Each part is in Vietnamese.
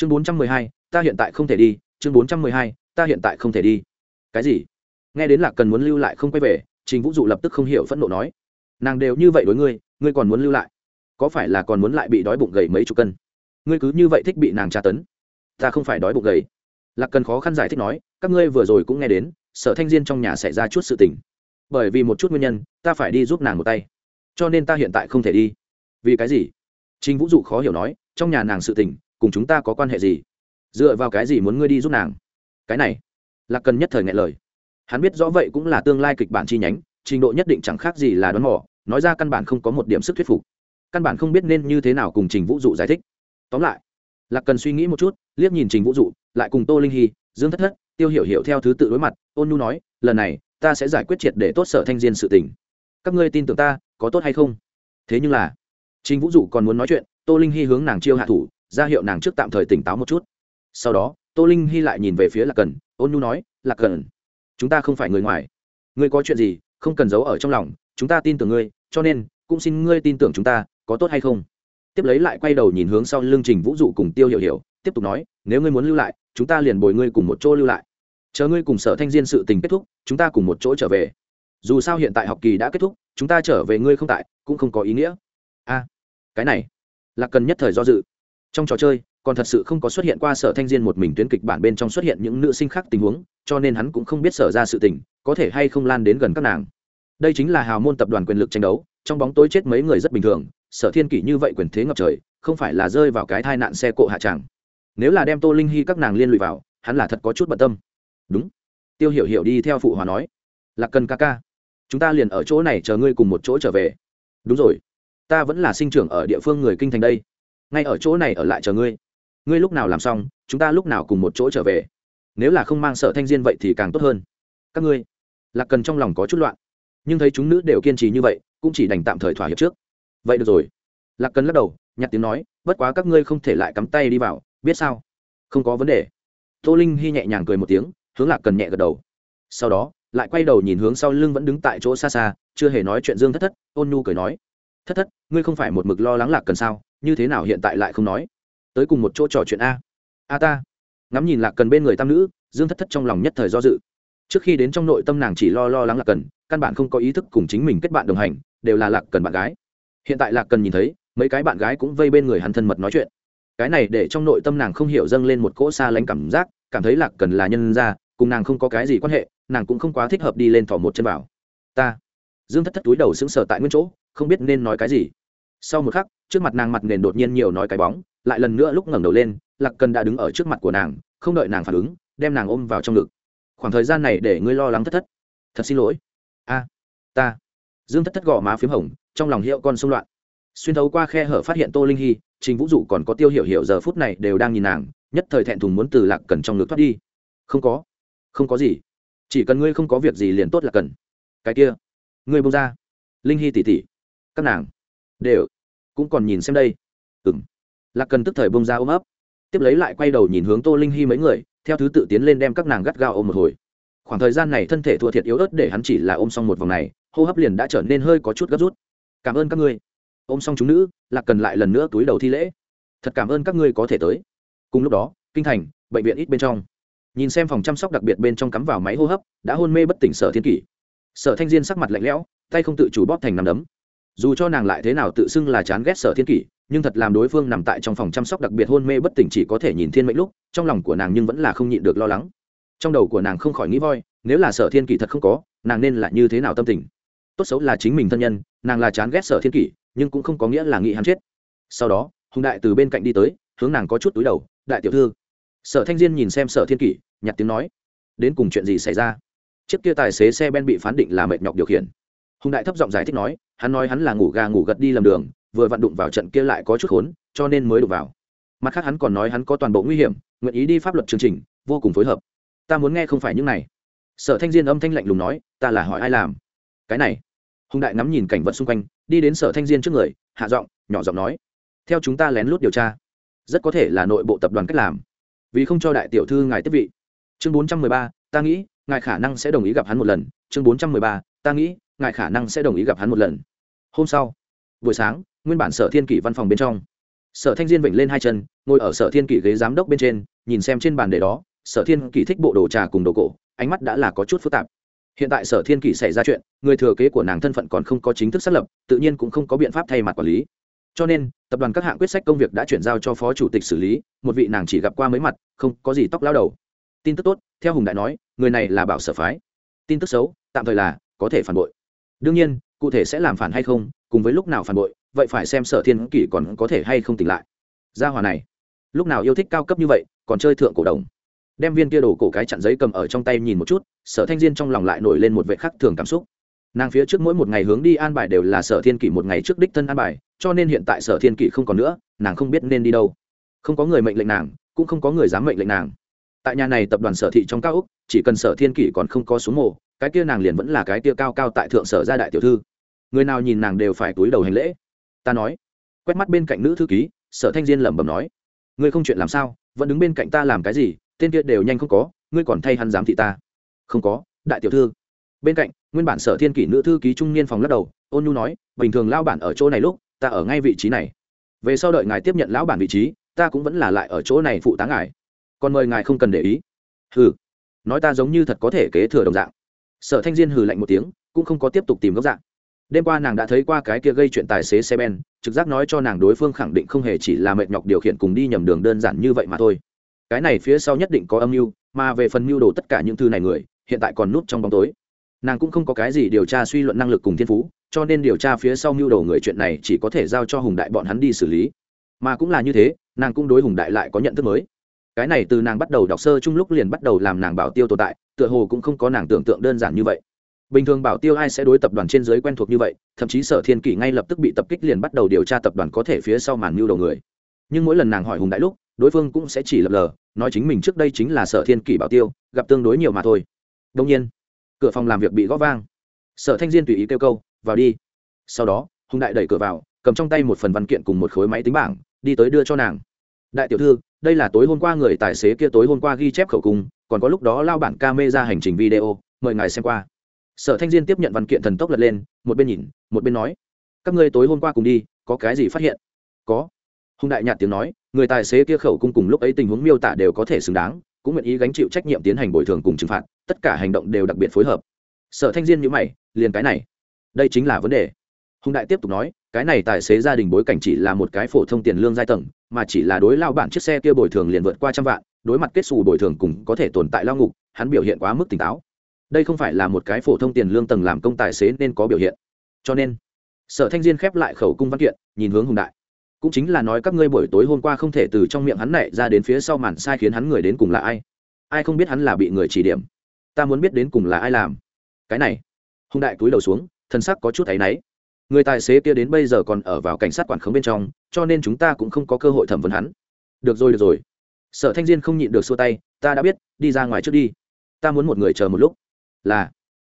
chương bốn trăm mười hai, ta hiện tại không thể đi. Chương bốn trăm mười hai, ta hiện tại không thể đi. Cái gì? Nghe đến lạc cần muốn lưu lại không quay về, trình vũ dụ lập tức không hiểu phẫn nộ nói. Nàng đều như vậy đối ngươi ngươi còn muốn lưu lại? Có phải là còn muốn lại bị đói bụng gầy mấy chục cân? Ngươi cứ như vậy thích bị nàng tra tấn. Ta không phải đói bụng gầy. Lạc cần khó khăn giải thích nói, các ngươi vừa rồi cũng nghe đến, sở thanh diên trong nhà xảy ra chút sự tình. Bởi vì một chút nguyên nhân, ta phải đi giúp nàng một tay. Cho nên ta hiện tại không thể đi. Vì cái gì? Trình vũ dụ khó hiểu nói, trong nhà nàng sự tình cùng chúng ta có quan hệ gì? Dựa vào cái gì muốn ngươi đi giúp nàng? Cái này, lạc cần nhất thời ngại lời. Hắn biết rõ vậy cũng là tương lai kịch bản chi nhánh, trình độ nhất định chẳng khác gì là đón mỏ nói ra căn bản không có một điểm sức thuyết phục. Căn bản không biết nên như thế nào cùng trình vũ dụ giải thích. Tóm lại, lạc cần suy nghĩ một chút, liếc nhìn trình vũ dụ, lại cùng tô linh hy, dương thất thất, tiêu hiểu hiểu theo thứ tự đối mặt, ôn nhu nói, lần này, ta sẽ giải quyết triệt để tốt sở thanh diên sự tình. Các ngươi tin tưởng ta, có tốt hay không? Thế nhưng là, trình vũ dụ còn muốn nói chuyện, tô linh hy hướng nàng chiêu hạ thủ ra hiệu nàng trước tạm thời tỉnh táo một chút. Sau đó, tô linh hy lại nhìn về phía lạc cần ôn nhu nói, lạc cần chúng ta không phải người ngoài. Ngươi có chuyện gì, không cần giấu ở trong lòng, chúng ta tin tưởng ngươi, cho nên, cũng xin ngươi tin tưởng chúng ta, có tốt hay không? Tiếp lấy lại quay đầu nhìn hướng sau lưng trình vũ dụ cùng tiêu hiểu hiểu, tiếp tục nói, nếu ngươi muốn lưu lại, chúng ta liền bồi ngươi cùng một chỗ lưu lại. Chờ ngươi cùng sở thanh diên sự tình kết thúc, chúng ta cùng một chỗ trở về. Dù sao hiện tại học kỳ đã kết thúc, chúng ta trở về ngươi không tại, cũng không có ý nghĩa. A, cái này là cần nhất thời do dự trong trò chơi, còn thật sự không có xuất hiện qua sở thanh diên một mình tuyến kịch bản bên trong xuất hiện những nữ sinh khác tình huống, cho nên hắn cũng không biết sở ra sự tình, có thể hay không lan đến gần các nàng. Đây chính là hào môn tập đoàn quyền lực tranh đấu, trong bóng tối chết mấy người rất bình thường, sở thiên kỷ như vậy quyền thế ngập trời, không phải là rơi vào cái tai nạn xe cộ hạ tràng. Nếu là đem tô linh hy các nàng liên lụy vào, hắn là thật có chút bận tâm. Đúng. Tiêu hiểu hiểu đi theo phụ hòa nói. Là cần ca ca, chúng ta liền ở chỗ này chờ ngươi cùng một chỗ trở về. Đúng rồi. Ta vẫn là sinh trưởng ở địa phương người kinh thành đây ngay ở chỗ này ở lại chờ ngươi. Ngươi lúc nào làm xong, chúng ta lúc nào cùng một chỗ trở về. Nếu là không mang sợ thanh diên vậy thì càng tốt hơn. Các ngươi, lạc cần trong lòng có chút loạn. Nhưng thấy chúng nữ đều kiên trì như vậy, cũng chỉ đành tạm thời thỏa hiệp trước. Vậy được rồi. Lạc cần lắc đầu, nhặt tiếng nói, bất quá các ngươi không thể lại cắm tay đi vào, biết sao? Không có vấn đề. Tô linh hy nhẹ nhàng cười một tiếng, hướng lạc cần nhẹ gật đầu. Sau đó, lại quay đầu nhìn hướng sau lưng vẫn đứng tại chỗ xa xa, chưa hề nói chuyện dương thất thất, ôn nhu cười nói. Thất thất, ngươi không phải một mực lo lắng lạc cần sao? Như thế nào hiện tại lại không nói. Tới cùng một chỗ trò chuyện a. A ta. Ngắm nhìn lạc cần bên người tam nữ, dương thất thất trong lòng nhất thời do dự. Trước khi đến trong nội tâm nàng chỉ lo lo lắng lạc cần, căn bản không có ý thức cùng chính mình kết bạn đồng hành, đều là lạc cần bạn gái. Hiện tại lạc cần nhìn thấy, mấy cái bạn gái cũng vây bên người hắn thân mật nói chuyện. Cái này để trong nội tâm nàng không hiểu dâng lên một cỗ xa lánh cảm giác, cảm thấy lạc cần là nhân ra cùng nàng không có cái gì quan hệ, nàng cũng không quá thích hợp đi lên thỏ một chân vào. Ta. Dương thất thất túi đầu sững sờ tại nguyên chỗ, không biết nên nói cái gì. Sau một khắc trước mặt nàng mặt nền đột nhiên nhiều nói cái bóng, lại lần nữa lúc ngẩng đầu lên, lạc cần đã đứng ở trước mặt của nàng, không đợi nàng phản ứng, đem nàng ôm vào trong ngực. Khoảng thời gian này để ngươi lo lắng thất thất. Thật xin lỗi. A, ta. Dương thất thất gõ má p h í m hồng, trong lòng hiệu con xung loạn. Xuyên thấu qua khe hở phát hiện tô linh hy, trình vũ dụ còn có tiêu hiểu hiểu giờ phút này đều đang nhìn nàng, nhất thời thẹn thùng muốn từ lạc cần trong ngực thoát đi. Không có. Không có gì. Chỉ cần ngươi không có việc gì liền tốt là cần. Cái kia. Ngươi bông ra. Linh hy tỉ tỉ. Các nàng. Đều cũng còn nhìn xem đây. Ừng lạc cần tức thời bông ra ôm ấp. Tiếp lấy lại quay đầu nhìn hướng tô linh hy mấy người, theo thứ tự tiến lên đem các nàng gắt gao ôm một hồi. Khoảng thời gian này thân thể thua thiệt yếu ớt để hắn chỉ là ôm xong một vòng này, hô hấp liền đã trở nên hơi có chút gấp rút. Cảm ơn các ngươi. Ôm xong chúng nữ, lạc cần lại lần nữa túi đầu thi lễ. Thật cảm ơn các ngươi có thể tới. Cùng lúc đó, kinh thành, bệnh viện ít bên trong. Nhìn xem phòng chăm sóc đặc biệt bên trong cắm vào máy hô hấp, đã hôn mê bất tỉnh sở thiên kỷ. Sở thanh diên sắc mặt lạnh lẽo, tay không tự chủ bóp thành nằm đấm dù cho nàng lại thế nào tự xưng là chán ghét sở thiên kỷ, nhưng thật làm đối phương nằm tại trong phòng chăm sóc đặc biệt hôn mê bất tỉnh chỉ có thể nhìn thiên mệnh lúc, trong lòng của nàng nhưng vẫn là không nhịn được lo lắng. Trong đầu của nàng không khỏi nghĩ voi, nếu là sở thiên kỷ thật không có, nàng nên là như thế nào tâm tình? Tốt xấu là chính mình thân nhân, nàng là chán ghét sở thiên kỷ, nhưng cũng không có nghĩa là nghĩ hắn chết. Sau đó, hùng đại từ bên cạnh đi tới, hướng nàng có chút túi đầu, đại tiểu thư. Sở thanh diên nhìn xem sở thiên kỷ, nhặt tiếng nói, đến cùng chuyện gì xảy ra? Chiếc kia tài xế xe ben bị phán định là mệt nhọc điều khiển hùng đại thấp giọng giải thích nói, hắn nói hắn là ngủ gà ngủ gật đi lầm đường, vừa vặn đụng vào trận kia lại có chút khốn, cho nên mới đụng vào. Mặt khác hắn còn nói hắn có toàn bộ nguy hiểm, nguyện ý đi pháp luật chương trình, vô cùng phối hợp. Ta muốn nghe không phải những này. Sở thanh diên âm thanh lạnh lùng nói, ta là hỏi ai làm? Cái này. Hùng đại ngắm nhìn cảnh vật xung quanh, đi đến sở thanh diên trước người, hạ giọng, nhỏ giọng nói, theo chúng ta lén lút điều tra, rất có thể là nội bộ tập đoàn cách làm. Vì không cho đại tiểu thư ngài tiếp vị. Chương bốn trăm mười ba, ta nghĩ, ngài khả năng sẽ đồng ý gặp hắn một lần. Chương bốn trăm mười ba, ta nghĩ ngài khả năng sẽ đồng ý gặp hắn một lần. Hôm sau, buổi sáng, nguyên bản sở thiên kỷ văn phòng bên trong, sở thanh diên vểnh lên hai chân, ngồi ở sở thiên kỷ ghế giám đốc bên trên, nhìn xem trên bàn đề đó, sở thiên kỷ thích bộ đồ trà cùng đồ cổ, ánh mắt đã là có chút phức tạp. Hiện tại sở thiên kỷ xảy ra chuyện, người thừa kế của nàng thân phận còn không có chính thức xác lập, tự nhiên cũng không có biện pháp thay mặt quản lý. Cho nên, tập đoàn các hạng quyết sách công việc đã chuyển giao cho phó chủ tịch xử lý, một vị nàng chỉ gặp qua mấy mặt, không có gì tóc lao đầu. Tin tức tốt, theo hùng đại nói, người này là bảo sở phái. Tin tức xấu, tạm thời là có thể phản bội đương nhiên, cụ thể sẽ làm phản hay không, cùng với lúc nào phản bội, vậy phải xem sở thiên kỷ còn có thể hay không tỉnh lại. Gia hòa này, lúc nào yêu thích cao cấp như vậy, còn chơi thượng cổ đồng. Đem viên kia đồ cổ cái chặn giấy cầm ở trong tay nhìn một chút, sở thanh diên trong lòng lại nổi lên một vệ khắc thường cảm xúc. Nàng phía trước mỗi một ngày hướng đi an bài đều là sở thiên kỷ một ngày trước đích thân an bài, cho nên hiện tại sở thiên kỷ không còn nữa, nàng không biết nên đi đâu. Không có người mệnh lệnh nàng, cũng không có người dám mệnh lệnh nàng. Tại nhà này tập đoàn sở thị trong cao úc chỉ cần sở thiên kỷ còn không có xuống mồ cái kia nàng liền vẫn là cái kia cao cao tại thượng sở gia đại tiểu thư. Người nào nhìn nàng đều phải túi đầu hành lễ. Ta nói. Quét mắt bên cạnh nữ thư ký, sở thanh diên lẩm bẩm nói. Ngươi không chuyện làm sao? Vẫn đứng bên cạnh ta làm cái gì? Tên kia đều nhanh không có, ngươi còn thay hắn giám thị ta. Không có, đại tiểu thư. Bên cạnh, nguyên bản sở thiên kỷ nữ thư ký trung niên phòng lắc đầu, ôn nhu nói, bình thường lao bản ở chỗ này lúc, ta ở ngay vị trí này. Về sau đợi ngài tiếp nhận lão bản vị trí, ta cũng vẫn là lại ở chỗ này phụ tá ngài. Còn mời ngài không cần để ý. Hừ, nói ta giống như thật có thể kế thừa đồng dạng sở thanh diên hừ lạnh một tiếng, cũng không có tiếp tục tìm gốc dạng. Đêm qua nàng đã thấy qua cái kia gây chuyện tài xế xe ben, trực giác nói cho nàng đối phương khẳng định không hề chỉ là mệt nhọc điều khiển cùng đi nhầm đường đơn giản như vậy mà thôi. Cái này phía sau nhất định có âm mưu, mà về phần mưu đồ tất cả những thứ này người, hiện tại còn núp trong bóng tối. Nàng cũng không có cái gì điều tra suy luận năng lực cùng thiên phú, cho nên điều tra phía sau mưu đồ người chuyện này chỉ có thể giao cho hùng đại bọn hắn đi xử lý. Mà cũng là như thế, nàng cũng đối hùng đại lại có nhận thức mới cái này từ nàng bắt đầu đọc sơ chung lúc liền bắt đầu làm nàng bảo tiêu tồn tại, tựa hồ cũng không có nàng tưởng tượng đơn giản như vậy. Bình thường bảo tiêu ai sẽ đối tập đoàn trên giới quen thuộc như vậy, thậm chí sở thiên kỷ ngay lập tức bị tập kích liền bắt đầu điều tra tập đoàn có thể phía sau màn mưu đầu người. Nhưng mỗi lần nàng hỏi hùng đại lúc, đối phương cũng sẽ chỉ lập lờ, nói chính mình trước đây chính là sở thiên kỷ bảo tiêu, gặp tương đối nhiều mà thôi. Đông nhiên, cửa phòng làm việc bị gõ vang. Sở thanh diên tùy ý kêu câu, vào đi. Sau đó, hùng đại đẩy cửa vào, cầm trong tay một phần văn kiện cùng một khối máy tính bảng, đi tới đưa cho nàng. Đại tiểu thư đây là tối hôm qua người tài xế kia tối hôm qua ghi chép khẩu cung, còn có lúc đó lao bản ca mê ra hành trình video, mời ngài xem qua. Sở thanh diên tiếp nhận văn kiện thần tốc lật lên, một bên nhìn, một bên nói, các ngươi tối hôm qua cùng đi, có cái gì phát hiện? Có. Hùng đại nhạt tiếng nói, người tài xế kia khẩu cung cùng lúc ấy tình huống miêu tả đều có thể xứng đáng, cũng nguyện ý gánh chịu trách nhiệm tiến hành bồi thường cùng trừng phạt, tất cả hành động đều đặc biệt phối hợp. Sở thanh diên nhữ mày, liền cái này, đây chính là vấn đề. Hùng đại tiếp tục nói cái này tài xế gia đình bối cảnh chỉ là một cái phổ thông tiền lương giai tầng, mà chỉ là đối lao bản chiếc xe kia bồi thường liền vượt qua trăm vạn, đối mặt kết xù bồi thường cùng có thể tồn tại lao ngục, hắn biểu hiện quá mức tỉnh táo. Đây không phải là một cái phổ thông tiền lương tầng làm công tài xế nên có biểu hiện. Cho nên, sở thanh diên khép lại khẩu cung văn kiện, nhìn hướng hùng đại. Cũng chính là nói các ngươi buổi tối hôm qua không thể từ trong miệng hắn này ra đến phía sau màn sai khiến hắn người đến cùng là ai? Ai không biết hắn là bị người chỉ điểm? Ta muốn biết đến cùng là ai làm. Cái này, hùng đại cúi đầu xuống thân sắc có chút áy náy người tài xế kia đến bây giờ còn ở vào cảnh sát quản khống bên trong, cho nên chúng ta cũng không có cơ hội thẩm vấn hắn. Được rồi được rồi. Sở thanh diên không nhịn được xua tay, ta đã biết, đi ra ngoài trước đi. Ta muốn một người chờ một lúc. Là.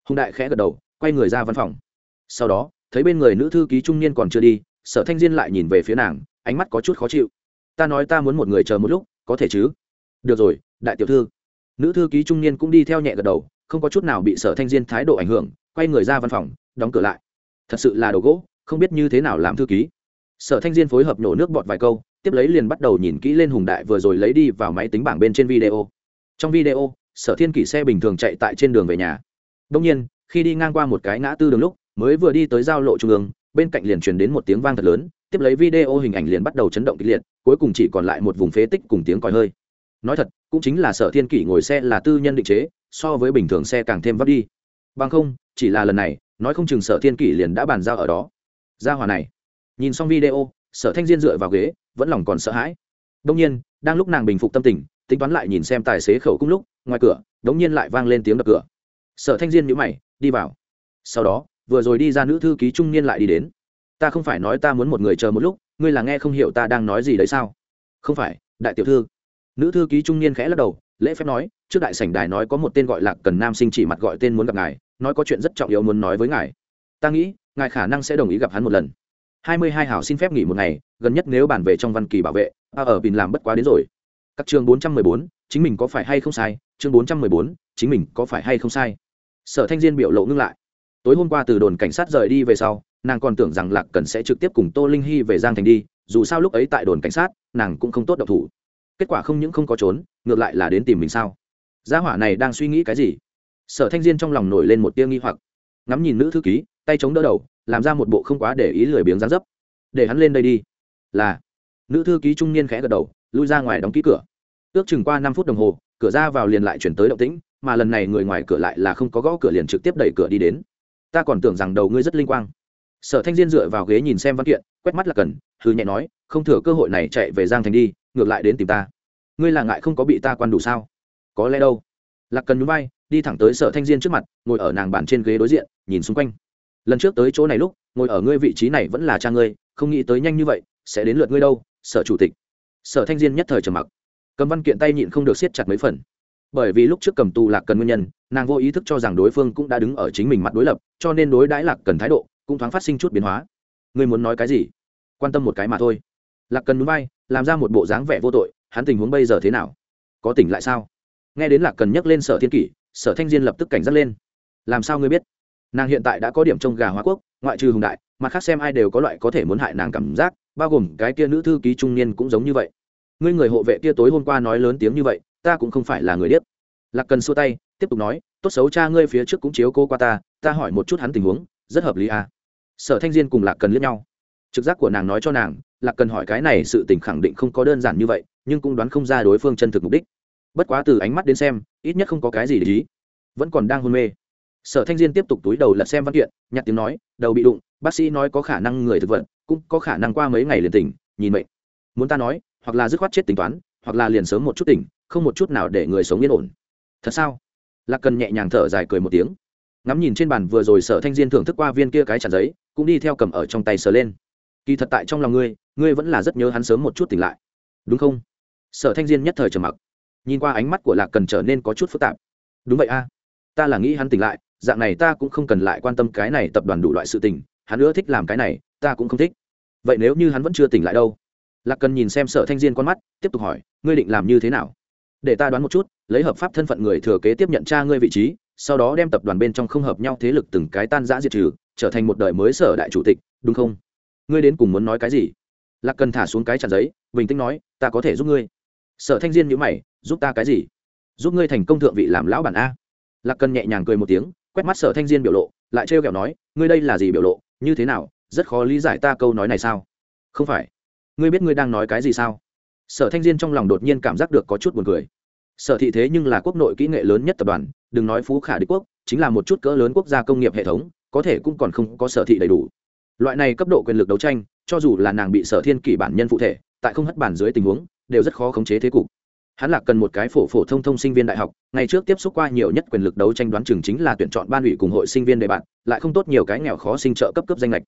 Hùng đại khẽ gật đầu, quay người ra văn phòng. Sau đó, thấy bên người nữ thư ký trung niên còn chưa đi, sở thanh diên lại nhìn về phía nàng, ánh mắt có chút khó chịu. Ta nói ta muốn một người chờ một lúc, có thể chứ? Được rồi, đại tiểu thư. Nữ thư ký trung niên cũng đi theo nhẹ gật đầu, không có chút nào bị sở thanh diên thái độ ảnh hưởng, quay người ra văn phòng, đóng cửa lại thật sự là đồ gỗ, không biết như thế nào làm thư ký. Sở thanh diên phối hợp nhổ nước bọt vài câu, tiếp lấy liền bắt đầu nhìn kỹ lên hùng đại vừa rồi lấy đi vào máy tính bảng bên trên video. Trong video, sở thiên kỷ xe bình thường chạy tại trên đường về nhà. Đông nhiên, khi đi ngang qua một cái ngã tư đường lúc, mới vừa đi tới giao lộ trung ương, bên cạnh liền truyền đến một tiếng vang thật lớn, tiếp lấy video hình ảnh liền bắt đầu chấn động kịch liệt, cuối cùng chỉ còn lại một vùng phế tích cùng tiếng còi hơi. Nói thật, cũng chính là sở thiên kỷ ngồi xe là tư nhân định chế, so với bình thường xe càng thêm vấp đi. Bằng không, chỉ là lần này nói không chừng sở thiên kỷ liền đã bàn giao ở đó. Ra hòa này. Nhìn xong video, sở thanh diên dựa vào ghế, vẫn lòng còn sợ hãi. Đông nhiên, đang lúc nàng bình phục tâm tình, tính toán lại nhìn xem tài xế khẩu cung lúc, ngoài cửa, đống nhiên lại vang lên tiếng đập cửa. Sở thanh diên nhữ mày, đi vào. Sau đó, vừa rồi đi ra nữ thư ký trung niên lại đi đến. Ta không phải nói ta muốn một người chờ một lúc, ngươi là nghe không hiểu ta đang nói gì đấy sao? Không phải, đại tiểu thư. Nữ thư ký trung niên khẽ lắc đầu, lễ phép nói, trước đại sảnh đài nói có một tên gọi lạc cần nam sinh chỉ mặt gọi tên muốn gặp ngài nói có chuyện rất trọng yếu muốn nói với ngài. Ta nghĩ, ngài khả năng sẽ đồng ý gặp hắn một lần. Hai mươi hai hảo xin phép nghỉ một ngày, gần nhất nếu bản về trong văn kỳ bảo vệ, ta ở bình làm bất quá đến rồi. Các chương bốn trăm mười bốn, chính mình có phải hay không sai? Chương bốn trăm mười bốn, chính mình có phải hay không sai? Sở thanh diên biểu lộ ngưng lại. Tối hôm qua từ đồn cảnh sát rời đi về sau, nàng còn tưởng rằng lạc cần sẽ trực tiếp cùng tô linh hy về giang thành đi, dù sao lúc ấy tại đồn cảnh sát, nàng cũng không tốt độc thủ. Kết quả không những không có trốn, ngược lại là đến tìm mình sao? Gia hỏa này đang suy nghĩ cái gì? Sở thanh diên trong lòng nổi lên một tia nghi hoặc. Ngắm nhìn nữ thư ký, tay chống đỡ đầu, làm ra một bộ không quá để ý lười biếng dán dấp. Để hắn lên đây đi. Là. Nữ thư ký trung niên khẽ gật đầu, lui ra ngoài đóng ký cửa. Ước chừng qua năm phút đồng hồ, cửa ra vào liền lại chuyển tới động tĩnh, mà lần này người ngoài cửa lại là không có gõ cửa liền trực tiếp đẩy cửa đi đến. Ta còn tưởng rằng đầu ngươi rất linh quang. Sở thanh diên dựa vào ghế nhìn xem văn kiện, quét mắt là cần hư nhẹ nói, không thừa cơ hội này chạy về giang thành đi, ngược lại đến tìm ta. Ngươi là ngại không có bị ta quan đủ sao? Có lẽ đâu? Lạc cần núi bay đi thẳng tới sở thanh diên trước mặt, ngồi ở nàng bàn trên ghế đối diện, nhìn xung quanh. Lần trước tới chỗ này lúc, ngồi ở ngươi vị trí này vẫn là cha ngươi, không nghĩ tới nhanh như vậy, sẽ đến lượt ngươi đâu, sở chủ tịch. Sở thanh diên nhất thời trầm mặc. Cầm văn kiện tay nhịn không được siết chặt mấy phần. Bởi vì lúc trước cầm tù lạc cần nguyên nhân, nàng vô ý thức cho rằng đối phương cũng đã đứng ở chính mình mặt đối lập, cho nên đối đãi lạc cần thái độ cũng thoáng phát sinh chút biến hóa. Ngươi muốn nói cái gì? Quan tâm một cái mà thôi. Lạc cần núi bay, làm ra một bộ dáng vẻ vô tội, hắn tình huống bây giờ thế nào? Có tỉnh lại sao? Nghe đến lạc cần nhắc lên sở thiên kỷ sở thanh diên lập tức cảnh giác lên. Làm sao ngươi biết? Nàng hiện tại đã có điểm trông gà hóa quốc, ngoại trừ hùng đại mặt khác xem ai đều có loại có thể muốn hại nàng cảm giác, bao gồm cái kia nữ thư ký trung niên cũng giống như vậy. Ngươi người hộ vệ kia tối hôm qua nói lớn tiếng như vậy, ta cũng không phải là người điếc. Lạc cần xua tay, tiếp tục nói, tốt xấu cha ngươi phía trước cũng chiếu cô qua ta ta hỏi một chút hắn tình huống, rất hợp lý à. sở thanh diên cùng lạc cần liếc nhau. Trực giác của nàng nói cho nàng, lạc cần hỏi cái này sự tình khẳng định không có đơn giản như vậy, nhưng cũng đoán không ra đối phương chân thực mục đích bất quá từ ánh mắt đến xem, ít nhất không có cái gì để ý. Vẫn còn đang hôn mê. Sở thanh diên tiếp tục túi đầu lật xem văn kiện, nhặt tiếng nói, đầu bị đụng, bác sĩ nói có khả năng người thực vật cũng có khả năng qua mấy ngày liền tỉnh, nhìn mệnh. Muốn ta nói, hoặc là dứt khoát chết tính toán, hoặc là liền sớm một chút tỉnh, không một chút nào để người sống yên ổn. Thật sao? Lạc cần nhẹ nhàng thở dài cười một tiếng. Ngắm nhìn trên bàn vừa rồi sở thanh diên thưởng thức qua viên kia cái chặt giấy, cũng đi theo cầm ở trong tay sờ lên. Kỳ thật tại trong lòng ngươi ngươi vẫn là rất nhớ hắn sớm một chút tỉnh lại. Đúng không? Sở thanh diên nhất thời trầm mặc nhìn qua ánh mắt của lạc cần trở nên có chút phức tạp. Đúng vậy a, ta là nghĩ hắn tỉnh lại, dạng này ta cũng không cần lại quan tâm cái này tập đoàn đủ loại sự tình, hắn nữa thích làm cái này, ta cũng không thích. Vậy nếu như hắn vẫn chưa tỉnh lại đâu? Lạc cần nhìn xem sở thanh diên con mắt, tiếp tục hỏi, ngươi định làm như thế nào? Để ta đoán một chút, lấy hợp pháp thân phận người thừa kế tiếp nhận cha ngươi vị trí, sau đó đem tập đoàn bên trong không hợp nhau thế lực từng cái tan giã diệt trừ, trở thành một đời mới sở đại chủ tịch, đúng không? Ngươi đến cùng muốn nói cái gì? Lạc cần thả xuống cái tràn giấy, bình tĩnh nói, ta có thể giúp ngươi. Sở thanh diên nhữ mày giúp ta cái gì? Giúp ngươi thành công thượng vị làm lão bản a. Lạc cần nhẹ nhàng cười một tiếng, quét mắt sở thanh diên biểu lộ, lại trêu kẹo nói, ngươi đây là gì biểu lộ, như thế nào, rất khó lý giải ta câu nói này sao? Không phải. Ngươi biết ngươi đang nói cái gì sao? Sở thanh diên trong lòng đột nhiên cảm giác được có chút buồn cười. Sở thị thế nhưng là quốc nội kỹ nghệ lớn nhất tập đoàn, đừng nói phú khả đế quốc, chính là một chút cỡ lớn quốc gia công nghiệp hệ thống, có thể cũng còn không có sở thị đầy đủ. Loại này cấp độ quyền lực đấu tranh, cho dù là nàng bị sở thiên kỷ bản nhân phụ thể, tại không hất bản dưới tình huống, đều rất khó khống chế thế cục hắn là cần một cái phổ phổ thông thông sinh viên đại học, ngày trước tiếp xúc qua nhiều nhất quyền lực đấu tranh đoán chừng chính là tuyển chọn ban ủy cùng hội sinh viên đề bạn, lại không tốt nhiều cái nghèo khó sinh trợ cấp cấp danh lệch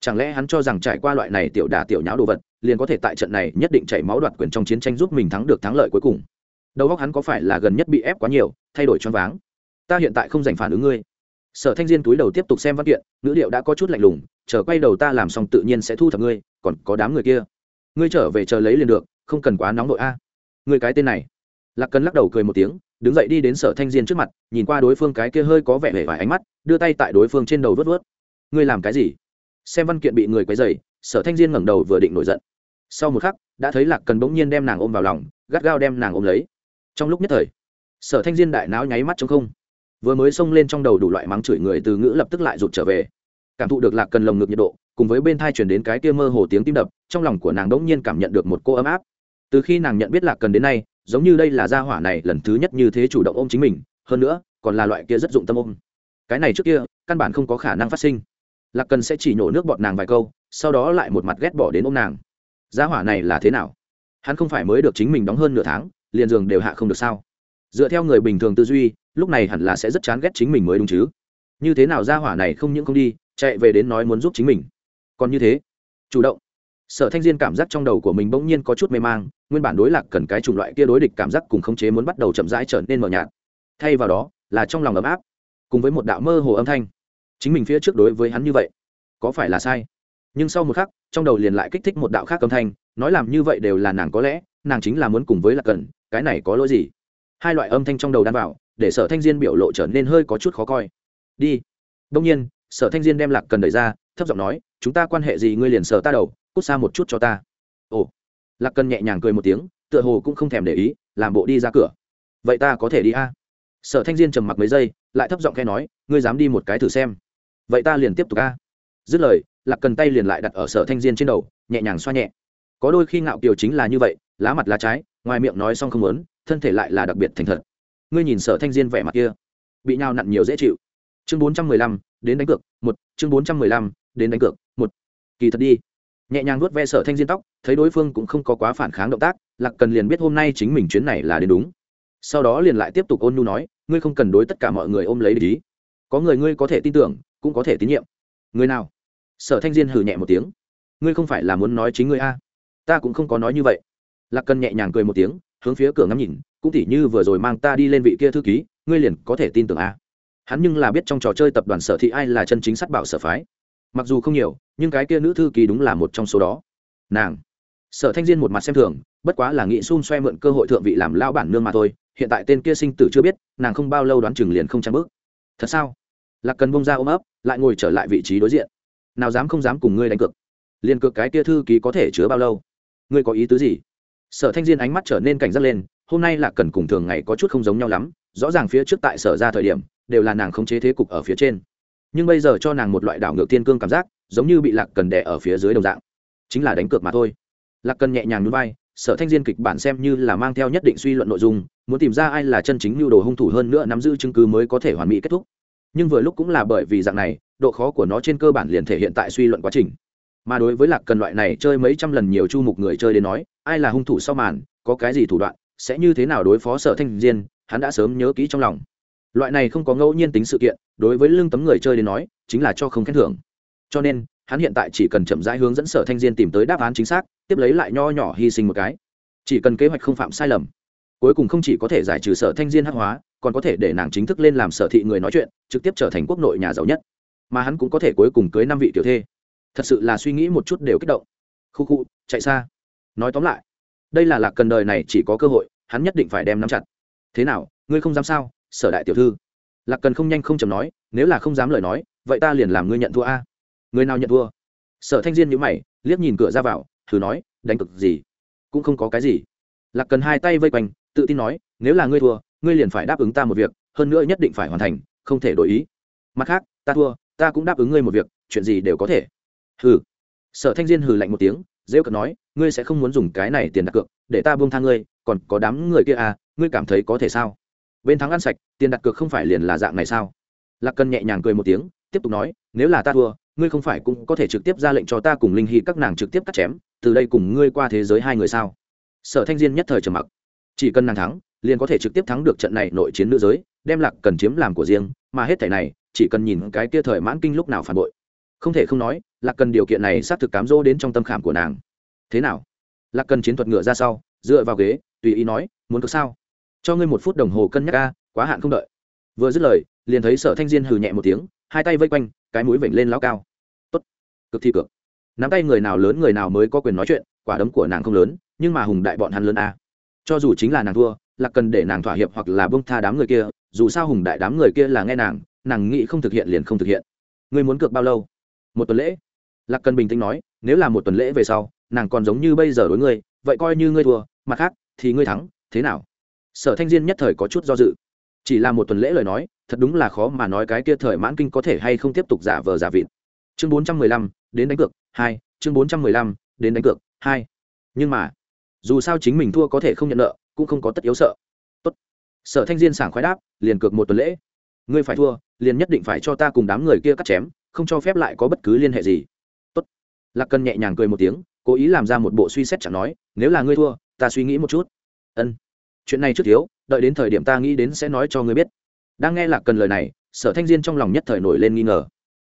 chẳng lẽ hắn cho rằng trải qua loại này tiểu đà tiểu nháo đồ vật, liền có thể tại trận này nhất định chảy máu đoạt quyền trong chiến tranh giúp mình thắng được thắng lợi cuối cùng? Đầu óc hắn có phải là gần nhất bị ép quá nhiều, thay đổi choáng váng? Ta hiện tại không dành phản ứng ngươi. Sở thanh diên túi đầu tiếp tục xem văn kiện, ngữ liệu đã có chút lạnh lùng, chờ quay đầu ta làm xong tự nhiên sẽ thu thập ngươi, còn có đám người kia. Ngươi trở về chờ lấy liền được, không cần quá nóng nội a người cái tên này. Lạc cần lắc đầu cười một tiếng, đứng dậy đi đến sở thanh diên trước mặt, nhìn qua đối phương cái kia hơi có vẻ hề vài ánh mắt, đưa tay tại đối phương trên đầu vớt vớt ngươi làm cái gì? Xem văn kiện bị người quấy dày sở thanh diên ngẩng đầu vừa định nổi giận. Sau một khắc, đã thấy lạc cần bỗng nhiên đem nàng ôm vào lòng, gắt gao đem nàng ôm lấy. Trong lúc nhất thời, sở thanh diên đại não nháy mắt trong không. Vừa mới xông lên trong đầu đủ loại mắng chửi người từ ngữ lập tức lại rụt trở về. Cảm thụ được lạc cần lồng ngực nhiệt độ, cùng với bên thai chuyển đến cái kia mơ hồ tiếng tim đập, trong lòng của nàng bỗng nhiên cảm nhận được một cô ấm áp từ khi nàng nhận biết lạc cần đến nay, giống như đây là gia hỏa này lần thứ nhất như thế chủ động ôm chính mình, hơn nữa, còn là loại kia rất dụng tâm ôm. Cái này trước kia, căn bản không có khả năng phát sinh. Lạc cần sẽ chỉ nhổ nước bọt nàng vài câu, sau đó lại một mặt ghét bỏ đến ôm nàng. Gia hỏa này là thế nào? Hắn không phải mới được chính mình đóng hơn nửa tháng, liền giường đều hạ không được sao? Dựa theo người bình thường tư duy, lúc này hẳn là sẽ rất chán ghét chính mình mới đúng chứ. Như thế nào gia hỏa này không những không đi, chạy về đến nói muốn giúp chính mình. Còn như thế, chủ động sở thanh diên cảm giác trong đầu của mình bỗng nhiên có chút mê mang, nguyên bản đối lạc cần cái chủng loại kia đối địch cảm giác cùng khống chế muốn bắt đầu chậm rãi trở nên mờ nhạt. Thay vào đó, là trong lòng ấm áp, cùng với một đạo mơ hồ âm thanh. Chính mình phía trước đối với hắn như vậy, có phải là sai? Nhưng sau một khắc, trong đầu liền lại kích thích một đạo khác âm thanh, nói làm như vậy đều là nàng có lẽ, nàng chính là muốn cùng với lạc cần, cái này có lỗi gì? Hai loại âm thanh trong đầu đan vào, để sở thanh diên biểu lộ trở nên hơi có chút khó coi. Đi. Đông nhiên, sở thanh diên đem lạc cần đẩy ra, thấp giọng nói, chúng ta quan hệ gì ngươi liền sở ta đầu cút xa một chút cho ta. Ồ. Lạc cần nhẹ nhàng cười một tiếng, tựa hồ cũng không thèm để ý, làm bộ đi ra cửa. Vậy ta có thể đi a? Sở thanh diên trầm mặc mấy giây, lại thấp giọng khe nói, ngươi dám đi một cái thử xem. Vậy ta liền tiếp tục a. Dứt lời, lạc cần tay liền lại đặt ở sở thanh diên trên đầu, nhẹ nhàng xoa nhẹ. Có đôi khi ngạo kiều chính là như vậy, lá mặt lá trái, ngoài miệng nói xong không muốn, thân thể lại là đặc biệt thành thật. Ngươi nhìn sở thanh diên vẻ mặt kia, bị nhào nặn nhiều dễ chịu. Chương bốn trăm mười lăm, đến đánh cược, một. Chương bốn trăm mười lăm, đến đánh cược, một. Kỳ thật đi nhẹ nhàng nuốt ve sở thanh diên tóc, thấy đối phương cũng không có quá phản kháng động tác, lạc cần liền biết hôm nay chính mình chuyến này là đến đúng. Sau đó liền lại tiếp tục ôn nhu nói, ngươi không cần đối tất cả mọi người ôm lấy lý có người ngươi có thể tin tưởng, cũng có thể tín nhiệm. Người nào? Sở thanh diên hử nhẹ một tiếng. Ngươi không phải là muốn nói chính ngươi a? Ta cũng không có nói như vậy. Lạc cần nhẹ nhàng cười một tiếng, hướng phía cửa ngắm nhìn, cũng tỉ như vừa rồi mang ta đi lên vị kia thư ký, ngươi liền có thể tin tưởng a? Hắn nhưng là biết trong trò chơi tập đoàn sở thị ai là chân chính sát bảo sở phái mặc dù không nhiều, nhưng cái kia nữ thư ký đúng là một trong số đó. Nàng, sở thanh diên một mặt xem thường, bất quá là nghị xun xoe mượn cơ hội thượng vị làm lao bản nương mà thôi, hiện tại tên kia sinh tử chưa biết, nàng không bao lâu đoán chừng liền không trang bước. Thật sao? Lạc cần bông ra ôm ấp, lại ngồi trở lại vị trí đối diện. Nào dám không dám cùng ngươi đánh cược. Liền cược cái kia thư ký có thể chứa bao lâu? Ngươi có ý tứ gì? Sở thanh diên ánh mắt trở nên cảnh giác lên, hôm nay là cần cùng thường ngày có chút không giống nhau lắm, rõ ràng phía trước tại sở ra thời điểm, đều là nàng khống chế thế cục ở phía trên nhưng bây giờ cho nàng một loại đảo ngược thiên cương cảm giác, giống như bị lạc cần đẻ ở phía dưới đồng dạng. Chính là đánh cược mà thôi. Lạc cần nhẹ nhàng núi vai sở thanh diên kịch bản xem như là mang theo nhất định suy luận nội dung, muốn tìm ra ai là chân chính mưu đồ hung thủ hơn nữa nắm giữ chứng cứ mới có thể hoàn mỹ kết thúc. Nhưng vừa lúc cũng là bởi vì dạng này, độ khó của nó trên cơ bản liền thể hiện tại suy luận quá trình. Mà đối với lạc cần loại này chơi mấy trăm lần nhiều chu mục người chơi đến nói, ai là hung thủ sau màn, có cái gì thủ đoạn, sẽ như thế nào đối phó sở thanh diên, hắn đã sớm nhớ kỹ trong lòng loại này không có ngẫu nhiên tính sự kiện, đối với lương tấm người chơi đến nói, chính là cho không khen thưởng. Cho nên, hắn hiện tại chỉ cần chậm rãi hướng dẫn sở thanh diên tìm tới đáp án chính xác, tiếp lấy lại nho nhỏ hy sinh một cái. Chỉ cần kế hoạch không phạm sai lầm. Cuối cùng không chỉ có thể giải trừ sở thanh diên hắc hóa, còn có thể để nàng chính thức lên làm sở thị người nói chuyện, trực tiếp trở thành quốc nội nhà giàu nhất. Mà hắn cũng có thể cuối cùng cưới năm vị tiểu thê. Thật sự là suy nghĩ một chút đều kích động. Khu khu, chạy xa. Nói tóm lại, đây là lạc cần đời này chỉ có cơ hội, hắn nhất định phải đem nắm chặt. Thế nào, ngươi không dám sao? Sở đại tiểu thư. Lạc cần không nhanh không chầm nói, nếu là không dám lời nói, vậy ta liền làm ngươi nhận thua a. Người nào nhận thua? Sở thanh diên nhữ mày, liếc nhìn cửa ra vào, thử nói, đánh cực gì? Cũng không có cái gì. Lạc cần hai tay vây quanh, tự tin nói, nếu là ngươi thua, ngươi liền phải đáp ứng ta một việc, hơn nữa nhất định phải hoàn thành, không thể đổi ý. Mặt khác, ta thua, ta cũng đáp ứng ngươi một việc, chuyện gì đều có thể. Hừ. Sở thanh diên hừ lạnh một tiếng dễ cận nói, ngươi sẽ không muốn dùng cái này tiền đặt cược, để ta buông tha ngươi, còn có đám người kia à ngươi cảm thấy có thể sao? Bên thắng ăn sạch, tiền đặt cược không phải liền là dạng này sao? Lạc cần nhẹ nhàng cười một tiếng, tiếp tục nói, nếu là ta thua, ngươi không phải cũng có thể trực tiếp ra lệnh cho ta cùng linh hy các nàng trực tiếp cắt chém, từ đây cùng ngươi qua thế giới hai người sao? Sở thanh diên nhất thời trầm mặc. Chỉ cần nàng thắng, liền có thể trực tiếp thắng được trận này nội chiến nữ giới, đem lạc cần chiếm làm của riêng, mà hết thảy này, chỉ cần nhìn cái kia thời mãn kinh lúc nào phản bội. Không thể không nói, lạc cần điều kiện này xác thực cám dỗ đến trong tâm khảm của nàng. Thế nào? Lạc cần chiến thuật ngựa ra sau, dựa vào ghế, tùy ý nói, muốn có sao? Cho ngươi một phút đồng hồ cân nhắc ca quá hạn không đợi. Vừa dứt lời, liền thấy sở thanh diên hừ nhẹ một tiếng, hai tay vây quanh, cái mũi vểnh lên lao cao. Tốt. Cực thi cược. nắm tay người nào lớn người nào mới có quyền nói chuyện, quả đấm của nàng không lớn, nhưng mà hùng đại bọn hắn lớn a. Cho dù chính là nàng thua, là cần để nàng thỏa hiệp hoặc là bông tha đám người kia, dù sao hùng đại đám người kia là nghe nàng nàng nghĩ không thực hiện liền không thực hiện. Ngươi muốn cược bao lâu? Một tuần lễ. Lạc cần bình tĩnh nói, nếu là một tuần lễ về sau, nàng còn giống như bây giờ đối ngươi, vậy coi như ngươi thua, mặt khác, thì ngươi thắng, thế nào? Sở thanh diên nhất thời có chút do dự. Chỉ là một tuần lễ lời nói, thật đúng là khó mà nói cái kia thời mãn kinh có thể hay không tiếp tục giả vờ giả vịt. Chương bốn trăm mười lăm, đến đánh cược, hai, chương bốn trăm mười lăm, đến đánh cược, hai. Nhưng mà, dù sao chính mình thua có thể không nhận nợ, cũng không có tất yếu sợ. Tốt. sở thanh diên sảng khoái đáp, liền cược một tuần lễ. Ngươi phải thua, liền nhất định phải cho ta cùng đám người kia cắt chém, không cho phép lại có bất cứ liên hệ gì. Tốt. lạc cần nhẹ nhàng cười một tiếng, cố ý làm ra một bộ suy xét chẳng nói, nếu là ngươi thua, ta suy nghĩ một chút. Ân chuyện này trước thiếu, đợi đến thời điểm ta nghĩ đến sẽ nói cho ngươi biết. Đang nghe lạc cần lời này, sở thanh diên trong lòng nhất thời nổi lên nghi ngờ.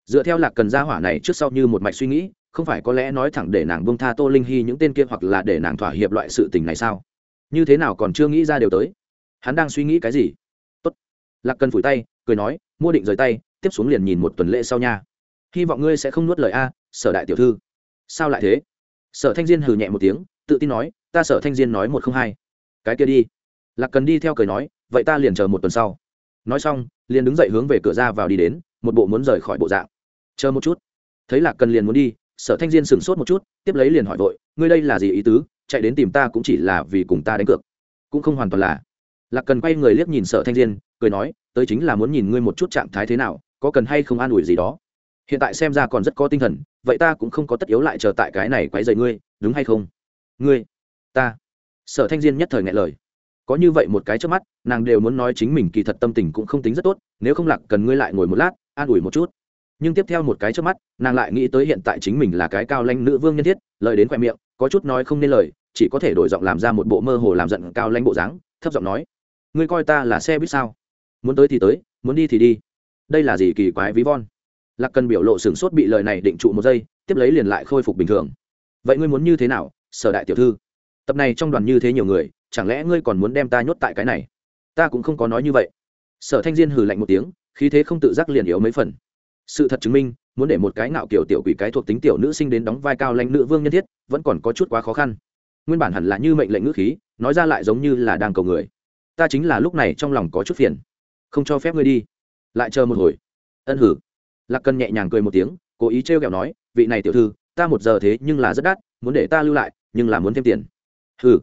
Dựa theo lạc cần gia hỏa này trước sau như một mạch suy nghĩ, không phải có lẽ nói thẳng để nàng bông tha tô linh hy những tên kia hoặc là để nàng thỏa hiệp loại sự tình này sao? Như thế nào còn chưa nghĩ ra điều tới? Hắn đang suy nghĩ cái gì? Tốt. Lạc cần phủi tay, cười nói, mua định rời tay, tiếp xuống liền nhìn một tuần lễ sau nha. Hy vọng ngươi sẽ không nuốt lời a, sở đại tiểu thư. Sao lại thế? Sở thanh diên hừ nhẹ một tiếng, tự tin nói, ta sở thanh diên nói một không hai. Cái kia đi lạc cần đi theo cười nói, vậy ta liền chờ một tuần sau. Nói xong, liền đứng dậy hướng về cửa ra vào đi đến, một bộ muốn rời khỏi bộ dạng. Chờ một chút. Thấy lạc cần liền muốn đi, sở thanh diên sửng sốt một chút, tiếp lấy liền hỏi vội, ngươi đây là gì ý tứ? Chạy đến tìm ta cũng chỉ là vì cùng ta đánh cược. Cũng không hoàn toàn là. Lạc cần quay người liếc nhìn sở thanh diên, cười nói, tới chính là muốn nhìn ngươi một chút trạng thái thế nào, có cần hay không an ủi gì đó? Hiện tại xem ra còn rất có tinh thần, vậy ta cũng không có tất yếu lại chờ tại cái này quấy dậy ngươi, đúng hay không? Ngươi, ta. Sở thanh diên nhất thời ngại lời có như vậy một cái trước mắt, nàng đều muốn nói chính mình kỳ thật tâm tình cũng không tính rất tốt, nếu không lạc cần ngươi lại ngồi một lát, an ủi một chút. Nhưng tiếp theo một cái trước mắt, nàng lại nghĩ tới hiện tại chính mình là cái cao lãnh nữ vương nhân thiết, lời đến khoe miệng, có chút nói không nên lời, chỉ có thể đổi giọng làm ra một bộ mơ hồ làm giận cao lãnh bộ dáng, thấp giọng nói, ngươi coi ta là xe buýt sao? Muốn tới thì tới, muốn đi thì đi. Đây là gì kỳ quái ví von? Lạc cần biểu lộ sửng sốt bị lời này định trụ một giây, tiếp lấy liền lại khôi phục bình thường. Vậy ngươi muốn như thế nào, sở đại tiểu thư? Tập này trong đoàn như thế nhiều người chẳng lẽ ngươi còn muốn đem ta nhốt tại cái này? Ta cũng không có nói như vậy. Sở thanh diên hừ lạnh một tiếng, khí thế không tự giác liền yếu mấy phần. Sự thật chứng minh, muốn để một cái ngạo kiểu tiểu quỷ cái thuộc tính tiểu nữ sinh đến đóng vai cao lãnh nữ vương nhân thiết, vẫn còn có chút quá khó khăn. Nguyên bản hẳn là như mệnh lệnh ngữ khí, nói ra lại giống như là đang cầu người. Ta chính là lúc này trong lòng có chút phiền. Không cho phép ngươi đi. Lại chờ một hồi. Ân hử. Lạc cần nhẹ nhàng cười một tiếng, cố ý trêu kẹo nói, vị này tiểu thư, ta một giờ thế nhưng là rất đắt, muốn để ta lưu lại, nhưng là muốn thêm tiền. Hừ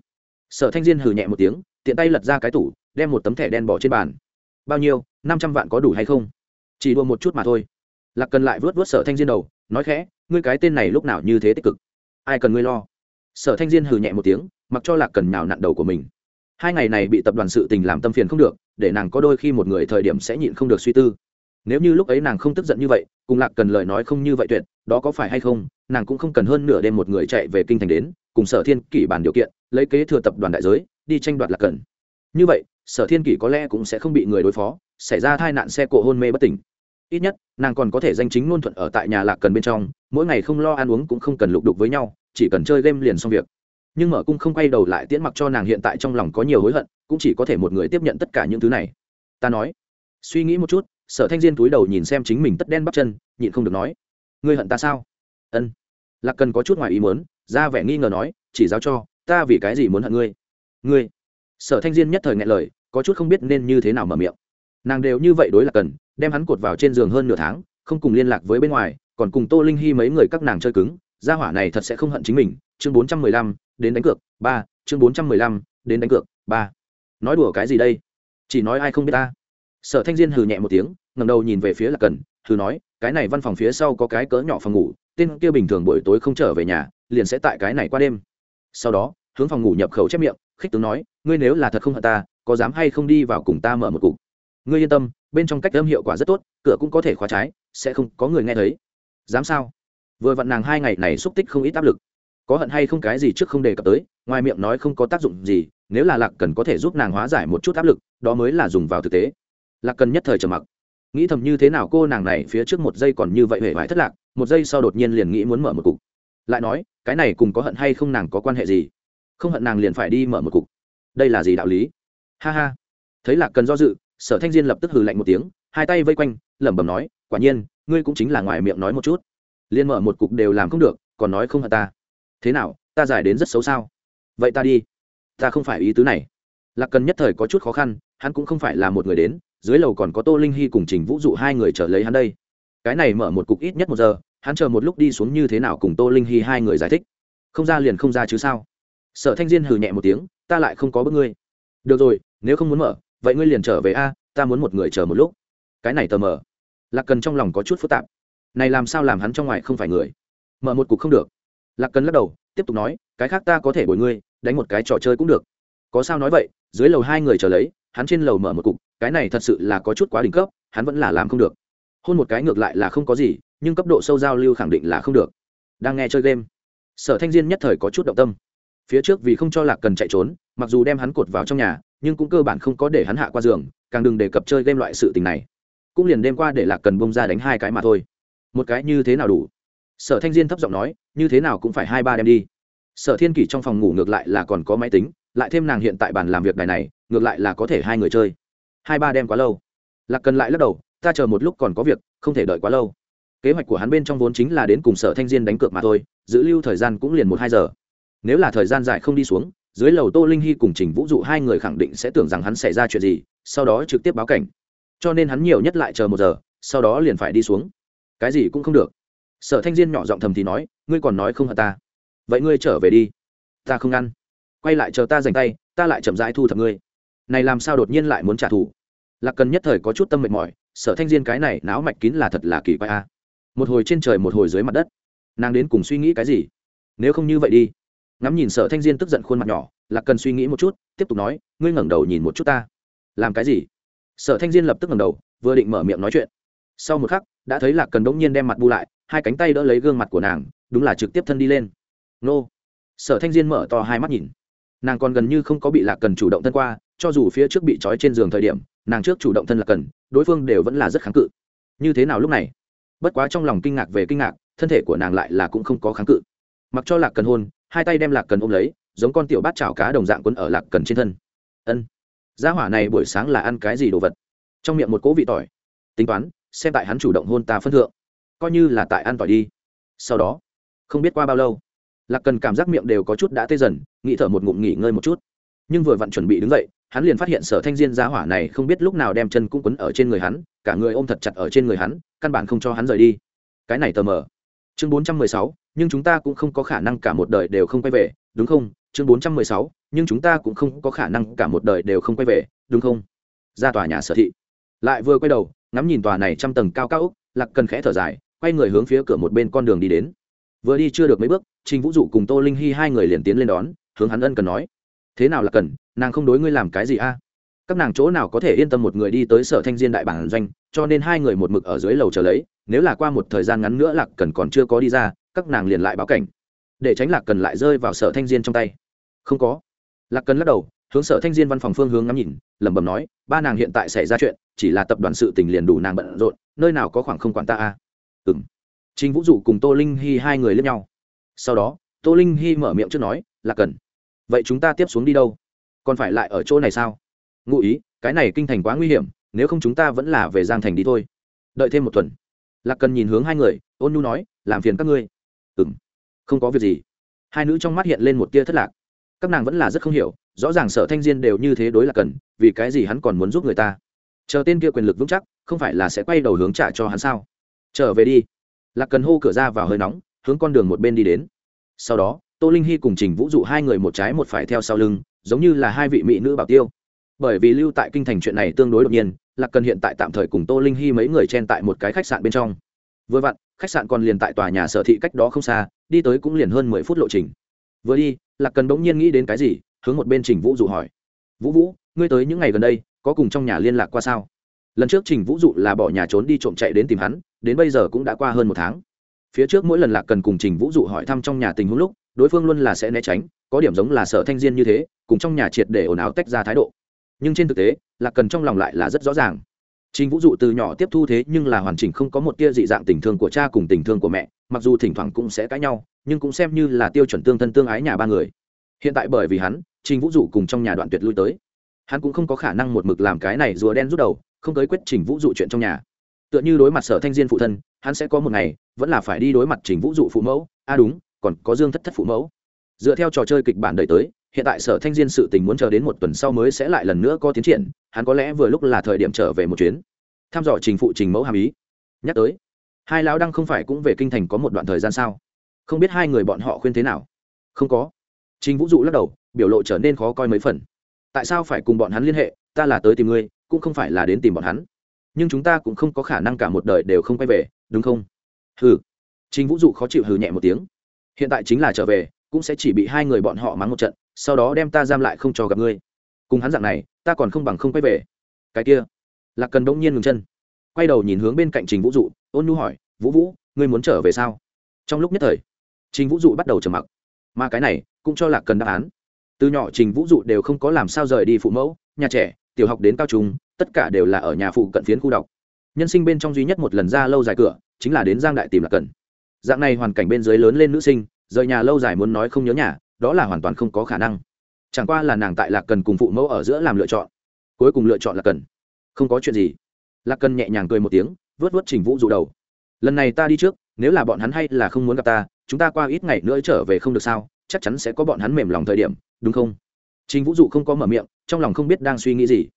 sở thanh diên hừ nhẹ một tiếng, tiện tay lật ra cái tủ, đem một tấm thẻ đen bỏ trên bàn. Bao nhiêu, năm trăm vạn có đủ hay không? Chỉ đua một chút mà thôi. Lạc cần lại vớt vớt sở thanh diên đầu, nói khẽ, ngươi cái tên này lúc nào như thế tích cực? Ai cần ngươi lo? Sở thanh diên hừ nhẹ một tiếng, mặc cho lạc cần nào nặn đầu của mình. Hai ngày này bị tập đoàn sự tình làm tâm phiền không được, để nàng có đôi khi một người thời điểm sẽ nhịn không được suy tư. Nếu như lúc ấy nàng không tức giận như vậy, cùng lạc cần lời nói không như vậy tuyệt, đó có phải hay không? Nàng cũng không cần hơn nửa đêm một người chạy về kinh thành đến, cùng sở thiên kỷ bàn điều kiện lấy kế thừa tập đoàn đại giới, đi tranh đoạt lạc cần như vậy, sở thiên kỷ có lẽ cũng sẽ không bị người đối phó, xảy ra tai nạn xe cộ hôn mê bất tỉnh. Ít nhất, nàng còn có thể danh chính ngôn thuận ở tại nhà lạc cần bên trong, mỗi ngày không lo ăn uống cũng không cần lục đục với nhau, chỉ cần chơi game liền xong việc. Nhưng mở cung không quay đầu lại tiễn mặc cho nàng hiện tại trong lòng có nhiều hối hận, cũng chỉ có thể một người tiếp nhận tất cả những thứ này. Ta nói. Suy nghĩ một chút, sở thanh diên túi đầu nhìn xem chính mình tất đen bắp chân, nhịn không được nói. Ngươi hận ta sao? Ân. Lạc cần có chút ngoài ý muốn, ra vẻ nghi ngờ nói, chỉ giáo cho ta vì cái gì muốn hận ngươi? Ngươi? Sở thanh diên nhất thời ngại lời, có chút không biết nên như thế nào mở miệng. Nàng đều như vậy đối là cần, đem hắn cột vào trên giường hơn nửa tháng, không cùng liên lạc với bên ngoài, còn cùng tô linh hy mấy người các nàng chơi cứng, gia hỏa này thật sẽ không hận chính mình. Chương bốn trăm mười lăm, đến đánh cược, ba. Chương bốn trăm mười lăm, đến đánh cược, ba. Nói đùa cái gì đây? Chỉ nói ai không biết ta. Sở thanh diên hừ nhẹ một tiếng ngầm đầu nhìn về phía lạc cần hừ nói, cái này văn phòng phía sau có cái cỡ nhỏ phòng ngủ, tên kia bình thường buổi tối không trở về nhà, liền sẽ tại cái này qua đêm sau đó, hướng phòng ngủ nhập khẩu chép miệng, khích tướng nói, ngươi nếu là thật không hận ta, có dám hay không đi vào cùng ta mở một cục? Ngươi yên tâm, bên trong cách âm hiệu quả rất tốt, cửa cũng có thể khóa trái, sẽ không có người nghe thấy. Dám sao? Vừa vặn nàng hai ngày này xúc tích không ít áp lực. Có hận hay không cái gì trước không đề cập tới, ngoài miệng nói không có tác dụng gì, nếu là lạc cần có thể giúp nàng hóa giải một chút áp lực, đó mới là dùng vào thực tế. Lạc cần nhất thời trầm mặc. Nghĩ thầm như thế nào cô nàng này phía trước một giây còn như vậy hề vải thất lạc, một giây sau đột nhiên liền nghĩ muốn mở một cục. Lại nói cái này cùng có hận hay không nàng có quan hệ gì? Không hận nàng liền phải đi mở một cục. Đây là gì đạo lý? Ha ha. Thấy lạc cần do dự, sở thanh diên lập tức hừ lạnh một tiếng, hai tay vây quanh, lẩm bẩm nói, quả nhiên, ngươi cũng chính là ngoài miệng nói một chút. Liên mở một cục đều làm không được, còn nói không hận ta. Thế nào, ta giải đến rất xấu sao? Vậy ta đi. Ta không phải ý tứ này. Lạc cần nhất thời có chút khó khăn, hắn cũng không phải là một người đến, dưới lầu còn có tô linh hy cùng trình vũ dụ hai người trở lấy hắn đây. Cái này mở một cục ít nhất một giờ hắn chờ một lúc đi xuống như thế nào cùng tô linh hy hai người giải thích. Không ra liền không ra chứ sao? Sở thanh diên hừ nhẹ một tiếng, ta lại không có bước ngươi. Được rồi, nếu không muốn mở, vậy ngươi liền trở về a, ta muốn một người chờ một lúc. Cái này tờ mở lạc cần trong lòng có chút phức tạp. Này làm sao làm hắn trong ngoài không phải người? Mở một cục không được. Lạc cần lắc đầu, tiếp tục nói, cái khác ta có thể bồi ngươi, đánh một cái trò chơi cũng được. Có sao nói vậy, dưới lầu hai người chờ lấy, hắn trên lầu mở một cục, cái này thật sự là có chút quá đỉnh cấp, hắn vẫn là làm không được hôn một cái ngược lại là không có gì, nhưng cấp độ sâu giao lưu khẳng định là không được. Đang nghe chơi game, sở thanh diên nhất thời có chút động tâm. Phía trước vì không cho lạc cần chạy trốn, mặc dù đem hắn cột vào trong nhà, nhưng cũng cơ bản không có để hắn hạ qua giường, càng đừng đề cập chơi game loại sự tình này. Cũng liền đêm qua để lạc cần bông ra đánh hai cái mà thôi. Một cái như thế nào đủ? Sở thanh diên thấp giọng nói, như thế nào cũng phải hai ba đem đi. Sở thiên kỷ trong phòng ngủ ngược lại là còn có máy tính, lại thêm nàng hiện tại bàn làm việc đài này, ngược lại là có thể hai người chơi. Hai ba đem quá lâu. Lạc cần lại lắc đầu ta chờ một lúc còn có việc, không thể đợi quá lâu. Kế hoạch của hắn bên trong vốn chính là đến cùng sở thanh diên đánh cược mà thôi, giữ lưu thời gian cũng liền một hai giờ. Nếu là thời gian dài không đi xuống, dưới lầu tô linh hy cùng trình vũ dụ hai người khẳng định sẽ tưởng rằng hắn xảy ra chuyện gì, sau đó trực tiếp báo cảnh. Cho nên hắn nhiều nhất lại chờ một giờ, sau đó liền phải đi xuống. Cái gì cũng không được. Sở thanh diên nhỏ giọng thầm thì nói, ngươi còn nói không hận ta. Vậy ngươi trở về đi. Ta không ngăn quay lại chờ ta dành tay, ta lại chậm rãi thu thập ngươi. Này làm sao đột nhiên lại muốn trả thù? Lạc cần nhất thời có chút tâm mệt mỏi sở thanh diên cái này não mạch kín là thật là kỳ quái a một hồi trên trời một hồi dưới mặt đất. Nàng đến cùng suy nghĩ cái gì? Nếu không như vậy đi. Ngắm nhìn sở thanh diên tức giận khuôn mặt nhỏ, lạc cần suy nghĩ một chút, tiếp tục nói, ngươi ngẩng đầu nhìn một chút ta. Làm cái gì? Sở thanh diên lập tức ngẩng đầu, vừa định mở miệng nói chuyện. Sau một khắc, đã thấy lạc cần đống nhiên đem mặt bu lại, hai cánh tay đỡ lấy gương mặt của nàng, đúng là trực tiếp thân đi lên. Nô. Sở thanh diên mở to hai mắt nhìn. Nàng còn gần như không có bị lạc cần chủ động thân qua, cho dù phía trước bị trói trên giường thời điểm, nàng trước chủ động thân lạc cần đối phương đều vẫn là rất kháng cự. Như thế nào lúc này? Bất quá trong lòng kinh ngạc về kinh ngạc, thân thể của nàng lại là cũng không có kháng cự. Mặc cho lạc cần hôn, hai tay đem lạc cần ôm lấy, giống con tiểu bát chảo cá đồng dạng quấn ở lạc cần trên thân. Ân. Gia hỏa này buổi sáng là ăn cái gì đồ vật? Trong miệng một cỗ vị tỏi. Tính toán, xem tại hắn chủ động hôn ta phân thượng. Coi như là tại ăn tỏi đi. Sau đó, không biết qua bao lâu, lạc cần cảm giác miệng đều có chút đã tê dần, nghĩ thở một ngụm nghỉ ngơi một chút. Nhưng vừa vặn chuẩn bị đứng dậy hắn liền phát hiện sở thanh diên gia hỏa này không biết lúc nào đem chân cũng quấn ở trên người hắn, cả người ôm thật chặt ở trên người hắn, căn bản không cho hắn rời đi. Cái này tờ mờ. Chương bốn trăm mười sáu, nhưng chúng ta cũng không có khả năng cả một đời đều không quay về, đúng không? Chương bốn trăm mười sáu, nhưng chúng ta cũng không có khả năng cả một đời đều không quay về, đúng không? Ra tòa nhà sở thị. Lại vừa quay đầu, ngắm nhìn tòa này trăm tầng cao cao úc lạc cần khẽ thở dài, quay người hướng phía cửa một bên con đường đi đến. Vừa đi chưa được mấy bước, trình vũ dụ cùng tô linh hy hai người liền tiến lên đón, hướng hắn ân cần nói thế nào là cần, nàng không đối ngươi làm cái gì a? Các nàng chỗ nào có thể yên tâm một người đi tới sở thanh diên đại bản doanh, cho nên hai người một mực ở dưới lầu chờ lấy, nếu là qua một thời gian ngắn nữa lạc cần còn chưa có đi ra, các nàng liền lại báo cảnh. Để tránh lạc cần lại rơi vào sở thanh diên trong tay. Không có. Lạc cần lắc đầu, hướng sở thanh diên văn phòng phương hướng ngắm nhìn, lẩm bẩm nói, ba nàng hiện tại xảy ra chuyện, chỉ là tập đoàn sự tình liền đủ nàng bận rộn, nơi nào có khoảng không quản ta a? À? ừng chính vũ dụ cùng tô linh hy hai người lên nhau. Sau đó, tô linh hy mở miệng trước nói là cần vậy chúng ta tiếp xuống đi đâu? Còn phải lại ở chỗ này sao? Ngụ ý, cái này kinh thành quá nguy hiểm, nếu không chúng ta vẫn là về giang thành đi thôi. Đợi thêm một tuần. Lạc cần nhìn hướng hai người, ôn nhu nói, làm phiền các ngươi. Ừ m không có việc gì. Hai nữ trong mắt hiện lên một tia thất lạc. Các nàng vẫn là rất không hiểu, rõ ràng sở thanh diên đều như thế đối Lạc cần, vì cái gì hắn còn muốn giúp người ta? Chờ tên kia quyền lực vững chắc, không phải là sẽ quay đầu hướng trả cho hắn sao? Trở về đi. Lạc cần hô cửa ra vào hơi nóng, hướng con đường một bên đi đến. Sau đó tô linh hy cùng trình vũ dụ hai người một trái một phải theo sau lưng, giống như là hai vị mỹ nữ bảo tiêu. Bởi vì lưu tại kinh thành chuyện này tương đối đột nhiên, lạc cần hiện tại tạm thời cùng tô linh hy mấy người chen tại một cái khách sạn bên trong. Vừa vặn, khách sạn còn liền tại tòa nhà sở thị cách đó không xa, đi tới cũng liền hơn mười phút lộ trình. Vừa đi, lạc cần bỗng nhiên nghĩ đến cái gì, hướng một bên trình vũ dụ hỏi. Vũ vũ, ngươi tới những ngày gần đây, có cùng trong nhà liên lạc qua sao? Lần trước trình vũ dụ là bỏ nhà trốn đi trộm chạy đến tìm hắn, đến bây giờ cũng đã qua hơn một tháng. Phía trước mỗi lần lạc cần cùng trình vũ dụ hỏi thăm trong nhà tình huống lúc đối phương luôn là sẽ né tránh có điểm giống là sở thanh diên như thế cùng trong nhà triệt để ồn ào tách ra thái độ nhưng trên thực tế là cần trong lòng lại là rất rõ ràng Trình Vũ dụ từ nhỏ tiếp thu thế nhưng là hoàn chỉnh không có một tia dị dạng tình thương của cha cùng tình thương của mẹ, mặc dù thỉnh thoảng cũng sẽ cãi nhau, nhưng cũng xem như là tiêu chuẩn tương thân tương ái nhà ba người. Hiện tại bởi vì hắn, Trình Vũ dụ cùng trong nhà đoạn tuyệt lui tới. Hắn cũng không có khả năng một mực làm cái này rùa đen rút đầu, không tới quyết Trình Vũ dụ chuyện trong nhà. Tựa như đối mặt Sở Thanh Diên phụ thân, hắn sẽ có một ngày vẫn là phải đi đối mặt Trình Vũ dụ phụ mẫu, a à đúng, còn có Dương Thất Thất phụ mẫu. Dựa theo trò chơi kịch bản đợi tới, hiện tại sở thanh diên sự tình muốn chờ đến một tuần sau mới sẽ lại lần nữa có tiến triển hắn có lẽ vừa lúc là thời điểm trở về một chuyến. Thăm dò trình phụ trình mẫu hàm ý. Nhắc tới hai lão đăng không phải cũng về kinh thành có một đoạn thời gian sao? Không biết hai người bọn họ khuyên thế nào? Không có. Trình vũ dụ lắc đầu biểu lộ trở nên khó coi mấy phần. Tại sao phải cùng bọn hắn liên hệ? Ta là tới tìm ngươi cũng không phải là đến tìm bọn hắn. Nhưng chúng ta cũng không có khả năng cả một đời đều không quay về đúng không? Hừ. Trình vũ dụ khó chịu hừ nhẹ một tiếng hiện tại chính là trở về, cũng sẽ chỉ bị hai người bọn họ mắng một trận, sau đó đem ta giam lại không cho gặp ngươi. Cùng hắn dạng này, ta còn không bằng không quay về. Cái kia, lạc cần đông nhiên ngừng chân, quay đầu nhìn hướng bên cạnh trình vũ dụ, ôn nhu hỏi, vũ vũ, ngươi muốn trở về sao? Trong lúc nhất thời, trình vũ dụ bắt đầu trầm mặc. Mà cái này, cũng cho lạc cần đáp án. Từ nhỏ trình vũ dụ đều không có làm sao rời đi phụ mẫu, nhà trẻ, tiểu học đến cao trung, tất cả đều là ở nhà phụ cận phiến khu đọc. Nhân sinh bên trong duy nhất một lần ra lâu dài cửa, chính là đến giang đại tìm lạc cần dạng này hoàn cảnh bên dưới lớn lên nữ sinh, rời nhà lâu dài muốn nói không nhớ nhà, đó là hoàn toàn không có khả năng. Chẳng qua là nàng tại lạc cần cùng phụ mẫu ở giữa làm lựa chọn. Cuối cùng lựa chọn là cần. Không có chuyện gì. Lạc cần nhẹ nhàng cười một tiếng, vớt vớt trình vũ dụ đầu. Lần này ta đi trước, nếu là bọn hắn hay là không muốn gặp ta, chúng ta qua ít ngày nữa trở về không được sao, chắc chắn sẽ có bọn hắn mềm lòng thời điểm, đúng không? Trình vũ dụ không có mở miệng, trong lòng không biết đang suy nghĩ gì.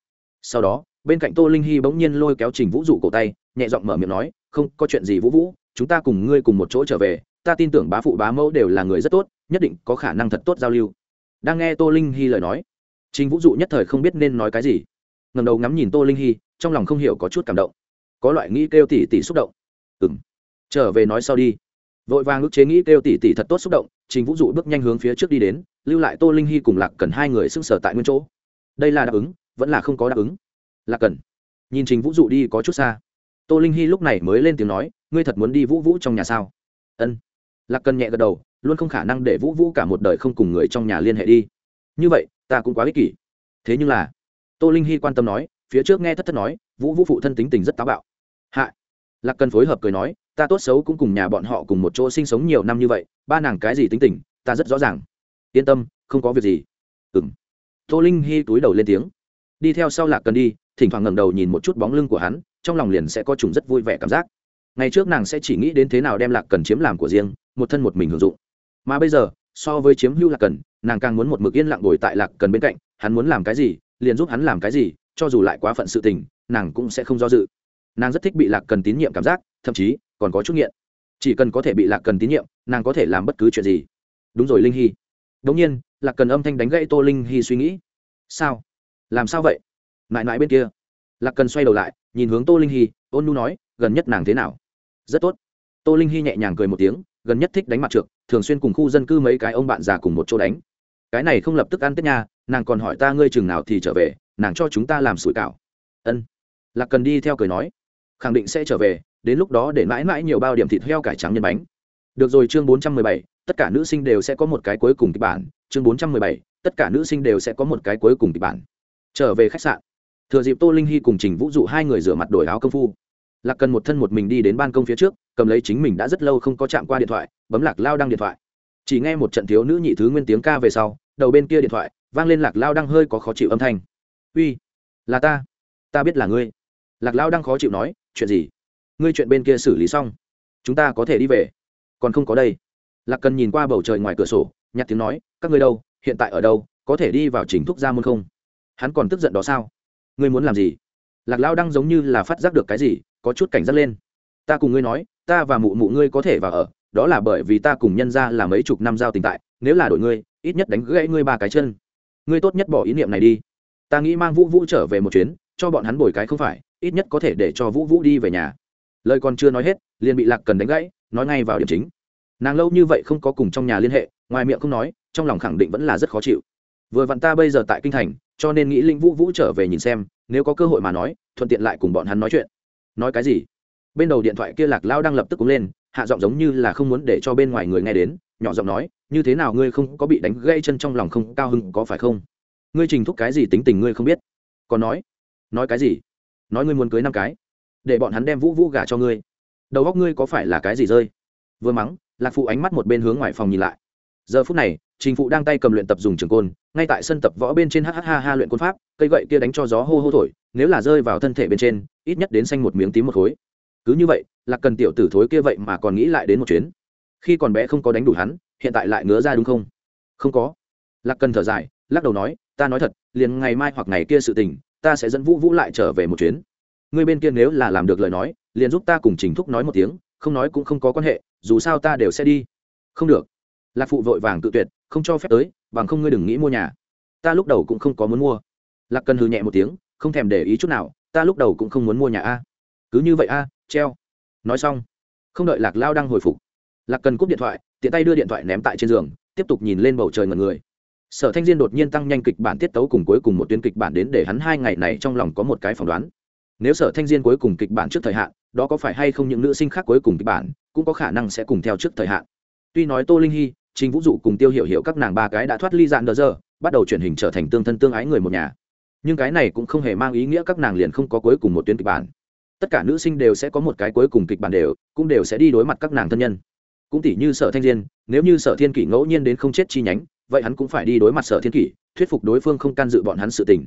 Sau đó, bên cạnh tô linh hy bỗng nhiên lôi kéo trình vũ dụ cổ tay, nhẹ giọng mở miệng nói, không, có chuyện gì vũ vũ chúng ta cùng ngươi cùng một chỗ trở về, ta tin tưởng bá phụ bá mẫu đều là người rất tốt, nhất định có khả năng thật tốt giao lưu. Đang nghe tô linh hy lời nói, trình vũ dụ nhất thời không biết nên nói cái gì. Ngầm đầu ngắm nhìn tô linh hy trong lòng không hiểu có chút cảm động. Có loại nghĩ kêu tỉ tỉ xúc động. Ừ m trở về nói sau đi. Vội vàng ức chế nghĩ kêu tỉ tỉ thật tốt xúc động, trình vũ dụ bước nhanh hướng phía trước đi đến, lưu lại tô linh hy cùng lạc cần hai người xưng sở tại nguyên chỗ. Đây là đáp ứng, vẫn là không có đáp ứng. Lạc cần. Nhìn trình vũ dụ đi có chút xa tô linh hy lúc này mới lên tiếng nói, ngươi thật muốn đi vũ vũ trong nhà sao? Ân. Lạc cần nhẹ gật đầu, luôn không khả năng để vũ vũ cả một đời không cùng người trong nhà liên hệ đi. Như vậy, ta cũng quá ích kỷ. Thế nhưng là, tô linh hy quan tâm nói, phía trước nghe thất thất nói, vũ vũ phụ thân tính tình rất táo bạo. Hạ. Lạc cần phối hợp cười nói, ta tốt xấu cũng cùng nhà bọn họ cùng một chỗ sinh sống nhiều năm như vậy, ba nàng cái gì tính tình, ta rất rõ ràng. Yên tâm, không có việc gì. Ừng tô linh hy túi đầu lên tiếng. Đi theo sau lạc cần đi thỉnh thoảng ngẩng đầu nhìn một chút bóng lưng của hắn, trong lòng liền sẽ có chủng rất vui vẻ cảm giác. Ngày trước nàng sẽ chỉ nghĩ đến thế nào đem lạc cần chiếm làm của riêng, một thân một mình hưởng dụng. Mà bây giờ, so với chiếm hữu lạc cần, nàng càng muốn một mực yên lặng ngồi tại lạc cần bên cạnh, hắn muốn làm cái gì, liền giúp hắn làm cái gì, cho dù lại quá phận sự tình, nàng cũng sẽ không do dự. Nàng rất thích bị lạc cần tín nhiệm cảm giác, thậm chí còn có chút nghiện. Chỉ cần có thể bị lạc cần tín nhiệm, nàng có thể làm bất cứ chuyện gì. Đúng rồi linh hy. Đ ỗ n g nhiên, lạc cần âm thanh đánh gãy tô linh hy suy nghĩ. Sao? Làm sao vậy? Mãi mãi bên kia. Lạc cần xoay đầu lại, nhìn hướng tô linh hy, ôn nu nói, gần nhất nàng thế nào? Rất tốt. Tô linh hy nhẹ nhàng cười một tiếng, gần nhất thích đánh mặt trượt thường xuyên cùng khu dân cư mấy cái ông bạn già cùng một chỗ đánh. Cái này không lập tức ăn tết nha, nàng còn hỏi ta ngươi chừng nào thì trở về, nàng cho chúng ta làm sủi cảo. Ân. Lạc cần đi theo cười nói, khẳng định sẽ trở về, đến lúc đó để mãi mãi nhiều bao điểm thịt heo cải trắng nhân bánh. Được rồi, chương bốn trăm mười bảy, tất cả nữ sinh đều sẽ có một cái cuối cùng kịch bản. Chương bốn trăm mười bảy, tất cả nữ sinh đều sẽ có một cái cuối cùng kịch bản. Trở về khách sạn thừa dịp tô linh hy cùng trình vũ dụ hai người rửa mặt đổi áo công phu, lạc cần một thân một mình đi đến ban công phía trước, cầm lấy chính mình đã rất lâu không có chạm qua điện thoại, bấm lạc lao đăng điện thoại. Chỉ nghe một trận thiếu nữ nhị thứ nguyên tiếng ca về sau, đầu bên kia điện thoại, vang lên lạc lao đăng hơi có khó chịu âm thanh. Uy, là ta ta biết là ngươi. Lạc lao đăng khó chịu nói, chuyện gì? Ngươi chuyện bên kia xử lý xong, chúng ta có thể đi về. Còn không có đây. Lạc cần nhìn qua bầu trời ngoài cửa sổ, nhặt tiếng nói, các ngươi đâu, hiện tại ở đâu, có thể đi vào chính thúc ra môn không? Hắn còn tức giận đó sao? Ngươi muốn làm gì? Lạc lao đang giống như là phát giác được cái gì, có chút cảnh giác lên. Ta cùng ngươi nói, ta và mụ mụ ngươi có thể vào ở, đó là bởi vì ta cùng nhân ra là mấy chục năm giao tình tại, nếu là đội ngươi, ít nhất đánh gãy ngươi ba cái chân. Ngươi tốt nhất bỏ ý niệm này đi. Ta nghĩ mang vũ vũ trở về một chuyến, cho bọn hắn bồi cái không phải, ít nhất có thể để cho vũ vũ đi về nhà. Lời còn chưa nói hết, liền bị lạc cần đánh gãy, nói ngay vào điểm chính. Nàng lâu như vậy không có cùng trong nhà liên hệ, ngoài miệng không nói, trong lòng khẳng định vẫn là rất khó chịu. Vừa vặn ta bây giờ tại kinh thành cho nên nghĩ linh vũ vũ trở về nhìn xem, nếu có cơ hội mà nói, thuận tiện lại cùng bọn hắn nói chuyện. Nói cái gì? Bên đầu điện thoại kia lạc lao đang lập tức cúng lên, hạ giọng giống như là không muốn để cho bên ngoài người nghe đến, nhỏ giọng nói, như thế nào ngươi không có bị đánh gãy chân trong lòng không cao hưng có phải không? Ngươi trình thúc cái gì tính tình ngươi không biết? Còn nói nói cái gì? Nói ngươi muốn cưới năm cái, để bọn hắn đem vũ vũ gả cho ngươi. Đầu góc ngươi có phải là cái gì rơi? Vừa mắng, lạc phụ ánh mắt một bên hướng ngoài phòng nhìn lại giờ phút này, trình phụ đang tay cầm luyện tập dùng trường côn, ngay tại sân tập võ bên trên hh ha luyện côn pháp, cây gậy kia đánh cho gió hô hô thổi, nếu là rơi vào thân thể bên trên, ít nhất đến xanh một miếng tím một khối. Cứ như vậy, lạc cần tiểu tử thối kia vậy mà còn nghĩ lại đến một chuyến. Khi còn bé không có đánh đủ hắn, hiện tại lại ngứa ra đúng không? Không có. Lạc cần thở dài, lắc đầu nói, ta nói thật, liền ngày mai hoặc ngày kia sự tình, ta sẽ dẫn vũ vũ lại trở về một chuyến. Ngươi bên kia nếu là làm được lời nói, liền giúp ta cùng trình thúc nói một tiếng, không nói cũng không có quan hệ, dù sao ta đều sẽ đi. Không được lạc phụ vội vàng tự tuyệt, không cho phép tới, bằng không ngươi đừng nghĩ mua nhà. Ta lúc đầu cũng không có muốn mua. Lạc cần hừ nhẹ một tiếng, không thèm để ý chút nào, ta lúc đầu cũng không muốn mua nhà a. Cứ như vậy a, treo. Nói xong, không đợi lạc lao đang hồi phục, lạc cần cúp điện thoại, tiện tay đưa điện thoại ném tại trên giường, tiếp tục nhìn lên bầu trời ngần người. Sở thanh diên đột nhiên tăng nhanh kịch bản tiết tấu cùng cuối cùng một tuyến kịch bản đến để hắn hai ngày này trong lòng có một cái phỏng đoán. Nếu sở thanh diên cuối cùng kịch bản trước thời hạn, đó có phải hay không những nữ sinh khác cuối cùng kịch bản cũng có khả năng sẽ cùng theo trước thời hạn. Tuy nói tô linh hy trình vũ dụ cùng tiêu hiểu hiểu các nàng ba cái đã thoát ly dạn đờ giờ, bắt đầu chuyển hình trở thành tương thân tương ái người một nhà. Nhưng cái này cũng không hề mang ý nghĩa các nàng liền không có cuối cùng một tuyến kịch bản. Tất cả nữ sinh đều sẽ có một cái cuối cùng kịch bản đều, cũng đều sẽ đi đối mặt các nàng thân nhân. Cũng tỷ như sở thanh diên, nếu như sở thiên kỷ ngẫu nhiên đến không chết chi nhánh, vậy hắn cũng phải đi đối mặt sở thiên kỷ, thuyết phục đối phương không can dự bọn hắn sự tình.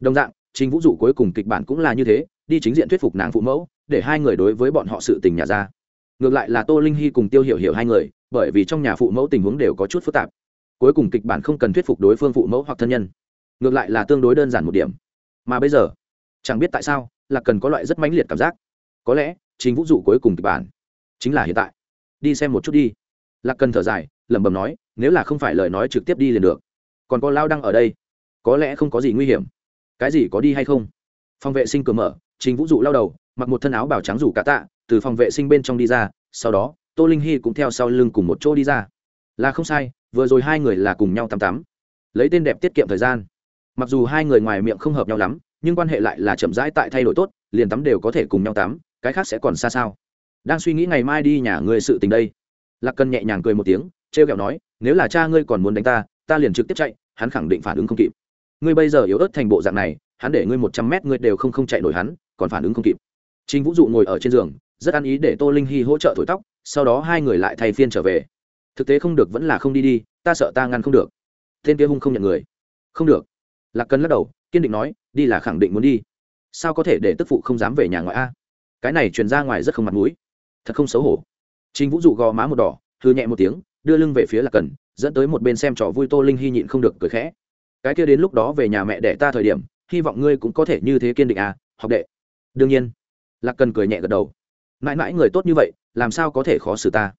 Đồng dạng, trình vũ dụ cuối cùng kịch bản cũng là như thế, đi chính diện thuyết phục nàng phụ mẫu, để hai người đối với bọn họ sự tình nhà ra. Ngược lại là tô linh Hi cùng tiêu hiểu hiểu hai người bởi vì trong nhà phụ mẫu tình huống đều có chút phức tạp. Cuối cùng kịch bản không cần thuyết phục đối phương phụ mẫu hoặc thân nhân. Ngược lại là tương đối đơn giản một điểm. Mà bây giờ, chẳng biết tại sao, là cần có loại rất mãnh liệt cảm giác. Có lẽ, chính vũ dụ cuối cùng kịch bản chính là hiện tại. Đi xem một chút đi. Lạc cần thở dài, lẩm bẩm nói, nếu là không phải lời nói trực tiếp đi liền được. Còn có lao đăng ở đây, có lẽ không có gì nguy hiểm. Cái gì có đi hay không? Phòng vệ sinh cửa mở, chính vũ dụ lao đầu, mặc một thân áo bảo trắng rủ cả tạ, từ phòng vệ sinh bên trong đi ra, sau đó tô linh hy cũng theo sau lưng cùng một chỗ đi ra. Là không sai, vừa rồi hai người là cùng nhau tắm tắm. Lấy tên đẹp tiết kiệm thời gian. Mặc dù hai người ngoài miệng không hợp nhau lắm, nhưng quan hệ lại là chậm rãi tại thay đổi tốt, liền tắm đều có thể cùng nhau tắm, cái khác sẽ còn xa sao? Đang suy nghĩ ngày mai đi nhà ngươi sự tình đây. Lạc cần nhẹ nhàng cười một tiếng t r e o kẹo nói, nếu là cha ngươi còn muốn đánh ta ta liền trực tiếp chạy, hắn khẳng định phản ứng không kịp. Ngươi bây giờ yếu ớt thành bộ dạng này, hắn để ngươi một trăm mét ngươi đều không không chạy nổi hắn, còn phản ứng không kịp. Chính vũ dụ ngồi ở trên giường rất ăn ý để tô linh hy hỗ trợ thổi tóc, sau đó hai người lại thay phiên trở về. Thực tế không được vẫn là không đi đi, ta sợ ta ngăn không được. Tên kia hung không nhận người. Không được. Lạc cần lắc đầu, kiên định nói, đi là khẳng định muốn đi. Sao có thể để tức phụ không dám về nhà ngoại a? Cái này truyền ra ngoài rất không mặt mũi. Thật không xấu hổ. Trình vũ dụ gò má một đỏ thư nhẹ một tiếng, đưa lưng về phía lạc cần dẫn tới một bên xem trò vui tô linh hy nhịn không được cười khẽ. Cái kia đến lúc đó về nhà mẹ đẻ ta thời điểm, hy vọng ngươi cũng có thể như thế kiên định à học đệ. Đương nhiên. Lạc cần cười nhẹ gật đầu mãi mãi người tốt như vậy, làm sao có thể khó xử ta?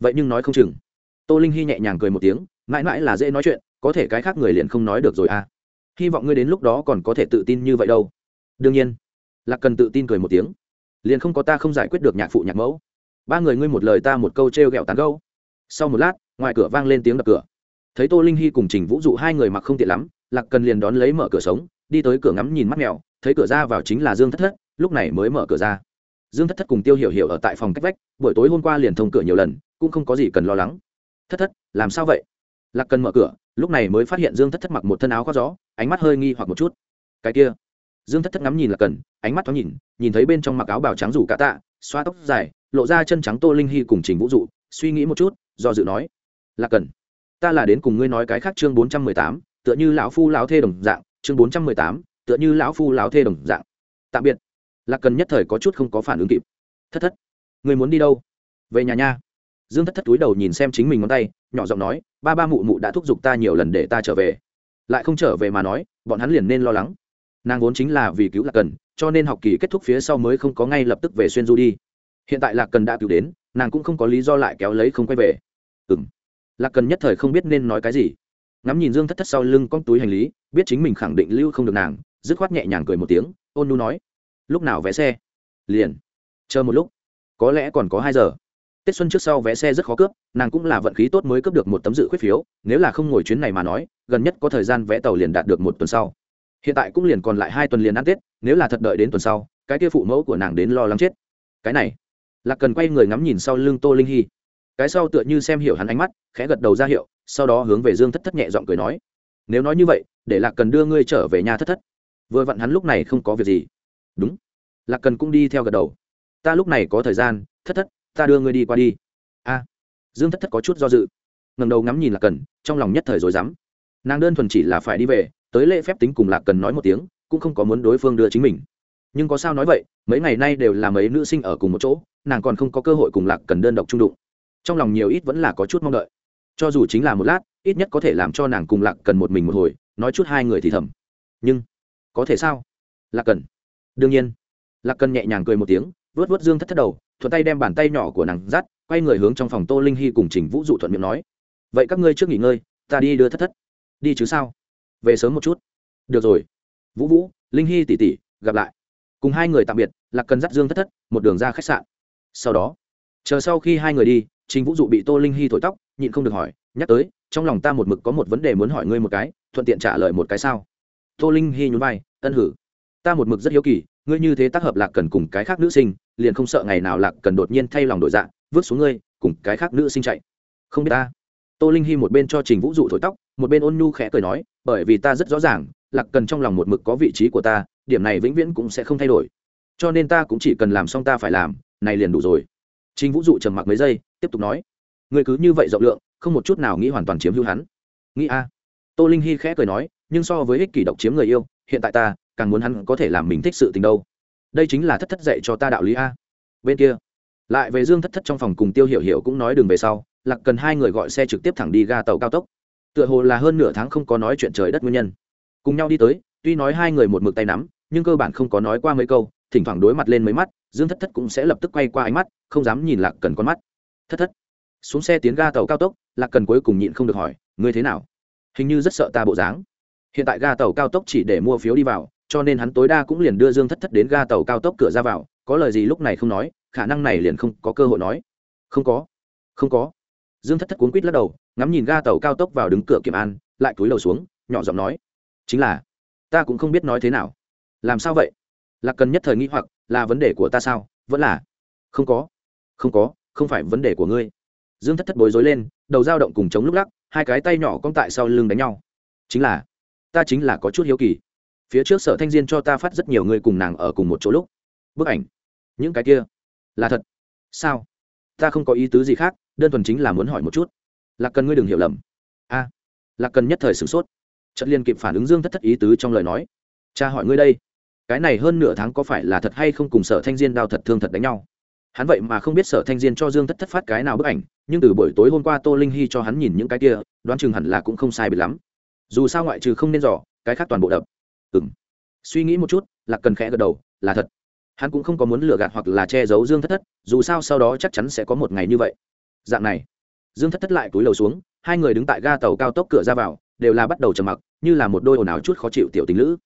Vậy nhưng nói không chừng. Tô linh hy nhẹ nhàng cười một tiếng, mãi mãi là dễ nói chuyện, có thể cái khác người liền không nói được rồi à. Hy vọng ngươi đến lúc đó còn có thể tự tin như vậy đâu. Đương nhiên. Lạc cần tự tin cười một tiếng. Liền không có ta không giải quyết được nhạc phụ nhạc mẫu. Ba người ngươi một lời ta một câu t r e o g ẹ o tán gâu sau một lát, ngoài cửa vang lên tiếng đập cửa. Thấy tô linh hy cùng trình vũ dụ hai người mặc không tiện lắm, lạc cần liền đón lấy mở cửa sống, đi tới cửa ngắm nhìn mắt mèo, thấy cửa ra vào chính là dương thất thất, lúc này mới mở cửa ra dương thất thất cùng tiêu hiểu hiểu ở tại phòng cách vách, buổi tối hôm qua liền thông cửa nhiều lần, cũng không có gì cần lo lắng. Thất thất, làm sao vậy? Lạc cần mở cửa, lúc này mới phát hiện dương thất thất mặc một thân áo khoác gió, ánh mắt hơi nghi hoặc một chút. Cái kia? Dương thất thất ngắm nhìn Lạc cần, ánh mắt thoáng nhìn nhìn thấy bên trong mặc áo bào trắng rủ cả tạ, xoa tóc dài, lộ ra chân trắng tô linh hy cùng trình vũ dụ, suy nghĩ một chút, do dự nói, Lạc cần, ta là đến cùng ngươi nói cái khác chương bốn trăm mười tám, tựa như lão phu lão thê đồng dạng, chương bốn trăm mười tám, tựa như lão phu lão thê đồng dạng. Tạm biệt lạc cần nhất thời có chút không có phản ứng kịp. Thất thất, người muốn đi đâu? Về nhà nha. Dương thất thất túi đầu nhìn xem chính mình ngón tay, nhỏ giọng nói, ba ba mụ mụ đã thúc giục ta nhiều lần để ta trở về. Lại không trở về mà nói, bọn hắn liền nên lo lắng. Nàng vốn chính là vì cứu lạc cần, cho nên học kỳ kết thúc phía sau mới không có ngay lập tức về xuyên du đi. Hiện tại lạc cần đã cứu đến, nàng cũng không có lý do lại kéo lấy không quay về. Ừ m lạc cần nhất thời không biết nên nói cái gì. Ngắm nhìn dương thất thất sau lưng con túi hành lý, biết chính mình khẳng định lưu không được nàng, dứt khoát nhẹ nhàng cười một tiếng, ôn nu nói lúc nào vé xe? Liền. Chờ một lúc. Có lẽ còn có hai giờ. Tết xuân trước sau vé xe rất khó cướp, nàng cũng là vận khí tốt mới cướp được một tấm dự khuyết phiếu, nếu là không ngồi chuyến này mà nói, gần nhất có thời gian vé tàu liền đạt được một tuần sau. Hiện tại cũng liền còn lại hai tuần liền ăn tết, nếu là thật đợi đến tuần sau, cái kia phụ mẫu của nàng đến lo lắng chết. Cái này. Lạc cần quay người ngắm nhìn sau lưng tô linh hy. Cái sau tựa như xem hiểu hắn ánh mắt, khẽ gật đầu ra hiệu, sau đó hướng về dương thất thất nhẹ giọng cười nói. Nếu nói như vậy, để lạc cần đưa ngươi trở về nhà thất thất. Vừa vặn hắn lúc này không có việc gì đúng. Lạc cần cũng đi theo gật đầu. Ta lúc này có thời gian, thất thất, ta đưa ngươi đi qua đi. A. Dương thất thất có chút do dự. Ngầm đầu ngắm nhìn lạc cần, trong lòng nhất thời rồi dám nàng đơn thuần chỉ là phải đi về, tới lễ phép tính cùng lạc cần nói một tiếng, cũng không có muốn đối phương đưa chính mình. Nhưng có sao nói vậy, mấy ngày nay đều là mấy nữ sinh ở cùng một chỗ, nàng còn không có cơ hội cùng lạc cần đơn độc trung đụng. Trong lòng nhiều ít vẫn là có chút mong đợi. Cho dù chính là một lát, ít nhất có thể làm cho nàng cùng lạc cần một mình một hồi, nói chút hai người thì thầm. Nhưng, có thể sao? Lạc cần đương nhiên. Lạc cần nhẹ nhàng cười một tiếng vớt vớt dương thất thất đầu, thuận tay đem bàn tay nhỏ của nàng dắt, quay người hướng trong phòng tô linh hy cùng trình vũ dụ thuận miệng nói. Vậy các ngươi trước nghỉ ngơi, ta đi đưa thất thất. Đi chứ sao? Về sớm một chút. Được rồi. Vũ vũ, linh hy tỉ tỉ gặp lại. Cùng hai người tạm biệt, lạc cần dắt dương thất thất một đường ra khách sạn. Sau đó, chờ sau khi hai người đi, trình vũ dụ bị tô linh hy thổi tóc, nhịn không được hỏi, nhắc tới, trong lòng ta một mực có một vấn đề muốn hỏi ngươi một cái, thuận tiện trả lời một cái sao? Tô linh hy nhún vai, ân hử ta một mực rất hiếu kỳ, ngươi như thế tác hợp lạc cần cùng cái khác nữ sinh, liền không sợ ngày nào lạc cần đột nhiên thay lòng đổi dạng vứt xuống ngươi, cùng cái khác nữ sinh chạy. Không biết ta. Tô linh hy một bên cho trình vũ dụ thổi tóc, một bên ôn nhu khẽ cười nói, bởi vì ta rất rõ ràng, lạc cần trong lòng một mực có vị trí của ta, điểm này vĩnh viễn cũng sẽ không thay đổi. Cho nên ta cũng chỉ cần làm xong ta phải làm, này liền đủ rồi. Trình vũ dụ trầm mặc mấy giây, tiếp tục nói người cứ như vậy rộng lượng, không một chút nào nghĩ hoàn toàn chiếm hữu hắn. Nghĩ a. Tô linh hy khẽ cười nói, nhưng so với ích kỷ độc chiếm người yêu, hiện tại ta càng muốn hắn có thể làm mình thích sự tình đâu. Đây chính là thất thất dạy cho ta đạo lý a. Bên kia, lại về dương thất thất trong phòng cùng tiêu hiểu hiểu cũng nói đường về sau, lạc cần hai người gọi xe trực tiếp thẳng đi ga tàu cao tốc. Tựa hồ là hơn nửa tháng không có nói chuyện trời đất nguyên nhân. Cùng nhau đi tới, tuy nói hai người một mực tay nắm, nhưng cơ bản không có nói qua mấy câu, thỉnh thoảng đối mặt lên mấy mắt, dương thất thất cũng sẽ lập tức quay qua ánh mắt, không dám nhìn lạc cần con mắt. Thất thất, xuống xe tiến ga tàu cao tốc, lạc cần cuối cùng nhịn không được hỏi, ngươi thế nào? Hình như rất sợ ta bộ dáng. Hiện tại ga tàu cao tốc chỉ để mua phiếu đi vào cho nên hắn tối đa cũng liền đưa dương thất thất đến ga tàu cao tốc cửa ra vào, có lời gì lúc này không nói, khả năng này liền không có cơ hội nói. Không có. Không có. Dương thất thất cuốn quýt lắc đầu, ngắm nhìn ga tàu cao tốc vào đứng cửa kiểm an, lại cúi đầu xuống, nhỏ giọng nói, chính là, ta cũng không biết nói thế nào. Làm sao vậy? Lạc cần nhất thời nghĩ hoặc, là vấn đề của ta sao? Vẫn là? Không có. Không có, không phải vấn đề của ngươi. Dương thất thất bối rối lên, đầu dao động cùng chống lúc lắc, hai cái tay nhỏ cong tại sau lưng đánh nhau. Chính là, ta chính là có chút hiếu kỳ phía trước sở thanh diên cho ta phát rất nhiều người cùng nàng ở cùng một chỗ lúc. Bức ảnh. Những cái kia. Là thật. Sao? Ta không có ý tứ gì khác, đơn thuần chính là muốn hỏi một chút. Lạc cần ngươi đừng hiểu lầm. A. Lạc cần nhất thời sửng sốt. Trận liên kịp phản ứng dương thất thất ý tứ trong lời nói. Cha hỏi ngươi đây, cái này hơn nửa tháng có phải là thật hay không cùng sở thanh diên đao thật thương thật đánh nhau? Hắn vậy mà không biết sở thanh diên cho dương thất thất phát cái nào bức ảnh, nhưng từ buổi tối hôm qua tô linh hy cho hắn nhìn những cái kia, đoán chừng hẳn là cũng không sai biệt lắm. Dù sao ngoại trừ không nên dò, cái khác toàn bộ đập ừng suy nghĩ một chút, lạc cần khẽ gật đầu, là thật. Hắn cũng không có muốn lừa gạt hoặc là che giấu dương thất thất, dù sao sau đó chắc chắn sẽ có một ngày như vậy. Dạng này, dương thất thất lại túi lầu xuống, hai người đứng tại ga tàu cao tốc cửa ra vào, đều là bắt đầu trầm mặc, như là một đôi ồn ào chút khó chịu tiểu tình lữ.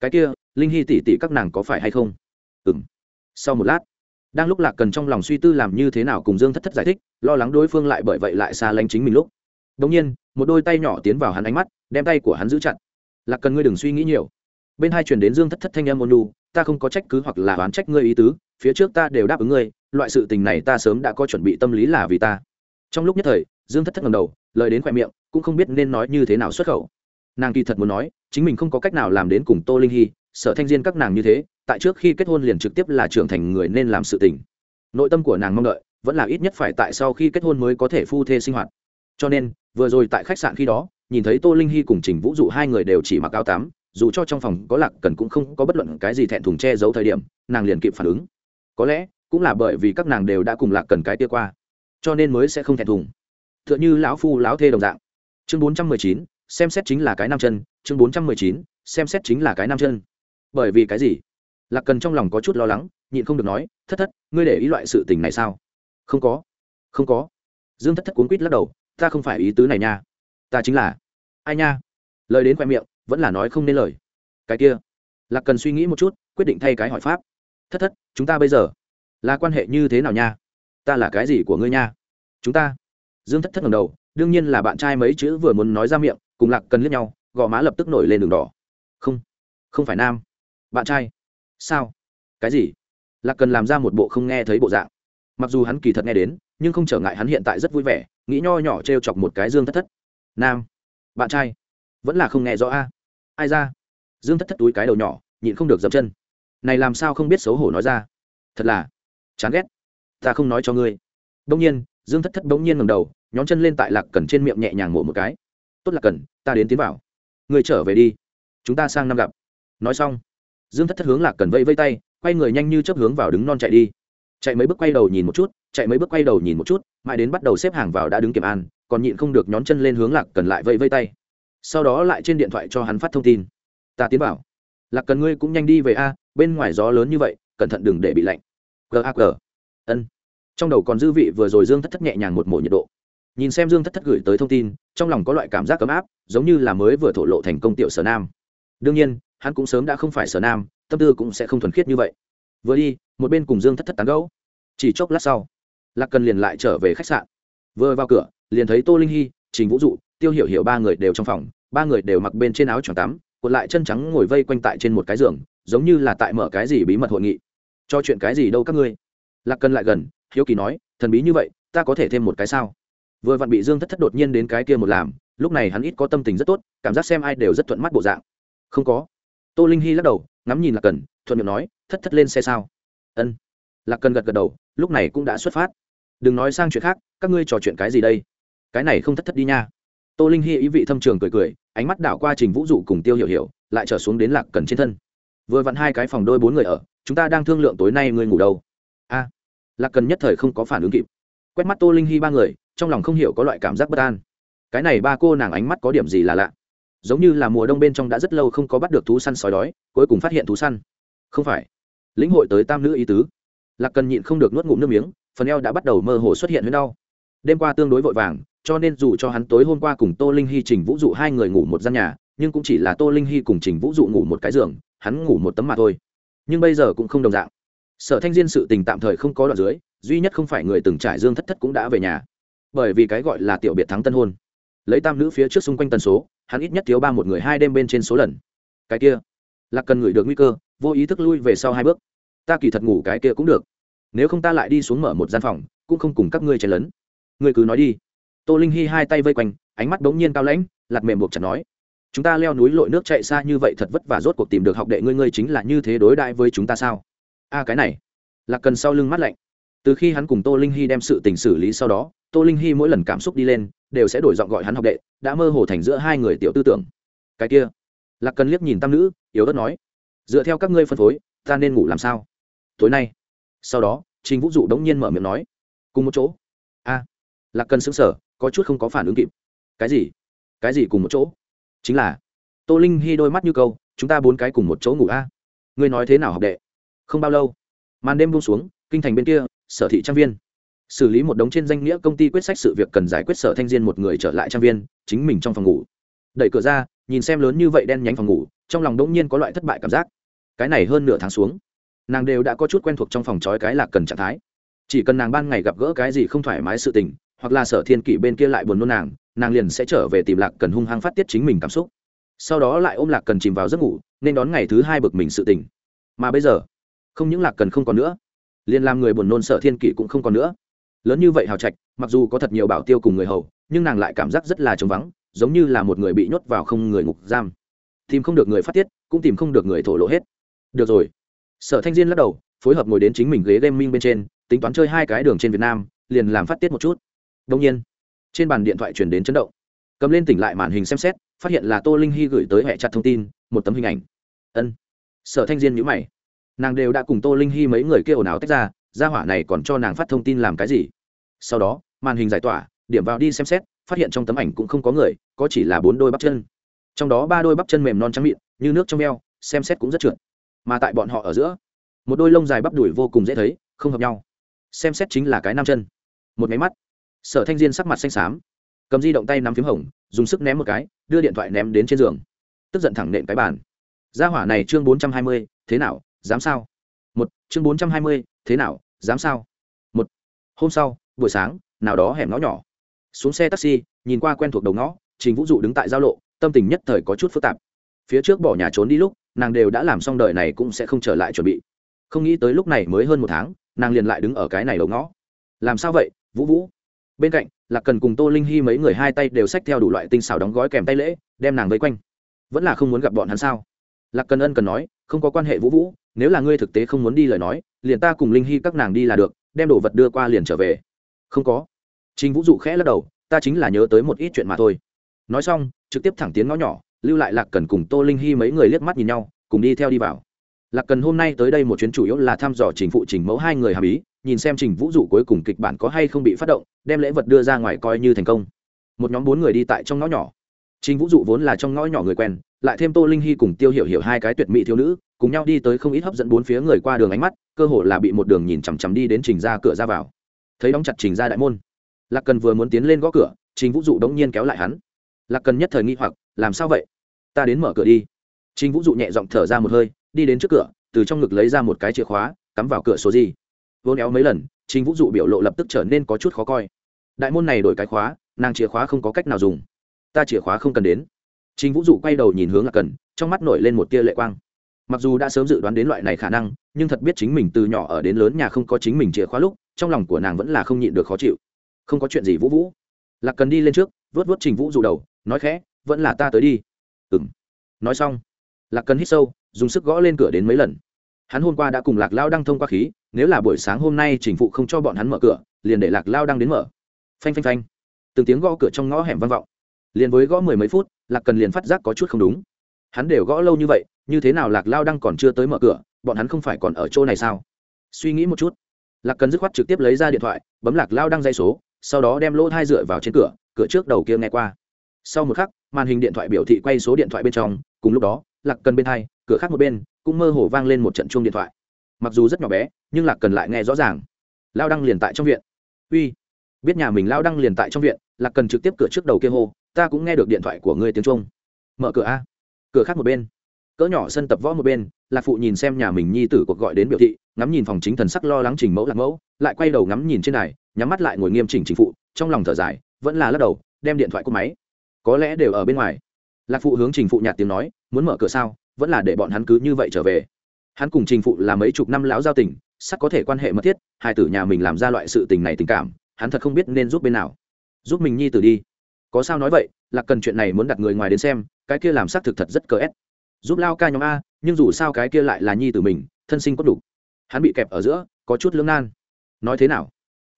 Cái kia, linh hy tỉ tỉ các nàng có phải hay không? Ừng sau một lát, đang lúc lạc cần trong lòng suy tư làm như thế nào cùng dương thất thất giải thích, lo lắng đối phương lại bởi vậy lại xa lánh chính mình lúc. Đ ỗ n g nhiên, một đôi tay nhỏ tiến vào hắn ánh mắt, đem tay của hắn giữ chặt. Lạc cần ngươi đừng suy nghĩ nhiều bên hai truyền đến dương thất thất thanh em ôn ta không có trách cứ hoặc là oán trách ngươi ý tứ, phía trước ta đều đáp ứng ngươi, loại sự tình này ta sớm đã có chuẩn bị tâm lý là vì ta. Trong lúc nhất thời, dương thất thất ngầm đầu, lời đến khoe miệng, cũng không biết nên nói như thế nào xuất khẩu. Nàng kỳ thật muốn nói, chính mình không có cách nào làm đến cùng tô linh hy, sở thanh diên các nàng như thế, tại trước khi kết hôn liền trực tiếp là trưởng thành người nên làm sự tình. Nội tâm của nàng mong đợi, vẫn là ít nhất phải tại sau khi kết hôn mới có thể phu thê sinh hoạt. Cho nên, vừa rồi tại khách sạn khi đó, nhìn thấy tô linh hy cùng trình vũ dụ hai người đều chỉ mặc áo tắm dù cho trong phòng có lạc cần cũng không có bất luận cái gì thẹn thùng che giấu thời điểm, nàng liền kịp phản ứng. Có lẽ, cũng là bởi vì các nàng đều đã cùng lạc cần cái tia qua, cho nên mới sẽ không thẹn thùng. T h ư ợ n h ư lão phu lão thê đồng dạng. Chương bốn trăm mười chín, xem xét chính là cái nam chân. Chương bốn trăm mười chín, xem xét chính là cái nam chân. Bởi vì cái gì? Lạc cần trong lòng có chút lo lắng, nhịn không được nói, thất thất, ngươi để ý loại sự tình này sao? Không có không có. Dương thất thất cuốn quýt lắc đầu, ta không phải ý tứ này nha. Ta chính là, ai nha? Lời đến khoe miệng vẫn là nói không nên lời. Cái kia, lạc cần suy nghĩ một chút, quyết định thay cái hỏi pháp. Thất thất, chúng ta bây giờ là quan hệ như thế nào nha? Ta là cái gì của ngươi nha? Chúng ta, dương thất thất ngầm đầu, đương nhiên là bạn trai mấy chữ vừa muốn nói ra miệng, cùng lạc cần liếc nhau, gò má lập tức nổi lên đường đỏ. Không không phải nam. Bạn trai. Sao? Cái gì? Lạc cần làm ra một bộ không nghe thấy bộ dạng. Mặc dù hắn kỳ thật nghe đến, nhưng không trở ngại hắn hiện tại rất vui vẻ, nghĩ nho nhỏ t r e o chọc một cái dương thất thất. Nam. Bạn trai vẫn là không nghe rõ a. Ai ra? Dương thất thất túi cái đầu nhỏ, nhịn không được dập chân. Này làm sao không biết xấu hổ nói ra? Thật là chán ghét. Ta không nói cho ngươi. Đông nhiên, dương thất thất bỗng nhiên ngầm đầu, nhón chân lên tại lạc cần trên miệng nhẹ nhàng mổ một cái. Tốt là cần ta đến tiến vào. Người trở về đi. Chúng ta sang năm gặp. Nói xong, dương thất thất hướng lạc cần vây vây tay, quay người nhanh như chấp hướng vào đứng non chạy đi. Chạy mấy bước quay đầu nhìn một chút, chạy mấy bước quay đầu nhìn một chút, mãi đến bắt đầu xếp hàng vào đã đứng kiểm an, còn nhịn không được nhón chân lên hướng lạc cần lại vây vây tay sau đó lại trên điện thoại cho hắn phát thông tin. Ta tiến bảo lạc cần ngươi cũng nhanh đi về a, bên ngoài gió lớn như vậy, cẩn thận đừng để bị lạnh. Gag ân. Trong đầu còn dư vị vừa rồi dương thất thất nhẹ nhàng một mổ nhiệt độ. Nhìn xem dương thất thất gửi tới thông tin, trong lòng có loại cảm giác ấm áp, giống như là mới vừa thổ lộ thành công tiểu sở nam. Đương nhiên, hắn cũng sớm đã không phải sở nam, tâm tư cũng sẽ không thuần khiết như vậy. Vừa đi, một bên cùng dương thất thất tán gấu chỉ chốc lát sau, lạc cần liền lại trở về khách sạn. Vừa vào cửa, liền thấy tô linh hy, trình vũ dụ tiêu hiểu hiểu ba người đều trong phòng, ba người đều mặc bên trên áo choàng tắm cột lại chân trắng ngồi vây quanh tại trên một cái giường, giống như là tại mở cái gì bí mật hội nghị. Cho chuyện cái gì đâu các ngươi? Lạc cần lại gần, hiếu kỳ nói, thần bí như vậy, ta có thể thêm một cái sao? Vừa vặn bị dương thất thất đột nhiên đến cái kia một làm, lúc này hắn ít có tâm tình rất tốt, cảm giác xem ai đều rất thuận mắt bộ dạng. Không có. Tô linh hy lắc đầu, ngắm nhìn lạc cần thuận miệng nói, thất thất lên xe sao? Ân. Lạc cần gật gật đầu, lúc này cũng đã xuất phát. Đừng nói sang chuyện khác, các ngươi trò chuyện cái gì đây? Cái này không thất thất đi nha tô linh hy ý vị thâm trường cười cười, ánh mắt đảo qua trình vũ dụ cùng tiêu hiểu hiểu, lại trở xuống đến lạc cần trên thân. Vừa vặn hai cái phòng đôi bốn người ở, chúng ta đang thương lượng tối nay ngươi ngủ đâu? A. Lạc cần nhất thời không có phản ứng kịp. Quét mắt tô linh hy ba người, trong lòng không hiểu có loại cảm giác bất an. Cái này ba cô nàng ánh mắt có điểm gì là lạ? Giống như là mùa đông bên trong đã rất lâu không có bắt được thú săn sói đói, cuối cùng phát hiện thú săn. Không phải. Lĩnh hội tới tam nữ ý tứ. Lạc cần nhịn không được nuốt ngụm nước miếng, phần eo đã bắt đầu mơ hồ xuất hiện với đau. Đêm qua tương đối vội vàng cho nên dù cho hắn tối hôm qua cùng tô linh hy, trình vũ dụ hai người ngủ một gian nhà, nhưng cũng chỉ là tô linh hy cùng trình vũ dụ ngủ một cái giường, hắn ngủ một tấm mà thôi. Nhưng bây giờ cũng không đồng dạng. Sở thanh diên sự tình tạm thời không có đoạn dưới, duy nhất không phải người từng trải dương thất thất cũng đã về nhà. Bởi vì cái gọi là tiểu biệt thắng tân hôn. Lấy tam nữ phía trước xung quanh tần số, hắn ít nhất thiếu ba một người hai đêm bên trên số lần. Cái kia là cần ngửi được nguy cơ, vô ý thức lui về sau hai bước. Ta kỳ thật ngủ cái kia cũng được. Nếu không ta lại đi xuống mở một gian phòng, cũng không cùng các ngươi chen lấn. Ngươi cứ nói đi tô linh hy hai tay vây quanh, ánh mắt bỗng nhiên cao lãnh lặt mềm buộc chặt nói, chúng ta leo núi lội nước chạy xa như vậy thật vất vả rốt cuộc tìm được học đệ ngươi ngươi chính là như thế đối đại với chúng ta sao? A, cái này. Lạc cần sau lưng mắt lạnh. Từ khi hắn cùng tô linh hy đem sự tình xử lý sau đó, tô linh hy mỗi lần cảm xúc đi lên, đều sẽ đổi giọng gọi hắn học đệ, đã mơ hồ thành giữa hai người tiểu tư tưởng. Cái kia. Lạc cần liếc nhìn tam nữ, yếu ớt nói, dựa theo các ngươi phân phối, ta nên ngủ làm sao? Tối nay. Sau đó, trình vũ dụ đống nhiên mở miệng nói, cùng một chỗ. A. Lạc cần xứng sở có chút không có phản ứng kịp. Cái gì? Cái gì cùng một chỗ? Chính là, tô linh hy đôi mắt như câu, chúng ta bốn cái cùng một chỗ ngủ a. Ngươi nói thế nào học đệ? Không bao lâu, màn đêm buông xuống, kinh thành bên kia, sở thị trang viên. Xử lý một đống trên danh nghĩa công ty quyết sách sự việc cần giải quyết sở thanh diên một người trở lại trang viên, chính mình trong phòng ngủ. Đẩy cửa ra, nhìn xem lớn như vậy đen nhánh phòng ngủ, trong lòng đỗng nhiên có loại thất bại cảm giác. Cái này hơn nửa tháng xuống, nàng đều đã có chút quen thuộc trong phòng trói cái lạc cần trạng thái. Chỉ cần nàng ban ngày gặp gỡ cái gì không thoải mái sự tình hoặc là sở thiên kỷ bên kia lại buồn nôn nàng nàng liền sẽ trở về tìm lạc cần hung hăng phát tiết chính mình cảm xúc. Sau đó lại ôm lạc cần chìm vào giấc ngủ, nên đón ngày thứ hai bực mình sự tỉnh. mà bây giờ, không những lạc cần không còn nữa, liền làm người buồn nôn sở thiên kỷ cũng không còn nữa. Lớn như vậy hào trạch, mặc dù có thật nhiều bảo tiêu cùng người hầu, nhưng nàng lại cảm giác rất là trống vắng, giống như là một người bị nhốt vào không người ngục giam. Tìm không được người phát tiết, cũng tìm không được người thổ lộ hết. Được rồi. Sở thanh diên lắc đầu, phối hợp ngồi đến chính mình ghế gaming bên trên, tính toán chơi hai cái đường trên việt nam, liền làm phát tiết một chút đông nhiên, trên bàn điện thoại chuyển đến chấn động. Cầm lên tỉnh lại màn hình xem xét, phát hiện là tô linh hy gửi tới hệ chặt thông tin, một tấm hình ảnh. Ân. Sở thanh diên nhữ mày. Nàng đều đã cùng tô linh hy mấy người kêu ồn ào tách ra, gia hỏa này còn cho nàng phát thông tin làm cái gì? Sau đó, màn hình giải tỏa, điểm vào đi xem xét, phát hiện trong tấm ảnh cũng không có người, có chỉ là bốn đôi bắp chân. Trong đó ba đôi bắp chân mềm non trắng mịn, như nước trong veo xem xét cũng rất trượt. Mà tại bọn họ ở giữa, một đôi lông dài bắp đùi vô cùng dễ thấy, không hợp nhau. Xem xét chính là cái nam chân. Một máy mắt sở thanh diên sắc mặt xanh xám, cầm di động tay nắm phím hồng, dùng sức ném một cái, đưa điện thoại ném đến trên giường. Tức giận thẳng nện cái bàn. Gia hỏa này chương bốn trăm hai mươi, thế nào, dám sao? Một, chương bốn trăm hai mươi, thế nào, dám sao? Một, hôm sau, buổi sáng, nào đó hẻm ngõ nhỏ. Xuống xe taxi, nhìn qua quen thuộc đầu ngõ, trình vũ dụ đứng tại giao lộ, tâm tình nhất thời có chút phức tạp. Phía trước bỏ nhà trốn đi lúc, nàng đều đã làm xong đời này cũng sẽ không trở lại chuẩn bị. Không nghĩ tới lúc này mới hơn một tháng, nàng liền lại đứng ở cái này đầu ngõ. Làm sao vậy, vũ vũ? Bên cạnh là cần cùng tô linh hy mấy người hai tay đều xách theo đủ loại tinh xảo đóng gói kèm tay lễ, đem nàng vây quanh. Vẫn là không muốn gặp bọn hắn sao? Lạc cần ân cần nói, không có quan hệ vũ vũ, nếu là ngươi thực tế không muốn đi lời nói, liền ta cùng linh hy các nàng đi là được, đem đồ vật đưa qua liền trở về. Không có. Trình vũ dụ khẽ lắc đầu, ta chính là nhớ tới một ít chuyện mà thôi. Nói xong, trực tiếp thẳng tiến ngõ nhỏ, lưu lại lạc cần cùng tô linh hy mấy người liếc mắt nhìn nhau, cùng đi theo đi vào. Lạc cần hôm nay tới đây một chuyến chủ yếu là thăm dò trình phụ trình mẫu hai người hàm ý nhìn xem trình vũ dụ cuối cùng kịch bản có hay không bị phát động, đem lễ vật đưa ra ngoài coi như thành công. Một nhóm bốn người đi tại trong ngõ nhỏ. Trình vũ dụ vốn là trong ngõ nhỏ người quen, lại thêm tô linh hy cùng tiêu hiểu hiểu hai cái tuyệt mỹ thiếu nữ, cùng nhau đi tới không ít hấp dẫn bốn phía người qua đường ánh mắt, cơ hồ là bị một đường nhìn chằm chằm đi đến trình ra cửa ra vào. Thấy đóng chặt trình ra đại môn, lạc cần vừa muốn tiến lên gõ cửa, trình vũ dụ đống nhiên kéo lại hắn. Lạc cần nhất thời nghi hoặc, làm sao vậy? Ta đến mở cửa đi. Trình vũ dụ nhẹ giọng thở ra một hơi, đi đến trước cửa, từ trong ngực lấy ra một cái chìa khóa, cắm vào cửa số gì vô néo mấy lần, trình vũ dụ biểu lộ lập tức trở nên có chút khó coi. Đại môn này đổi cái khóa, nàng chìa khóa không có cách nào dùng. Ta chìa khóa không cần đến. Trình vũ dụ quay đầu nhìn hướng lạc cần, trong mắt nổi lên một tia lệ quang. Mặc dù đã sớm dự đoán đến loại này khả năng, nhưng thật biết chính mình từ nhỏ ở đến lớn nhà không có chính mình chìa khóa lúc, trong lòng của nàng vẫn là không nhịn được khó chịu. Không có chuyện gì vũ vũ. Lạc cần đi lên trước vớt vớt trình vũ dụ đầu, nói khẽ, vẫn là ta tới đi. Ừ m nói xong, lạc cần hít sâu, dùng sức gõ lên cửa đến mấy lần hắn hôm qua đã cùng lạc lao đăng thông qua khí, nếu là buổi sáng hôm nay trình phụ không cho bọn hắn mở cửa, liền để lạc lao đăng đến mở. Phanh phanh phanh. Từng tiếng gõ cửa trong ngõ hẻm vang vọng. Liền với gõ mười mấy phút, lạc cần liền phát giác có chút không đúng. Hắn đều gõ lâu như vậy, như thế nào lạc lao đăng còn chưa tới mở cửa, bọn hắn không phải còn ở chỗ này sao? Suy nghĩ một chút. Lạc cần dứt khoát trực tiếp lấy ra điện thoại, bấm lạc lao đăng dây số, sau đó đem lỗ thai dựa vào trên cửa cửa trước đầu kia nghe qua. Sau một khắc, màn hình điện thoại biểu thị quay số điện thoại bên trong, cùng lúc đó, lạc cần bên hai, cửa khác một bên cũng mơ hồ vang lên một trận chuông điện thoại. Mặc dù rất nhỏ bé, nhưng lạc cần lại nghe rõ ràng. Lao đăng liền tại trong viện. Uy, biết nhà mình lao đăng liền tại trong viện, lạc cần trực tiếp cửa trước đầu kia hô, ta cũng nghe được điện thoại của ngươi tiếng trung mở cửa a. Cửa khác một bên. Cỡ nhỏ sân tập võ một bên, lạc phụ nhìn xem nhà mình nhi tử cuộc gọi đến biểu thị, ngắm nhìn phòng chính thần sắc lo lắng trình mẫu lạc mẫu, lại quay đầu ngắm nhìn trên này nhắm mắt lại ngồi nghiêm chỉnh chính phụ, trong lòng thở dài, vẫn là lắc đầu, đem điện thoại cúp máy. Có lẽ đều ở bên ngoài. Lạc phụ hướng trình phụ nhạt tiếng nói, muốn mở cửa sao? Vẫn là để bọn hắn cứ như vậy trở về. Hắn cùng trình phụ là mấy chục năm lão giao tình sắc có thể quan hệ mật thiết, hai tử nhà mình làm ra loại sự tình này tình cảm, hắn thật không biết nên giúp bên nào. Giúp mình nhi tử đi. Có sao nói vậy là cần chuyện này muốn đặt người ngoài đến xem, cái kia làm xác thực thật rất cờ ép giúp lao ca nhóm a, nhưng dù sao cái kia lại là nhi tử mình, thân sinh có đủ. Hắn bị kẹp ở giữa, có chút lưỡng nan. Nói thế nào?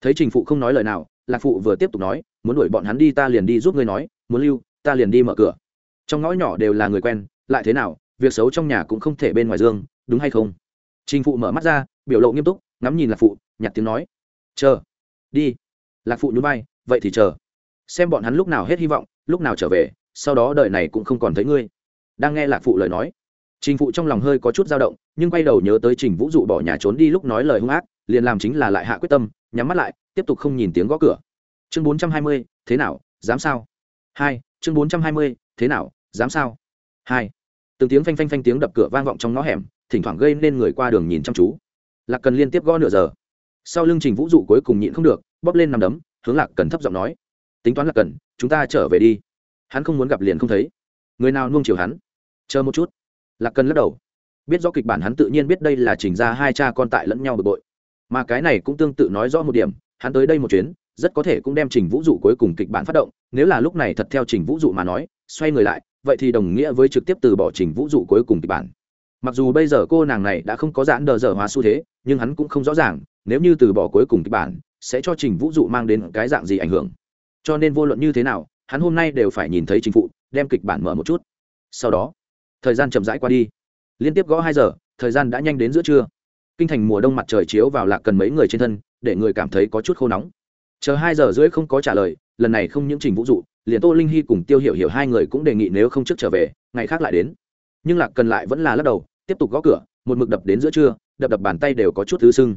Thấy trình phụ không nói lời nào, lạc phụ vừa tiếp tục nói, muốn đuổi bọn hắn đi, ta liền đi giúp ngươi nói, muốn lưu, ta liền đi mở cửa. Trong ngõ nhỏ đều là người quen, lại thế nào? Việc xấu trong nhà cũng không thể bên ngoài dương, đúng hay không? Trình phụ mở mắt ra, biểu lộ nghiêm túc, ngắm nhìn lạc phụ nhặt tiếng nói. Chờ, đi. Lạc phụ nhún vai, vậy thì chờ. Xem bọn hắn lúc nào hết hy vọng, lúc nào trở về, sau đó đời này cũng không còn thấy ngươi. Đang nghe lạc phụ lời nói, trình phụ trong lòng hơi có chút dao động, nhưng quay đầu nhớ tới trình vũ dụ bỏ nhà trốn đi lúc nói lời hung ác, liền làm chính là lại hạ quyết tâm, nhắm mắt lại, tiếp tục không nhìn tiếng gõ cửa. Chương bốn trăm hai mươi, thế nào, dám sao? Hai, chương bốn trăm hai mươi, thế nào, dám sao? Hai từng tiếng phanh phanh phanh tiếng đập cửa vang vọng trong ngõ hẻm, thỉnh thoảng gây nên người qua đường nhìn chăm chú. Lạc cần liên tiếp gõ nửa giờ. Sau lưng trình vũ dụ cuối cùng nhịn không được, bóp lên nằm đấm, hướng lạc cần thấp giọng nói, tính toán lạc cần, chúng ta trở về đi. Hắn không muốn gặp liền không thấy. Người nào nuông chiều hắn? Chờ một chút. Lạc cần lắc đầu. Biết rõ kịch bản hắn tự nhiên biết đây là trình ra hai cha con tại lẫn nhau bực bội. Mà cái này cũng tương tự nói rõ một điểm, hắn tới đây một chuyến, rất có thể cũng đem trình vũ dụ cuối cùng kịch bản phát động, nếu là lúc này thật theo trình vũ dụ mà nói, xoay người lại vậy thì đồng nghĩa với trực tiếp từ bỏ trình vũ dụ cuối cùng kịch bản. Mặc dù bây giờ cô nàng này đã không có giãn đờ dở hóa xu thế, nhưng hắn cũng không rõ ràng, nếu như từ bỏ cuối cùng kịch bản, sẽ cho trình vũ dụ mang đến cái dạng gì ảnh hưởng. Cho nên vô luận như thế nào, hắn hôm nay đều phải nhìn thấy chính phụ, đem kịch bản mở một chút. Sau đó, thời gian chậm rãi qua đi. Liên tiếp gõ hai giờ, thời gian đã nhanh đến giữa trưa. Kinh thành mùa đông mặt trời chiếu vào lạc cần mấy người trên thân, để người cảm thấy có chút khô nóng. Chờ hai giờ rưỡi không có trả lời, lần này không những trình vũ dụ liền tô linh hy cùng tiêu hiểu hiểu hai người cũng đề nghị nếu không trước trở về, ngày khác lại đến. Nhưng lạc cần lại vẫn là lắc đầu, tiếp tục gõ cửa, một mực đập đến giữa trưa, đập đập bàn tay đều có chút thứ sưng.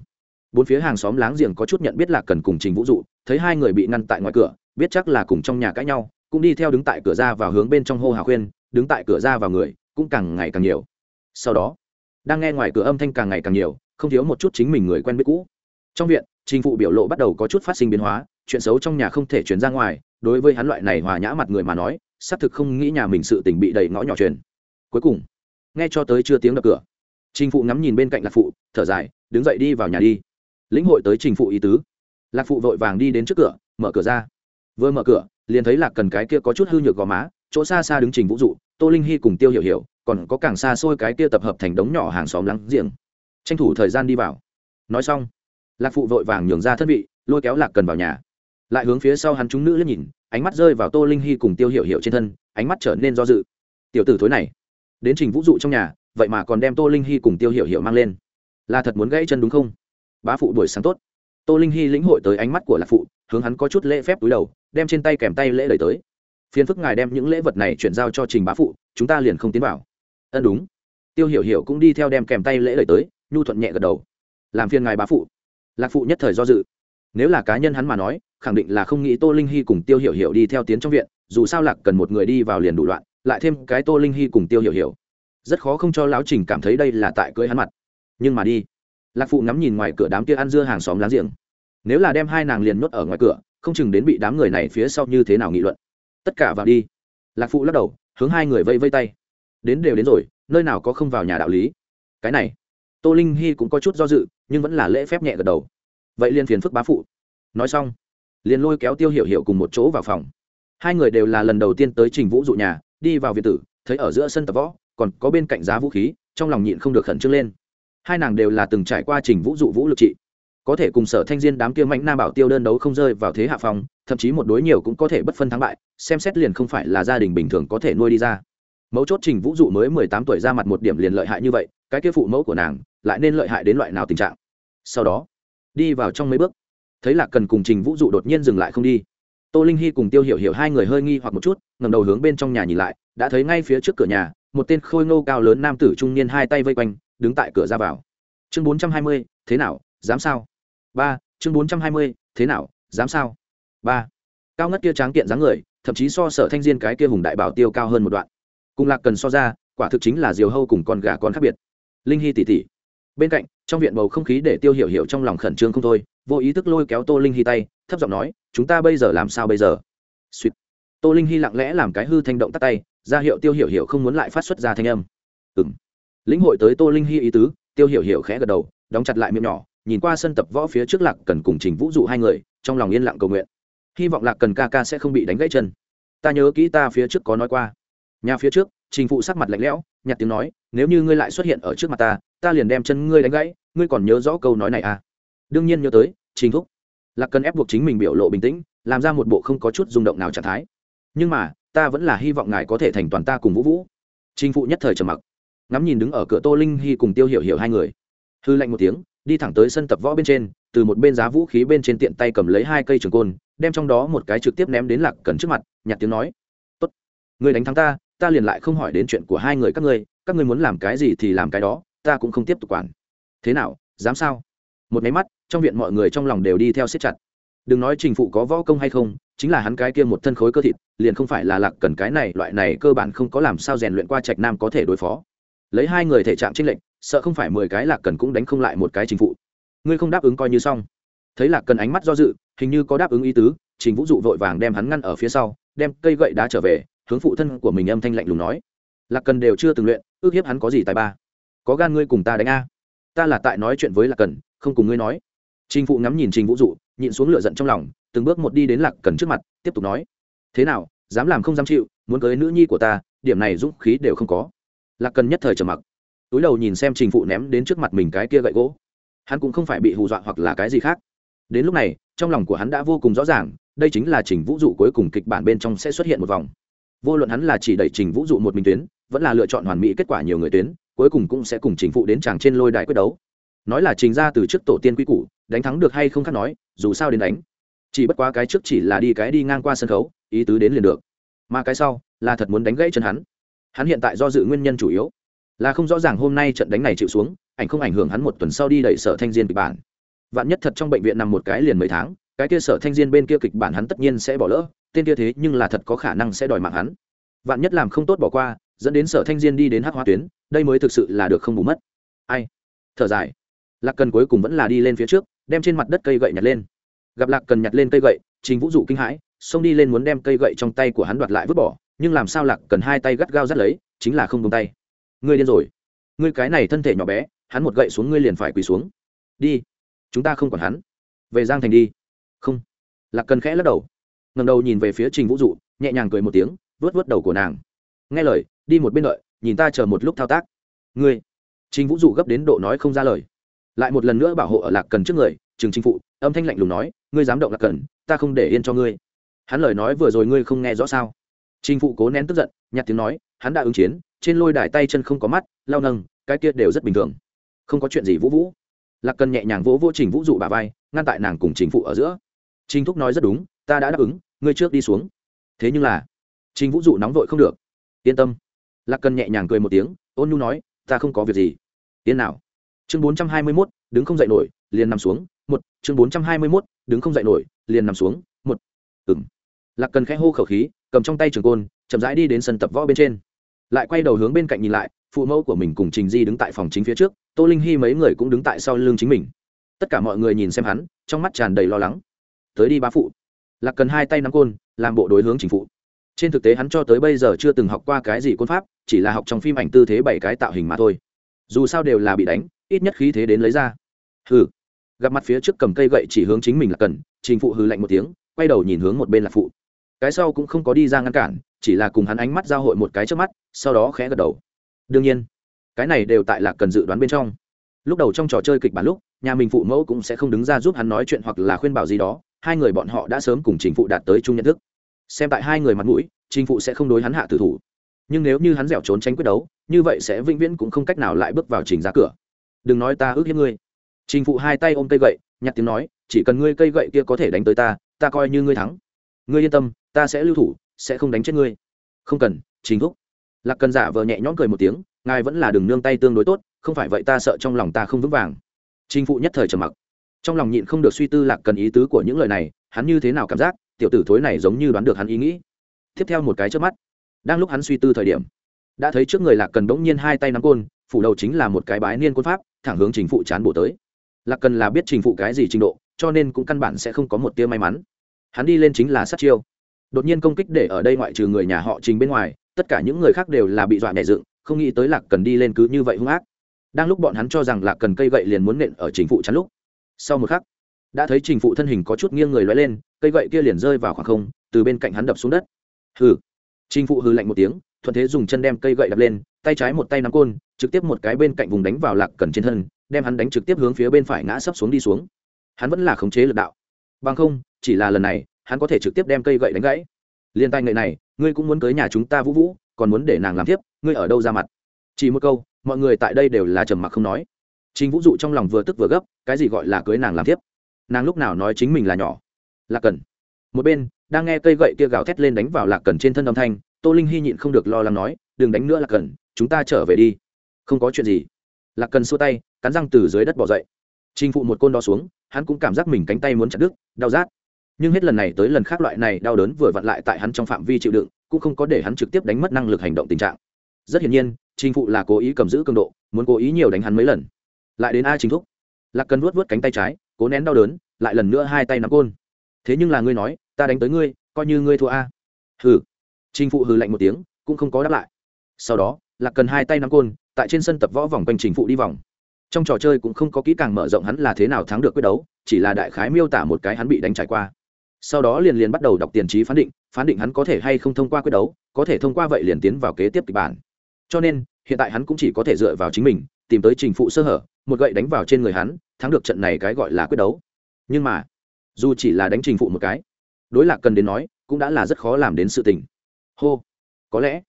Bốn phía hàng xóm láng giềng có chút nhận biết lạc cần cùng trình vũ dụ, thấy hai người bị ngăn tại ngoài cửa, biết chắc là cùng trong nhà cãi nhau, cũng đi theo đứng tại cửa ra vào hướng bên trong hô hào khuyên, đứng tại cửa ra vào người, cũng càng ngày càng nhiều. Sau đó, đang nghe ngoài cửa âm thanh càng ngày càng nhiều, không thiếu một chút chính mình người quen biết cũ. Trong viện, trình phụ biểu lộ bắt đầu có chút phát sinh biến hóa chuyện xấu trong nhà không thể chuyển ra ngoài, đối với hắn loại này hòa nhã mặt người mà nói, xác thực không nghĩ nhà mình sự tình bị đầy ngõ nhỏ truyền. Cuối cùng, nghe cho tới chưa tiếng đập cửa, trình phụ ngắm nhìn bên cạnh lạc phụ, thở dài, đứng dậy đi vào nhà đi. Lĩnh hội tới trình phụ ý tứ, lạc phụ vội vàng đi đến trước cửa, mở cửa ra. Vừa mở cửa, liền thấy lạc cần cái kia có chút hư nhược gò má, chỗ xa xa đứng trình vũ dụ, tô linh hy cùng tiêu hiểu hiểu, còn có càng xa xôi cái kia tập hợp thành đống nhỏ hàng xóm lắng giềng. Tranh thủ thời gian đi vào. Nói xong, lạc phụ vội vàng nhường ra thân vị, lôi kéo lạc cần vào nhà lại hướng phía sau hắn chúng nữ liếc nhìn, ánh mắt rơi vào tô linh hy cùng tiêu hiểu hiểu trên thân, ánh mắt trở nên do dự. Tiểu tử thối này, đến trình vũ dụ trong nhà, vậy mà còn đem tô linh hy cùng tiêu hiểu hiểu mang lên. Là thật muốn gãy chân đúng không? Bá phụ buổi sáng tốt. Tô linh hy lĩnh hội tới ánh mắt của lạc phụ, hướng hắn có chút lễ phép túi đầu, đem trên tay kèm tay lễ lời tới. Phiền phức ngài đem những lễ vật này chuyển giao cho trình bá phụ, chúng ta liền không tiến vào. Ân đúng. Tiêu hiểu hiểu cũng đi theo đem kèm tay lễ lời tới, nhu thuận nhẹ gật đầu. Làm phiền ngài bá phụ. Lạc phụ nhất thời do dự nếu là cá nhân hắn mà nói, khẳng định là không nghĩ tô linh hy cùng tiêu hiểu hiểu đi theo tiến trong viện, dù sao lạc cần một người đi vào liền đủ loạn, lại thêm cái tô linh hy cùng tiêu hiểu hiểu. Rất khó không cho lão trình cảm thấy đây là tại cưới hắn mặt. Nhưng mà đi. Lạc phụ ngắm nhìn ngoài cửa đám kia ăn dưa hàng xóm láng giềng. Nếu là đem hai nàng liền nuốt ở ngoài cửa, không chừng đến bị đám người này phía sau như thế nào nghị luận. Tất cả vào đi. Lạc phụ lắc đầu, hướng hai người vây vây tay. Đến đều đến rồi, nơi nào có không vào nhà đạo lý? Cái này, tô linh hy cũng có chút do dự, nhưng vẫn là lễ phép nhẹ gật đầu vậy liền phiền phức bá phụ. Nói xong, liền lôi kéo tiêu hiểu hiểu cùng một chỗ vào phòng. Hai người đều là lần đầu tiên tới trình vũ dụ nhà, đi vào việt tử, thấy ở giữa sân tập võ, còn có bên cạnh giá vũ khí, trong lòng nhịn không được khẩn trương lên. Hai nàng đều là từng trải qua trình vũ dụ vũ lực trị. Có thể cùng sở thanh diên đám kia mạnh nam bảo tiêu đơn đấu không rơi vào thế hạ phòng thậm chí một đối nhiều cũng có thể bất phân thắng bại, xem xét liền không phải là gia đình bình thường có thể nuôi đi ra. Mẫu chốt trình vũ dụ mới mười tám tuổi ra mặt một điểm liền lợi hại như vậy, cái kia phụ mẫu của nàng lại nên lợi hại đến loại nào tình trạng? Sau đó đi vào trong mấy bước. Thấy lạc cần cùng trình vũ dụ đột nhiên dừng lại không đi, tô linh hy cùng tiêu hiểu hiểu hai người hơi nghi hoặc một chút ngầm đầu hướng bên trong nhà nhìn lại, đã thấy ngay phía trước cửa nhà, một tên khôi ngô cao lớn nam tử trung niên hai tay vây quanh, đứng tại cửa ra vào. Chương bốn trăm hai mươi, thế nào, dám sao? Ba, chương bốn trăm hai mươi, thế nào, dám sao? Ba, cao ngất kia tráng kiện dáng người, thậm chí so sở thanh diên cái kia hùng đại bảo tiêu cao hơn một đoạn. Cùng lạc cần so ra, quả thực chính là diều hâu cùng con gà con khác biệt. Linh hy tỉ tỉ. Bên cạnh trong viện bầu không khí để tiêu hiểu hiểu trong lòng khẩn trương không thôi, vô ý thức lôi kéo tô linh hy tay, thấp giọng nói, chúng ta bây giờ làm sao bây giờ? Suýt tô linh hy lặng lẽ làm cái hư thanh động tắt tay, ra hiệu tiêu hiểu hiểu không muốn lại phát xuất ra thanh âm. Ừng lĩnh hội tới tô linh hy ý tứ, tiêu hiểu hiểu khẽ gật đầu, đóng chặt lại miệng nhỏ, nhìn qua sân tập võ phía trước lạc cần cùng trình vũ dụ hai người, trong lòng yên lặng cầu nguyện. Hy vọng lạc cần ca ca sẽ không bị đánh gãy chân. Ta nhớ kỹ ta phía trước có nói qua. Nhà phía trước, trình phụ sắc mặt lạnh lẽo nhặt tiếng nói, nếu như ngươi lại xuất hiện ở trước mặt ta ta liền đem chân ngươi đánh gãy, ngươi còn nhớ rõ câu nói này à? Đương nhiên nhớ tới, trình thúc. Lạc cần ép buộc chính mình biểu lộ bình tĩnh, làm ra một bộ không có chút rung động nào trạng thái. Nhưng mà, ta vẫn là hy vọng ngài có thể thành toàn ta cùng vũ vũ. Trình phụ nhất thời trầm mặc. Ngắm nhìn đứng ở cửa tô linh hy cùng tiêu hiểu hiểu hai người. Hư lạnh một tiếng, đi thẳng tới sân tập võ bên trên, từ một bên giá vũ khí bên trên tiện tay cầm lấy hai cây trường côn, đem trong đó một cái trực tiếp ném đến lạc cần trước mặt nhặt tiếng nói. Tốt người đánh thắng ta ta liền lại không hỏi đến chuyện của hai người các ngươi các ngươi muốn làm cái gì thì làm cái đó ta cũng không tiếp tục quản. Thế nào, dám sao? Một máy mắt, trong viện mọi người trong lòng đều đi theo siết chặt. Đừng nói trình phụ có võ công hay không, chính là hắn cái kia một thân khối cơ thịt, liền không phải là lạc cần cái này, loại này cơ bản không có làm sao rèn luyện qua trạch nam có thể đối phó. Lấy hai người thể trạng trinh lệnh sợ không phải mười cái lạc cần cũng đánh không lại một cái trình phụ. Ngươi không đáp ứng coi như xong. Thấy lạc cần ánh mắt do dự, hình như có đáp ứng ý tứ, trình vũ dụ vội vàng đem hắn ngăn ở phía sau, đem cây gậy đá trở về, hướng phụ thân của mình âm thanh lạnh lùng nói. Lạc cần đều chưa từng luyện, ước hiếp hắn có gì tài ba có gan ngươi cùng ta đánh a. Ta là tại nói chuyện với lạc cần, không cùng ngươi nói. Trình phụ ngắm nhìn trình vũ dụ, nhịn xuống lửa giận trong lòng, từng bước một đi đến lạc cần trước mặt, tiếp tục nói. Thế nào, dám làm không dám chịu, muốn cưới nữ nhi của ta, điểm này dũng khí đều không có. Lạc cần nhất thời trầm mặc. Túi đầu nhìn xem trình phụ ném đến trước mặt mình cái kia gậy gỗ. Hắn cũng không phải bị hù dọa hoặc là cái gì khác. Đến lúc này, trong lòng của hắn đã vô cùng rõ ràng, đây chính là trình vũ dụ cuối cùng kịch bản bên trong sẽ xuất hiện một vòng. Vô luận hắn là chỉ đẩy trình vũ dụ một mình tuyến, vẫn là lựa chọn hoàn mỹ kết quả nhiều người tuyến cuối cùng cũng sẽ cùng trình phụ đến chàng trên lôi đài quyết đấu. Nói là trình ra từ trước tổ tiên quy củ, đánh thắng được hay không khác nói, dù sao đến đánh. Chỉ bất quá cái trước chỉ là đi cái đi ngang qua sân khấu, ý tứ đến liền được. Mà cái sau, là thật muốn đánh gãy chân hắn. Hắn hiện tại do dự nguyên nhân chủ yếu, là không rõ ràng hôm nay trận đánh này chịu xuống, ảnh không ảnh hưởng hắn một tuần sau đi đẩy sở thanh diên kịch bản. Vạn nhất thật trong bệnh viện nằm một cái liền mấy tháng, cái kia sở thanh diên bên kia kịch bản hắn tất nhiên sẽ bỏ lỡ, tên kia thế nhưng là thật có khả năng sẽ đòi mạng hắn. Vạn nhất làm không tốt bỏ qua dẫn đến sở thanh diên đi đến hắc hoa tuyến, đây mới thực sự là được không bù mất. Ai? Thở dài. Lạc cần cuối cùng vẫn là đi lên phía trước, đem trên mặt đất cây gậy nhặt lên. Gặp lạc cần nhặt lên cây gậy, trình vũ dụ kinh hãi, xông đi lên muốn đem cây gậy trong tay của hắn đoạt lại vứt bỏ, nhưng làm sao lạc cần hai tay gắt gao dắt lấy, chính là không tung tay. Ngươi điên rồi. Ngươi cái này thân thể nhỏ bé, hắn một gậy xuống ngươi liền phải quỳ xuống. Đi. Chúng ta không còn hắn. Về giang thành đi. Không. Lạc cần khẽ lắc đầu. Ngầm đầu nhìn về phía trình vũ dụ, nhẹ nhàng cười một tiếng vớt vớt đầu của nàng. Nghe lời đi một bên đợi, nhìn ta chờ một lúc thao tác. Ngươi chính vũ dụ gấp đến độ nói không ra lời. Lại một lần nữa bảo hộ ở lạc cần trước người trường chính phụ, âm thanh lạnh lùng nói, ngươi dám động lạc cần, ta không để yên cho ngươi. Hắn lời nói vừa rồi ngươi không nghe rõ sao? Chính phụ cố nén tức giận nhặt tiếng nói, hắn đã ứng chiến, trên lôi đài tay chân không có mắt, lao nâng, cái kia đều rất bình thường. Không có chuyện gì vũ vũ. Lạc cần nhẹ nhàng vỗ vô trình vũ dụ bà vai, ngăn tại nàng cùng chính phụ ở giữa. Trình thúc nói rất đúng, ta đã đáp ứng, ngươi trước đi xuống. Thế nhưng là, trình vũ dụ nóng vội không được. Yên tâm lạc cần nhẹ nhàng cười một tiếng, ôn nhu nói, ta không có việc gì. Yên nào. Chương bốn trăm hai mươi mốt, đứng không dậy nổi, liền nằm xuống, một. Chương bốn trăm hai mươi mốt, đứng không dậy nổi, liền nằm xuống, một. Ừng lạc cần khẽ hô khẩu khí, cầm trong tay trường côn, chậm rãi đi đến sân tập võ bên trên. Lại quay đầu hướng bên cạnh nhìn lại, phụ mẫu của mình cùng trình di đứng tại phòng chính phía trước, tô linh hy mấy người cũng đứng tại sau lưng chính mình. Tất cả mọi người nhìn xem hắn, trong mắt tràn đầy lo lắng. Tới đi bá phụ. Lạc cần hai tay nắm côn, làm bộ đối hướng chính phụ trên thực tế hắn cho tới bây giờ chưa từng học qua cái gì côn pháp, chỉ là học trong phim ảnh tư thế bảy cái tạo hình mà thôi. Dù sao đều là bị đánh, ít nhất khí thế đến lấy ra. Hừ. Gặp mặt phía trước cầm cây gậy chỉ hướng chính mình là cần, trình phụ hừ lạnh một tiếng, quay đầu nhìn hướng một bên là phụ. Cái sau cũng không có đi ra ngăn cản, chỉ là cùng hắn ánh mắt giao hội một cái trước mắt, sau đó khẽ gật đầu. Đương nhiên, cái này đều tại lạc cần dự đoán bên trong. Lúc đầu trong trò chơi kịch bản lúc, nhà mình phụ mẫu cũng sẽ không đứng ra giúp hắn nói chuyện hoặc là khuyên bảo gì đó, hai người bọn họ đã sớm cùng chính phụ đạt tới chung nhận thức xem tại hai người mặt mũi chính phụ sẽ không đối hắn hạ tử thủ. Nhưng nếu như hắn dẻo trốn tránh quyết đấu, như vậy sẽ vĩnh viễn cũng không cách nào lại bước vào trình ra cửa. Đừng nói ta ước hiếp ngươi. Trình phụ hai tay ôm cây gậy, nhặt tiếng nói, chỉ cần ngươi cây gậy kia có thể đánh tới ta ta coi như ngươi thắng. Ngươi yên tâm, ta sẽ lưu thủ, sẽ không đánh chết ngươi. Không cần chính thúc. Lạc cần giả vờ nhẹ nhõm cười một tiếng, ngài vẫn là đường nương tay tương đối tốt, không phải vậy ta sợ trong lòng ta không vững vàng. Chính phụ nhất thời trầm mặc. Trong lòng nhịn không được suy tư lạc cần ý tứ của những lời này, hắn như thế nào cảm giác? Tiểu tử thối này giống như đoán được hắn ý nghĩ. Tiếp theo một cái trước mắt, đang lúc hắn suy tư thời điểm, đã thấy trước người lạc cần đống nhiên hai tay nắm côn, phủ đầu chính là một cái bái niên côn pháp, thẳng hướng trình phụ chán bổ tới. Lạc cần là biết trình phụ cái gì trình độ, cho nên cũng căn bản sẽ không có một tia may mắn. Hắn đi lên chính là sát chiêu. Đột nhiên công kích để ở đây ngoại trừ người nhà họ trình bên ngoài, tất cả những người khác đều là bị dọa nhẹ dựng, không nghĩ tới lạc cần đi lên cứ như vậy hung ác. Đang lúc bọn hắn cho rằng lạc cần cây gậy liền muốn nện ở trình phụ chắn lúc, sau một khắc, đã thấy trình phụ thân hình có chút nghiêng người loay lên cây gậy kia liền rơi vào khoảng không, từ bên cạnh hắn đập xuống đất. Hừ. Trình phụ hừ lạnh một tiếng, thuận thế dùng chân đem cây gậy đập lên, tay trái một tay nắm côn, trực tiếp một cái bên cạnh vùng đánh vào lạc cần trên thân, đem hắn đánh trực tiếp hướng phía bên phải ngã sấp xuống đi xuống. Hắn vẫn là khống chế lực đạo. Bằng không, chỉ là lần này, hắn có thể trực tiếp đem cây gậy đánh gãy. Liên tay nghệ này, ngươi cũng muốn cưới nhà chúng ta vũ vũ, còn muốn để nàng làm tiếp, ngươi ở đâu ra mặt? Chỉ một câu, mọi người tại đây đều là trầm mặc không nói. Trình vũ dụ trong lòng vừa tức vừa gấp, cái gì gọi là cưới nàng làm tiếp? Nàng lúc nào nói chính mình là nhỏ? Lạc cần. Một bên, đang nghe cây gậy kia gào thét lên đánh vào lạc cần trên thân âm thanh, tô linh hy nhịn không được lo lắng nói, đừng đánh nữa lạc cần, chúng ta trở về đi. Không có chuyện gì. Lạc cần xua tay, cắn răng từ dưới đất bỏ dậy. Trình phụ một côn đo xuống, hắn cũng cảm giác mình cánh tay muốn chặt đứt, đau rát. Nhưng hết lần này tới lần khác loại này đau đớn vừa vặn lại tại hắn trong phạm vi chịu đựng, cũng không có để hắn trực tiếp đánh mất năng lực hành động tình trạng. Rất hiển nhiên, trình phụ là cố ý cầm giữ cường độ, muốn cố ý nhiều đánh hắn mấy lần. Lại đến a chính thúc. Lạc cần vuốt vuốt cánh tay trái, cố nén đau đớn, lại lần nữa hai tay nắm côn thế nhưng là ngươi nói, ta đánh tới ngươi, coi như ngươi thua a. Hừ. Trình phụ hừ lạnh một tiếng, cũng không có đáp lại. Sau đó, lạc cần hai tay nắm côn, tại trên sân tập võ vòng quanh trình phụ đi vòng. Trong trò chơi cũng không có kỹ càng mở rộng hắn là thế nào thắng được quyết đấu, chỉ là đại khái miêu tả một cái hắn bị đánh trải qua. Sau đó liền liền bắt đầu đọc tiền trí phán định phán định hắn có thể hay không thông qua quyết đấu, có thể thông qua vậy liền tiến vào kế tiếp kịch bản. Cho nên, hiện tại hắn cũng chỉ có thể dựa vào chính mình, tìm tới trình phụ sơ hở, một gậy đánh vào trên người hắn, thắng được trận này cái gọi là quyết đấu. Nhưng mà dù chỉ là đánh trình phụ một cái, đối lạc cần đến nói, cũng đã là rất khó làm đến sự tình. Hô, có lẽ,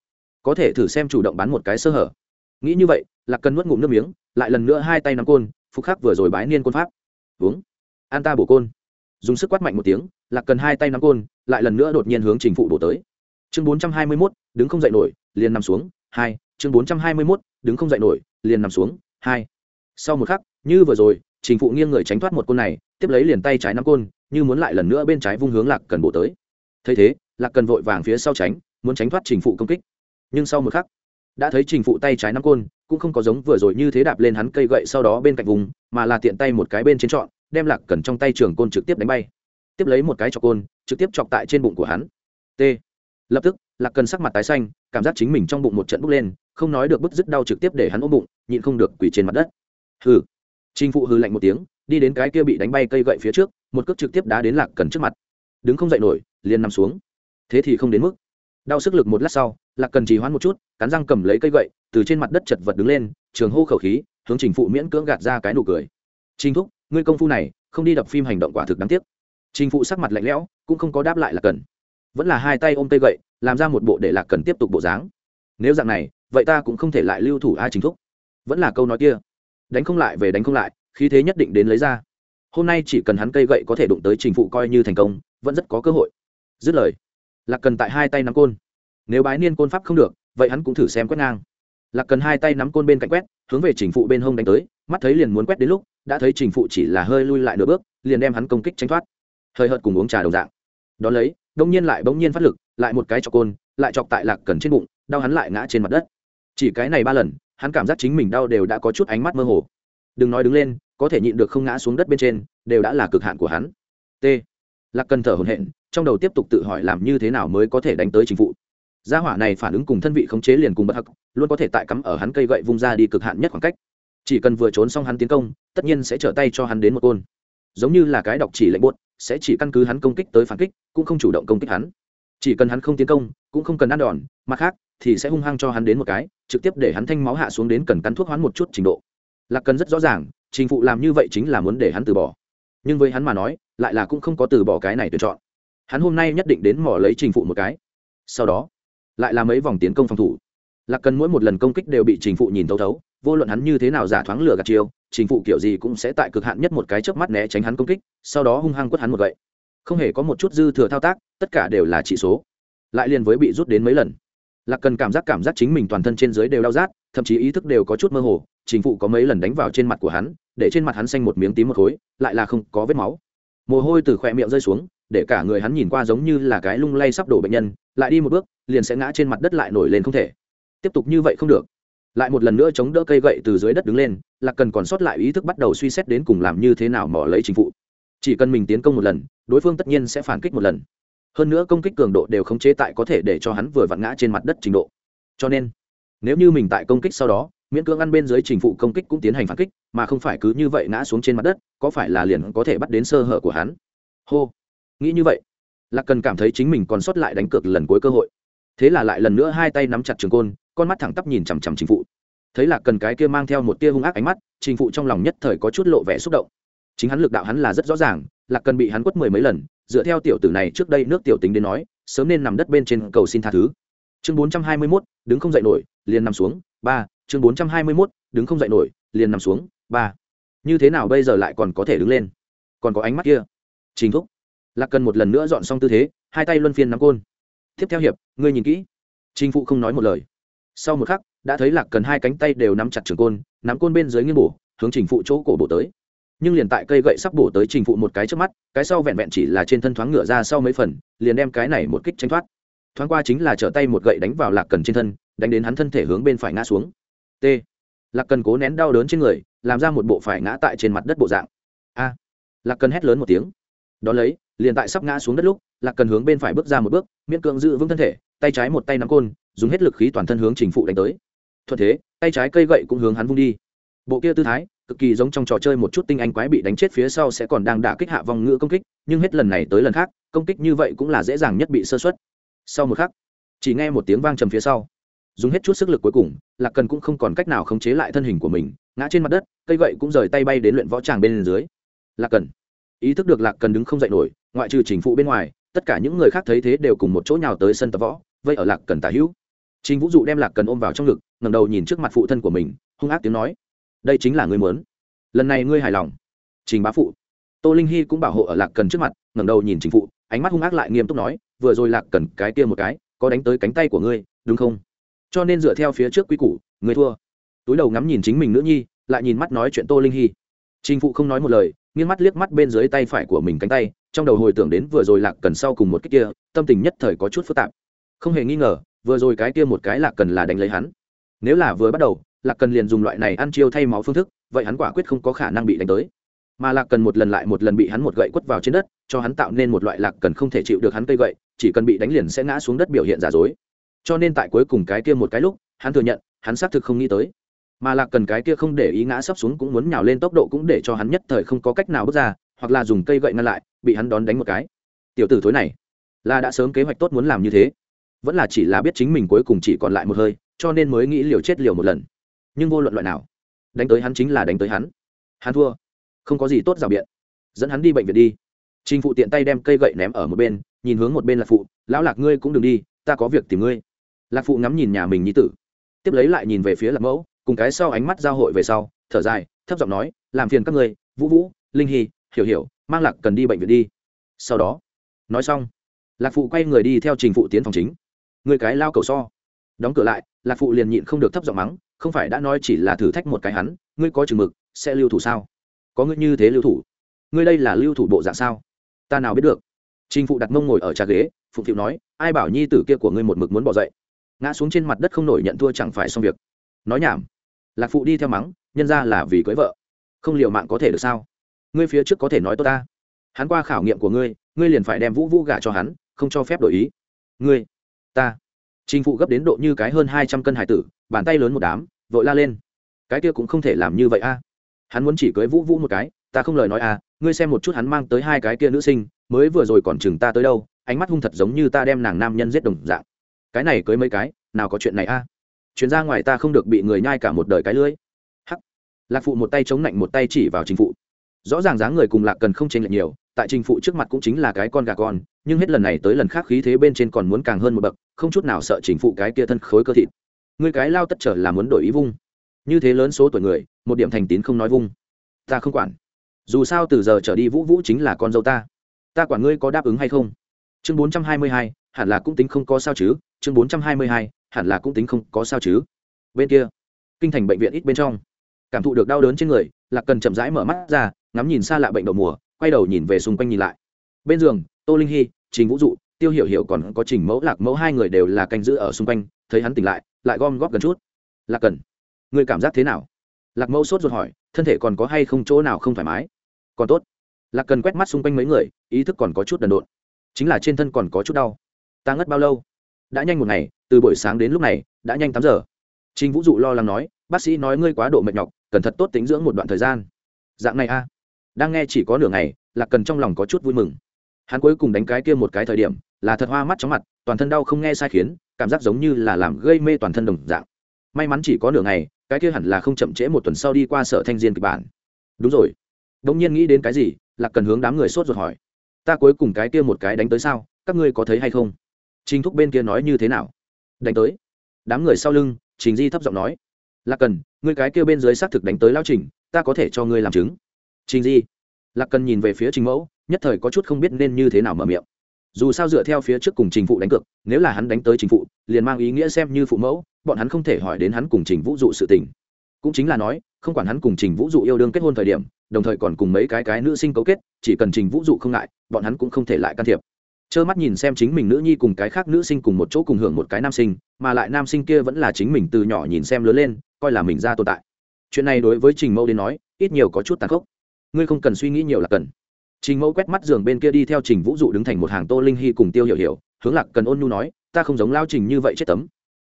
có thể thử xem chủ động bán một cái sơ hở. Nghĩ như vậy, lạc cần nuốt ngụm nước miếng, lại lần nữa hai tay nắm côn, phục khắc vừa rồi bái niên côn pháp. Uống. An ta bổ côn. Dùng sức quát mạnh một tiếng, lạc cần hai tay nắm côn, lại lần nữa đột nhiên hướng trình phụ bổ tới. Chương bốn trăm hai mươi mốt, đứng không dậy nổi, liền nằm xuống, hai. Chương bốn trăm hai mươi mốt, đứng không dậy nổi, liền nằm xuống, hai. Sau một khắc, như vừa rồi, trình phụ nghiêng người tránh thoát một côn này tiếp lấy liền tay trái nắm côn, như muốn lại lần nữa bên trái vung hướng lạc cần bộ tới. Thấy thế, lạc cần vội vàng phía sau tránh, muốn tránh thoát trình phụ công kích. Nhưng sau một khắc, đã thấy trình phụ tay trái nắm côn, cũng không có giống vừa rồi như thế đạp lên hắn cây gậy sau đó bên cạnh vùng, mà là tiện tay một cái bên trên trọn, đem lạc cần trong tay trường côn trực tiếp đánh bay. Tiếp lấy một cái chọc côn, trực tiếp chọc tại trên bụng của hắn. T. Lập tức, lạc cần sắc mặt tái xanh, cảm giác chính mình trong bụng một trận bốc lên, không nói được bứt dứt đau trực tiếp để hắn ôm bụng, nhịn không được quỳ trên mặt đất. Hừ. Trình phụ hừ lạnh một tiếng đi đến cái kia bị đánh bay cây gậy phía trước, một cước trực tiếp đá đến lạc cần trước mặt. Đứng không dậy nổi, liền nằm xuống. Thế thì không đến mức. Đau sức lực một lát sau, lạc cần trì hoãn một chút, cắn răng cầm lấy cây gậy, từ trên mặt đất chật vật đứng lên, trường hô khẩu khí, hướng trình phụ miễn cưỡng gạt ra cái nụ cười. Trình thúc, ngươi công phu này, không đi đập phim hành động quả thực đáng tiếc. Trình phụ sắc mặt lạnh lẽo, cũng không có đáp lại là cần. Vẫn là hai tay ôm cây gậy, làm ra một bộ để lạc cần tiếp tục bộ dáng. Nếu dạng này, vậy ta cũng không thể lại lưu thủ ai chính thúc. Vẫn là câu nói kia. Đánh không lại về đánh không lại khí thế nhất định đến lấy ra. Hôm nay chỉ cần hắn cây gậy có thể đụng tới trình phụ coi như thành công, vẫn rất có cơ hội. Dứt lời, lạc cần tại hai tay nắm côn. Nếu bái niên côn pháp không được, vậy hắn cũng thử xem quét ngang. Lạc cần hai tay nắm côn bên cạnh quét, hướng về trình phụ bên hông đánh tới, mắt thấy liền muốn quét đến lúc, đã thấy trình phụ chỉ là hơi lui lại nửa bước, liền đem hắn công kích tránh thoát. Hơi hợt cùng uống trà đồng dạng. Đón lấy, đông nhiên lại bỗng nhiên phát lực, lại một cái chọc côn, lại chọc tại lạc cần trên bụng, đau hắn lại ngã trên mặt đất. Chỉ cái này ba lần, hắn cảm giác chính mình đau đều đã có chút ánh mắt mơ hồ đừng nói đứng lên, có thể nhịn được không ngã xuống đất bên trên, đều đã là cực hạn của hắn. T. Lạc cần thở hổn hển, trong đầu tiếp tục tự hỏi làm như thế nào mới có thể đánh tới chính phủ gia hỏa này phản ứng cùng thân vị khống chế liền cùng bất hắc, luôn có thể tại cắm ở hắn cây gậy vung ra đi cực hạn nhất khoảng cách. Chỉ cần vừa trốn xong hắn tiến công, tất nhiên sẽ trở tay cho hắn đến một côn. Giống như là cái đọc chỉ lệnh buốt, sẽ chỉ căn cứ hắn công kích tới phản kích, cũng không chủ động công kích hắn. Chỉ cần hắn không tiến công, cũng không cần ăn đòn, mặt khác, thì sẽ hung hăng cho hắn đến một cái, trực tiếp để hắn thanh máu hạ xuống đến cần cắn thuốc hoán một chút trình độ lạc cần rất rõ ràng, trình phụ làm như vậy chính là muốn để hắn từ bỏ. Nhưng với hắn mà nói, lại là cũng không có từ bỏ cái này tuyển chọn. Hắn hôm nay nhất định đến mỏ lấy trình phụ một cái. Sau đó, lại là mấy vòng tiến công phòng thủ. Lạc cần mỗi một lần công kích đều bị trình phụ nhìn thấu thấu, vô luận hắn như thế nào giả thoáng lửa gạt chiêu, trình phụ kiểu gì cũng sẽ tại cực hạn nhất một cái chớp mắt né tránh hắn công kích, sau đó hung hăng quất hắn một gậy. Không hề có một chút dư thừa thao tác, tất cả đều là chỉ số. Lại liền với bị rút đến mấy lần. Lạc cần cảm giác cảm giác chính mình toàn thân trên dưới đều đau rát, thậm chí ý thức đều có chút mơ hồ trình phụ có mấy lần đánh vào trên mặt của hắn, để trên mặt hắn xanh một miếng tím một khối, lại là không có vết máu. Mồ hôi từ khỏe miệng rơi xuống, để cả người hắn nhìn qua giống như là cái lung lay sắp đổ bệnh nhân, lại đi một bước, liền sẽ ngã trên mặt đất lại nổi lên không thể. Tiếp tục như vậy không được. Lại một lần nữa chống đỡ cây gậy từ dưới đất đứng lên là cần còn sót lại ý thức bắt đầu suy xét đến cùng làm như thế nào mỏ lấy chính phụ. Chỉ cần mình tiến công một lần, đối phương tất nhiên sẽ phản kích một lần. Hơn nữa công kích cường độ đều khống chế tại có thể để cho hắn vừa vặn ngã trên mặt đất trình độ. Cho nên, nếu như mình tại công kích sau đó miễn cưỡng ăn bên dưới trình phụ công kích cũng tiến hành phản kích, mà không phải cứ như vậy ngã xuống trên mặt đất, có phải là liền có thể bắt đến sơ hở của hắn? Hô, nghĩ như vậy, lạc cần cảm thấy chính mình còn sót lại đánh cược lần cuối cơ hội. Thế là lại lần nữa hai tay nắm chặt trường côn, con mắt thẳng tắp nhìn chằm chằm trình phụ. Thấy lạc cần cái kia mang theo một tia hung ác ánh mắt, trình phụ trong lòng nhất thời có chút lộ vẻ xúc động. Chính hắn lực đạo hắn là rất rõ ràng, lạc cần bị hắn quất mười mấy lần, dựa theo tiểu tử này trước đây nước tiểu tính đến nói, sớm nên nằm đất bên trên cầu xin tha thứ. Chương bốn trăm hai mươi mốt, đứng không dậy nổi, liền nằm xuống, ba chương bốn trăm hai mươi mốt, đứng không dậy nổi, liền nằm xuống, ba. Như thế nào bây giờ lại còn có thể đứng lên? Còn có ánh mắt kia. Trình thúc. Lạc cần một lần nữa dọn xong tư thế, hai tay luân phiên nắm côn. Tiếp theo hiệp, ngươi nhìn kỹ. Trình phụ không nói một lời. Sau một khắc, đã thấy lạc cần hai cánh tay đều nắm chặt trường côn, nắm côn bên dưới nghiêng bổ, hướng trình phụ chỗ cổ bổ tới. Nhưng liền tại cây gậy sắp bổ tới trình phụ một cái trước mắt, cái sau vẹn vẹn chỉ là trên thân thoáng ngựa ra sau mấy phần, liền đem cái này một kích tranh thoát. Thoáng qua chính là trở tay một gậy đánh vào lạc cần trên thân, đánh đến hắn thân thể hướng bên phải ngã xuống t. Lạc cần cố nén đau đớn trên người, làm ra một bộ phải ngã tại trên mặt đất bộ dạng. A. Lạc cần hét lớn một tiếng. Đón lấy, liền tại sắp ngã xuống đất lúc, lạc cần hướng bên phải bước ra một bước, miễn cưỡng giữ vững thân thể, tay trái một tay nắm côn, dùng hết lực khí toàn thân hướng trình phụ đánh tới. Thuận thế, tay trái cây gậy cũng hướng hắn vung đi. Bộ kia tư thái, cực kỳ giống trong trò chơi một chút tinh anh quái bị đánh chết phía sau sẽ còn đang đả kích hạ vòng ngựa công kích, nhưng hết lần này tới lần khác, công kích như vậy cũng là dễ dàng nhất bị sơ xuất sau một khắc, chỉ nghe một tiếng vang trầm phía sau dùng hết chút sức lực cuối cùng, lạc cần cũng không còn cách nào khống chế lại thân hình của mình, ngã trên mặt đất, cây gậy cũng rời tay bay đến luyện võ tràng bên dưới. Lạc cần. Ý thức được lạc cần đứng không dậy nổi, ngoại trừ trình phụ bên ngoài, tất cả những người khác thấy thế đều cùng một chỗ nhào tới sân tập võ, vây ở lạc cần tả hữu. Trình vũ dụ đem lạc cần ôm vào trong ngực ngầm đầu nhìn trước mặt phụ thân của mình, hung ác tiếng nói, đây chính là ngươi muốn. Lần này ngươi hài lòng. Trình bá phụ. Tô linh hy cũng bảo hộ ở lạc cần trước mặt, ngẩng đầu nhìn trình phụ, ánh mắt hung ác lại nghiêm túc nói, vừa rồi lạc cần cái kia một cái, có đánh tới cánh tay của ngươi, đúng không? Cho nên dựa theo phía trước quy củ, người thua. Túi đầu ngắm nhìn chính mình nữ nhi, lại nhìn mắt nói chuyện tô linh hy. Trình phụ không nói một lời, nghiêng mắt liếc mắt bên dưới tay phải của mình cánh tay, trong đầu hồi tưởng đến vừa rồi lạc cần sau cùng một cái kia, tâm tình nhất thời có chút phức tạp. Không hề nghi ngờ, vừa rồi cái kia một cái lạc cần là đánh lấy hắn. Nếu là vừa bắt đầu, lạc cần liền dùng loại này ăn chiêu thay máu phương thức, vậy hắn quả quyết không có khả năng bị đánh tới. Mà lạc cần một lần lại một lần bị hắn một gậy quất vào trên đất, cho hắn tạo nên một loại lạc cần không thể chịu được hắn cây gậy, chỉ cần bị đánh liền sẽ ngã xuống đất biểu hiện giả dối cho nên tại cuối cùng cái kia một cái lúc, hắn thừa nhận, hắn xác thực không nghĩ tới. Mà lạc cần cái kia không để ý ngã sắp xuống cũng muốn nhào lên tốc độ cũng để cho hắn nhất thời không có cách nào bước ra, hoặc là dùng cây gậy ngăn lại, bị hắn đón đánh một cái. Tiểu tử thối này, là đã sớm kế hoạch tốt muốn làm như thế. Vẫn là chỉ là biết chính mình cuối cùng chỉ còn lại một hơi, cho nên mới nghĩ liều chết liều một lần. Nhưng vô luận loại nào, đánh tới hắn chính là đánh tới hắn. Hắn thua. Không có gì tốt rào biện. Dẫn hắn đi bệnh viện đi. Trình phụ tiện tay đem cây gậy ném ở một bên, nhìn hướng một bên là phụ, lão lạc ngươi cũng đừng đi, ta có việc tìm ngươi lạc phụ ngắm nhìn nhà mình nhi tử, tiếp lấy lại nhìn về phía lạc mẫu, cùng cái sau ánh mắt giao hội về sau, thở dài, thấp giọng nói, làm phiền các ngươi, vũ vũ, linh hy, hiểu hiểu, mang lạc cần đi bệnh viện đi. Sau đó, nói xong, lạc phụ quay người đi theo trình phụ tiến phòng chính. Người cái lao cầu so. Đóng cửa lại, lạc phụ liền nhịn không được thấp giọng mắng, không phải đã nói chỉ là thử thách một cái hắn, ngươi có chừng mực, sẽ lưu thủ sao? Có ngươi như thế lưu thủ, ngươi đây là lưu thủ bộ dạng sao? Ta nào biết được. Trình phụ đặt mông ngồi ở trà ghế, phụng phịu nói, ai bảo nhi tử kia của ngươi một mực muốn bỏ dậy? Ngã xuống trên mặt đất không nổi nhận thua chẳng phải xong việc. Nói nhảm. Lạc phụ đi theo mắng, nhân ra là vì cưới vợ. Không liệu mạng có thể được sao? Ngươi phía trước có thể nói tốt ta. Hắn qua khảo nghiệm của ngươi ngươi liền phải đem vũ vũ gả cho hắn, không cho phép đổi ý. Ngươi, ta. Trình phụ gấp đến độ như cái hơn hai trăm cân hải tử, bàn tay lớn một đám, vội la lên. Cái kia cũng không thể làm như vậy a. Hắn muốn chỉ cưới vũ vũ một cái, ta không lời nói a, ngươi xem một chút hắn mang tới hai cái kia nữ sinh, mới vừa rồi còn chừng ta tới đâu, ánh mắt hung thật giống như ta đem nàng nam nhân giết đồng dạng cái này cưới mấy cái, nào có chuyện này a? Chuyến ra ngoài ta không được bị người nhai cả một đời cái lưới. Hắc. Lạc phụ một tay chống lạnh một tay chỉ vào chính phụ. Rõ ràng dáng người cùng lạc cần không chênh lệch nhiều, tại trình phụ trước mặt cũng chính là cái con gà con, nhưng hết lần này tới lần khác khí thế bên trên còn muốn càng hơn một bậc, không chút nào sợ trình phụ cái kia thân khối cơ thịt. Người cái lao tất trở là muốn đổi ý vung. Như thế lớn số tuổi người, một điểm thành tín không nói vung. Ta không quản. Dù sao từ giờ trở đi vũ vũ chính là con dâu ta. Ta quản ngươi có đáp ứng hay không? Chương bốn trăm hai mươi hai, hẳn là cũng tính không có sao chứ chương bốn trăm hai mươi hai, hẳn là cũng tính không có sao chứ. Bên kia, kinh thành bệnh viện ít bên trong. Cảm thụ được đau đớn trên người, lạc cần chậm rãi mở mắt ra, ngắm nhìn xa lạ bệnh đầu mùa, quay đầu nhìn về xung quanh nhìn lại. Bên giường, tô linh hy, trình vũ dụ, tiêu hiểu hiểu còn có trình mẫu lạc mẫu hai người đều là canh giữ ở xung quanh, thấy hắn tỉnh lại lại gom góp gần chút. Lạc cần, người cảm giác thế nào? Lạc mẫu sốt ruột hỏi, thân thể còn có hay không chỗ nào không thoải mái? Còn tốt. Lạc cần quét mắt xung quanh mấy người, ý thức còn có chút đần độn. Chính là trên thân còn có chút đau. Ta ngất bao lâu? Đã nhanh một ngày, từ buổi sáng đến lúc này, đã nhanh tám giờ. Trình vũ dụ lo lắng nói, bác sĩ nói ngươi quá độ mệt nhọc, cần thật tốt tính dưỡng một đoạn thời gian. Dạng này a đang nghe chỉ có nửa ngày, lạc cần trong lòng có chút vui mừng. Hắn cuối cùng đánh cái kia một cái thời điểm, là thật hoa mắt chóng mặt, toàn thân đau không nghe sai khiến, cảm giác giống như là làm gây mê toàn thân đồng dạng. May mắn chỉ có nửa ngày, cái kia hẳn là không chậm trễ một tuần sau đi qua sở thanh diên kịch bản. Đúng rồi. Đông nhiên nghĩ đến cái gì, lạc cần hướng đám người sốt ruột hỏi, ta cuối cùng cái kia một cái đánh tới sao, các ngươi có thấy hay không? Trình thúc bên kia nói như thế nào? Đánh tới. Đám người sau lưng, trình di thấp giọng nói. Lạc cần người cái kia bên dưới xác thực đánh tới lao trình, ta có thể cho ngươi làm chứng. Trình di. Lạc cần nhìn về phía trình mẫu, nhất thời có chút không biết nên như thế nào mở miệng. Dù sao dựa theo phía trước cùng trình phụ đánh cược, nếu là hắn đánh tới trình phụ, liền mang ý nghĩa xem như phụ mẫu, bọn hắn không thể hỏi đến hắn cùng trình vũ dụ sự tình. Cũng chính là nói, không quản hắn cùng trình vũ dụ yêu đương kết hôn thời điểm, đồng thời còn cùng mấy cái cái nữ sinh cấu kết, chỉ cần trình vũ dụ không ngại, bọn hắn cũng không thể lại can thiệp trơ mắt nhìn xem chính mình nữ nhi cùng cái khác nữ sinh cùng một chỗ cùng hưởng một cái nam sinh, mà lại nam sinh kia vẫn là chính mình từ nhỏ nhìn xem lớn lên, coi là mình ra tồn tại. Chuyện này đối với trình mẫu đến nói, ít nhiều có chút tàn khốc. Ngươi không cần suy nghĩ nhiều là cần. Trình mẫu quét mắt giường bên kia đi theo trình vũ dụ đứng thành một hàng tô linh hy cùng tiêu hiểu hiểu, hướng lạc cần ôn nhu nói, ta không giống lao trình như vậy chết tấm.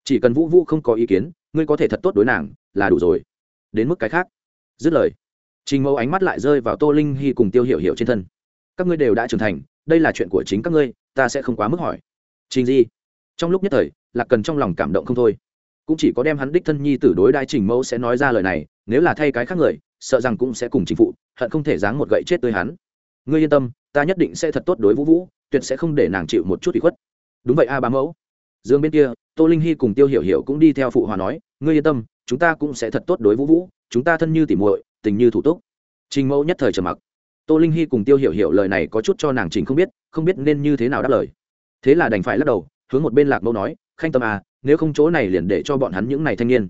Chỉ cần vũ vũ không có ý kiến, ngươi có thể thật tốt đối nàng, là đủ rồi. Đến mức cái khác. Dứt lời, trình mẫu ánh mắt lại rơi vào tô linh hy cùng tiêu hiểu hiểu trên thân. Các ngươi đều đã trưởng thành đây là chuyện của chính các ngươi, ta sẽ không quá mức hỏi. Trình di, trong lúc nhất thời, lạc cần trong lòng cảm động không thôi. Cũng chỉ có đem hắn đích thân nhi tử đối đai trình mẫu sẽ nói ra lời này, nếu là thay cái khác người, sợ rằng cũng sẽ cùng chính phụ, hận không thể dáng một gậy chết tươi hắn. Ngươi yên tâm, ta nhất định sẽ thật tốt đối vũ vũ, tuyệt sẽ không để nàng chịu một chút bị khuất. Đúng vậy a ba mẫu. Dương bên kia, tô linh hy cùng tiêu hiểu hiểu cũng đi theo phụ hòa nói, ngươi yên tâm, chúng ta cũng sẽ thật tốt đối vũ vũ, chúng ta thân như tỉ muội, tình như thủ túc. Trình mẫu nhất thời trầm mặc tô linh hy cùng tiêu hiểu hiểu lời này có chút cho nàng trình không biết không biết nên như thế nào đáp lời. Thế là đành phải lắc đầu, hướng một bên lạc mẫu nói, khanh tâm à nếu không chỗ này liền để cho bọn hắn những này thanh niên.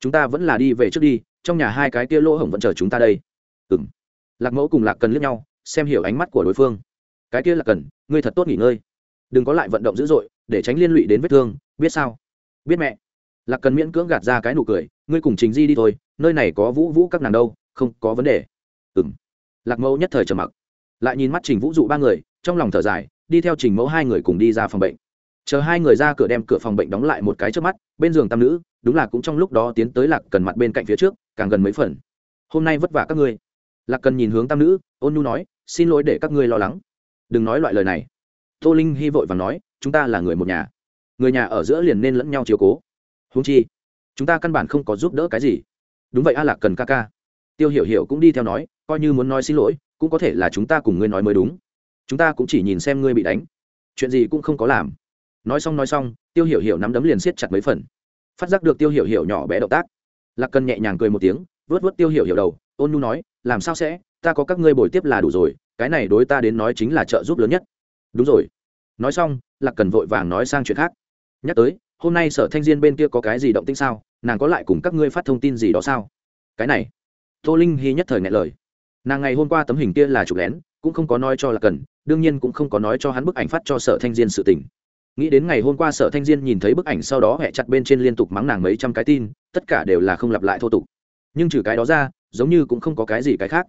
Chúng ta vẫn là đi về trước đi, trong nhà hai cái kia lỗ hổng vẫn chờ chúng ta đây. Ừ m lạc mẫu cùng lạc cần liếc nhau, xem hiểu ánh mắt của đối phương. Cái kia là cần, ngươi thật tốt nghỉ ngơi. Đừng có lại vận động dữ dội, để tránh liên lụy đến vết thương, biết sao? Biết mẹ. Lạc cần miễn cưỡng gạt ra cái nụ cười, ngươi cùng trình di đi thôi, nơi này có vũ vũ các nàng đâu, không có vấn đề. Ừ m lạc mẫu nhất thời trầm mặc. Lại nhìn mắt trình vũ dụ ba người, trong lòng thở dài, đi theo trình mẫu hai người cùng đi ra phòng bệnh. Chờ hai người ra cửa đem cửa phòng bệnh đóng lại một cái trước mắt, bên giường tam nữ, đúng là cũng trong lúc đó tiến tới lạc cần mặt bên cạnh phía trước, càng gần mấy phần. Hôm nay vất vả các ngươi. Lạc cần nhìn hướng tam nữ, ôn nhu nói, xin lỗi để các ngươi lo lắng. Đừng nói loại lời này. Tô linh hy vội và nói, chúng ta là người một nhà. Người nhà ở giữa liền nên lẫn nhau chiều cố. Húng chi, chúng ta căn bản không có giúp đỡ cái gì. Đúng vậy a lạc cần ca ca. Tiêu hiểu hiểu cũng đi theo nói coi như muốn nói xin lỗi, cũng có thể là chúng ta cùng ngươi nói mới đúng. Chúng ta cũng chỉ nhìn xem ngươi bị đánh. Chuyện gì cũng không có làm. Nói xong nói xong, tiêu hiểu hiểu nắm đấm liền siết chặt mấy phần. Phát giác được tiêu hiểu hiểu nhỏ bé động tác, lạc cần nhẹ nhàng cười một tiếng vớt vớt tiêu hiểu hiểu đầu, ôn nu nói, làm sao sẽ? Ta có các ngươi bồi tiếp là đủ rồi, cái này đối ta đến nói chính là trợ giúp lớn nhất. Đúng rồi. Nói xong, lạc cần vội vàng nói sang chuyện khác. Nhắc tới, hôm nay sở thanh diên bên kia có cái gì động tĩnh sao? Nàng có lại cùng các ngươi phát thông tin gì đó sao? Cái này. Tô linh hy nhất thời ngại lời nàng ngày hôm qua tấm hình kia là chụp lén, cũng không có nói cho là cần, đương nhiên cũng không có nói cho hắn bức ảnh phát cho sở thanh diên sự tình. Nghĩ đến ngày hôm qua sở thanh diên nhìn thấy bức ảnh sau đó hẹ chặt bên trên liên tục mắng nàng mấy trăm cái tin, tất cả đều là không lặp lại thô tục. Nhưng trừ cái đó ra, giống như cũng không có cái gì cái khác.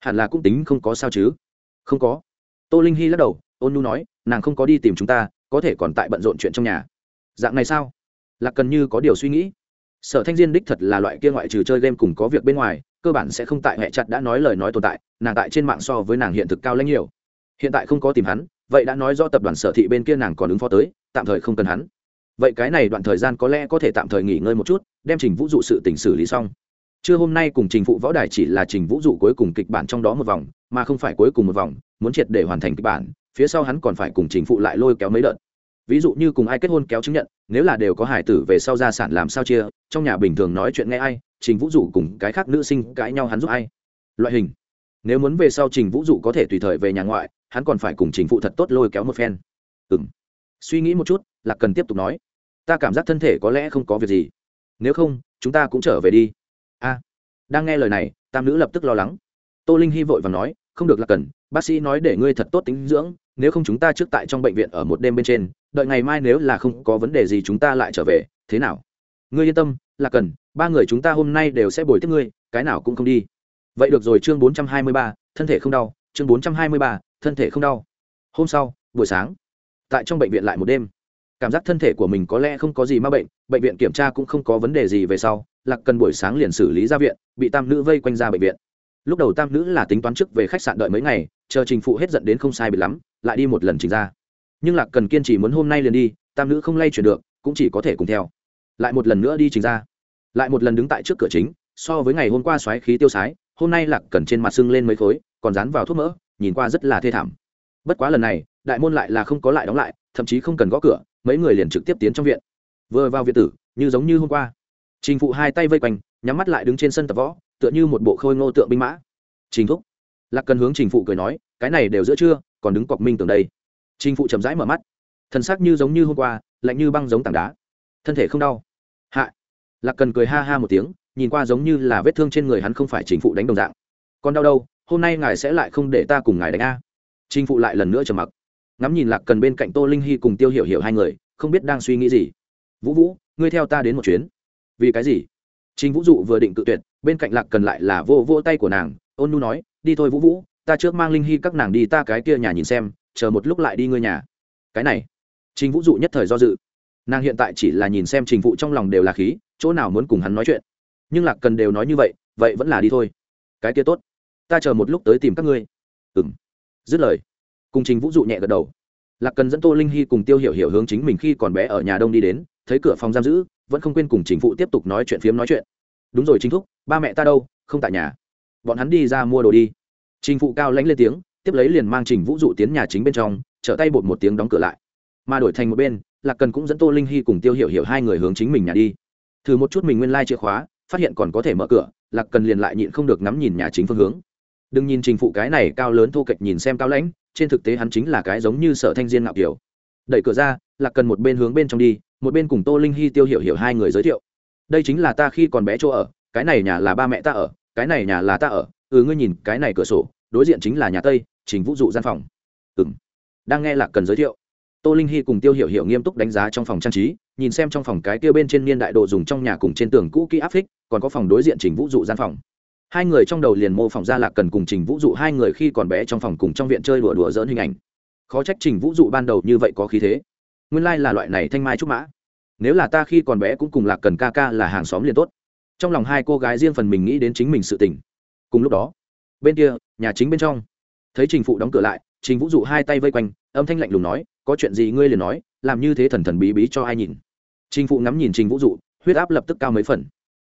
Hẳn là cũng tính không có sao chứ? Không có. Tô linh hy lắc đầu, ôn nu nói, nàng không có đi tìm chúng ta, có thể còn tại bận rộn chuyện trong nhà. Dạng này sao? Là cần như có điều suy nghĩ. Sở thanh diên đích thật là loại kia ngoại trừ chơi game cùng có việc bên ngoài cơ bản sẽ không tại hệ chặt đã nói lời nói tồn tại, nàng tại trên mạng so với nàng hiện thực cao lãnh nhiều. Hiện tại không có tìm hắn, vậy đã nói do tập đoàn sở thị bên kia nàng còn ứng phó tới, tạm thời không cần hắn. Vậy cái này đoạn thời gian có lẽ có thể tạm thời nghỉ ngơi một chút, đem trình vũ dụ sự tỉnh xử lý xong. Trưa hôm nay cùng trình phụ võ đài chỉ là trình vũ dụ cuối cùng kịch bản trong đó một vòng, mà không phải cuối cùng một vòng, muốn triệt để hoàn thành kịch bản, phía sau hắn còn phải cùng trình phụ lại lôi kéo mấy đợt. Ví dụ như cùng ai kết hôn kéo chứng nhận, nếu là đều có hải tử về sau gia sản làm sao chia, trong nhà bình thường nói chuyện nghe ai trình vũ dụ cùng cái khác nữ sinh cãi nhau hắn giúp ai? Loại hình. Nếu muốn về sau trình vũ dụ có thể tùy thời về nhà ngoại, hắn còn phải cùng trình phụ thật tốt lôi kéo một phen. Ừ m suy nghĩ một chút là cần tiếp tục nói. Ta cảm giác thân thể có lẽ không có việc gì. Nếu không, chúng ta cũng trở về đi. A. Đang nghe lời này, tam nữ lập tức lo lắng. Tô linh hy vội và nói, không được là cần, bác sĩ nói để ngươi thật tốt tính dưỡng, nếu không chúng ta trước tại trong bệnh viện ở một đêm bên trên, đợi ngày mai nếu là không có vấn đề gì chúng ta lại trở về. Thế nào? Ngươi yên tâm là cần ba người chúng ta hôm nay đều sẽ bồi tiếp ngươi, cái nào cũng không đi. Vậy được rồi, chương bốn trăm hai mươi ba, thân thể không đau, chương bốn trăm hai mươi ba, thân thể không đau. Hôm sau, buổi sáng, tại trong bệnh viện lại một đêm. Cảm giác thân thể của mình có lẽ không có gì m a bệnh bệnh viện kiểm tra cũng không có vấn đề gì về sau, lạc cần buổi sáng liền xử lý ra viện, bị tam nữ vây quanh ra bệnh viện. Lúc đầu tam nữ là tính toán trước về khách sạn đợi mấy ngày, chờ trình phụ hết giận đến không sai bị lắm, lại đi một lần trình ra. Nhưng lạc cần kiên trì muốn hôm nay liền đi, tam nữ không lay chuyển được, cũng chỉ có thể cùng theo. Lại một lần nữa đi trình ra lại một lần đứng tại trước cửa chính, so với ngày hôm qua xoáy khí tiêu sái, hôm nay lạc cần trên mặt sưng lên mấy khối, còn dán vào thuốc mỡ, nhìn qua rất là thê thảm. Bất quá lần này, đại môn lại là không có lại đóng lại, thậm chí không cần gõ cửa, mấy người liền trực tiếp tiến trong viện. Vừa vào viện tử, như giống như hôm qua, trình phụ hai tay vây quanh, nhắm mắt lại đứng trên sân tập võ, tựa như một bộ khôi ngô tượng binh mã. Trình thúc, lạc cần hướng trình phụ cười nói, cái này đều giữa trưa, còn đứng cọc minh tường đây. Trình phụ chậm rãi mở mắt, thân xác như giống như hôm qua, lạnh như băng giống tảng đá, thân thể không đau. Hạ lạc cần cười ha ha một tiếng, nhìn qua giống như là vết thương trên người hắn không phải trình phụ đánh đồng dạng. Còn đau đâu, hôm nay ngài sẽ lại không để ta cùng ngài đánh a. Trình phụ lại lần nữa trầm mặc. Ngắm nhìn lạc cần bên cạnh tô linh hy cùng tiêu hiểu hiểu hai người, không biết đang suy nghĩ gì. Vũ vũ, ngươi theo ta đến một chuyến. Vì cái gì? Trình vũ dụ vừa định cự tuyệt, bên cạnh lạc cần lại là vô vô tay của nàng, ôn nu nói, đi thôi vũ vũ, ta trước mang linh hy các nàng đi ta cái kia nhà nhìn xem, chờ một lúc lại đi ngươi nhà. Cái này. Trình vũ dụ nhất thời do dự nàng hiện tại chỉ là nhìn xem trình phụ trong lòng đều là khí, chỗ nào muốn cùng hắn nói chuyện. Nhưng lạc cần đều nói như vậy vậy vẫn là đi thôi. Cái kia tốt, ta chờ một lúc tới tìm các ngươi. Ừ m dứt lời, cùng trình vũ dụ nhẹ gật đầu. Lạc cần dẫn tô linh hy cùng tiêu hiểu hiểu hướng chính mình khi còn bé ở nhà đông đi đến, thấy cửa phòng giam giữ, vẫn không quên cùng trình phụ tiếp tục nói chuyện phiếm nói chuyện. Đúng rồi chính thúc, ba mẹ ta đâu, không tại nhà. Bọn hắn đi ra mua đồ đi. Trình phụ cao lãnh lên tiếng, tiếp lấy liền mang trình vũ dụ tiến nhà chính bên trong, trở tay bột một tiếng đóng cửa lại. Mà đổi thành một bên lạc cần cũng dẫn tô linh hy cùng tiêu hiểu hiểu hai người hướng chính mình nhà đi. Thử một chút mình nguyên lai chìa khóa, phát hiện còn có thể mở cửa, lạc cần liền lại nhịn không được ngắm nhìn nhà chính phương hướng. Đừng nhìn trình phụ cái này cao lớn thô kệch nhìn xem cao lãnh, trên thực tế hắn chính là cái giống như sở thanh diên ngạo kiểu. Đẩy cửa ra, lạc cần một bên hướng bên trong đi, một bên cùng tô linh hy, tiêu hiểu hiểu hai người giới thiệu. Đây chính là ta khi còn bé chỗ ở, cái này nhà là ba mẹ ta ở, cái này nhà là ta ở ừ ngươi nhìn cái này cửa sổ, đối diện chính là nhà tây, trình vũ dụ gian phòng. Ừ m đang nghe lạc cần giới thiệu tô linh hy cùng tiêu hiểu hiểu nghiêm túc đánh giá trong phòng trang trí, nhìn xem trong phòng cái kia bên trên niên đại đồ dùng trong nhà cùng trên tường cũ kỹ áp phích, còn có phòng đối diện trình vũ dụ gian phòng. Hai người trong đầu liền mô phỏng ra lạc cần cùng trình vũ dụ hai người khi còn bé trong phòng cùng trong viện chơi đùa đùa dỡn hình ảnh. Khó trách trình vũ dụ ban đầu như vậy có khí thế. Nguyên lai là loại này thanh mai trúc mã. Nếu là ta khi còn bé cũng cùng lạc cần ca ca là hàng xóm liền tốt. Trong lòng hai cô gái riêng phần mình nghĩ đến chính mình sự tình. Cùng lúc đó, bên kia, nhà chính bên trong, thấy trình phụ đóng cửa lại trình vũ dụ hai tay vây quanh, âm thanh lạnh lùng nói, có chuyện gì ngươi liền nói, làm như thế thần thần bí bí cho ai nhìn? Trình phụ ngắm nhìn trình vũ dụ, huyết áp lập tức cao mấy phần.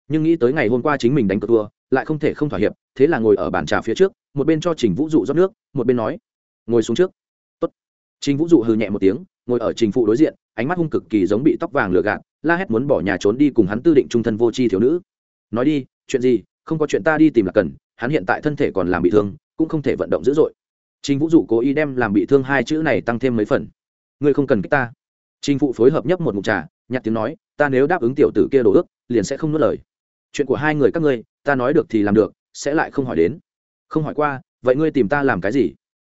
Nhưng nghĩ tới ngày hôm qua chính mình đánh cờ thua, lại không thể không thỏa hiệp, thế là ngồi ở bàn trà phía trước, một bên cho trình vũ dụ rót nước, một bên nói, ngồi xuống trước. Tốt. trình vũ dụ hừ nhẹ một tiếng, ngồi ở trình phụ đối diện, ánh mắt hung cực kỳ giống bị tóc vàng lừa gạt, la hét muốn bỏ nhà trốn đi cùng hắn tư định trung thân vô tri thiếu nữ. Nói đi, chuyện gì? Không có chuyện ta đi tìm là cần, hắn hiện tại thân thể còn làm bị thương, cũng không thể vận động dữ dội trình vũ dụ cố ý đem làm bị thương hai chữ này tăng thêm mấy phần. Ngươi không cần kích ta. Trình phụ phối hợp nhấp một ngụm trà, nhặt tiếng nói, ta nếu đáp ứng tiểu tử kia đồ ước, liền sẽ không nuốt lời. Chuyện của hai người các ngươi, ta nói được thì làm được, sẽ lại không hỏi đến. Không hỏi qua, vậy ngươi tìm ta làm cái gì?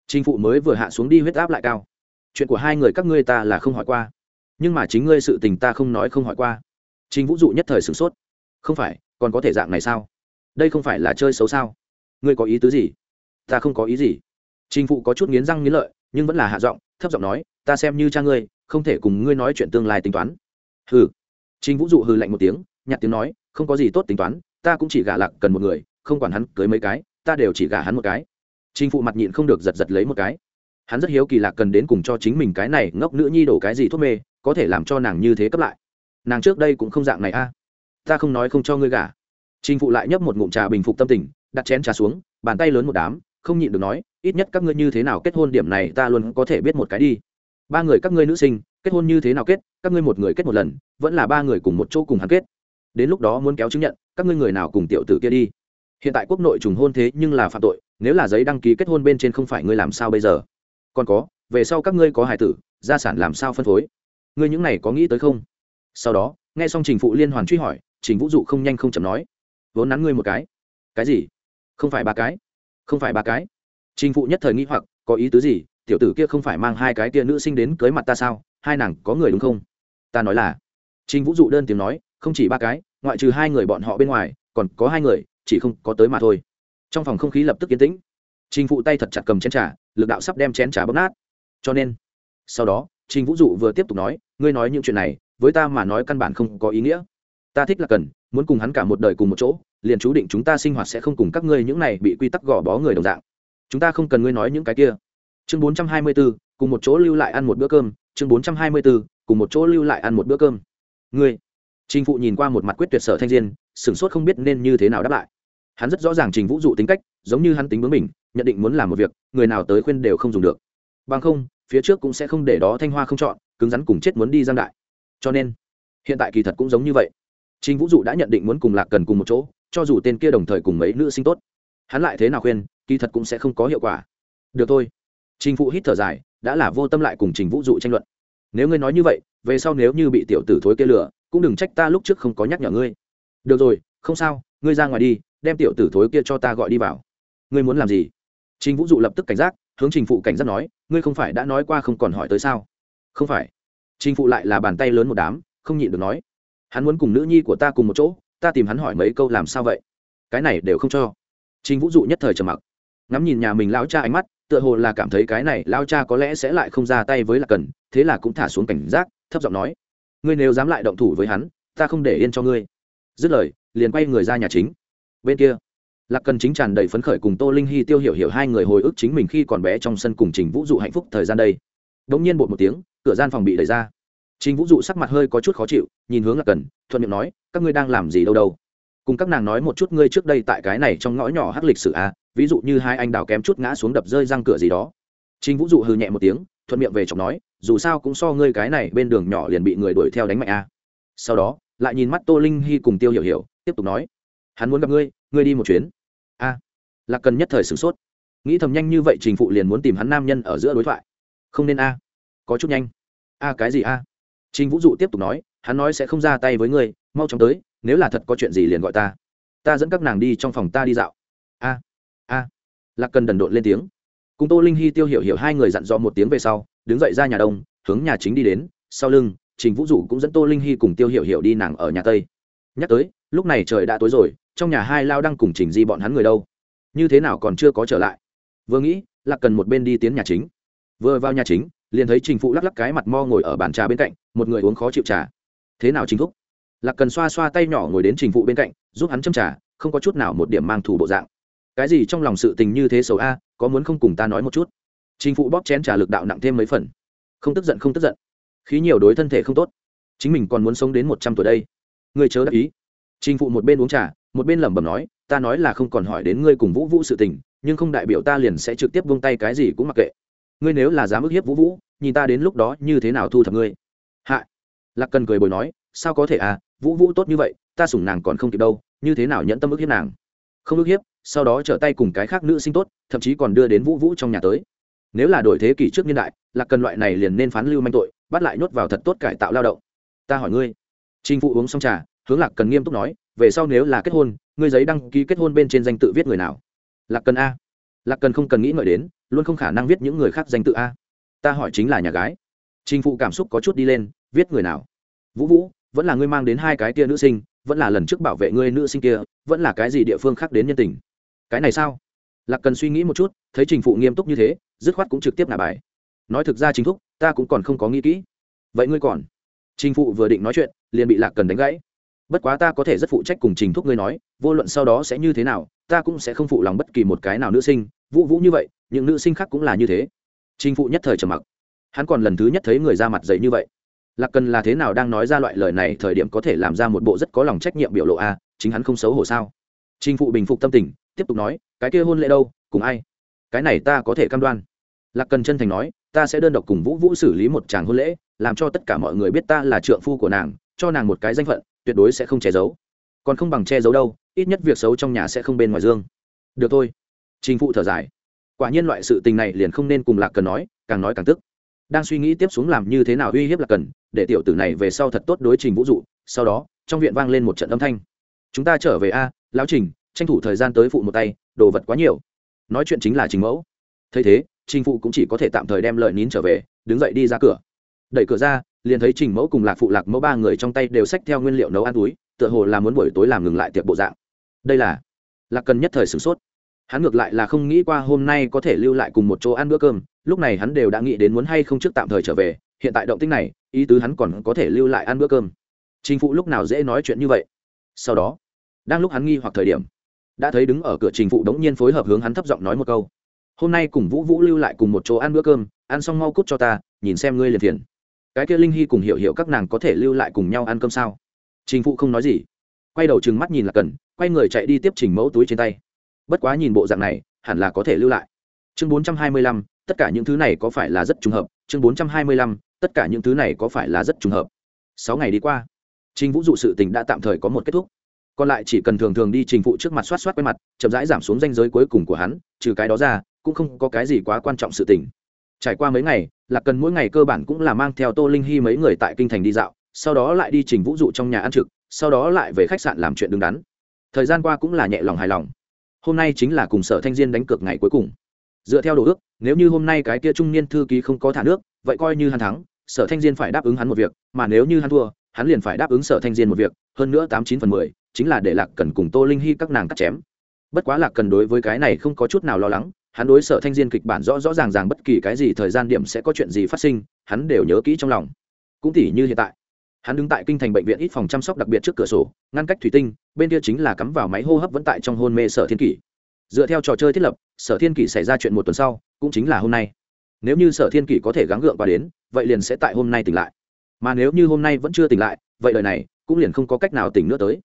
Trình phụ mới vừa hạ xuống đi huyết áp lại cao. Chuyện của hai người các ngươi ta là không hỏi qua. Nhưng mà chính ngươi sự tình ta không nói không hỏi qua. Trình vũ dụ nhất thời sửng sốt. Không phải, còn có thể dạng này sao? Đây không phải là chơi xấu sao? Ngươi có ý tứ gì? Ta không có ý gì trình phụ có chút nghiến răng nghiến lợi, nhưng vẫn là hạ giọng, thấp giọng nói, ta xem như cha ngươi, không thể cùng ngươi nói chuyện tương lai tính toán. Hừ. Trình vũ dụ hừ lạnh một tiếng, nhạt tiếng nói, không có gì tốt tính toán, ta cũng chỉ gả lạc cần một người, không quản hắn cưới mấy cái, ta đều chỉ gả hắn một cái. Trình phụ mặt nhịn không được giật giật lấy một cái. Hắn rất hiếu kỳ lạc cần đến cùng cho chính mình cái này ngốc nữ nhi đổ cái gì thuốc mê, có thể làm cho nàng như thế cấp lại. Nàng trước đây cũng không dạng này a. Ta không nói không cho ngươi gả. Trình phụ lại nhấp một ngụm trà bình phục tâm tình, đặt chén trà xuống, bàn tay lớn một đám, không nhịn được nói ít nhất các ngươi như thế nào kết hôn điểm này ta luôn có thể biết một cái đi. Ba người các ngươi nữ sinh, kết hôn như thế nào kết, các ngươi một người kết một lần, vẫn là ba người cùng một chỗ cùng hắn kết. Đến lúc đó muốn kéo chứng nhận, các ngươi người nào cùng tiểu tử kia đi. Hiện tại quốc nội trùng hôn thế nhưng là phạm tội, nếu là giấy đăng ký kết hôn bên trên không phải ngươi làm sao bây giờ? Còn có, về sau các ngươi có hài tử, gia sản làm sao phân phối? Ngươi những này có nghĩ tới không? Sau đó, nghe xong trình phụ liên hoàn truy hỏi, trình vũ dụ không nhanh không chậm nói, vốn nắn ngươi một cái. Cái gì? Không phải ba cái. Không phải ba cái trình phụ nhất thời nghĩ hoặc, có ý tứ gì? Tiểu tử kia không phải mang hai cái kia nữ sinh đến cưới mặt ta sao? Hai nàng có người đúng không? Ta nói là. Trình vũ dụ đơn tiếng nói, không chỉ ba cái, ngoại trừ hai người bọn họ bên ngoài, còn có hai người, chỉ không có tới mà thôi. Trong phòng không khí lập tức yên tĩnh. Trình phụ tay thật chặt cầm chén trà, lực đạo sắp đem chén trà bóp nát. Cho nên, sau đó, trình vũ dụ vừa tiếp tục nói, ngươi nói những chuyện này, với ta mà nói căn bản không có ý nghĩa. Ta thích là cần, muốn cùng hắn cả một đời cùng một chỗ, liền chú định chúng ta sinh hoạt sẽ không cùng các ngươi những này bị quy tắc gò bó người đồng dạng chúng ta không cần ngươi nói những cái kia. Chương bốn trăm hai mươi 424, cùng một chỗ lưu lại ăn một bữa cơm. Chương bốn trăm hai mươi 424, cùng một chỗ lưu lại ăn một bữa cơm. Ngươi. Trình phụ nhìn qua một mặt quyết tuyệt sở thanh diên sửng sốt không biết nên như thế nào đáp lại. Hắn rất rõ ràng trình vũ dụ tính cách giống như hắn tính bướng mình nhận định muốn làm một việc người nào tới khuyên đều không dùng được. Bằng không phía trước cũng sẽ không để đó thanh hoa không chọn cứng rắn cùng chết muốn đi giang đại. Cho nên hiện tại kỳ thật cũng giống như vậy. Trình vũ dụ đã nhận định muốn cùng lạc cần cùng một chỗ cho dù tên kia đồng thời cùng mấy nữ sinh tốt. Hắn lại thế nào khuyên kỳ thật cũng sẽ không có hiệu quả. Được thôi. Trình phụ hít thở dài, đã là vô tâm lại cùng trình vũ dụ tranh luận. Nếu ngươi nói như vậy, về sau nếu như bị tiểu tử thối kia lửa cũng đừng trách ta lúc trước không có nhắc nhở ngươi. Được rồi, không sao, ngươi ra ngoài đi, đem tiểu tử thối kia cho ta gọi đi vào. Ngươi muốn làm gì? Trình vũ dụ lập tức cảnh giác, hướng trình phụ cảnh giác nói, ngươi không phải đã nói qua không còn hỏi tới sao? Không phải. Trình phụ lại là bàn tay lớn một đám, không nhịn được nói. Hắn muốn cùng nữ nhi của ta cùng một chỗ, ta tìm hắn hỏi mấy câu làm sao vậy? Cái này đều không cho. Trình vũ dụ nhất thời trầm mặc ngắm nhìn nhà mình lao cha ánh mắt, tựa hồ là cảm thấy cái này lao cha có lẽ sẽ lại không ra tay với là cần, thế là cũng thả xuống cảnh giác, thấp giọng nói, ngươi nếu dám lại động thủ với hắn, ta không để yên cho ngươi. Dứt lời, liền quay người ra nhà chính. Bên kia, lạc cần chính tràn đầy phấn khởi cùng tô linh hy tiêu hiểu hiểu hai người hồi ức chính mình khi còn bé trong sân cùng trình vũ dụ hạnh phúc thời gian đây. Đ ỗ n g nhiên bột một tiếng, cửa gian phòng bị đẩy ra. Trình vũ dụ sắc mặt hơi có chút khó chịu, nhìn hướng lạc cần, thuận miệng nói, các ngươi đang làm gì đâu đâu? Cùng các nàng nói một chút ngươi trước đây tại cái này trong ngõ nhỏ hắc lịch sử a, ví dụ như hai anh đào kém chút ngã xuống đập rơi răng cửa gì đó. Trình vũ dụ hừ nhẹ một tiếng, thuận miệng về chọc nói, dù sao cũng so ngươi cái này bên đường nhỏ liền bị người đuổi theo đánh mạnh a. Sau đó, lại nhìn mắt tô linh hy cùng tiêu hiểu hiểu, tiếp tục nói, hắn muốn gặp ngươi ngươi đi một chuyến. A là cần nhất thời sửng sốt. Nghĩ thầm nhanh như vậy trình phụ liền muốn tìm hắn nam nhân ở giữa đối thoại. Không nên a. Có chút nhanh. A cái gì a? Trình vũ dụ tiếp tục nói, hắn nói sẽ không ra tay với ngươi mau chóng tới, nếu là thật có chuyện gì liền gọi ta. Ta dẫn các nàng đi trong phòng ta đi dạo. A a. Lạc cần đần độn lên tiếng. Cùng tô linh hy, tiêu hiểu hiểu hai người dặn dò một tiếng về sau, đứng dậy ra nhà đông, hướng nhà chính đi đến. Sau lưng, trình vũ dụ cũng dẫn tô linh hy cùng tiêu hiểu hiểu đi nàng ở nhà tây. Nhắc tới, lúc này trời đã tối rồi, trong nhà hai lao đang cùng trình di bọn hắn người đâu? Như thế nào còn chưa có trở lại? Vừa nghĩ, lạc cần một bên đi tiến nhà chính. Vừa vào nhà chính, liền thấy trình phụ lắc lắc cái mặt mo ngồi ở bàn trà bên cạnh, một người uống khó chịu trà. Thế nào chính thúc? Lạc cần xoa xoa tay nhỏ ngồi đến trình phụ bên cạnh, giúp hắn châm trà, không có chút nào một điểm mang thủ bộ dạng. Cái gì trong lòng sự tình như thế xấu a, có muốn không cùng ta nói một chút? Trình phụ bóp chén trà lực đạo nặng thêm mấy phần. Không tức giận, không tức giận. Khí nhiều đối thân thể không tốt. Chính mình còn muốn sống đến một trăm tuổi đây. Người chớ đáp ý. Trình phụ một bên uống trà, một bên lẩm bẩm nói, ta nói là không còn hỏi đến ngươi cùng vũ vũ sự tình, nhưng không đại biểu ta liền sẽ trực tiếp vung tay cái gì cũng mặc kệ. Ngươi nếu là dám ức hiếp vũ vũ, nhìn ta đến lúc đó như thế nào thu thập ngươi? Hạ. Lạc cần cười bồi nói, sao có thể à vũ vũ tốt như vậy, ta sủng nàng còn không kịp đâu, như thế nào nhẫn tâm ức hiếp nàng? Không ức hiếp, sau đó trở tay cùng cái khác nữ sinh tốt, thậm chí còn đưa đến vũ vũ trong nhà tới. Nếu là đổi thế kỷ trước niên đại lạc cần loại này liền nên phán lưu manh tội, bắt lại nhốt vào thật tốt cải tạo lao động. Ta hỏi ngươi. Trinh phụ uống xong trà, hướng lạc cần nghiêm túc nói, về sau nếu là kết hôn, ngươi giấy đăng ký kết hôn bên trên danh tự viết người nào? Lạc cần a. Lạc cần không cần nghĩ ngợi đến, luôn không khả năng viết những người khác danh tự a. Ta hỏi chính là nhà gái. Trình phụ cảm xúc có chút đi lên, viết người nào? Vũ vũ vẫn là ngươi mang đến hai cái kia nữ sinh, vẫn là lần trước bảo vệ ngươi nữ sinh kia, vẫn là cái gì địa phương khác đến nhân tình. Cái này sao? Lạc cần suy nghĩ một chút, thấy trình phụ nghiêm túc như thế, dứt khoát cũng trực tiếp nạ bài. Nói thực ra chính thúc, ta cũng còn không có nghĩ kỹ. Vậy ngươi còn? Trình phụ vừa định nói chuyện, liền bị lạc cần đánh gãy. Bất quá ta có thể rất phụ trách cùng trình thúc ngươi nói, vô luận sau đó sẽ như thế nào, ta cũng sẽ không phụ lòng bất kỳ một cái nào nữ sinh, vũ vũ như vậy, những nữ sinh khác cũng là như thế. Trình phụ nhất thời trầm mặc. Hắn còn lần thứ nhất thấy người ra mặt dậy như vậy lạc cần là thế nào đang nói ra loại lời này thời điểm có thể làm ra một bộ rất có lòng trách nhiệm biểu lộ a, chính hắn không xấu hổ sao? Trình phụ bình phục tâm tình, tiếp tục nói, cái kia hôn lễ đâu, cùng ai? Cái này ta có thể cam đoan. Lạc cần chân thành nói, ta sẽ đơn độc cùng vũ vũ xử lý một chàng hôn lễ, làm cho tất cả mọi người biết ta là trượng phu của nàng, cho nàng một cái danh phận, tuyệt đối sẽ không che giấu. Còn không bằng che giấu đâu, ít nhất việc xấu trong nhà sẽ không bên ngoài dương. Được thôi. Trình phụ thở dài. Quả nhiên loại sự tình này liền không nên cùng lạc cần nói, càng nói càng tức đang suy nghĩ tiếp xuống làm như thế nào uy hiếp lạc cần, để tiểu tử này về sau thật tốt đối trình vũ dụ. Sau đó, trong viện vang lên một trận âm thanh. Chúng ta trở về a, lão trình, tranh thủ thời gian tới phụ một tay, đồ vật quá nhiều. Nói chuyện chính là trình mẫu. Thấy thế, trình phụ cũng chỉ có thể tạm thời đem lợi nín trở về, đứng dậy đi ra cửa. Đẩy cửa ra, liền thấy trình mẫu cùng lạc phụ lạc mẫu ba người trong tay đều xách theo nguyên liệu nấu ăn túi, tựa hồ là muốn buổi tối làm ngừng lại tiệc bộ dạng. Đây là lạc cần nhất thời sửng sốt. Hắn ngược lại là không nghĩ qua hôm nay có thể lưu lại cùng một chỗ ăn bữa cơm lúc này hắn đều đã nghĩ đến muốn hay không trước tạm thời trở về, hiện tại động tích này, ý tứ hắn còn có thể lưu lại ăn bữa cơm. Chính phụ lúc nào dễ nói chuyện như vậy? Sau đó, đang lúc hắn nghi hoặc thời điểm, đã thấy đứng ở cửa trình phụ đống nhiên phối hợp hướng hắn thấp giọng nói một câu. Hôm nay cùng vũ vũ lưu lại cùng một chỗ ăn bữa cơm, ăn xong mau cút cho ta, nhìn xem ngươi liền thiền cái kia linh hy cùng hiểu hiểu các nàng có thể lưu lại cùng nhau ăn cơm sao? Trình phụ không nói gì, quay đầu trừng mắt nhìn là cần, quay người chạy đi tiếp trình mẫu túi trên tay. Bất quá nhìn bộ dạng này, hẳn là có thể lưu lại. Chương bốn trăm hai mươi lăm tất cả những thứ này có phải là rất trùng hợp? Chương bốn trăm hai mươi lăm, tất cả những thứ này có phải là rất trùng hợp? Sáu ngày đi qua, trình vũ dụ sự tình đã tạm thời có một kết thúc. Còn lại chỉ cần thường thường đi trình phụ trước mặt xoát xoát quay mặt, chậm rãi giảm xuống danh giới cuối cùng của hắn, trừ cái đó ra, cũng không có cái gì quá quan trọng sự tình. Trải qua mấy ngày là cần mỗi ngày cơ bản cũng là mang theo tô linh hy mấy người tại kinh thành đi dạo, sau đó lại đi trình vũ dụ trong nhà ăn trực, sau đó lại về khách sạn làm chuyện đứng đắn. Thời gian qua cũng là nhẹ lòng hài lòng. Hôm nay chính là cùng sở thanh diên đánh cược ngày cuối cùng dựa theo đồ ước, nếu như hôm nay cái kia trung niên thư ký không có thả nước, vậy coi như hắn thắng, sở thanh diên phải đáp ứng hắn một việc, mà nếu như hắn thua, hắn liền phải đáp ứng sở thanh diên một việc, hơn nữa tám chín phần mười, chính là để lạc cần cùng tô linh hy các nàng cắt chém. Bất quá lạc cần đối với cái này không có chút nào lo lắng, hắn đối sở thanh diên kịch bản rõ rõ ràng ràng bất kỳ cái gì thời gian điểm sẽ có chuyện gì phát sinh, hắn đều nhớ kỹ trong lòng. Cũng tỉ như hiện tại, hắn đứng tại kinh thành bệnh viện ít phòng chăm sóc đặc biệt trước cửa sổ, ngăn cách thủy tinh, bên kia chính là cắm vào máy hô hấp vẫn tại trong hôn mê sở thiên kỷ dựa theo trò chơi thiết lập, sở thiên kỷ xảy ra chuyện một tuần sau, cũng chính là hôm nay. Nếu như sở thiên kỷ có thể gắng gượng và đến, vậy liền sẽ tại hôm nay tỉnh lại. Mà nếu như hôm nay vẫn chưa tỉnh lại, vậy lời này cũng liền không có cách nào tỉnh nữa tới.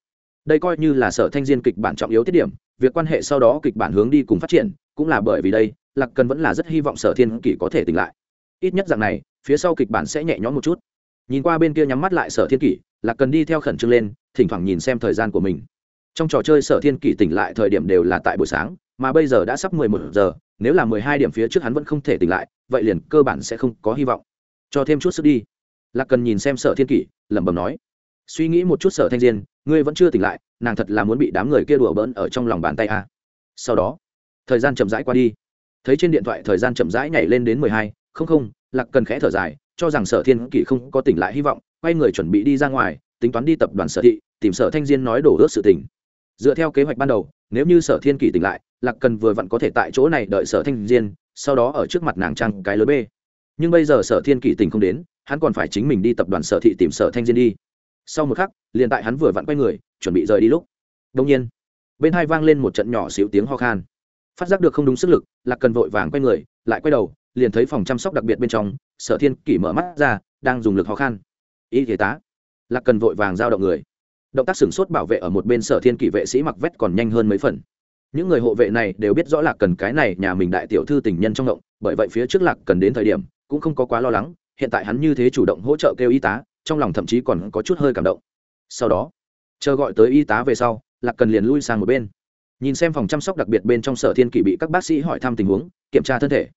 Đây coi như là sở thanh diên kịch bản trọng yếu tiết điểm, việc quan hệ sau đó kịch bản hướng đi cùng phát triển, cũng là bởi vì đây, lạc cần vẫn là rất hy vọng sở thiên kỷ có thể tỉnh lại. Ít nhất dạng này, phía sau kịch bản sẽ nhẹ nhõm một chút. Nhìn qua bên kia nhắm mắt lại sở thiên kỷ, lạc cần đi theo khẩn trương lên, thỉnh thoảng nhìn xem thời gian của mình trong trò chơi sở thiên kỷ tỉnh lại thời điểm đều là tại buổi sáng, mà bây giờ đã sắp mười một giờ, nếu là mười hai điểm phía trước hắn vẫn không thể tỉnh lại, vậy liền cơ bản sẽ không có hy vọng. Cho thêm chút sức đi. Lạc cần nhìn xem sở thiên kỷ, lẩm bẩm nói. Suy nghĩ một chút sở thanh diên, ngươi vẫn chưa tỉnh lại, nàng thật là muốn bị đám người kia đùa bỡn ở trong lòng bàn tay à. sau đó, thời gian chậm rãi qua đi. Thấy trên điện thoại thời gian chậm rãi nhảy lên đến mười hai, không không, lạc cần khẽ thở dài, cho rằng sở thiên kỷ không có tỉnh lại hy vọng, quay người chuẩn bị đi ra ngoài, tính toán đi tập đoàn sở thị, tìm sở thanh diên nói đổ ước sự tỉnh dựa theo kế hoạch ban đầu, nếu như sở thiên kỷ tỉnh lại, lạc cần vừa vặn có thể tại chỗ này đợi sở thanh diên, sau đó ở trước mặt nàng trăng cái lớn b. Nhưng bây giờ sở thiên kỷ tỉnh không đến, hắn còn phải chính mình đi tập đoàn sở thị tìm sở thanh diên đi. Sau một khắc, liền tại hắn vừa vặn quay người, chuẩn bị rời đi lúc. Đông nhiên, bên hai vang lên một trận nhỏ xíu tiếng ho khan. Phát giác được không đúng sức lực, lạc cần vội vàng quay người, lại quay đầu, liền thấy phòng chăm sóc đặc biệt bên trong, sở thiên kỷ mở mắt ra, đang dùng lực ho khan. Y thế tá. Lạc cần vội vàng giao động người động tác sửng sốt bảo vệ ở một bên sở thiên kỷ vệ sĩ mặc vét còn nhanh hơn mấy phần. Những người hộ vệ này đều biết rõ lạc cần cái này nhà mình đại tiểu thư tình nhân trong động, bởi vậy phía trước lạc cần đến thời điểm, cũng không có quá lo lắng, hiện tại hắn như thế chủ động hỗ trợ kêu y tá, trong lòng thậm chí còn có chút hơi cảm động. Sau đó, chờ gọi tới y tá về sau, lạc cần liền lui sang một bên. Nhìn xem phòng chăm sóc đặc biệt bên trong sở thiên kỷ bị các bác sĩ hỏi thăm tình huống, kiểm tra thân thể,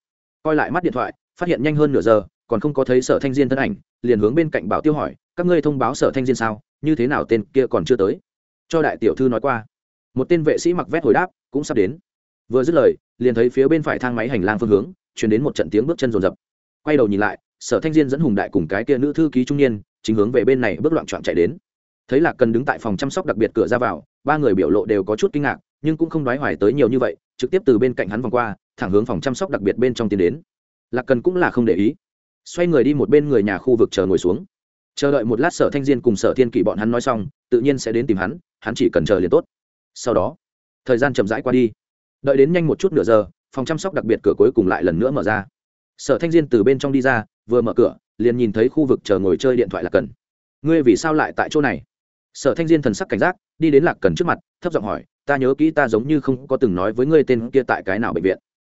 coi lại mắt điện thoại, phát hiện nhanh hơn nửa giờ, còn không có thấy sở thanh diên thân ảnh, liền hướng bên cạnh bảo tiêu hỏi các ngươi thông báo sở thanh diên sao, như thế nào tên kia còn chưa tới? Cho đại tiểu thư nói qua. Một tên vệ sĩ mặc vét hồi đáp, cũng sắp đến. Vừa dứt lời, liền thấy phía bên phải thang máy hành lang phương hướng chuyển đến một trận tiếng bước chân rồn rập quay đầu nhìn lại, sở thanh diên dẫn hùng đại cùng cái kia nữ thư ký trung niên, chính hướng về bên này bước loạn trọn chạy đến. Thấy lạc cần đứng tại phòng chăm sóc đặc biệt cửa ra vào, ba người biểu lộ đều có chút kinh ngạc, nhưng cũng không đoái hoài tới nhiều như vậy, trực tiếp từ bên cạnh hắn vòng qua, thẳng hướng phòng chăm sóc đặc biệt bên trong tiến đến. Lạc cần cũng là không để ý. Xoay người đi một bên người nhà khu vực chờ ngồi xuống chờ đợi một lát sở thanh diên cùng sở thiên kỷ bọn hắn nói xong, tự nhiên sẽ đến tìm hắn hắn chỉ cần chờ liền tốt. Sau đó, thời gian chậm rãi qua đi. Đợi đến nhanh một chút nửa giờ, phòng chăm sóc đặc biệt cửa cuối cùng lại lần nữa mở ra. Sở thanh diên từ bên trong đi ra, vừa mở cửa, liền nhìn thấy khu vực chờ ngồi chơi điện thoại lạc cần. Ngươi vì sao lại tại chỗ này? Sở thanh diên thần sắc cảnh giác, đi đến lạc cần trước mặt, thấp giọng hỏi, ta nhớ kỹ ta giống như không có từng nói với ngươi tên kia tại cái nào bệnh viện.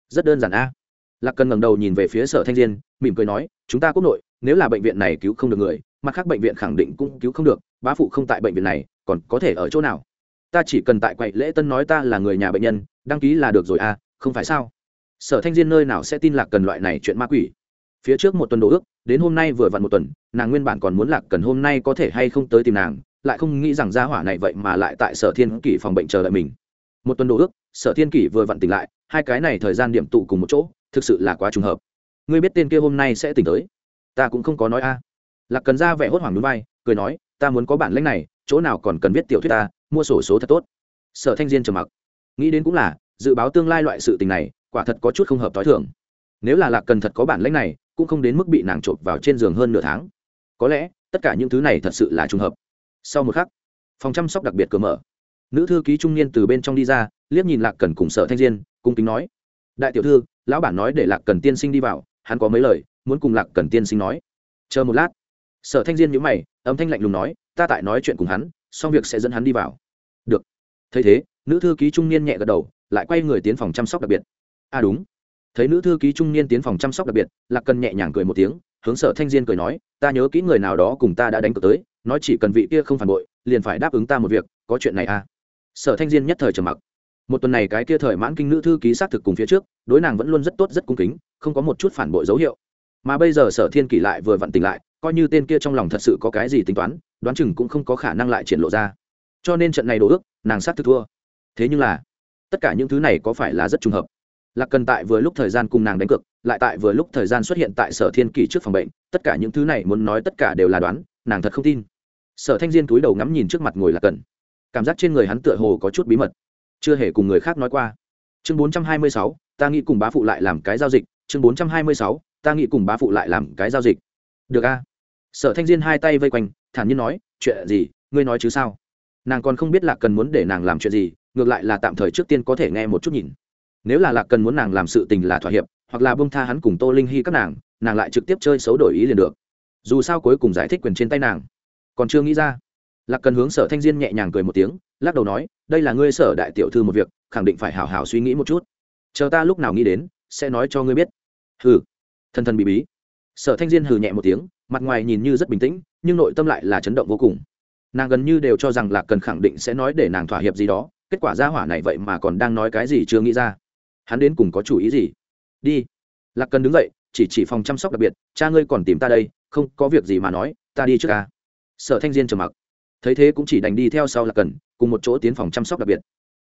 Rất đơn giản a. Lạc cần ngẩng đầu nhìn về phía sở thanh diên, mỉm cười nói, chúng ta quốc nội, nếu là bệnh viện này cứu không được người mặt khác bệnh viện khẳng định cũng cứu không được, bá phụ không tại bệnh viện này, còn có thể ở chỗ nào? Ta chỉ cần tại quậy lễ tân nói ta là người nhà bệnh nhân, đăng ký là được rồi à không phải sao? Sở thanh diên nơi nào sẽ tin lạc cần loại này chuyện ma quỷ? Phía trước một tuần đồ ước, đến hôm nay vừa vặn một tuần, nàng nguyên bản còn muốn lạc cần hôm nay có thể hay không tới tìm nàng, lại không nghĩ rằng gia hỏa này vậy mà lại tại sở thiên kỷ phòng bệnh chờ đợi mình. Một tuần đồ ước, sở thiên kỷ vừa vặn tỉnh lại, hai cái này thời gian điểm tụ cùng một chỗ, thực sự là quá trùng hợp. Ngươi biết tên kia hôm nay sẽ tỉnh tới? Ta cũng không có nói a lạc cần ra vẻ hốt hoảng núi vai, cười nói, ta muốn có bản lãnh này, chỗ nào còn cần viết tiểu thuyết ta, mua sổ số thật tốt. Sở thanh diên trầm mặc. Nghĩ đến cũng là, dự báo tương lai loại sự tình này, quả thật có chút không hợp t h o i thường. Nếu là lạc cần thật có bản lãnh này, cũng không đến mức bị nàng trộm vào trên giường hơn nửa tháng. Có lẽ, tất cả những thứ này thật sự là trùng hợp. Sau một khắc, phòng chăm sóc đặc biệt cửa mở. Nữ thư ký trung niên từ bên trong đi ra, liếc nhìn lạc cần cùng sở thanh diên, cung kính nói, đại tiểu thư, lão bản nói để lạc cần tiên sinh đi vào, hắn có mấy lời, muốn cùng lạc cần tiên sinh nói. Chờ một lát sở thanh diên nhữ mày, âm thanh lạnh lùng nói, ta tại nói chuyện cùng hắn, xong việc sẽ dẫn hắn đi vào. Được. Thấy thế, nữ thư ký trung niên nhẹ gật đầu, lại quay người tiến phòng chăm sóc đặc biệt. À đúng. Thấy nữ thư ký trung niên tiến phòng chăm sóc đặc biệt, lạc cần nhẹ nhàng cười một tiếng, hướng sở thanh diên cười nói, ta nhớ kỹ người nào đó cùng ta đã đánh cược tới, nói chỉ cần vị kia không phản bội, liền phải đáp ứng ta một việc, có chuyện này à? Sở thanh diên nhất thời trầm mặc. Một tuần này cái kia thời mãn kinh nữ thư ký xác thực cùng phía trước, đối nàng vẫn luôn rất tốt, rất cung kính, không có một chút phản bội dấu hiệu. Mà bây giờ sở thiên kỷ lại vừa vặn tỉnh lại coi như tên kia trong lòng thật sự có cái gì tính toán, đoán chừng cũng không có khả năng lại triển lộ ra. Cho nên trận này đổ ước, nàng sát thực thua. Thế nhưng là, tất cả những thứ này có phải là rất trùng hợp? Lạc cần tại vừa lúc thời gian cùng nàng đánh cược, lại tại vừa lúc thời gian xuất hiện tại sở thiên kỷ trước phòng bệnh, tất cả những thứ này muốn nói tất cả đều là đoán, nàng thật không tin. Sở thanh diên túi đầu ngắm nhìn trước mặt ngồi lạc cần. Cảm giác trên người hắn tựa hồ có chút bí mật. Chưa hề cùng người khác nói qua. Chương bốn trăm hai mươi sáu, ta nghĩ cùng bá phụ lại làm cái giao dịch. Chương bốn trăm hai mươi sáu, ta nghĩ cùng bá phụ lại làm cái giao dịch. Được a? Sở thanh diên hai tay vây quanh, thản nhiên nói, chuyện gì? Ngươi nói chứ sao? Nàng còn không biết lạc cần muốn để nàng làm chuyện gì, ngược lại là tạm thời trước tiên có thể nghe một chút nhìn. Nếu là lạc cần muốn nàng làm sự tình là thỏa hiệp, hoặc là bông tha hắn cùng tô linh hy các nàng nàng lại trực tiếp chơi xấu đổi ý liền được. Dù sao cuối cùng giải thích quyền trên tay nàng. Còn chưa nghĩ ra, lạc cần hướng sở thanh diên nhẹ nhàng cười một tiếng, lắc đầu nói, đây là ngươi sở đại tiểu thư một việc, khẳng định phải hảo hảo suy nghĩ một chút. Chờ ta lúc nào nghĩ đến, sẽ nói cho ngươi biết. Hừ. Thần thần bị bí. Sở thanh diên hừ nhẹ một tiếng mặt ngoài nhìn như rất bình tĩnh, nhưng nội tâm lại là chấn động vô cùng. Nàng gần như đều cho rằng lạc cần khẳng định sẽ nói để nàng thỏa hiệp gì đó, kết quả ra hỏa này vậy mà còn đang nói cái gì chưa nghĩ ra. Hắn đến cùng có chủ ý gì? Đi. Lạc cần đứng dậy, chỉ chỉ phòng chăm sóc đặc biệt, cha ngươi còn tìm ta đây, không có việc gì mà nói, ta đi trước ca sở thanh diên trầm mặc. Thấy thế cũng chỉ đành đi theo sau lạc cần, cùng một chỗ tiến phòng chăm sóc đặc biệt.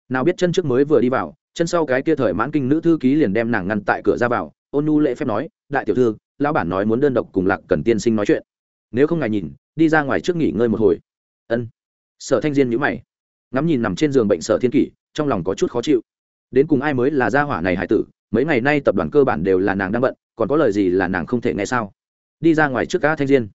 Nào biết chân trước mới vừa đi vào, chân sau cái kia thời mãn kinh nữ thư ký liền đem nàng ngăn tại cửa ra vào, ôn nu lễ phép nói, đại tiểu thư lão bản nói muốn đơn độc cùng lạc cần tiên sinh nói chuyện. Nếu không ngài nhìn, đi ra ngoài trước nghỉ ngơi một hồi. Ân. Sở thanh diên nhữ mày. Ngắm nhìn nằm trên giường bệnh sở thiên kỷ, trong lòng có chút khó chịu. Đến cùng ai mới là gia hỏa này hải tử, mấy ngày nay tập đoàn cơ bản đều là nàng đang bận, còn có lời gì là nàng không thể nghe sao? Đi ra ngoài trước ca thanh diên.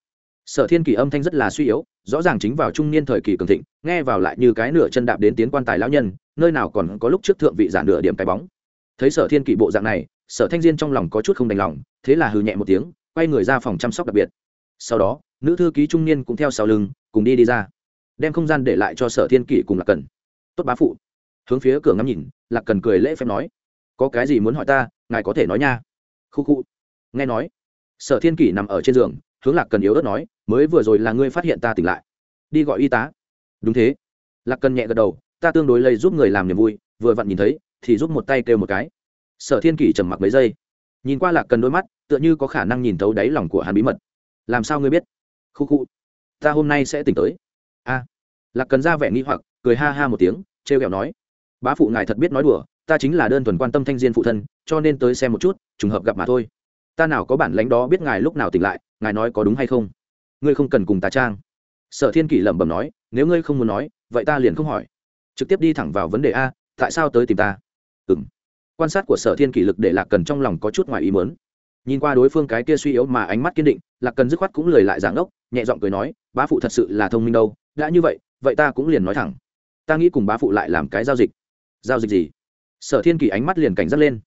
Sở thiên kỷ âm thanh rất là suy yếu, rõ ràng chính vào trung niên thời kỳ cường thịnh, nghe vào lại như cái nửa chân đạp đến tiến quan tài lão nhân, nơi nào còn có lúc trước thượng vị giả nửa điểm cái bóng. Thấy sở thiên kỷ bộ dạng này sở thanh diên trong lòng có chút không đành lòng, thế là hừ nhẹ một tiếng, quay người ra phòng chăm sóc đặc biệt. Sau đó, nữ thư ký trung niên cũng theo sau lưng, cùng đi đi ra. Đem không gian để lại cho sở thiên kỷ cùng lạc cần. Tốt bá phụ. Hướng phía cửa ngắm nhìn, lạc cần cười lễ phép nói, có cái gì muốn hỏi ta, ngài có thể nói nha. Khu khu. Nghe nói, sở thiên kỷ nằm ở trên giường, hướng lạc cần yếu ớt nói, mới vừa rồi là ngươi phát hiện ta tỉnh lại. Đi gọi y tá. Đúng thế. Lạc cần nhẹ gật đầu, ta tương đối lây giúp người làm niềm vui, vừa vặn nhìn thấy, thì giúp một tay kêu một cái sở thiên kỷ trầm mặc mấy giây. Nhìn qua lạc cần đôi mắt, tựa như có khả năng nhìn thấu đáy lòng của hắn bí mật. Làm sao ngươi biết? Khu khu, ta hôm nay sẽ tỉnh tới. A. Lạc cần ra vẻ nghi hoặc, cười ha ha một tiếng t r e o kẹo nói. Bá phụ ngài thật biết nói đùa, ta chính là đơn thuần quan tâm thanh diên phụ thân, cho nên tới xem một chút, trùng hợp gặp mà thôi. Ta nào có bản lãnh đó biết ngài lúc nào tỉnh lại, ngài nói có đúng hay không? Ngươi không cần cùng ta trang. Sở thiên kỷ lẩm bẩm nói, nếu ngươi không muốn nói, vậy ta liền không hỏi. Trực tiếp đi thẳng vào vấn đề a, tại sao tới tìm ta? Ừ quan sát của sở thiên kỷ lực để lạc cần trong lòng có chút ngoài ý mớn nhìn qua đối phương cái kia suy yếu mà ánh mắt kiên định, lạc cần dứt khoát cũng lười lại giảng ốc nhẹ giọng cười nói, bá phụ thật sự là thông minh đâu, đã như vậy vậy ta cũng liền nói thẳng. Ta nghĩ cùng bá phụ lại làm cái giao dịch. Giao dịch gì? Sở thiên kỳ ánh mắt liền cảnh giác lên.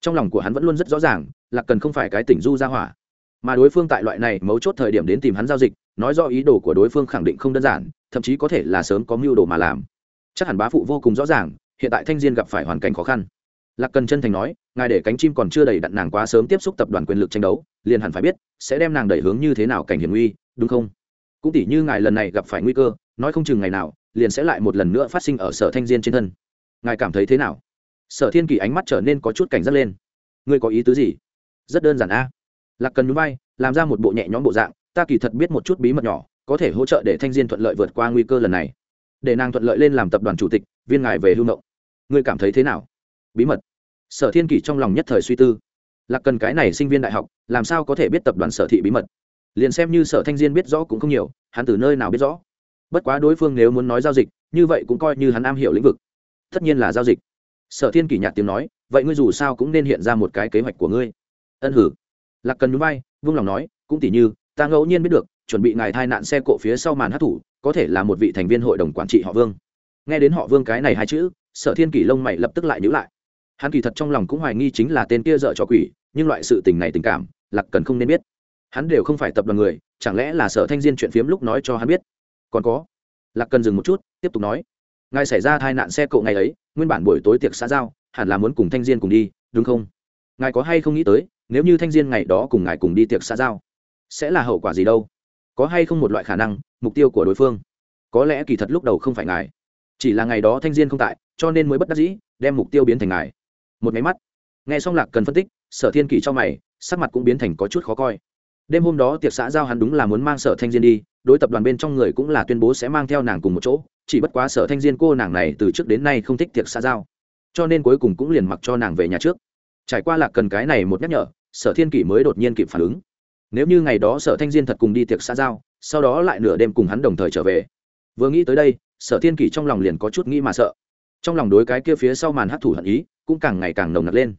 Trong lòng của hắn vẫn luôn rất rõ ràng, lạc cần không phải cái tỉnh du ra hỏa. Mà đối phương tại loại này mấu chốt thời điểm đến tìm hắn giao dịch, nói do ý đồ của đối phương khẳng định không đơn giản, thậm chí có thể là sớm có mưu đồ mà làm. Chắc hẳn bá phụ vô cùng rõ ràng, hiện tại thanh diên gặp phải hoàn cảnh khó khăn lạc cần chân thành nói, ngài để cánh chim còn chưa đầy đặn nàng quá sớm tiếp xúc tập đoàn quyền lực tranh đấu, liền hẳn phải biết, sẽ đem nàng đẩy hướng như thế nào cảnh hiểm nguy, đúng không? Cũng tỉ như ngài lần này gặp phải nguy cơ, nói không chừng ngày nào, liền sẽ lại một lần nữa phát sinh ở sở thanh diên trên thân. Ngài cảm thấy thế nào? Sở thiên kỳ ánh mắt trở nên có chút cảnh giác lên. Ngươi có ý tứ gì? Rất đơn giản a. Lạc cần núi bay làm ra một bộ nhẹ nhõm bộ dạng, ta kỳ thật biết một chút bí mật nhỏ, có thể hỗ trợ để thanh diên thuận lợi vượt qua nguy cơ lần này. Để nàng thuận lợi lên làm tập đoàn chủ tịch, viên ngài về hưu nộng ngươi cảm thấy thế nào? Bí mật. Sở thiên kỷ trong lòng nhất thời suy tư. Lạc cần cái này sinh viên đại học, làm sao có thể biết tập đoàn sở thị bí mật? Liền xem như sở thanh diên biết rõ cũng không nhiều, hắn từ nơi nào biết rõ? Bất quá đối phương nếu muốn nói giao dịch, như vậy cũng coi như hắn am hiểu lĩnh vực. Tất nhiên là giao dịch. Sở thiên kỷ nhạt tiếng nói, vậy ngươi dù sao cũng nên hiện ra một cái kế hoạch của ngươi. Ân hử. Lạc cần núi bay vung lòng nói, cũng tỉ như, ta ngẫu nhiên biết được, chuẩn bị ngài thai nạn xe cộ phía sau màn hát thủ, có thể là một vị thành viên hội đồng quản trị họ vương. Nghe đến họ vương cái này hai chữ, sở thiên kỷ lông mày lập tức lại nhữ lại hắn kỳ thật trong lòng cũng hoài nghi chính là tên kia dợ trò quỷ, nhưng loại sự tình này tình cảm, lạc cần không nên biết. Hắn đều không phải tập đoàn người, chẳng lẽ là sở thanh diên chuyện phiếm lúc nói cho hắn biết? Còn có, lạc cần dừng một chút, tiếp tục nói. Ngài xảy ra tai nạn xe cộ ngày ấy, nguyên bản buổi tối tiệc xã giao, hẳn là muốn cùng thanh diên cùng đi, đúng không? Ngài có hay không nghĩ tới, nếu như thanh diên ngày đó cùng ngài cùng đi tiệc xã giao, sẽ là hậu quả gì đâu? Có hay không một loại khả năng, mục tiêu của đối phương? Có lẽ kỳ thật lúc đầu không phải ngài. Chỉ là ngày đó thanh diên không tại, cho nên mới bất đắc dĩ, đem mục tiêu biến thành ngài một máy mắt. Nghe xong lạc cần phân tích, sở thiên kỷ cho mày, sắc mặt cũng biến thành có chút khó coi. Đêm hôm đó tiệc xã giao hắn đúng là muốn mang sở thanh diên đi, đối tập đoàn bên trong người cũng là tuyên bố sẽ mang theo nàng cùng một chỗ, chỉ bất quá sở thanh diên cô nàng này từ trước đến nay không thích tiệc xã giao, cho nên cuối cùng cũng liền mặc cho nàng về nhà trước. Trải qua lạc cần cái này một nhắc nhở, sở thiên kỷ mới đột nhiên kịp phản ứng. Nếu như ngày đó sở thanh diên thật cùng đi tiệc xã giao, sau đó lại nửa đêm cùng hắn đồng thời trở về. Vừa nghĩ tới đây, sở thiên kỷ trong lòng liền có chút nghĩ mà sợ. Trong lòng đối cái kia phía sau màn hát thủ hận ý cũng càng ngày càng nồng nặc lên.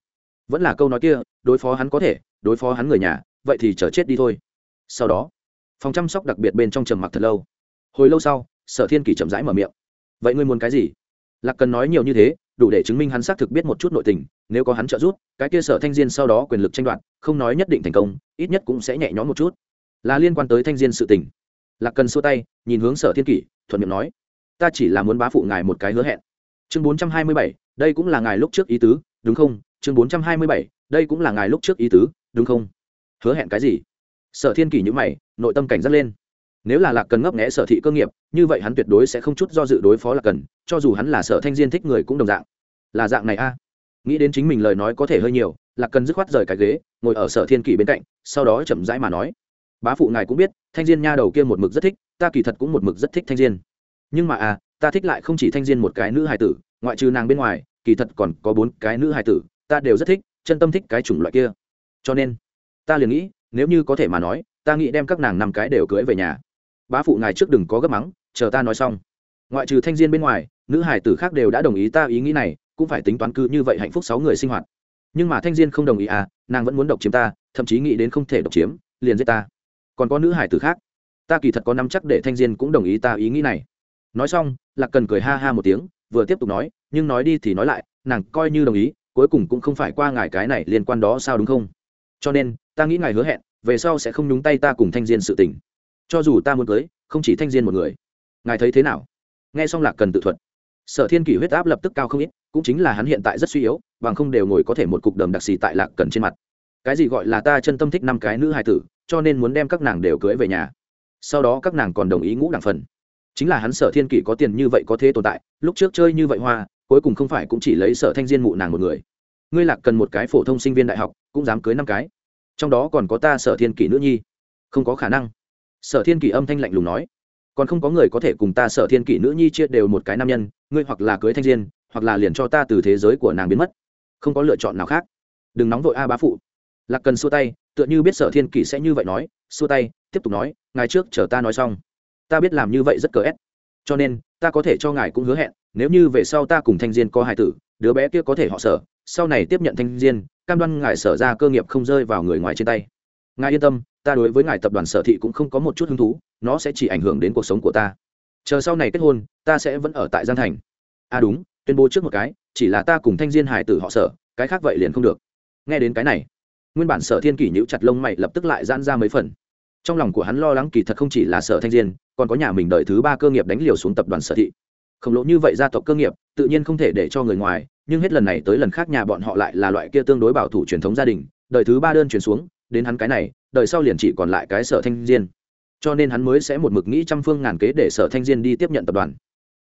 Vẫn là câu nói kia, đối phó hắn có thể, đối phó hắn người nhà, vậy thì chờ chết đi thôi. Sau đó, phòng chăm sóc đặc biệt bên trong trầm mặc thật lâu. Hồi lâu sau, sở thiên kỷ chậm rãi mở miệng. Vậy ngươi muốn cái gì? Lạc cần nói nhiều như thế, đủ để chứng minh hắn xác thực biết một chút nội tình, nếu có hắn trợ giúp, cái kia sở thanh diên sau đó quyền lực tranh đoạt, không nói nhất định thành công, ít nhất cũng sẽ nhẹ nhõm một chút. Là liên quan tới thanh diên sự tình. Lạc cần xua tay, nhìn hướng sở thiên kỷ thuận miệng nói, ta chỉ là muốn bá phụ ngài một cái hứa hẹn chương bốn trăm hai mươi bảy, đây cũng là ngài lúc trước ý tứ, đúng không? Chương bốn trăm hai mươi bảy, đây cũng là ngài lúc trước ý tứ, đúng không? Hứa hẹn cái gì? Sở thiên kỷ nhữ mày, nội tâm cảnh giác lên. Nếu là lạc cần ngấp nghẽ sở thị cơ nghiệp, như vậy hắn tuyệt đối sẽ không chút do dự đối phó lạc cần, cho dù hắn là sở thanh diên thích người cũng đồng dạng. Là dạng này a. Nghĩ đến chính mình lời nói có thể hơi nhiều, lạc cần dứt khoát rời cái ghế, ngồi ở sở thiên kỷ bên cạnh, sau đó chậm rãi mà nói. Bá phụ ngài cũng biết, thanh diên nha đầu kia một mực rất thích, ta kỳ thật cũng một mực rất thích thanh diên. Nhưng mà à ta thích lại không chỉ thanh diên một cái nữ hài tử, ngoại trừ nàng bên ngoài, kỳ thật còn có bốn cái nữ hài tử, ta đều rất thích, chân tâm thích cái chủng loại kia. Cho nên, ta liền nghĩ, nếu như có thể mà nói, ta nghĩ đem các nàng năm cái đều cưới về nhà. Bá phụ ngài trước đừng có gấp mắng, chờ ta nói xong. Ngoại trừ thanh diên bên ngoài, nữ hải tử khác đều đã đồng ý ta ý nghĩ này, cũng phải tính toán cư như vậy hạnh phúc sáu người sinh hoạt. Nhưng mà thanh diên không đồng ý à nàng vẫn muốn độc chiếm ta, thậm chí nghĩ đến không thể độc chiếm, liền giết ta. Còn có nữ hải tử khác, ta kỳ thật có năm chắc để thanh diên cũng đồng ý ta ý nghĩ này nói xong, lạc cần cười ha ha một tiếng, vừa tiếp tục nói, nhưng nói đi thì nói lại, nàng coi như đồng ý, cuối cùng cũng không phải qua ngài cái này liên quan đó sao đúng không? Cho nên, ta nghĩ ngài hứa hẹn, về sau sẽ không nhúng tay ta cùng thanh diên sự tình. Cho dù ta muốn cưới, không chỉ thanh diên một người. Ngài thấy thế nào? Nghe xong lạc cần tự thuật. Sở thiên kỷ huyết áp lập tức cao không ít, cũng chính là hắn hiện tại rất suy yếu, bằng không đều ngồi có thể một cục đầm đặc xì tại lạc cần trên mặt. Cái gì gọi là ta chân tâm thích năm cái nữ hài tử, cho nên muốn đem các nàng đều cưới về nhà. Sau đó các nàng còn đồng ý ngũ đảng phần chính là hắn sở thiên kỷ có tiền như vậy có thế tồn tại, lúc trước chơi như vậy hoa, cuối cùng không phải cũng chỉ lấy sở thanh diên mụ nàng một người. Ngươi lạc cần một cái phổ thông sinh viên đại học, cũng dám cưới năm cái. Trong đó còn có ta sở thiên kỷ nữ nhi. Không có khả năng. Sở thiên kỷ âm thanh lạnh lùng nói. Còn không có người có thể cùng ta sở thiên kỷ nữ nhi chia đều một cái nam nhân, ngươi hoặc là cưới thanh diên, hoặc là liền cho ta từ thế giới của nàng biến mất. Không có lựa chọn nào khác. Đừng nóng vội a bá phụ. Lạc cần xua tay, tựa như biết sở thiên kỷ sẽ như vậy nói, xua tay, tiếp tục nói ngài trước chờ ta nói xong ta biết làm như vậy rất cờ ép cho nên, ta có thể cho ngài cũng hứa hẹn, nếu như về sau ta cùng thanh diên có hai tử, đứa bé kia có thể họ sở, sau này tiếp nhận thanh diên, cam đoan ngài sở ra cơ nghiệp không rơi vào người ngoài trên tay. Ngài yên tâm, ta đối với ngài tập đoàn sở thị cũng không có một chút hứng thú, nó sẽ chỉ ảnh hưởng đến cuộc sống của ta. Chờ sau này kết hôn, ta sẽ vẫn ở tại giang thành. À đúng, tuyên bố trước một cái, chỉ là ta cùng thanh diên hải tử họ sở, cái khác vậy liền không được. Nghe đến cái này, nguyên bản sở thiên kỷ nhữ chặt lông mày lập tức lại giãn ra mấy phần trong lòng của hắn lo lắng kỳ thật không chỉ là sở thanh diên, còn có nhà mình đợi thứ ba cơ nghiệp đánh liều xuống tập đoàn sở thị. Khổng lồ như vậy gia tộc cơ nghiệp, tự nhiên không thể để cho người ngoài, nhưng hết lần này tới lần khác nhà bọn họ lại là loại kia tương đối bảo thủ truyền thống gia đình đời thứ ba đơn truyền xuống, đến hắn cái này, đời sau liền chỉ còn lại cái sở thanh diên. Cho nên hắn mới sẽ một mực nghĩ trăm phương ngàn kế để sở thanh diên đi tiếp nhận tập đoàn.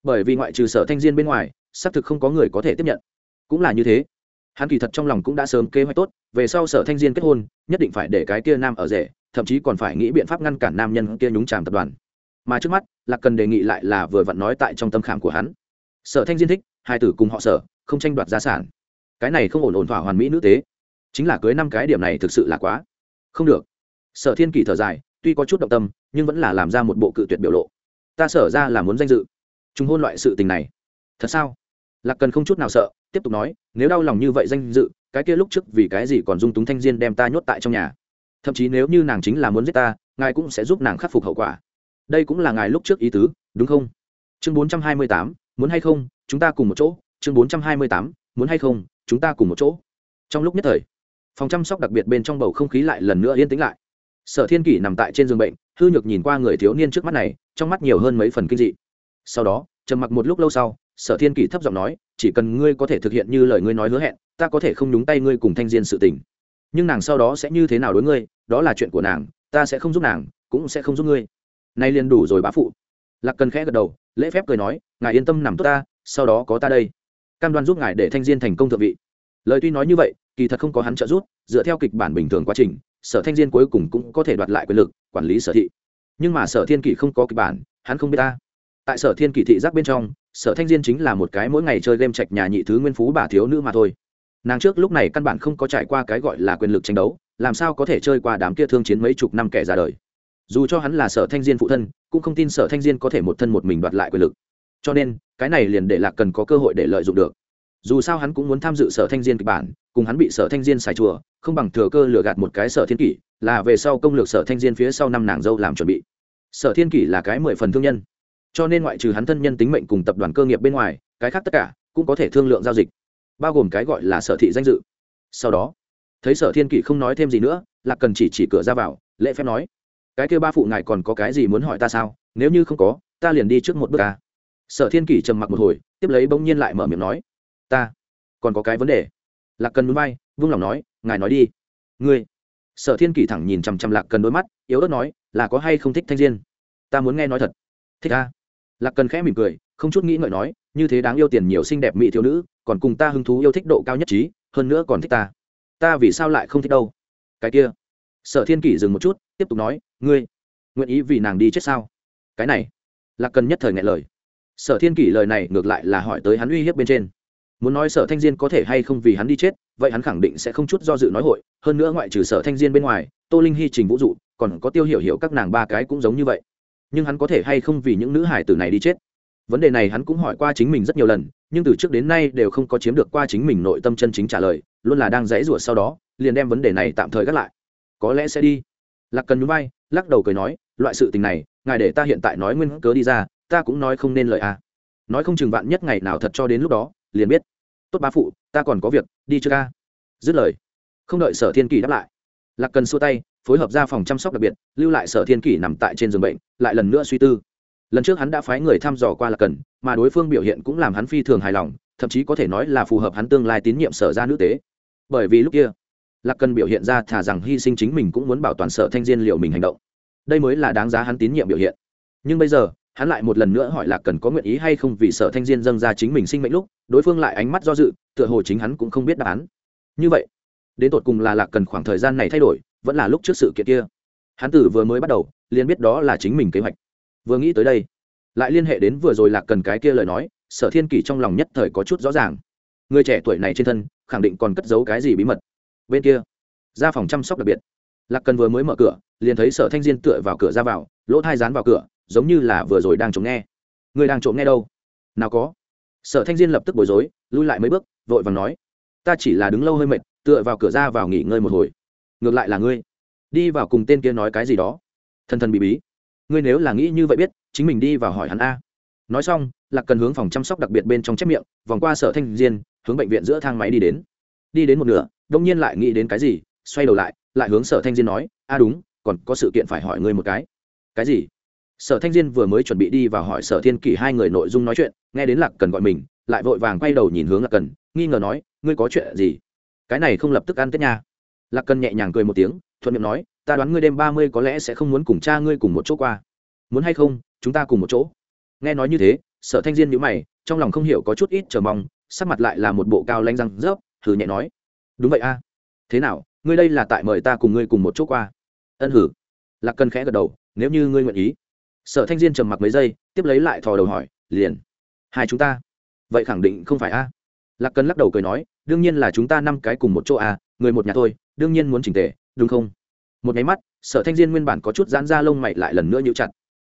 Bởi vì ngoại trừ sở thanh diên bên ngoài, xác thực không có người có thể tiếp nhận. Cũng là như thế. Hắn kỳ thật trong lòng cũng đã sớm kế hoạch tốt, về sau sở thanh diên kết hôn, nhất định phải để cái kia nam ở rể thậm chí còn phải nghĩ biện pháp ngăn cản nam nhân kia nhúng chàm tập đoàn. Mà trước mắt, lạc cần đề nghị lại là vừa vặn nói tại trong tâm khảm của hắn. Sở thanh diên thích, hai tử cùng họ sở, không tranh đoạt gia sản. Cái này không ổn ổn thỏa hoàn mỹ nữ tế. Chính là cưới năm cái điểm này thực sự là quá. Không được. Sở thiên kỳ thở dài, tuy có chút động tâm, nhưng vẫn là làm ra một bộ cự tuyệt biểu lộ. Ta sở ra là muốn danh dự. Trùng hôn loại sự tình này. Thật sao? Lạc cần không chút nào sợ, tiếp tục nói, nếu đau lòng như vậy danh dự, cái kia lúc trước vì cái gì còn dung túng thanh diên đem ta nhốt tại trong nhà? Thậm chí nếu như nàng chính là muốn giết ta, ngài cũng sẽ giúp nàng khắc phục hậu quả. Đây cũng là ngài lúc trước ý tứ, đúng không? Chương bốn trăm hai mươi tám, muốn hay không, chúng ta cùng một chỗ. Chương bốn trăm hai mươi tám, muốn hay không, chúng ta cùng một chỗ. Trong lúc nhất thời, phòng chăm sóc đặc biệt bên trong bầu không khí lại lần nữa yên tĩnh lại. Sở thiên kỷ nằm tại trên giường bệnh, hư nhược nhìn qua người thiếu niên trước mắt này, trong mắt nhiều hơn mấy phần kinh dị. Sau đó, trầm mặc một lúc lâu sau, sở thiên kỷ thấp giọng nói, chỉ cần ngươi có thể thực hiện như lời ngươi nói hứa hẹn, ta có thể không nhúng tay ngươi cùng thanh diên sự tình nhưng nàng sau đó sẽ như thế nào đối ngươi, đó là chuyện của nàng, ta sẽ không giúp nàng, cũng sẽ không giúp ngươi. Nay liền đủ rồi bá phụ. Lạc cần khẽ gật đầu, lễ phép cười nói, ngài yên tâm nằm tốt ta, sau đó có ta đây. Cam đoan giúp ngài để thanh diên thành công thượng vị. Lời tuy nói như vậy, kỳ thật không có hắn trợ giúp, dựa theo kịch bản bình thường quá trình, sở thanh diên cuối cùng cũng có thể đoạt lại quyền lực, quản lý sở thị. Nhưng mà sở thiên kỷ không có kịch bản, hắn không biết ta. Tại sở thiên kỷ thị giác bên trong, sở thanh diên chính là một cái mỗi ngày chơi game trạch nhà nhị thứ nguyên phú bà thiếu nữ mà thôi nàng trước lúc này căn bản không có trải qua cái gọi là quyền lực tranh đấu, làm sao có thể chơi qua đám kia thương chiến mấy chục năm kẻ ra đời. Dù cho hắn là sở thanh diên phụ thân, cũng không tin sở thanh diên có thể một thân một mình đoạt lại quyền lực. Cho nên, cái này liền để lạc cần có cơ hội để lợi dụng được. Dù sao hắn cũng muốn tham dự sở thanh diên kịch bản, cùng hắn bị sở thanh diên xài chùa, không bằng thừa cơ lừa gạt một cái sở thiên kỷ, là về sau công lược sở thanh diên phía sau năm nàng dâu làm chuẩn bị. Sở thiên kỷ là cái mười phần thương nhân. Cho nên ngoại trừ hắn thân nhân tính mệnh cùng tập đoàn cơ nghiệp bên ngoài, cái khác tất cả cũng có thể thương lượng giao dịch bao gồm cái gọi là sở thị danh dự. Sau đó, thấy sở thiên kỷ không nói thêm gì nữa, lạc cần chỉ chỉ cửa ra vào, lễ phép nói, cái kêu ba phụ ngài còn có cái gì muốn hỏi ta sao? Nếu như không có, ta liền đi trước một bước ta. Sở thiên kỷ trầm mặc một hồi, tiếp lấy bỗng nhiên lại mở miệng nói, ta còn có cái vấn đề. Lạc cần núi bay vung lòng nói, ngài nói đi. Ngươi? Sở thiên kỷ thẳng nhìn chằm chằm lạc cần đôi mắt, yếu ớt nói, là có hay không thích thanh diên? Ta muốn nghe nói thật. Thích ta? Lạc cần khẽ mỉm cười không chút nghĩ ngợi nói, như thế đáng yêu tiền nhiều xinh đẹp mỹ thiếu nữ, còn cùng ta hứng thú yêu thích độ cao nhất trí, hơn nữa còn thích ta. Ta vì sao lại không thích đâu? Cái kia. Sở thiên kỷ dừng một chút, tiếp tục nói, ngươi nguyện ý vì nàng đi chết sao? Cái này là cần nhất thời ngại lời. Sở thiên kỷ lời này ngược lại là hỏi tới hắn uy hiếp bên trên. Muốn nói sở thanh diên có thể hay không vì hắn đi chết, vậy hắn khẳng định sẽ không chút do dự nói hội, hơn nữa ngoại trừ sở thanh diên bên ngoài, tô linh hy, trình vũ dụ, còn có tiêu hiểu hiểu các nàng ba cái cũng giống như vậy. Nhưng hắn có thể hay không vì những nữ hải tử này đi chết? Vấn đề này hắn cũng hỏi qua chính mình rất nhiều lần, nhưng từ trước đến nay đều không có chiếm được qua chính mình nội tâm chân chính trả lời, luôn là đang dãy rủa sau đó, liền đem vấn đề này tạm thời gác lại. Có lẽ sẽ đi. Lạc cần núi bay lắc đầu cười nói, loại sự tình này, ngài để ta hiện tại nói nguyên cớ đi ra, ta cũng nói không nên lời à. Nói không chừng vạn nhất ngày nào thật cho đến lúc đó, liền biết. Tốt bá phụ, ta còn có việc, đi chưa ca dứt lời. Không đợi sở thiên kỳ đáp lại, lạc cần xua tay, phối hợp ra phòng chăm sóc đặc biệt, lưu lại sở thiên kỷ nằm tại trên giường bệnh, lại lần nữa suy tư lần trước hắn đã phái người thăm dò qua lạc cần, mà đối phương biểu hiện cũng làm hắn phi thường hài lòng, thậm chí có thể nói là phù hợp hắn tương lai tín nhiệm sở ra nữ tế. Bởi vì lúc kia, lạc cần biểu hiện ra thà rằng hy sinh chính mình cũng muốn bảo toàn sở thanh diên liệu mình hành động. Đây mới là đáng giá hắn tín nhiệm biểu hiện. Nhưng bây giờ, hắn lại một lần nữa hỏi lạc cần có nguyện ý hay không vì sở thanh diên dâng ra chính mình sinh mệnh lúc, đối phương lại ánh mắt do dự, tựa hồ chính hắn cũng không biết đáp án. Như vậy, đến tột cùng là lạc cần khoảng thời gian này thay đổi, vẫn là lúc trước sự kiện kia. Hắn tử vừa mới bắt đầu, liền biết đó là chính mình kế hoạch vừa nghĩ tới đây, lại liên hệ đến vừa rồi lạc cần cái kia lời nói, sở thiên kỷ trong lòng nhất thời có chút rõ ràng. Người trẻ tuổi này trên thân, khẳng định còn cất giấu cái gì bí mật. Bên kia, ra phòng chăm sóc đặc biệt. Lạc cần vừa mới mở cửa, liền thấy sở thanh diên tựa vào cửa ra vào, lỗ thai dán vào cửa, giống như là vừa rồi đang trộm nghe. Người đang trộm nghe đâu? Nào có. Sở thanh diên lập tức bối rối, lui lại mấy bước, vội vàng nói, ta chỉ là đứng lâu hơi mệt, tựa vào cửa ra vào nghỉ ngơi một hồi. Ngược lại là ngươi. Đi vào cùng tên kia nói cái gì đó. Thần thần bị bí ngươi nếu là nghĩ như vậy biết, chính mình đi vào hỏi hắn a. Nói xong, lạc cần hướng phòng chăm sóc đặc biệt bên trong chép miệng, vòng qua sở thanh diên, hướng bệnh viện giữa thang máy đi đến. Đi đến một nửa, đông nhiên lại nghĩ đến cái gì, xoay đầu lại lại hướng sở thanh diên nói, a, đúng, còn có sự kiện phải hỏi ngươi một cái. Cái gì? Sở thanh diên vừa mới chuẩn bị đi và hỏi sở thiên kỷ hai người nội dung nói chuyện, nghe đến lạc cần gọi mình, lại vội vàng quay đầu nhìn hướng lạc cần, nghi ngờ nói, ngươi có chuyện gì? Cái này không lập tức ăn tết nha. Lạc cần nhẹ nhàng cười một tiếng, thuận miệng nói ta đoán ngươi đêm ba mươi có lẽ sẽ không muốn cùng cha ngươi cùng một chỗ qua. Muốn hay không, chúng ta cùng một chỗ? Nghe nói như thế, sở thanh diên nhữ mày, trong lòng không hiểu có chút ít chờ mong, sắc mặt lại là một bộ cao lanh răng rớp thử nhẹ nói. Đúng vậy a. Thế nào, ngươi đây là tại mời ta cùng ngươi cùng một chỗ qua? Ân hử. Lạc cần khẽ gật đầu, nếu như ngươi nguyện ý. Sở thanh diên trầm mặc mấy giây, tiếp lấy lại thò đầu hỏi, liền. Hai chúng ta. Vậy khẳng định không phải a. Lạc cần lắc đầu cười nói, đương nhiên là chúng ta năm cái cùng một chỗ a, người một nhà thôi, đương nhiên muốn chỉnh tề, đúng không? Một nháy mắt, sở thanh diên nguyên bản có chút giãn ra lông mày lại lần nữa nhíu chặt.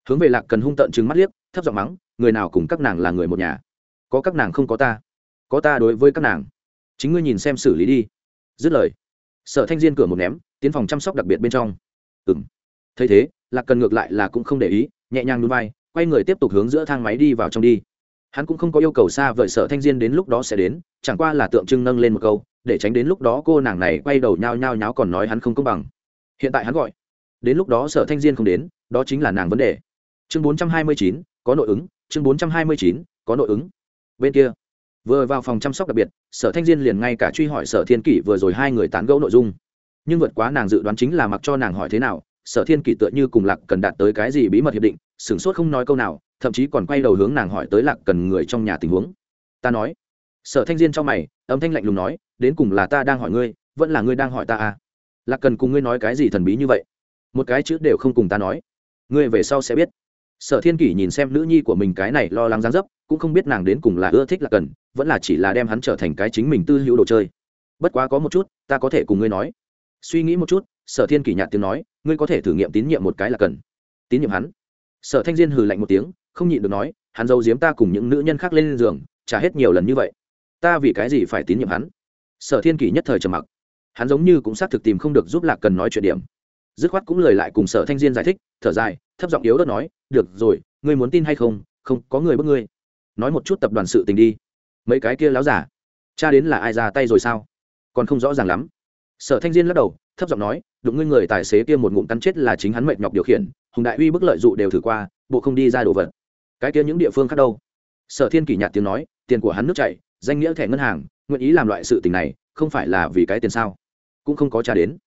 Hướng về lạc cần hung tợn chừng mắt liếc, thấp giọng mắng, người nào cùng các nàng là người một nhà? Có các nàng không có ta. Có ta đối với các nàng. Chính ngươi nhìn xem xử lý đi. Dứt lời, sở thanh diên cửa một ném, tiến phòng chăm sóc đặc biệt bên trong. Ừng thấy thế, lạc cần ngược lại là cũng không để ý, nhẹ nhàng núi vai, quay người tiếp tục hướng giữa thang máy đi vào trong đi. Hắn cũng không có yêu cầu xa vời sở thanh diên đến lúc đó sẽ đến, chẳng qua là tượng trưng nâng lên một câu, để tránh đến lúc đó cô nàng này quay đầu nhao nhao nháo còn nói hắn không công bằng hiện tại hắn gọi. Đến lúc đó sở thanh diên không đến, đó chính là nàng vấn đề. Chương bốn trăm hai mươi chín, có nội ứng, chương bốn trăm hai mươi chín, có nội ứng. Bên kia, vừa vào phòng chăm sóc đặc biệt, sở thanh diên liền ngay cả truy hỏi sở thiên kỷ vừa rồi hai người tán gẫu nội dung. Nhưng vượt quá nàng dự đoán chính là mặc cho nàng hỏi thế nào, sở thiên kỷ tựa như cùng lạc cần đạt tới cái gì bí mật hiệp định, sửng sốt không nói câu nào, thậm chí còn quay đầu hướng nàng hỏi tới lạc cần người trong nhà tình huống. Ta nói. Sở thanh diên trong mày, âm thanh lạnh lùng nói, đến cùng là ta đang hỏi ngươi, vẫn là ngươi đang hỏi ta à? Là cần cùng ngươi nói cái gì thần bí như vậy? Một cái chữ đều không cùng ta nói. Ngươi về sau sẽ biết. Sở thiên kỷ nhìn xem nữ nhi của mình cái này lo lắng dáng dấp, cũng không biết nàng đến cùng là ưa thích là cần, vẫn là chỉ là đem hắn trở thành cái chính mình tư hữu đồ chơi. Bất quá có một chút, ta có thể cùng ngươi nói. Suy nghĩ một chút, sở thiên kỷ nhạt tiếng nói, ngươi có thể thử nghiệm tín nhiệm một cái là cần. Tín nhiệm hắn. Sở thanh diên hừ lạnh một tiếng, không nhịn được nói, hắn giấu giếm ta cùng những nữ nhân khác lên giường trả hết nhiều lần như vậy. Ta vì cái gì phải tín nhiệm hắn? Sở thiên kỷ nhất thời trầm mặc hắn giống như cũng xác thực tìm không được giúp lạc cần nói chuyện điểm. Dứt khoát cũng lời lại cùng sở thanh diên giải thích, thở dài, thấp giọng yếu đất nói, được rồi, ngươi muốn tin hay không? Không, có người bước ngươi. Nói một chút tập đoàn sự tình đi. Mấy cái kia láo giả, cha đến là ai ra tay rồi sao? Còn không rõ ràng lắm. Sở thanh diên lắc đầu, thấp giọng nói, đụng ngươi người tài xế kia một ngụm cắn chết là chính hắn mệt nhọc điều khiển, hùng đại uy bức lợi dụ đều thử qua, bộ không đi ra đồ vật. Cái kia những địa phương khác đâu? Sở thiên kỷ nhạt tiếng nói, tiền của hắn nước chảy, danh nghĩa thẻ ngân hàng, nguyện ý làm loại sự tình này, không phải là vì cái tiền sao? Cũng không có trả đến.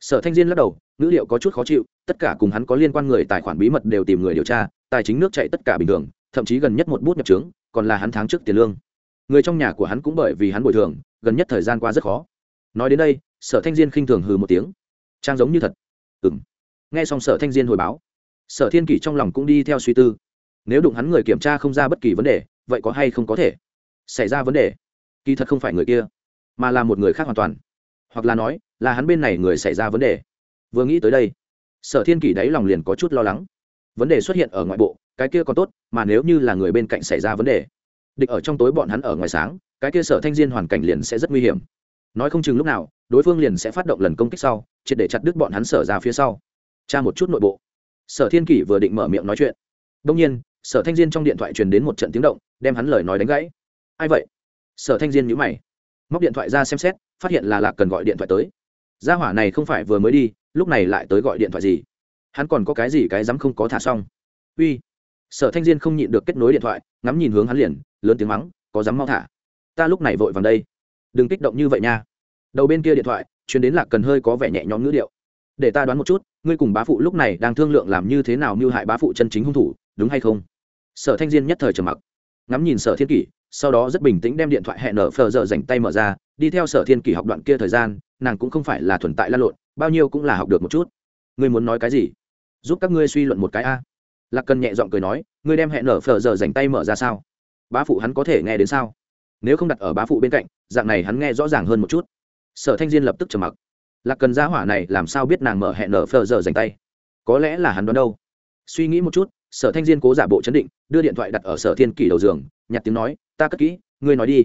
Sở thanh diên lắc đầu, ngữ liệu có chút khó chịu, tất cả cùng hắn có liên quan người tài khoản bí mật đều tìm người điều tra, tài chính nước chạy tất cả bình thường, thậm chí gần nhất một bút nhập trướng, còn là hắn tháng trước tiền lương. Người trong nhà của hắn cũng bởi vì hắn bồi thường, gần nhất thời gian qua rất khó. Nói đến đây, sở thanh diên khinh thường hừ một tiếng. Trang giống như thật. Ừng nghe xong sở thanh diên hồi báo, sở thiên kỷ trong lòng cũng đi theo suy tư. Nếu đụng hắn người kiểm tra không ra bất kỳ vấn đề, vậy có hay không có thể xảy ra vấn đề? Kỳ thật không phải người kia, mà là một người khác hoàn toàn. Hoặc là nói là hắn bên này người xảy ra vấn đề. Vừa nghĩ tới đây, sở thiên kỷ đáy lòng liền có chút lo lắng. Vấn đề xuất hiện ở ngoại bộ, cái kia còn tốt, mà nếu như là người bên cạnh xảy ra vấn đề, địch ở trong tối bọn hắn ở ngoài sáng, cái kia sở thanh diên hoàn cảnh liền sẽ rất nguy hiểm. Nói không chừng lúc nào, đối phương liền sẽ phát động lần công kích sau, triệt để chặt đứt bọn hắn sở ra phía sau. Tra một chút nội bộ. Sở thiên kỷ vừa định mở miệng nói chuyện. Đông nhiên, sở thanh diên trong điện thoại truyền đến một trận tiếng động, đem hắn lời nói đánh gãy. Ai vậy? Sở thanh diên nhữ mày, móc điện thoại ra xem xét, phát hiện là lạc cần gọi điện thoại tới gia hỏa này không phải vừa mới đi, lúc này lại tới gọi điện thoại gì? Hắn còn có cái gì cái dám không có thả xong? Uy, sở thanh diên không nhịn được kết nối điện thoại, ngắm nhìn hướng hắn liền, lớn tiếng mắng, có dám mau thả? Ta lúc này vội vàng đây. Đừng kích động như vậy nha. Đầu bên kia điện thoại chuyến đến lạc cần hơi có vẻ nhẹ nhõm ngữ điệu. Để ta đoán một chút, ngươi cùng bá phụ lúc này đang thương lượng làm như thế nào mưu hại bá phụ chân chính hung thủ, đúng hay không? Sở thanh diên nhất thời trầm mặc. Ngắm nhìn sở thiên kỷ, sau đó rất bình tĩnh đem điện thoại hẹn nở phờ giờ dành tay mở ra, đi theo sở thiên kỷ học đoạn kia thời gian nàng cũng không phải là thuần tại lan lộn, bao nhiêu cũng là học được một chút. Ngươi muốn nói cái gì? Giúp các ngươi suy luận một cái a. Lạc cần nhẹ giọng cười nói, ngươi đem hẹn nở phở giờ dành tay mở ra sao? Bá phụ hắn có thể nghe đến sao? Nếu không đặt ở bá phụ bên cạnh, dạng này hắn nghe rõ ràng hơn một chút. Sở thanh diên lập tức trầm mặc. Lạc cần gia hỏa này làm sao biết nàng mở hẹn nở phờ giờ dành tay? Có lẽ là hắn đoán đâu. Suy nghĩ một chút, sở thanh diên cố giả bộ chấn định, đưa điện thoại đặt ở sở thiên kỷ đầu giường, nhặt tiếng nói, ta cất kỹ, ngươi nói đi.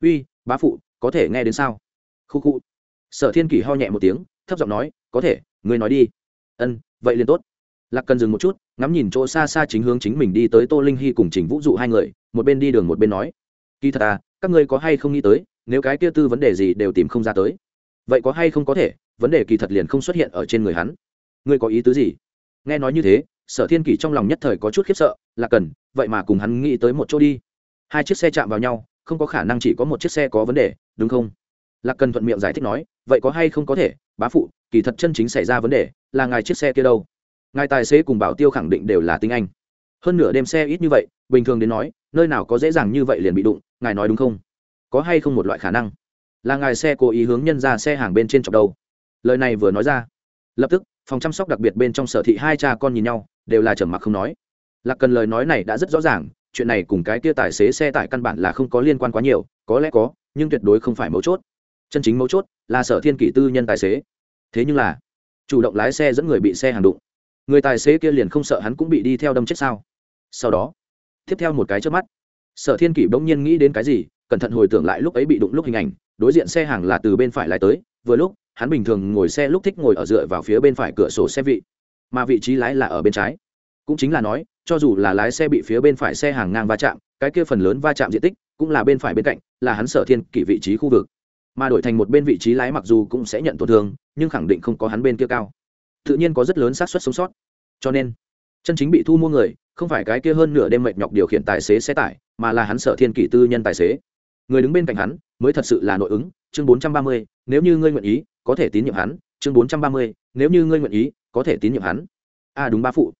Uy, bá phụ, có thể nghe đến sao? Khu khu sở thiên kỷ ho nhẹ một tiếng, thấp giọng nói, có thể, ngươi nói đi. Ân, vậy liền tốt. Lạc cần dừng một chút, ngắm nhìn chỗ xa xa chính hướng chính mình đi tới tô linh hy cùng trình vũ dụ hai người, một bên đi đường một bên nói, kỳ thật à các ngươi có hay không nghĩ tới, nếu cái kia tư vấn đề gì đều tìm không ra tới, vậy có hay không có thể, vấn đề kỳ thật liền không xuất hiện ở trên người hắn. Ngươi có ý tứ gì? Nghe nói như thế, sở thiên kỷ trong lòng nhất thời có chút khiếp sợ là cần, vậy mà cùng hắn nghĩ tới một chỗ đi. Hai chiếc xe chạm vào nhau, không có khả năng chỉ có một chiếc xe có vấn đề, đúng không? Lạc cần thuận miệng giải thích nói, vậy có hay không có thể, bá phụ, kỳ thật chân chính xảy ra vấn đề là ngài chiếc xe kia đâu. Ngài tài xế cùng bảo tiêu khẳng định đều là tiếng anh. Hơn nửa đêm xe ít như vậy, bình thường đến nói, nơi nào có dễ dàng như vậy liền bị đụng, ngài nói đúng không? Có hay không một loại khả năng? Là ngài xe cố ý hướng nhân ra xe hàng bên trên chọc đầu. Lời này vừa nói ra, lập tức, phòng chăm sóc đặc biệt bên trong sở thị hai cha con nhìn nhau, đều là trầm mặc không nói. Lạc cần lời nói này đã rất rõ ràng, chuyện này cùng cái kia tài xế xe tải căn bản là không có liên quan quá nhiều, có lẽ có, nhưng tuyệt đối không phải mấu chốt chân chính mấu chốt là sở thiên kỷ tư nhân tài xế. Thế nhưng là, chủ động lái xe dẫn người bị xe hàng đụng. Người tài xế kia liền không sợ hắn cũng bị đi theo đâm chết sao? Sau đó, tiếp theo một cái trước mắt, sở thiên kỷ bỗng nhiên nghĩ đến cái gì, cẩn thận hồi tưởng lại lúc ấy bị đụng lúc hình ảnh, đối diện xe hàng là từ bên phải lái tới, vừa lúc, hắn bình thường ngồi xe lúc thích ngồi ở dựa vào phía bên phải cửa sổ xe vị, mà vị trí lái là ở bên trái. Cũng chính là nói, cho dù là lái xe bị phía bên phải xe hàng ngang va chạm, cái kia phần lớn va chạm diện tích cũng là bên phải bên cạnh, là hắn sở thiên kỷ vị trí khu vực mà đổi thành một bên vị trí lái mặc dù cũng sẽ nhận tổn thương, nhưng khẳng định không có hắn bên kia cao. Tự nhiên có rất lớn xác suất sống sót. Cho nên, chân chính bị thu mua người, không phải cái kia hơn nửa đêm mệt nhọc điều khiển tài xế xe tải, mà là hắn sở thiên kỷ tư nhân tài xế. Người đứng bên cạnh hắn, mới thật sự là nội ứng, chương bốn trăm ba mươi, nếu như ngươi nguyện ý, có thể tín nhiệm hắn, chương bốn trăm ba mươi, nếu như ngươi nguyện ý, có thể tín nhiệm hắn. A à đúng ba phụ.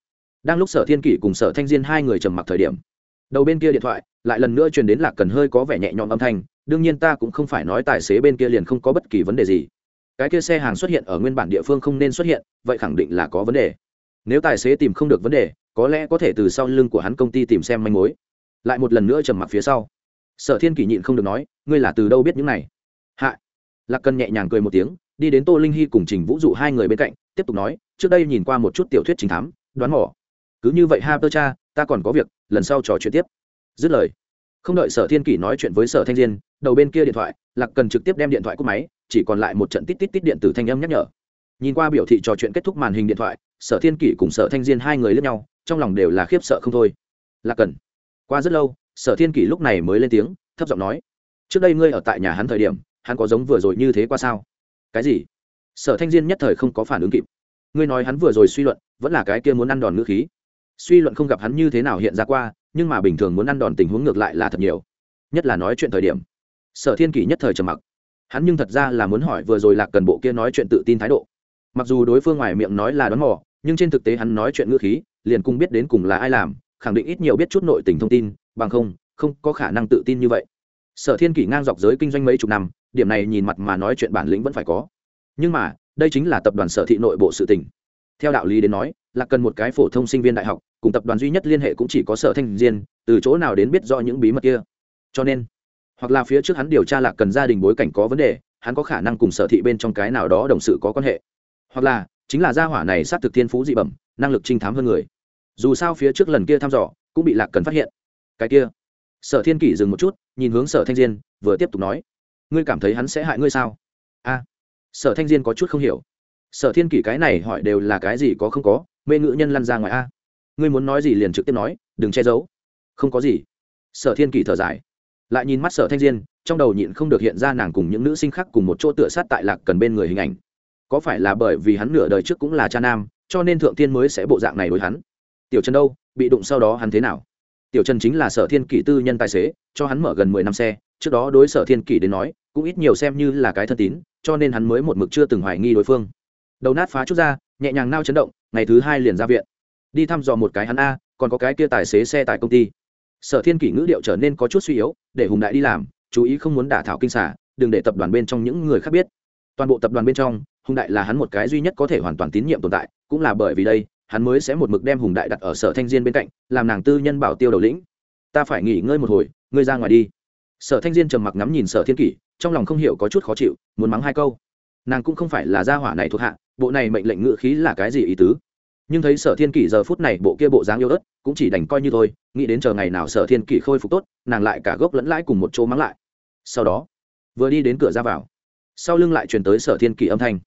Đang lúc sở thiên kỷ cùng sở thanh diên hai người trầm mặc thời điểm, đầu bên kia điện thoại, lại lần nữa truyền đến lạc cần hơi có vẻ nhẹ nhõm âm thanh đương nhiên ta cũng không phải nói tài xế bên kia liền không có bất kỳ vấn đề gì. Cái kia xe hàng xuất hiện ở nguyên bản địa phương không nên xuất hiện, vậy khẳng định là có vấn đề. Nếu tài xế tìm không được vấn đề, có lẽ có thể từ sau lưng của hắn công ty tìm xem manh mối. Lại một lần nữa trầm mặc phía sau. Sở thiên kỷ nhịn không được nói, ngươi là từ đâu biết những này? Hạ. Lạc cần nhẹ nhàng cười một tiếng, đi đến tô linh hy cùng trình vũ dụ hai người bên cạnh, tiếp tục nói, trước đây nhìn qua một chút tiểu thuyết chính thám, đoán mỏ cứ như vậy ha, tơ cha, ta còn có việc, lần sau trò chuyện tiếp. Dứt lời không đợi sở thiên kỷ nói chuyện với sở thanh diên, đầu bên kia điện thoại, lạc cần trực tiếp đem điện thoại cúp máy, chỉ còn lại một trận tít tít tít điện tử thanh âm nhắc nhở. Nhìn qua biểu thị trò chuyện kết thúc màn hình điện thoại, sở thiên kỷ cùng sở thanh diên hai người lướt nhau, trong lòng đều là khiếp sợ không thôi. Lạc cần. Qua rất lâu, sở thiên kỷ lúc này mới lên tiếng, thấp giọng nói, trước đây ngươi ở tại nhà hắn thời điểm, hắn có giống vừa rồi như thế qua sao? Cái gì? Sở thanh diên nhất thời không có phản ứng kịp. Ngươi nói hắn vừa rồi suy luận, vẫn là cái kia muốn ăn đòn ngữ khí. Suy luận không gặp hắn như thế nào hiện ra qua nhưng mà bình thường muốn ăn đòn tình huống ngược lại là thật nhiều, nhất là nói chuyện thời điểm. Sở thiên kỷ nhất thời trầm mặc. Hắn nhưng thật ra là muốn hỏi vừa rồi lạc cần bộ kia nói chuyện tự tin thái độ. Mặc dù đối phương ngoài miệng nói là đón mò, nhưng trên thực tế hắn nói chuyện ngữ khí, liền cùng biết đến cùng là ai làm, khẳng định ít nhiều biết chút nội tình thông tin, bằng không không có khả năng tự tin như vậy. Sở thiên kỷ ngang dọc giới kinh doanh mấy chục năm, điểm này nhìn mặt mà nói chuyện bản lĩnh vẫn phải có. Nhưng mà, đây chính là tập đoàn sở thị nội bộ sự tỉnh theo đạo lý đến nói, là cần một cái phổ thông sinh viên đại học, cùng tập đoàn duy nhất liên hệ cũng chỉ có sở thanh diên, từ chỗ nào đến biết do những bí mật kia. Cho nên, hoặc là phía trước hắn điều tra lạc cần gia đình bối cảnh có vấn đề, hắn có khả năng cùng sở thị bên trong cái nào đó đồng sự có quan hệ. Hoặc là, chính là gia hỏa này sát thực thiên phú dị bẩm, năng lực trinh thám hơn người. Dù sao phía trước lần kia thăm dò, cũng bị lạc cần phát hiện. Cái kia, sở thiên kỷ dừng một chút, nhìn hướng sở thanh diên, vừa tiếp tục nói. Ngươi cảm thấy hắn sẽ hại ngươi sao? A, sở thanh diên có chút không hiểu sở thiên kỷ cái này hỏi đều là cái gì có không có, mê ngữ nhân lăn ra ngoài a. Ngươi muốn nói gì liền trực tiếp nói, đừng che giấu. Không có gì. Sở thiên kỷ thở dài. Lại nhìn mắt sở thanh diên, trong đầu nhịn không được hiện ra nàng cùng những nữ sinh khác cùng một chỗ tựa sát tại lạc cần bên người hình ảnh. Có phải là bởi vì hắn nửa đời trước cũng là cha nam, cho nên thượng tiên mới sẽ bộ dạng này đối hắn? Tiểu trần đâu, bị đụng sau đó hắn thế nào? Tiểu trần chính là sở thiên kỷ tư nhân tài xế, cho hắn mở gần mười năm xe, trước đó đối sở thiên kỷ đến nói, cũng ít nhiều xem như là cái thân tín, cho nên hắn mới một mực chưa từng hoài nghi đối phương đầu nát phá chút ra, nhẹ nhàng nao chấn động, ngày thứ hai liền ra viện. Đi thăm dò một cái hắn a, còn có cái kia tài xế xe tại công ty. Sở thiên kỷ ngữ điệu trở nên có chút suy yếu, để hùng đại đi làm, chú ý không muốn đả thảo kinh xả, đừng để tập đoàn bên trong những người khác biết. Toàn bộ tập đoàn bên trong, hùng đại là hắn một cái duy nhất có thể hoàn toàn tín nhiệm tồn tại, cũng là bởi vì đây, hắn mới sẽ một mực đem hùng đại đặt ở sở thanh diên bên cạnh, làm nàng tư nhân bảo tiêu đầu lĩnh. Ta phải nghỉ ngơi một hồi, ngươi ra ngoài đi. Sở thanh diên trầm mặc ngắm nhìn sở thiên kỷ, trong lòng không hiểu có chút khó chịu, muốn mắng hai câu nàng cũng không phải là gia hỏa này thuộc hạ, bộ này mệnh lệnh ngự khí là cái gì ý tứ? Nhưng thấy sở thiên kỷ giờ phút này bộ kia bộ dáng yêu ớt, cũng chỉ đành coi như thôi, nghĩ đến chờ ngày nào sở thiên kỷ khôi phục tốt, nàng lại cả gốc lẫn lãi cùng một chỗ mắng lại. Sau đó, vừa đi đến cửa ra vào, sau lưng lại truyền tới sở thiên kỷ âm thanh.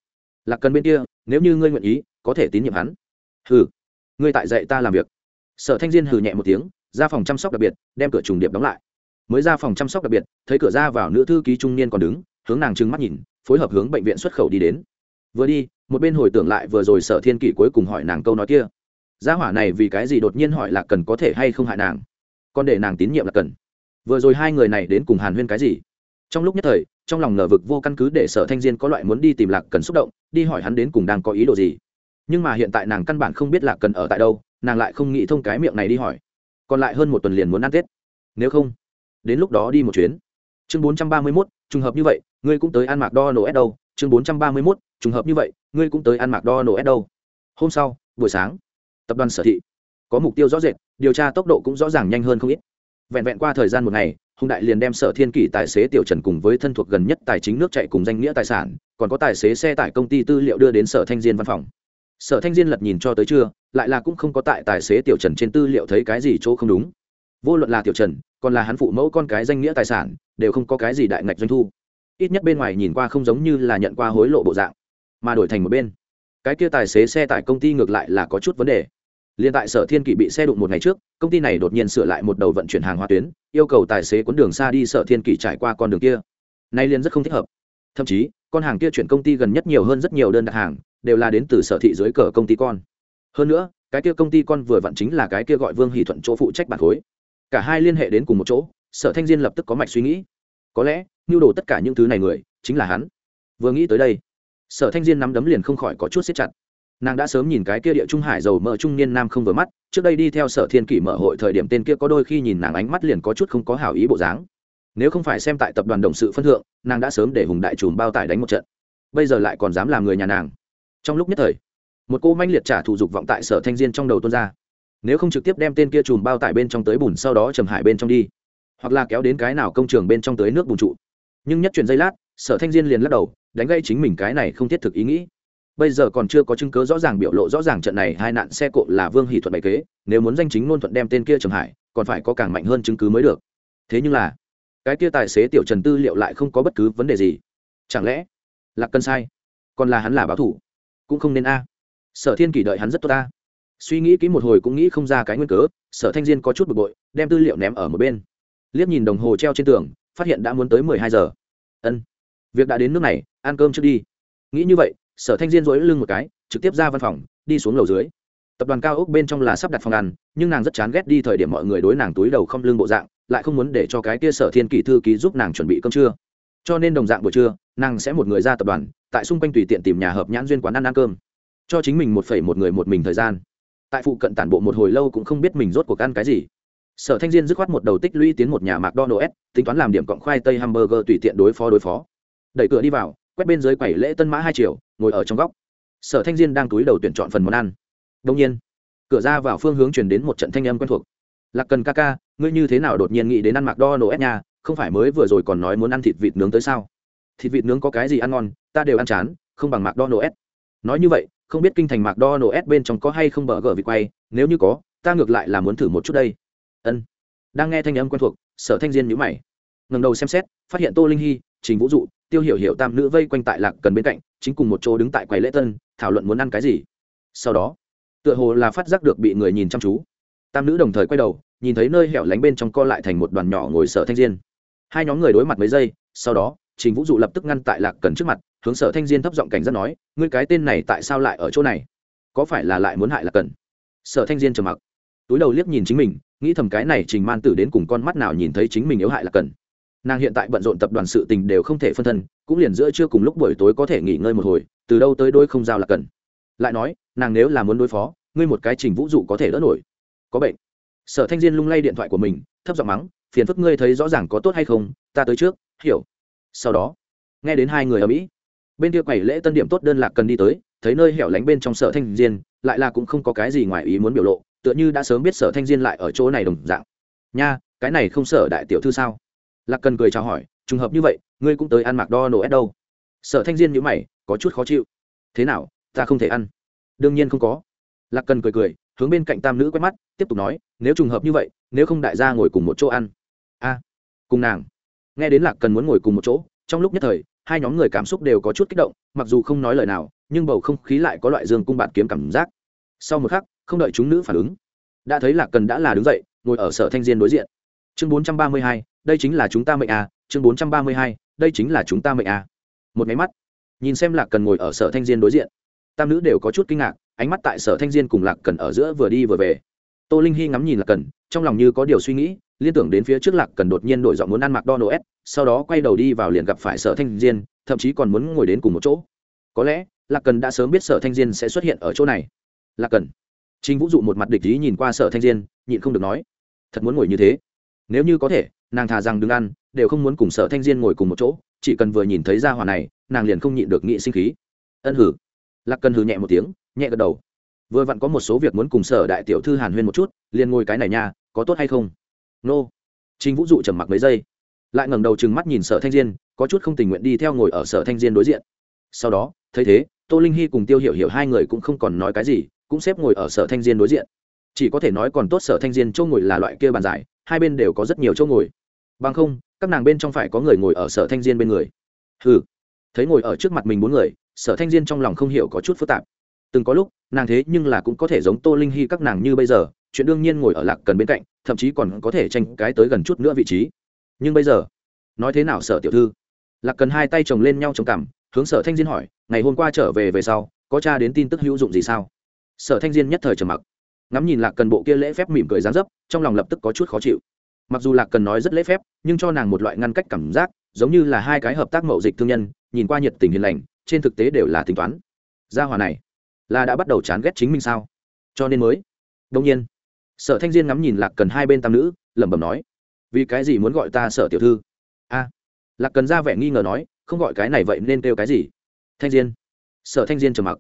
Lạc cần bên kia, nếu như ngươi nguyện ý, có thể tín nhiệm hắn. Hừ, ngươi tại dạy ta làm việc. Sở thanh diên hừ nhẹ một tiếng, ra phòng chăm sóc đặc biệt, đem cửa trùng điệp đóng lại. Mới ra phòng chăm sóc đặc biệt, thấy cửa ra vào nữ thư ký trung niên còn đứng, hướng nàng trừng mắt nhìn phối hợp hướng bệnh viện xuất khẩu đi đến. Vừa đi, một bên hồi tưởng lại vừa rồi sở thiên kỷ cuối cùng hỏi nàng câu nói kia. Gia hỏa này vì cái gì đột nhiên hỏi là cần có thể hay không hại nàng? Còn để nàng tín nhiệm là cần. Vừa rồi hai người này đến cùng hàn huyên cái gì? Trong lúc nhất thời, trong lòng ngờ vực vô căn cứ để sở thanh diên có loại muốn đi tìm lạc cần xúc động, đi hỏi hắn đến cùng đang có ý đồ gì. Nhưng mà hiện tại nàng căn bản không biết lạc cần ở tại đâu, nàng lại không nghĩ thông cái miệng này đi hỏi. Còn lại hơn một tuần liền muốn ăn tết. Nếu không, đến lúc đó đi một chuyến. Chương bốn trăm ba mươi mốt trùng hợp như vậy, ngươi cũng tới ăn mạc đo nổ ép đâu? Chương bốn trăm ba mươi mốt, trùng hợp như vậy, ngươi cũng tới ăn mạc đo nổ ép đâu? Hôm sau, buổi sáng, tập đoàn sở thị có mục tiêu rõ rệt, điều tra tốc độ cũng rõ ràng nhanh hơn không ít. Vẹn vẹn qua thời gian một ngày, hùng đại liền đem sở thiên kỷ tài xế tiểu trần cùng với thân thuộc gần nhất tài chính nước chạy cùng danh nghĩa tài sản, còn có tài xế xe tải công ty tư liệu đưa đến sở thanh diên văn phòng. Sở thanh diên lật nhìn cho tới trưa, lại là cũng không có tại tài xế tiểu trần trên tư liệu thấy cái gì chỗ không đúng. Vô luận là tiểu trần, còn là hắn phụ mẫu con cái danh nghĩa tài sản đều không có cái gì đại ngạch doanh thu. Ít nhất bên ngoài nhìn qua không giống như là nhận qua hối lộ bộ dạng, mà đổi thành một bên. Cái kia tài xế xe tải công ty ngược lại là có chút vấn đề. Liên tại sở thiên Kỵ bị xe đụng một ngày trước, công ty này đột nhiên sửa lại một đầu vận chuyển hàng hóa tuyến, yêu cầu tài xế cuốn đường xa đi sở thiên Kỵ trải qua con đường kia. Nay liền rất không thích hợp. Thậm chí, con hàng kia chuyển công ty gần nhất nhiều hơn rất nhiều đơn đặt hàng, đều là đến từ sở thị dưới cờ công ty con. Hơn nữa, cái kia công ty con vừa vặn chính là cái kia gọi vương hỷ thuận chỗ phụ trách bản khối. Cả hai liên hệ đến cùng một chỗ sở thanh diên lập tức có mạch suy nghĩ. Có lẽ nhu đồ tất cả những thứ này người, chính là hắn. Vừa nghĩ tới đây, sở thanh diên nắm đấm liền không khỏi có chút xếp chặt. Nàng đã sớm nhìn cái kia địa trung hải giàu mỡ trung niên nam không vừa mắt, trước đây đi theo sở thiên kỷ mở hội thời điểm tên kia có đôi khi nhìn nàng ánh mắt liền có chút không có hảo ý bộ dáng. Nếu không phải xem tại tập đoàn đồng sự phân thượng, nàng đã sớm để hùng đại trùm bao tải đánh một trận. Bây giờ lại còn dám làm người nhà nàng. Trong lúc nhất thời, một cô manh liệt trả thù dục vọng tại sở thanh diên trong đầu tuôn ra. Nếu không trực tiếp đem tên kia chùm bao tải bên trong tới bùn sau đó trầm hải bên trong đi hoặc là kéo đến cái nào công trường bên trong tới nước bùn trụ. Nhưng nhất chuyển giây lát, sở thanh diên liền lắc đầu, đánh gây chính mình cái này không thiết thực ý nghĩ. Bây giờ còn chưa có chứng cớ rõ ràng biểu lộ rõ ràng trận này hai nạn xe cộ là vương hỷ thuận bày kế, nếu muốn danh chính ngôn thuận đem tên kia trường hải, còn phải có càng mạnh hơn chứng cứ mới được. Thế nhưng là, cái kia tài xế tiểu trần tư liệu lại không có bất cứ vấn đề gì. Chẳng lẽ là cân sai? Còn là hắn là báo thủ? Cũng không nên a. Sở thiên kỷ đợi hắn rất tốt ta suy nghĩ kỹ một hồi cũng nghĩ không ra cái nguyên cớ, sở thanh diên có chút bực bội, đem tư liệu ném ở một bên liếc nhìn đồng hồ treo trên tường, phát hiện đã muốn tới mười hai giờ. Ân, việc đã đến nước này, ăn cơm trước đi. Nghĩ như vậy, sở thanh diên dỗi lưng một cái, trực tiếp ra văn phòng, đi xuống lầu dưới. Tập đoàn cao ốc bên trong là sắp đặt phòng ăn, nhưng nàng rất chán ghét đi thời điểm mọi người đối nàng túi đầu không lưng bộ dạng, lại không muốn để cho cái kia sở thiên kỷ thư ký giúp nàng chuẩn bị cơm trưa. Cho nên đồng dạng buổi trưa, nàng sẽ một người ra tập đoàn, tại xung quanh tùy tiện tìm nhà hợp nhãn duyên quán ăn ăn cơm. Cho chính mình một phẩy một người một mình thời gian. Tại phụ cận tản bộ một hồi lâu cũng không biết mình rốt cuộc ăn cái gì sở thanh diên dứt khoát một đầu tích lũy tiến một nhà mcdonald's, tính toán làm điểm cộng khoai tây hamburger tùy tiện đối phó đối phó. Đẩy cửa đi vào, quét bên dưới quầy lễ tân mã hai triệu ngồi ở trong góc. Sở thanh diên đang túi đầu tuyển chọn phần món ăn. Đông nhiên, cửa ra vào phương hướng chuyển đến một trận thanh âm quen thuộc. Lạc cần ca ca, ngươi như thế nào đột nhiên nghĩ đến ăn mạc đo nổ ép không phải mới vừa rồi còn nói muốn ăn thịt vịt nướng tới sao? Thịt vịt nướng có cái gì ăn ngon, ta đều ăn chán, không bằng mạc đo nổ ép nói như vậy, không biết kinh thành mạc đo nổ ép bên trong có hay không bờ gờ vịt quay, nếu như có, ta ngược lại là muốn thử một chút đây ân. Đang nghe thanh âm quen thuộc, sở thanh diên nhữ mày. Ngầm đầu xem xét, phát hiện tô linh hy, trình vũ dụ, tiêu hiểu hiểu tam nữ vây quanh tại lạc cần bên cạnh, chính cùng một chỗ đứng tại quầy lễ tân, thảo luận muốn ăn cái gì. Sau đó, tựa hồ là phát giác được bị người nhìn chăm chú. Tam nữ đồng thời quay đầu, nhìn thấy nơi hẻo lánh bên trong co lại thành một đoàn nhỏ ngồi sở thanh diên. Hai nhóm người đối mặt mấy giây, sau đó, trình vũ dụ lập tức ngăn tại lạc cần trước mặt, hướng sở thanh diên thấp giọng cảnh giác nói, ngươi cái tên này tại sao lại ở chỗ này? Có phải là lại muốn hại lạc cần? Sở thanh diên trầm mặc. Túi đầu liếc nhìn chính mình nghĩ thầm cái này trình man tử đến cùng con mắt nào nhìn thấy chính mình yếu hại là cần. Nàng hiện tại bận rộn tập đoàn sự tình đều không thể phân thân, cũng liền giữa trưa cùng lúc buổi tối có thể nghỉ ngơi một hồi, từ đâu tới đôi không giao là cần. Lại nói, nàng nếu là muốn đối phó, ngươi một cái trình vũ dụ có thể đỡ nổi. Có bệnh. Sở thanh diên lung lay điện thoại của mình, thấp giọng mắng, phiền phức ngươi thấy rõ ràng có tốt hay không, ta tới trước, hiểu. Sau đó, nghe đến hai người ở mỹ, bên kia quầy lễ tân điểm tốt đơn lạc cần đi tới, thấy nơi hẻo lánh bên trong sở thanh diên, lại là cũng không có cái gì ngoài ý muốn biểu lộ tựa như đã sớm biết sở thanh diên lại ở chỗ này đồng dạng. Nha, cái này không sở đại tiểu thư sao? Lạc cần cười chào hỏi, trùng hợp như vậy, ngươi cũng tới ăn mặc đo nổ ép đâu? Sở thanh diên nhữ mày, có chút khó chịu. Thế nào, ta không thể ăn? Đương nhiên không có. Lạc cần cười cười, hướng bên cạnh tam nữ quét mắt, tiếp tục nói, nếu trùng hợp như vậy, nếu không đại gia ngồi cùng một chỗ ăn. A, cùng nàng. Nghe đến lạc cần muốn ngồi cùng một chỗ, trong lúc nhất thời, hai nhóm người cảm xúc đều có chút kích động, mặc dù không nói lời nào, nhưng bầu không khí lại có loại dương cung bạn kiếm cảm giác. Sau một khắc không đợi chúng nữ phản ứng. Đã thấy lạc cần đã là đứng dậy, ngồi ở sở thanh diên đối diện. Chương bốn trăm ba mươi hai, đây chính là chúng ta mệnh à chương bốn trăm ba mươi hai, đây chính là chúng ta mệnh à. Một máy mắt, nhìn xem lạc cần ngồi ở sở thanh diên đối diện. Tam nữ đều có chút kinh ngạc, ánh mắt tại sở thanh diên cùng lạc cần ở giữa vừa đi vừa về. Tô linh hy ngắm nhìn lạc cần, trong lòng như có điều suy nghĩ, liên tưởng đến phía trước lạc cần đột nhiên đổi giọng muốn ăn mặc đo nổ s sau đó quay đầu đi vào liền gặp phải sở thanh diên, thậm chí còn muốn ngồi đến cùng một chỗ. Có lẽ, lạc cần đã sớm biết sở thanh diên sẽ xuất hiện ở chỗ này. Lạc cần Trình vũ dụ một mặt địch ý nhìn qua sở thanh diên, nhịn không được nói, thật muốn ngồi như thế? Nếu như có thể, nàng thà rằng đừng ăn, đều không muốn cùng sở thanh diên ngồi cùng một chỗ, chỉ cần vừa nhìn thấy ra hỏa này, nàng liền không nhịn được nghị sinh khí. Ân hử. Lạc cần hử nhẹ một tiếng, nhẹ gật đầu. Vừa vặn có một số việc muốn cùng sở đại tiểu thư hàn huyên một chút, liền ngồi cái này nha, có tốt hay không? Nô. Trình vũ dụ trầm mặc mấy giây, lại ngẩng đầu trừng mắt nhìn sở thanh diên, có chút không tình nguyện đi theo ngồi ở sở thanh diên đối diện. Sau đó, thấy thế, tô linh Hi cùng tiêu hiểu hiểu hai người cũng không còn nói cái gì cũng xếp ngồi ở sở thanh diên đối diện. Chỉ có thể nói còn tốt sở thanh diên chỗ ngồi là loại kia bàn giải, hai bên đều có rất nhiều chỗ ngồi. Bằng không, các nàng bên trong phải có người ngồi ở sở thanh diên bên người. Ừ thấy ngồi ở trước mặt mình bốn người, sở thanh diên trong lòng không hiểu có chút phức tạp. Từng có lúc, nàng thế nhưng là cũng có thể giống tô linh hy các nàng như bây giờ, chuyện đương nhiên ngồi ở lạc cần bên cạnh, thậm chí còn có thể tranh cái tới gần chút nữa vị trí. Nhưng bây giờ, nói thế nào sở tiểu thư? Lạc cần hai tay chồng lên nhau trồng cảm hướng sở thanh diên hỏi, ngày hôm qua trở về về sau, có cha đến tin tức hữu dụng gì sao? Sở thanh diên nhất thời trầm mặc. Ngắm nhìn lạc cần bộ kia lễ phép mỉm cười dán dấp, trong lòng lập tức có chút khó chịu. Mặc dù lạc cần nói rất lễ phép, nhưng cho nàng một loại ngăn cách cảm giác, giống như là hai cái hợp tác mậu dịch thương nhân, nhìn qua nhiệt tình hiền lành, trên thực tế đều là tính toán. Gia hòa này, là đã bắt đầu chán ghét chính mình sao? Cho nên mới. Đông nhiên. Sở thanh diên ngắm nhìn lạc cần hai bên tam nữ, lẩm bẩm nói, vì cái gì muốn gọi ta sở tiểu thư? A. Lạc cần ra vẻ nghi ngờ nói, không gọi cái này vậy nên kêu cái gì? Thanh diên. Sở thanh diên trầm mặc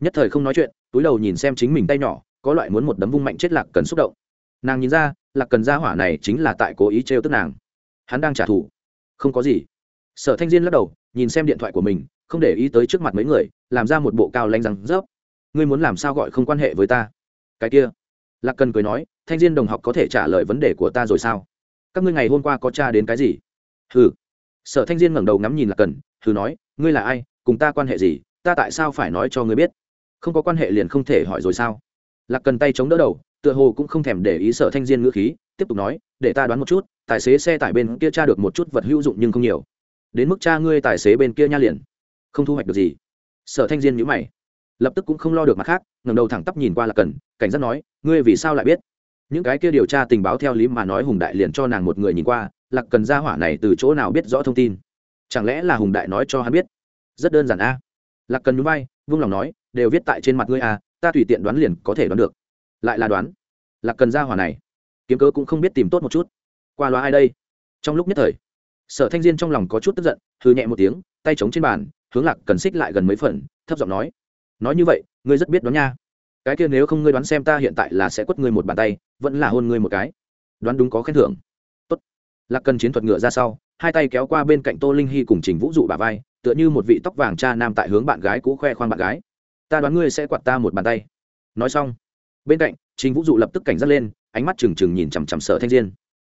nhất thời không nói chuyện, túi đầu nhìn xem chính mình tay nhỏ, có loại muốn một đấm vung mạnh chết lạc cần xúc động. Nàng nhìn ra, lạc cần ra hỏa này chính là tại cố ý trêu tức nàng. Hắn đang trả thù. Không có gì. Sở thanh diên lắc đầu, nhìn xem điện thoại của mình, không để ý tới trước mặt mấy người, làm ra một bộ cao lanh răng rớp. Ngươi muốn làm sao gọi không quan hệ với ta? Cái kia. Lạc cần cười nói, thanh diên đồng học có thể trả lời vấn đề của ta rồi sao? Các ngươi ngày hôm qua có t đến cái gì? Hừ. Sở thanh diên ngẩng đầu ngắm nhìn lạc cần, hừ nói, ngươi là ai, cùng ta quan hệ gì? Ta tại sao phải nói cho ngươi biết? Không có quan hệ liền không thể hỏi rồi sao? Lạc cần tay chống đỡ đầu, tựa hồ cũng không thèm để ý sở thanh diên ngữ khí, tiếp tục nói, để ta đoán một chút, tài xế xe tải bên kia tra được một chút vật hữu dụng nhưng không nhiều. Đến mức cha ngươi tài xế bên kia nha liền. Không thu hoạch được gì. Sở thanh diên nhữ mày, lập tức cũng không lo được mặt khác ngầm đầu thẳng tắp nhìn qua là cần, cảnh giác nói, ngươi vì sao lại biết? Những cái kia điều tra tình báo theo lý mà nói hùng đại liền cho nàng một người nhìn qua, lạc cần ra hỏa này từ chỗ nào biết rõ thông tin? Chẳng lẽ là hùng đại nói cho hắn biết? Rất đơn giản a. Lạc cần nhún vai, vung lòng nói đều viết tại trên mặt ngươi à? ta tùy tiện đoán liền có thể đoán được. Lại là đoán. Lạc cần ra hỏa này, kiếm cớ cũng không biết tìm tốt một chút. Qua loa ai đây? Trong lúc nhất thời, sở thanh diên trong lòng có chút tức giận hư nhẹ một tiếng, tay chống trên bàn, hướng lạc cần xích lại gần mấy phần, thấp giọng nói nói như vậy, ngươi rất biết đoán nha. Cái kia nếu không ngươi đoán xem ta hiện tại là sẽ quất ngươi một bàn tay, vẫn là hôn ngươi một cái. Đoán đúng có khen thưởng. Tốt. Lạc cần chiến thuật ngựa ra sau, hai tay kéo qua bên cạnh tô linh hy cùng trình vũ dụ bà vai, tựa như một vị tóc vàng cha nam tại hướng bạn gái cũ khoe khoang bạn gái ta đoán ngươi sẽ quạt ta một bàn tay. Nói xong, bên cạnh, trình vũ dụ lập tức cảnh giác lên, ánh mắt trừng trừng nhìn chằm chằm sở thanh diên.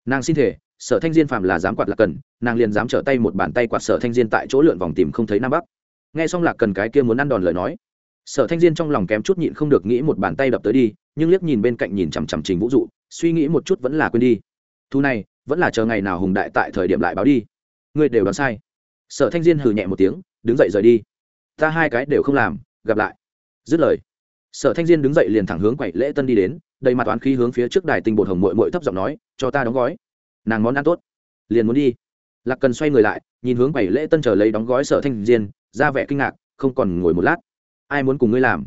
Nàng xin thể, sở thanh diên phàm là dám quạt lạc cần, nàng liền dám trở tay một bàn tay quạt sở thanh diên tại chỗ lượn vòng tìm không thấy nam bắc. Nghe xong lạc cần cái kia muốn ăn đòn lời nói, sở thanh diên trong lòng kém chút nhịn không được nghĩ một bàn tay đập tới đi, nhưng liếc nhìn bên cạnh nhìn chằm chằm trình vũ dụ, suy nghĩ một chút vẫn là quên đi. Thu này, vẫn là chờ ngày nào hùng đại tại thời điểm lại báo đi. Ngươi đều đoán sai. Sở thanh diên hừ nhẹ một tiếng, đứng dậy rời đi. Ta hai cái đều không làm, gặp lại dứt lời, sở thanh diên đứng dậy liền thẳng hướng quậy lễ tân đi đến, đầy mặt toán khí hướng phía trước đài tinh bột hồng mội mội thấp giọng nói, cho ta đóng gói. Nàng món ăn tốt. Liền muốn đi. Lạc cần xoay người lại, nhìn hướng quầy lễ tân chờ lấy đóng gói sở thanh diên, ra vẻ kinh ngạc, không còn ngồi một lát. Ai muốn cùng ngươi làm?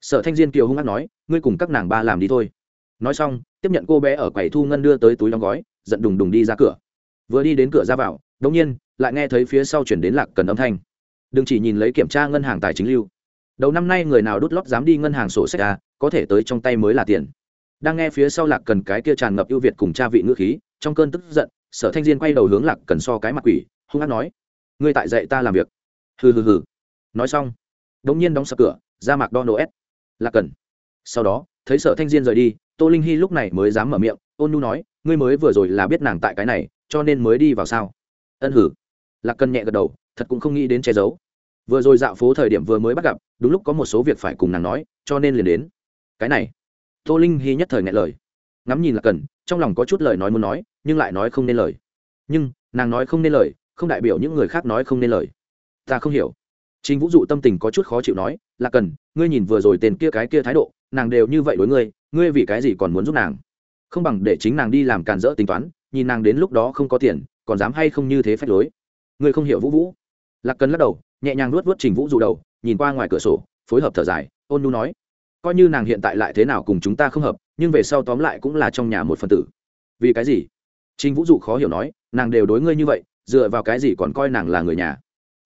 Sở thanh diên kiều hung hát nói, ngươi cùng các nàng ba làm đi thôi. Nói xong, tiếp nhận cô bé ở quầy thu ngân đưa tới túi đóng gói, giận đùng đùng đi ra cửa. Vừa đi đến cửa ra vào đ ỗ n g nhiên, lại nghe thấy phía sau chuyển đến lạc cần âm thanh. Đừng chỉ nhìn lấy kiểm tra ngân hàng tài chính lưu đầu năm nay người nào đút lót dám đi ngân hàng sổ sách à, có thể tới trong tay mới là tiền. Đang nghe phía sau lạc cần cái kia tràn ngập ưu việt cùng cha vị ngữ khí trong cơn tức giận sở thanh diên quay đầu hướng lạc cần so cái mặt quỷ hung hát nói ngươi tại dạy ta làm việc. Hừ hừ hừ. Nói xong đ ỗ n g nhiên đóng sập cửa ra mạc đo nô s lạc cần. Sau đó thấy sở thanh diên rời đi tô linh hy lúc này mới dám mở miệng ôn nhu nói ngươi mới vừa rồi là biết nàng tại cái này cho nên mới đi vào sao? Ân hử. Lạc cần nhẹ gật đầu thật cũng không nghĩ đến che giấu vừa rồi dạo phố thời điểm vừa mới bắt gặp, đúng lúc có một số việc phải cùng nàng nói, cho nên liền đến. Cái này. Tô linh hy nhất thời ngại lời. Ngắm nhìn là cần, trong lòng có chút lời nói muốn nói, nhưng lại nói không nên lời. Nhưng, nàng nói không nên lời, không đại biểu những người khác nói không nên lời. Ta không hiểu. Chính vũ dụ tâm tình có chút khó chịu nói là cần, ngươi nhìn vừa rồi tên kia cái kia thái độ, nàng đều như vậy đối ngươi ngươi vì cái gì còn muốn giúp nàng? Không bằng để chính nàng đi làm càn rỡ tính toán, nhìn nàng đến lúc đó không có tiền, còn dám hay không như thế phép lối. Ngươi không hiểu vũ vũ. Lạc cần lắc đầu nhẹ nhàng nuốt vớt trình vũ dụ đầu, nhìn qua ngoài cửa sổ, phối hợp thở dài, ôn nhu nói, coi như nàng hiện tại lại thế nào cùng chúng ta không hợp, nhưng về sau tóm lại cũng là trong nhà một phần tử. Vì cái gì? Trình vũ dụ khó hiểu nói, nàng đều đối ngươi như vậy, dựa vào cái gì còn coi nàng là người nhà?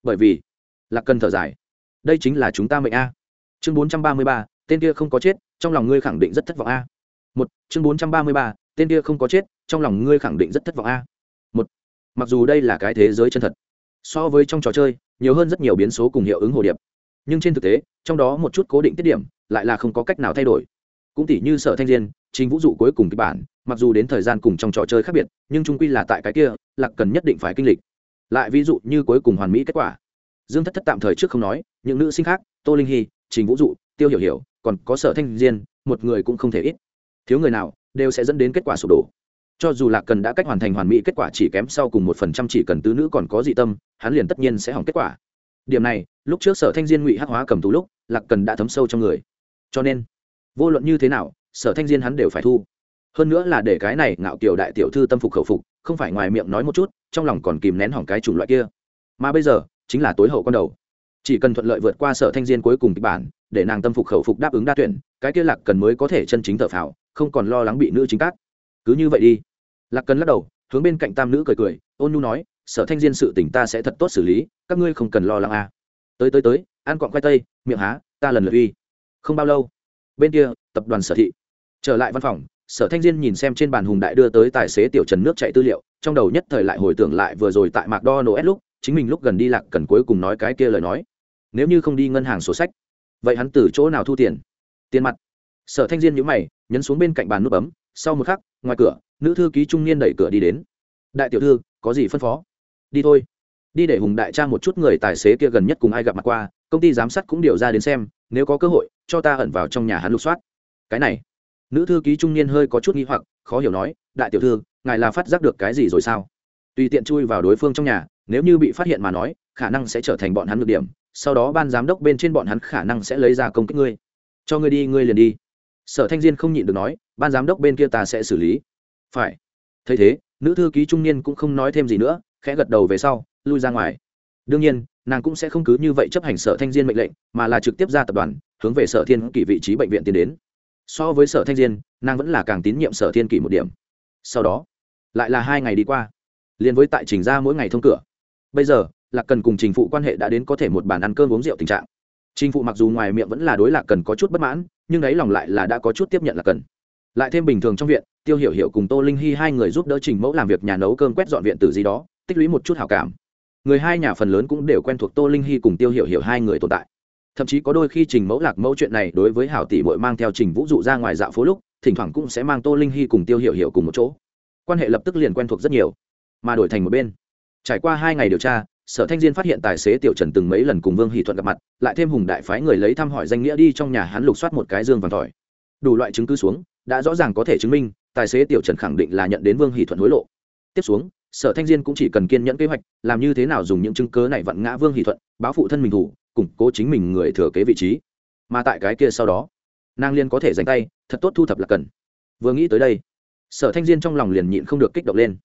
Bởi vì, lạc cần thở dài, đây chính là chúng ta mệnh a. Chương bốn trăm ba mươi ba, tên kia không có chết, trong lòng ngươi khẳng định rất thất vọng a. Một, chương bốn trăm ba mươi ba, tên kia không có chết, trong lòng ngươi khẳng định rất thất vọng a. Một, mặc dù đây là cái thế giới chân thật, so với trong trò chơi nhiều hơn rất nhiều biến số cùng hiệu ứng hồ điệp. Nhưng trên thực tế, trong đó một chút cố định tiết điểm lại là không có cách nào thay đổi. Cũng tỷ như sở thanh diên chính vũ dụ cuối cùng kịch bản, mặc dù đến thời gian cùng trong trò chơi khác biệt, nhưng trung quy là tại cái kia, lạc cần nhất định phải kinh lịch. Lại ví dụ như cuối cùng hoàn mỹ kết quả. Dương thất thất tạm thời trước không nói, những nữ sinh khác, tô linh hy, trình vũ dụ, tiêu hiểu hiểu, còn có sở thanh diên, một người cũng không thể ít. Thiếu người nào đều sẽ dẫn đến kết quả sụp đổ cho dù lạc cần đã cách hoàn thành hoàn mỹ kết quả chỉ kém sau cùng một phần trăm chỉ cần tứ nữ còn có dị tâm, hắn liền tất nhiên sẽ hỏng kết quả. Điểm này, lúc trước sở thanh diên ngụy hắc hóa cầm tú lúc, lạc cần đã thấm sâu trong người. Cho nên, vô luận như thế nào, sở thanh diên hắn đều phải thu. Hơn nữa là để cái này ngạo kiểu đại tiểu thư tâm phục khẩu phục, không phải ngoài miệng nói một chút, trong lòng còn kìm nén hỏng cái chủng loại kia. Mà bây giờ, chính là tối hậu con đầu. Chỉ cần thuận lợi vượt qua sở thanh diên cuối cùng kịch bản, để nàng tâm phục khẩu phục đáp ứng đa tuyển, cái kia lạc cần mới có thể chân chính thợ phào, không còn lo lắng bị nữ chính cát cứ như vậy đi lạc cần lắc đầu, hướng bên cạnh tam nữ cười cười, ôn nhu nói, sở thanh diên sự tỉnh ta sẽ thật tốt xử lý, các ngươi không cần lo lắng à. tới tới tới, ăn quọn khoai tây, miệng há, ta lần lượt uy. Không bao lâu, bên kia, tập đoàn sở thị trở lại văn phòng, sở thanh diên nhìn xem trên bàn hùng đại đưa tới tài xế tiểu trần nước chạy tư liệu, trong đầu nhất thời lại hồi tưởng lại vừa rồi tại mạc đo nổ lúc, chính mình lúc gần đi lạc cần cuối cùng nói cái kia lời nói. Nếu như không đi ngân hàng sổ sách, vậy hắn từ chỗ nào thu tiền? Tiền mặt. Sở thanh diên nhữ mày, nhấn xuống bên cạnh bàn nút bấm, sau một khắc, ngoài cửa nữ thư ký trung niên đẩy cửa đi đến. Đại tiểu thư, có gì phân phó? Đi thôi. Đi để hùng đại cha một chút người tài xế kia gần nhất cùng ai gặp mặt qua, công ty giám sát cũng điều ra đến xem, nếu có cơ hội, cho ta ẩn vào trong nhà hắn lục soát. Cái này. Nữ thư ký trung niên hơi có chút nghi hoặc, khó hiểu nói, đại tiểu thư, ngài là phát giác được cái gì rồi sao? Tùy tiện chui vào đối phương trong nhà, nếu như bị phát hiện mà nói, khả năng sẽ trở thành bọn hắn ngược điểm, sau đó ban giám đốc bên trên bọn hắn khả năng sẽ lấy ra công kích ngươi. Cho ngươi đi, ngươi liền đi. Sở thanh diên không nhịn được nói, ban giám đốc bên kia ta sẽ xử lý phải. Thấy thế, nữ thư ký trung niên cũng không nói thêm gì nữa, khẽ gật đầu về sau, lui ra ngoài. Đương nhiên, nàng cũng sẽ không cứ như vậy chấp hành sở thanh diên mệnh lệnh, mà là trực tiếp ra tập đoàn, hướng về sở thiên kỷ vị trí bệnh viện tiến đến. So với sở thanh diên, nàng vẫn là càng tín nhiệm sở thiên kỷ một điểm. Sau đó, lại là hai ngày đi qua. Liền với tại trình ra mỗi ngày thông cửa. Bây giờ, lạc cần cùng trình phụ quan hệ đã đến có thể một bàn ăn cơm uống rượu tình trạng. Trình phụ mặc dù ngoài miệng vẫn là đối lạc cần có chút bất mãn, nhưng ấy lòng lại là đã có chút tiếp nhận lạc cần lại thêm bình thường trong viện, tiêu hiểu hiểu cùng tô linh hy hai người giúp đỡ trình mẫu làm việc nhà nấu cơm quét dọn viện từ gì đó, tích lũy một chút hào cảm. Người hai nhà phần lớn cũng đều quen thuộc tô linh hy cùng tiêu hiểu hiểu hai người tồn tại. Thậm chí có đôi khi trình mẫu lạc mẫu chuyện này đối với hảo tỷ bội mang theo trình vũ dụ ra ngoài dạo phố lúc, thỉnh thoảng cũng sẽ mang tô linh hy cùng tiêu hiểu hiểu cùng một chỗ. Quan hệ lập tức liền quen thuộc rất nhiều, mà đổi thành một bên. Trải qua hai ngày điều tra, sở thanh diên phát hiện tài xế tiểu trần từng mấy lần cùng vương hỷ thuận gặp mặt, lại thêm hùng đại phái người lấy thăm hỏi danh nghĩa đi trong nhà hắn lục soát một cái dương vàng tỏi đủ loại chứng cứ xuống đã rõ ràng có thể chứng minh, tài xế tiểu trần khẳng định là nhận đến vương hỷ thuận hối lộ. Tiếp xuống, sở thanh diên cũng chỉ cần kiên nhẫn kế hoạch, làm như thế nào dùng những chứng cớ này vặn ngã vương hỷ thuận, báo phụ thân mình thủ, củng cố chính mình người thừa kế vị trí. Mà tại cái kia sau đó, nàng liên có thể dành tay, thật tốt thu thập là cần. Vừa nghĩ tới đây, sở thanh diên trong lòng liền nhịn không được kích động lên.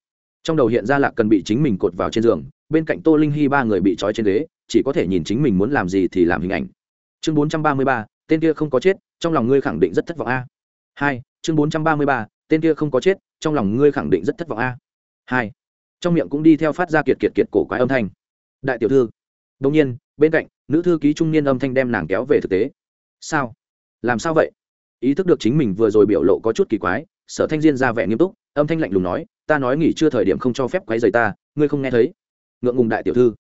Trong đầu hiện ra là cần bị chính mình cột vào trên giường, bên cạnh tô linh hy ba người bị trói trên ghế, chỉ có thể nhìn chính mình muốn làm gì thì làm hình ảnh. Chương bốn trăm ba mươi ba, tên kia không có chết, trong lòng ngươi khẳng định rất thất vọng a hai, chương bốn trăm ba mươi ba, tên kia không có chết, trong lòng ngươi khẳng định rất thất vọng a. Hai, trong miệng cũng đi theo phát ra kiệt kiệt kiệt cổ quái âm thanh. Đại tiểu thư đông nhiên, bên cạnh, nữ thư ký trung niên âm thanh đem nàng kéo về thực tế. Sao? Làm sao vậy? Ý thức được chính mình vừa rồi biểu lộ có chút kỳ quái, sở thanh diên ra vẻ nghiêm túc, âm thanh lạnh lùng nói, ta nói nghỉ chưa thời điểm không cho phép quấy rầy ta, ngươi không nghe thấy. Ngượng ngùng đại tiểu thư.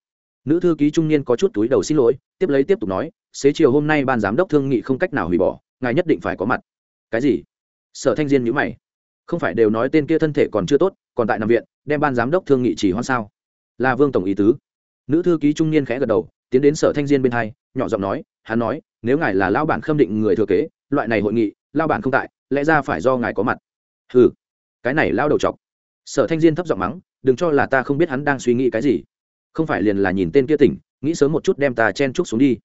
Nữ thư ký trung niên có chút túi đầu xin lỗi, tiếp lấy tiếp tục nói, xế chiều hôm nay ban giám đốc thương nghị không cách nào hủy bỏ, ngài nhất định phải có mặt cái gì? Sở thanh diên nhữ mày. Không phải đều nói tên kia thân thể còn chưa tốt, còn tại nằm viện, đem ban giám đốc thương nghị chỉ hoan sao? Là vương tổng ý tứ. Nữ thư ký trung niên khẽ gật đầu, tiến đến sở thanh diên bên hai, nhỏ giọng nói, hắn nói, nếu ngài là lao bản khâm định người thừa kế, loại này hội nghị lao bản không tại, lẽ ra phải do ngài có mặt. Ừ cái này lao đầu chọc. Sở thanh diên thấp giọng mắng, đừng cho là ta không biết hắn đang suy nghĩ cái gì. Không phải liền là nhìn tên kia tỉnh, nghĩ sớm một chút đem ta chen trúc xuống đi.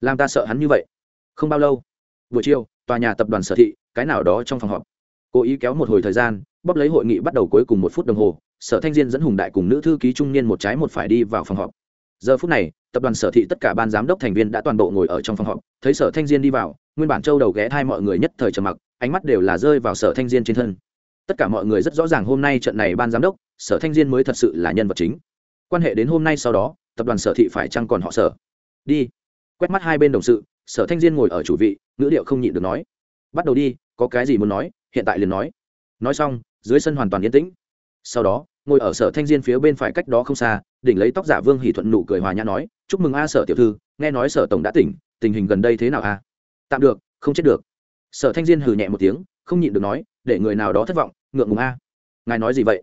Làm ta sợ hắn như vậy. Không bao lâu, buổi chiều, tòa nhà tập đoàn sở thị cái nào đó trong phòng họp. Cố ý kéo một hồi thời gian, bóp lấy hội nghị bắt đầu cuối cùng một phút đồng hồ, sở thanh diên dẫn hùng đại cùng nữ thư ký trung niên một trái một phải đi vào phòng họp. Giờ phút này, tập đoàn sở thị tất cả ban giám đốc thành viên đã toàn bộ ngồi ở trong phòng họp, thấy sở thanh diên đi vào, nguyên bản châu đầu ghé hai mọi người nhất thời trầm mặc, ánh mắt đều là rơi vào sở thanh diên trên thân. Tất cả mọi người rất rõ ràng hôm nay trận này ban giám đốc, sở thanh diên mới thật sự là nhân vật chính. Quan hệ đến hôm nay sau đó, tập đoàn sở thị phải chăng còn họ sở? Đi. Quét mắt hai bên đồng sự, sở thanh diên ngồi ở chủ vị, ngữ điệu không nhịn được nói. Bắt đầu đi có cái gì muốn nói, hiện tại liền nói. Nói xong, dưới sân hoàn toàn yên tĩnh. Sau đó, ngồi ở sở thanh diên phía bên phải cách đó không xa, đỉnh lấy tóc giả vương hỷ thuận nụ cười hòa nhã nói, chúc mừng a sở tiểu thư, nghe nói sở tổng đã tỉnh, tình hình gần đây thế nào a? Tạm được, không chết được. Sở thanh diên hừ nhẹ một tiếng, không nhịn được nói, để người nào đó thất vọng, ngượng ngùng a. Ngài nói gì vậy?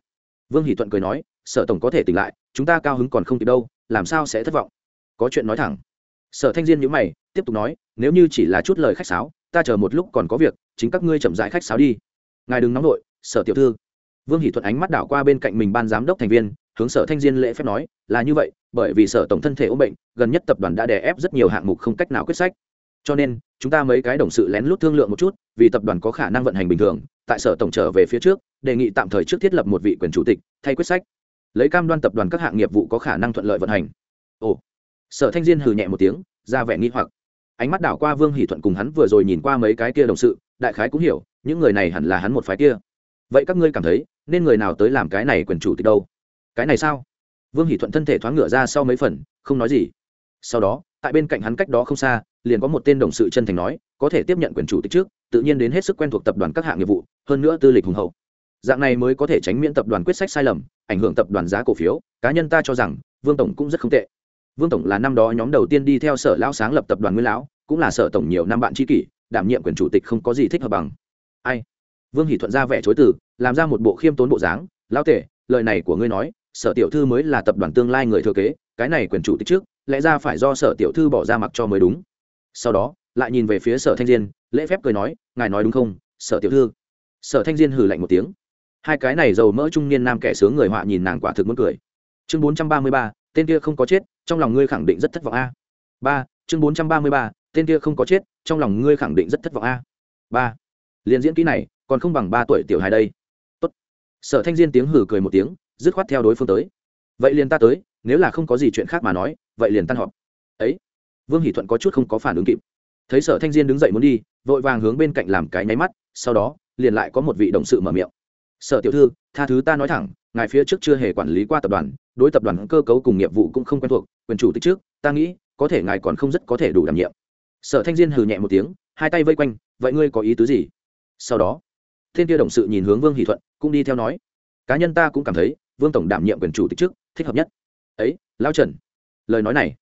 Vương hỷ thuận cười nói, sở tổng có thể tỉnh lại, chúng ta cao hứng còn không kịp đâu, làm sao sẽ thất vọng? Có chuyện nói thẳng. Sở thanh diên nhữ mày, tiếp tục nói, nếu như chỉ là chút lời khách sáo ta chờ một lúc còn có việc, chính các ngươi chậm dãi khách sáo đi. Ngài đừng nóng nổi sở tiểu thư. Vương hỷ thuận ánh mắt đảo qua bên cạnh mình ban giám đốc thành viên, hướng sở thanh diên lễ phép nói, là như vậy, bởi vì sở tổng thân thể ốm bệnh, gần nhất tập đoàn đã đè ép rất nhiều hạng mục không cách nào quyết sách. Cho nên, chúng ta mấy cái đồng sự lén lút thương lượng một chút, vì tập đoàn có khả năng vận hành bình thường, tại sở tổng trở về phía trước, đề nghị tạm thời trước thiết lập một vị quyền chủ tịch, thay quyết sách. Lấy cam đoan tập đoàn các hạng nghiệp vụ có khả năng thuận lợi vận hành. Ồ. Sở thanh diên hừ nhẹ một tiếng, ra vẻ nghi hoặc ánh mắt đảo qua vương hỷ thuận cùng hắn vừa rồi nhìn qua mấy cái kia đồng sự, đại khái cũng hiểu, những người này hẳn là hắn một phái kia. Vậy các ngươi cảm thấy, nên người nào tới làm cái này quyền chủ tịch đâu? Cái này sao? Vương hỷ thuận thân thể thoáng ngựa ra sau mấy phần, không nói gì. Sau đó, tại bên cạnh hắn cách đó không xa, liền có một tên đồng sự chân thành nói, có thể tiếp nhận quyền chủ tịch trước, tự nhiên đến hết sức quen thuộc tập đoàn các hạng nghiệp vụ, hơn nữa tư lịch hùng hậu. Dạng này mới có thể tránh miễn tập đoàn quyết sách sai lầm, ảnh hưởng tập đoàn giá cổ phiếu, cá nhân ta cho rằng, vương tổng cũng rất không tệ vương tổng là năm đó nhóm đầu tiên đi theo sở lão sáng lập tập đoàn nguyên lão, cũng là sở tổng nhiều năm bạn tri kỷ, đảm nhiệm quyền chủ tịch không có gì thích hợp bằng. Ai? Vương hỷ thuận ra vẻ chối từ, làm ra một bộ khiêm tốn bộ dáng. Lão tể, lời này của ngươi nói, sở tiểu thư mới là tập đoàn tương lai người thừa kế, cái này quyền chủ tịch trước, lẽ ra phải do sở tiểu thư bỏ ra mặc cho mới đúng. Sau đó, lại nhìn về phía sở thanh diên, lễ phép cười nói, ngài nói đúng không, sở tiểu thư? Sở thanh diên hừ lạnh một tiếng. Hai cái này giàu mỡ trung niên nam kẻ sướng người họa nhìn nàng quả thực muốn cười. Chương bốn trăm ba mươi ba tên kia không có chết, trong lòng ngươi khẳng định rất thất vọng a. Ba, chương bốn trăm ba mươi ba, tên kia không có chết, trong lòng ngươi khẳng định rất thất vọng a. Ba, liền diễn kỹ này, còn không bằng ba tuổi tiểu hài đây. Tốt. sở thanh diên tiếng hử cười một tiếng, dứt khoát theo đối phương tới. Vậy liền ta tới, nếu là không có gì chuyện khác mà nói, vậy liền tan họp. Ấy. Vương hỷ thuận có chút không có phản ứng kịp. Thấy sở thanh diên đứng dậy muốn đi, vội vàng hướng bên cạnh làm cái nháy mắt, sau đó, liền lại có một vị đồng sự mở miệng sở tiểu thư, tha thứ ta nói thẳng, ngài phía trước chưa hề quản lý qua tập đoàn, đối tập đoàn cơ cấu cùng nghiệp vụ cũng không quen thuộc, quyền chủ tịch trước, ta nghĩ, có thể ngài còn không rất có thể đủ đảm nhiệm. Sở thanh diên hừ nhẹ một tiếng, hai tay vây quanh, vậy ngươi có ý tứ gì? Sau đó, thiên kia đồng sự nhìn hướng vương hỷ thuận, cũng đi theo nói, cá nhân ta cũng cảm thấy, vương tổng đảm nhiệm quyền chủ tịch trước, thích hợp nhất. Ấy lao trần, lời nói này.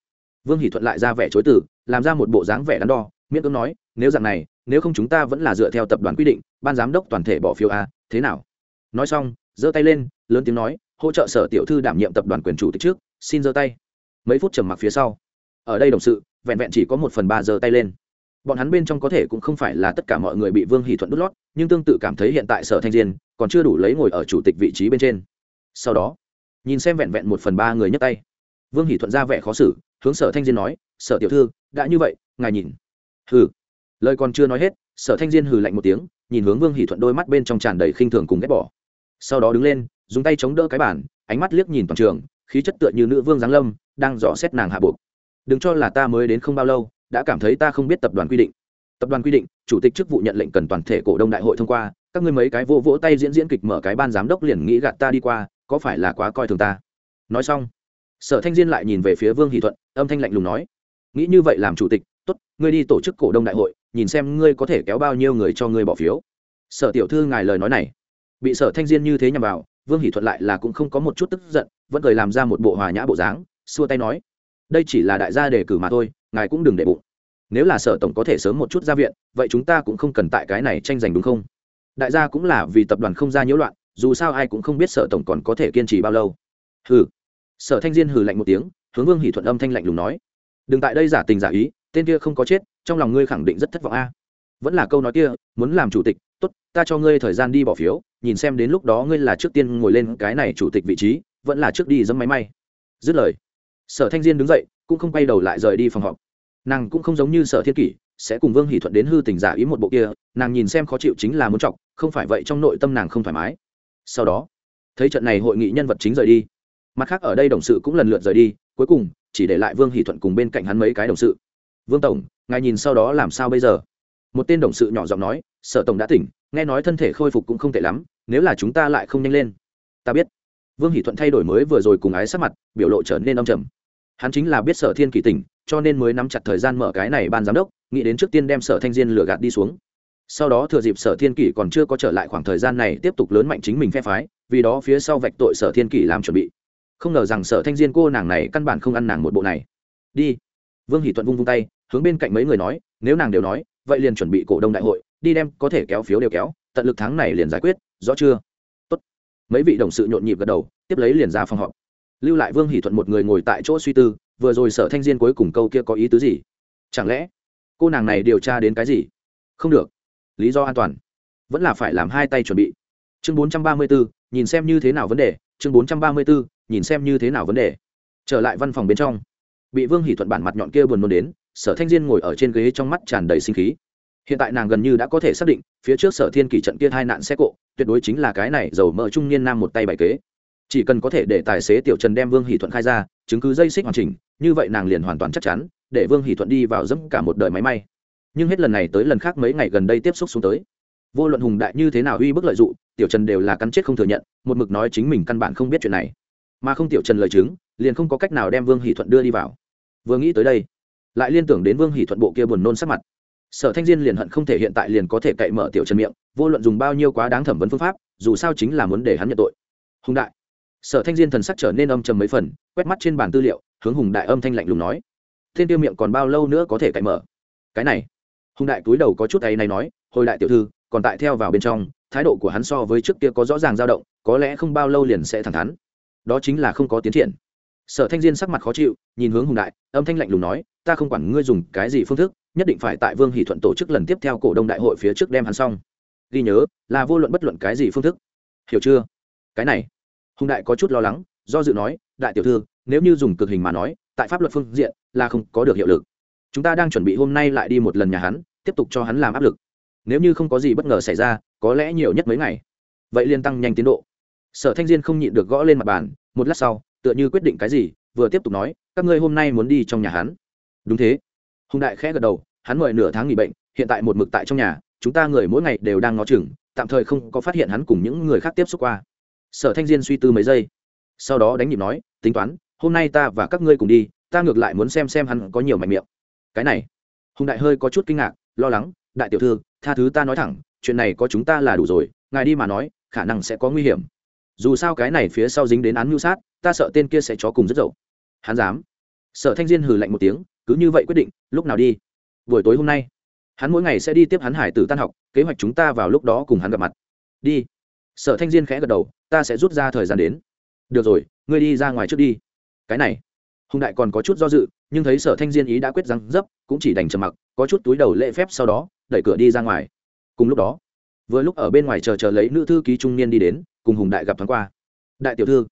Vương hỷ thuận lại ra vẻ chối từ, làm ra một bộ dáng vẻ đắn đo, miễn cưỡng nói, nếu dạng này, nếu không chúng ta vẫn là dựa theo tập đoàn quy định, ban giám đốc toàn thể bỏ phiếu a, thế nào? Nói xong, giơ tay lên, lớn tiếng nói, hỗ trợ sở tiểu thư đảm nhiệm tập đoàn quyền chủ tịch trước, xin giơ tay. Mấy phút trầm mặc phía sau, ở đây đồng sự, vẹn vẹn chỉ có một phần ba giơ tay lên. Bọn hắn bên trong có thể cũng không phải là tất cả mọi người bị vương hỷ thuận đút lót, nhưng tương tự cảm thấy hiện tại sở thanh diên còn chưa đủ lấy ngồi ở chủ tịch vị trí bên trên. Sau đó, nhìn xem vẹn vẹn một phần ba người nhấc tay, vương hỷ thuận ra vẻ khó xử, hướng sở thanh diên nói, sở tiểu thư, đã như vậy, ngài nhìn. Hừ. Lời còn chưa nói hết, sở thanh diên hừ lạnh một tiếng, nhìn hướng vương hỷ thuận đôi mắt bên trong tràn đầy khinh thường cùng ghét bỏ sau đó đứng lên, dùng tay chống đỡ cái bản ánh mắt liếc nhìn toàn trường, khí chất tựa như nữ vương giáng lâm, đang dò xét nàng hạ buộc. Đừng cho là ta mới đến không bao lâu, đã cảm thấy ta không biết tập đoàn quy định. Tập đoàn quy định, chủ tịch chức vụ nhận lệnh cần toàn thể cổ đông đại hội thông qua, các ngươi mấy cái vô vỗ tay diễn diễn kịch mở cái ban giám đốc liền nghĩ gạt ta đi qua, có phải là quá coi thường ta? Nói xong, sở thanh diên lại nhìn về phía vương hỷ thuận, âm thanh lạnh lùng nói, nghĩ như vậy làm chủ tịch, tốt, ngươi đi tổ chức cổ đông đại hội, nhìn xem ngươi có thể kéo bao nhiêu người cho ngươi bỏ phiếu. Sở tiểu thư ngài lời nói này bị sở thanh diên như thế nhằm vào, vương hỷ thuận lại là cũng không có một chút tức giận, vẫn cười làm ra một bộ hòa nhã bộ dáng, xua tay nói, đây chỉ là đại gia đề cử mà thôi, ngài cũng đừng để bụng. Nếu là sở tổng có thể sớm một chút ra viện, vậy chúng ta cũng không cần tại cái này tranh giành đúng không? Đại gia cũng là vì tập đoàn không ra nhiễu loạn, dù sao ai cũng không biết sở tổng còn có thể kiên trì bao lâu. Hừ. Sở thanh diên hừ lạnh một tiếng, hướng vương hỷ thuận âm thanh lạnh lùng nói, đừng tại đây giả tình giả ý, tên kia không có chết, trong lòng ngươi khẳng định rất thất vọng a vẫn là câu nói kia, muốn làm chủ tịch, tốt, ta cho ngươi thời gian đi bỏ phiếu, nhìn xem đến lúc đó ngươi là trước tiên ngồi lên cái này chủ tịch vị trí, vẫn là trước đi dẫm máy may. Dứt lời, sở thanh diên đứng dậy, cũng không quay đầu lại rời đi phòng họp. Nàng cũng không giống như sở thiên kỷ, sẽ cùng vương hỷ thuận đến hư tình giả ý một bộ kia, nàng nhìn xem khó chịu chính là muốn chọc, không phải vậy trong nội tâm nàng không thoải mái. Sau đó, thấy trận này hội nghị nhân vật chính rời đi, mặt khác ở đây đồng sự cũng lần lượt rời đi, cuối cùng, chỉ để lại vương hỷ thuận cùng bên cạnh hắn mấy cái đồng sự. Vương tổng, ngài nhìn sau đó làm sao bây giờ? Một tên đồng sự nhỏ giọng nói, sở tổng đã tỉnh, nghe nói thân thể khôi phục cũng không tệ lắm, nếu là chúng ta lại không nhanh lên. Ta biết. Vương hỷ thuận thay đổi mới vừa rồi cùng ái sát mặt, biểu lộ trở nên âm trầm. Hắn chính là biết sở thiên kỳ tỉnh, cho nên mới nắm chặt thời gian mở cái này ban giám đốc, nghĩ đến trước tiên đem sở thanh diên lừa gạt đi xuống. Sau đó thừa dịp sở thiên kỷ còn chưa có trở lại khoảng thời gian này tiếp tục lớn mạnh chính mình phe phái, vì đó phía sau vạch tội sở thiên kỷ làm chuẩn bị. Không ngờ rằng sở thanh diên cô nàng này căn bản không ăn nàng một bộ này. Đi. Vương hỷ thuận vung vung tay, hướng bên cạnh mấy người nói, nếu nàng đều nói vậy liền chuẩn bị cổ đông đại hội, đi đem có thể kéo phiếu đều kéo, tận lực tháng này liền giải quyết, rõ chưa? Tốt. mấy vị đồng sự nhộn nhịp gật đầu, tiếp lấy liền ra phòng họp. Lưu lại vương hỷ thuận một người ngồi tại chỗ suy tư, vừa rồi sở thanh diên cuối cùng câu kia có ý tứ gì? Chẳng lẽ cô nàng này điều tra đến cái gì? Không được. Lý do an toàn. Vẫn là phải làm hai tay chuẩn bị. Chương bốn trăm ba mươi bốn nhìn xem như thế nào vấn đề. Chương bốn trăm ba mươi bốn nhìn xem như thế nào vấn đề. Trở lại văn phòng bên trong. Bị vương hỷ thuận bản mặt nhọn kia buồn nôn đến sở thanh diên ngồi ở trên ghế trong mắt tràn đầy sinh khí. Hiện tại nàng gần như đã có thể xác định, phía trước sở thiên kỷ trận kia hai nạn xe cộ, tuyệt đối chính là cái này dầu mỡ trung niên nam một tay bài kế. Chỉ cần có thể để tài xế tiểu trần đem vương hỷ thuận khai ra, chứng cứ dây xích hoàn chỉnh, như vậy nàng liền hoàn toàn chắc chắn, để vương hỷ thuận đi vào dẫm cả một đời máy may. Nhưng hết lần này tới lần khác mấy ngày gần đây tiếp xúc xuống tới. Vô luận hùng đại như thế nào uy bức lợi dụng, tiểu trần đều là cắn chết không thừa nhận, một mực nói chính mình căn bản không biết chuyện này. Mà không tiểu trần lời chứng, liền không có cách nào đem vương hỷ thuận đưa đi vào. Vừa nghĩ tới đây lại liên tưởng đến vương hỷ thuận bộ kia buồn nôn sắc mặt. Sở thanh diên liền hận không thể hiện tại liền có thể cậy mở tiểu trần miệng, vô luận dùng bao nhiêu quá đáng thẩm vấn phương pháp, dù sao chính là muốn để hắn nhận tội. Hùng đại. Sở thanh diên thần sắc trở nên âm trầm mấy phần, quét mắt trên bàn tư liệu, hướng hùng đại âm thanh lạnh lùng nói, thiên tiêu miệng còn bao lâu nữa có thể cậy mở? Cái này, hùng đại cúi đầu có chút ấy này nói, hồi đại tiểu thư, còn tại theo vào bên trong, thái độ của hắn so với trước kia có rõ ràng dao động, có lẽ không bao lâu liền sẽ thẳng thắn. Đó chính là không có tiến triển sở thanh diên sắc mặt khó chịu, nhìn hướng hùng đại, âm thanh lạnh lùng nói, ta không quản ngươi dùng cái gì phương thức, nhất định phải tại vương hỷ thuận tổ chức lần tiếp theo cổ đông đại hội phía trước đem hắn xong. Ghi nhớ, là vô luận bất luận cái gì phương thức. Hiểu chưa? Cái này. Hùng đại có chút lo lắng, do dự nói, đại tiểu thư, nếu như dùng cực hình mà nói, tại pháp luật phương diện, là không có được hiệu lực. Chúng ta đang chuẩn bị hôm nay lại đi một lần nhà hắn, tiếp tục cho hắn làm áp lực. Nếu như không có gì bất ngờ xảy ra, có lẽ nhiều nhất mấy ngày. Vậy liên tăng nhanh tiến độ. Sở thanh diên không nhịn được gõ lên mặt bàn, một lát sau tựa như quyết định cái gì, vừa tiếp tục nói, các ngươi hôm nay muốn đi trong nhà hắn. Đúng thế. Hùng đại khẽ gật đầu, hắn mời nửa tháng nghỉ bệnh, hiện tại một mực tại trong nhà, chúng ta người mỗi ngày đều đang ngó chừng, tạm thời không có phát hiện hắn cùng những người khác tiếp xúc qua. Sở thanh diên suy tư mấy giây, sau đó đánh nhịp nói, tính toán, hôm nay ta và các ngươi cùng đi, ta ngược lại muốn xem xem hắn có nhiều mạnh miệng. Cái này, hùng đại hơi có chút kinh ngạc, lo lắng, đại tiểu thư, tha thứ ta nói thẳng, chuyện này có chúng ta là đủ rồi, ngài đi mà nói, khả năng sẽ có nguy hiểm dù sao cái này phía sau dính đến án mưu sát, ta sợ tên kia sẽ chó cùng rất dậu. Hắn dám. Sở thanh diên hừ lạnh một tiếng, cứ như vậy quyết định, lúc nào đi? Buổi tối hôm nay, hắn mỗi ngày sẽ đi tiếp hắn hải tử tan học, kế hoạch chúng ta vào lúc đó cùng hắn gặp mặt. Đi. Sở thanh diên khẽ gật đầu, ta sẽ rút ra thời gian đến. Được rồi, ngươi đi ra ngoài trước đi. Cái này. Hùng đại còn có chút do dự, nhưng thấy sở thanh diên ý đã quyết răng dấp, cũng chỉ đành trầm mặc, có chút túi đầu lễ phép sau đó, đẩy cửa đi ra ngoài. Cùng lúc đó, vừa lúc ở bên ngoài chờ chờ lấy nữ thư ký trung niên đi đến cùng hùng đại gặp thoáng qua. Đại tiểu thư,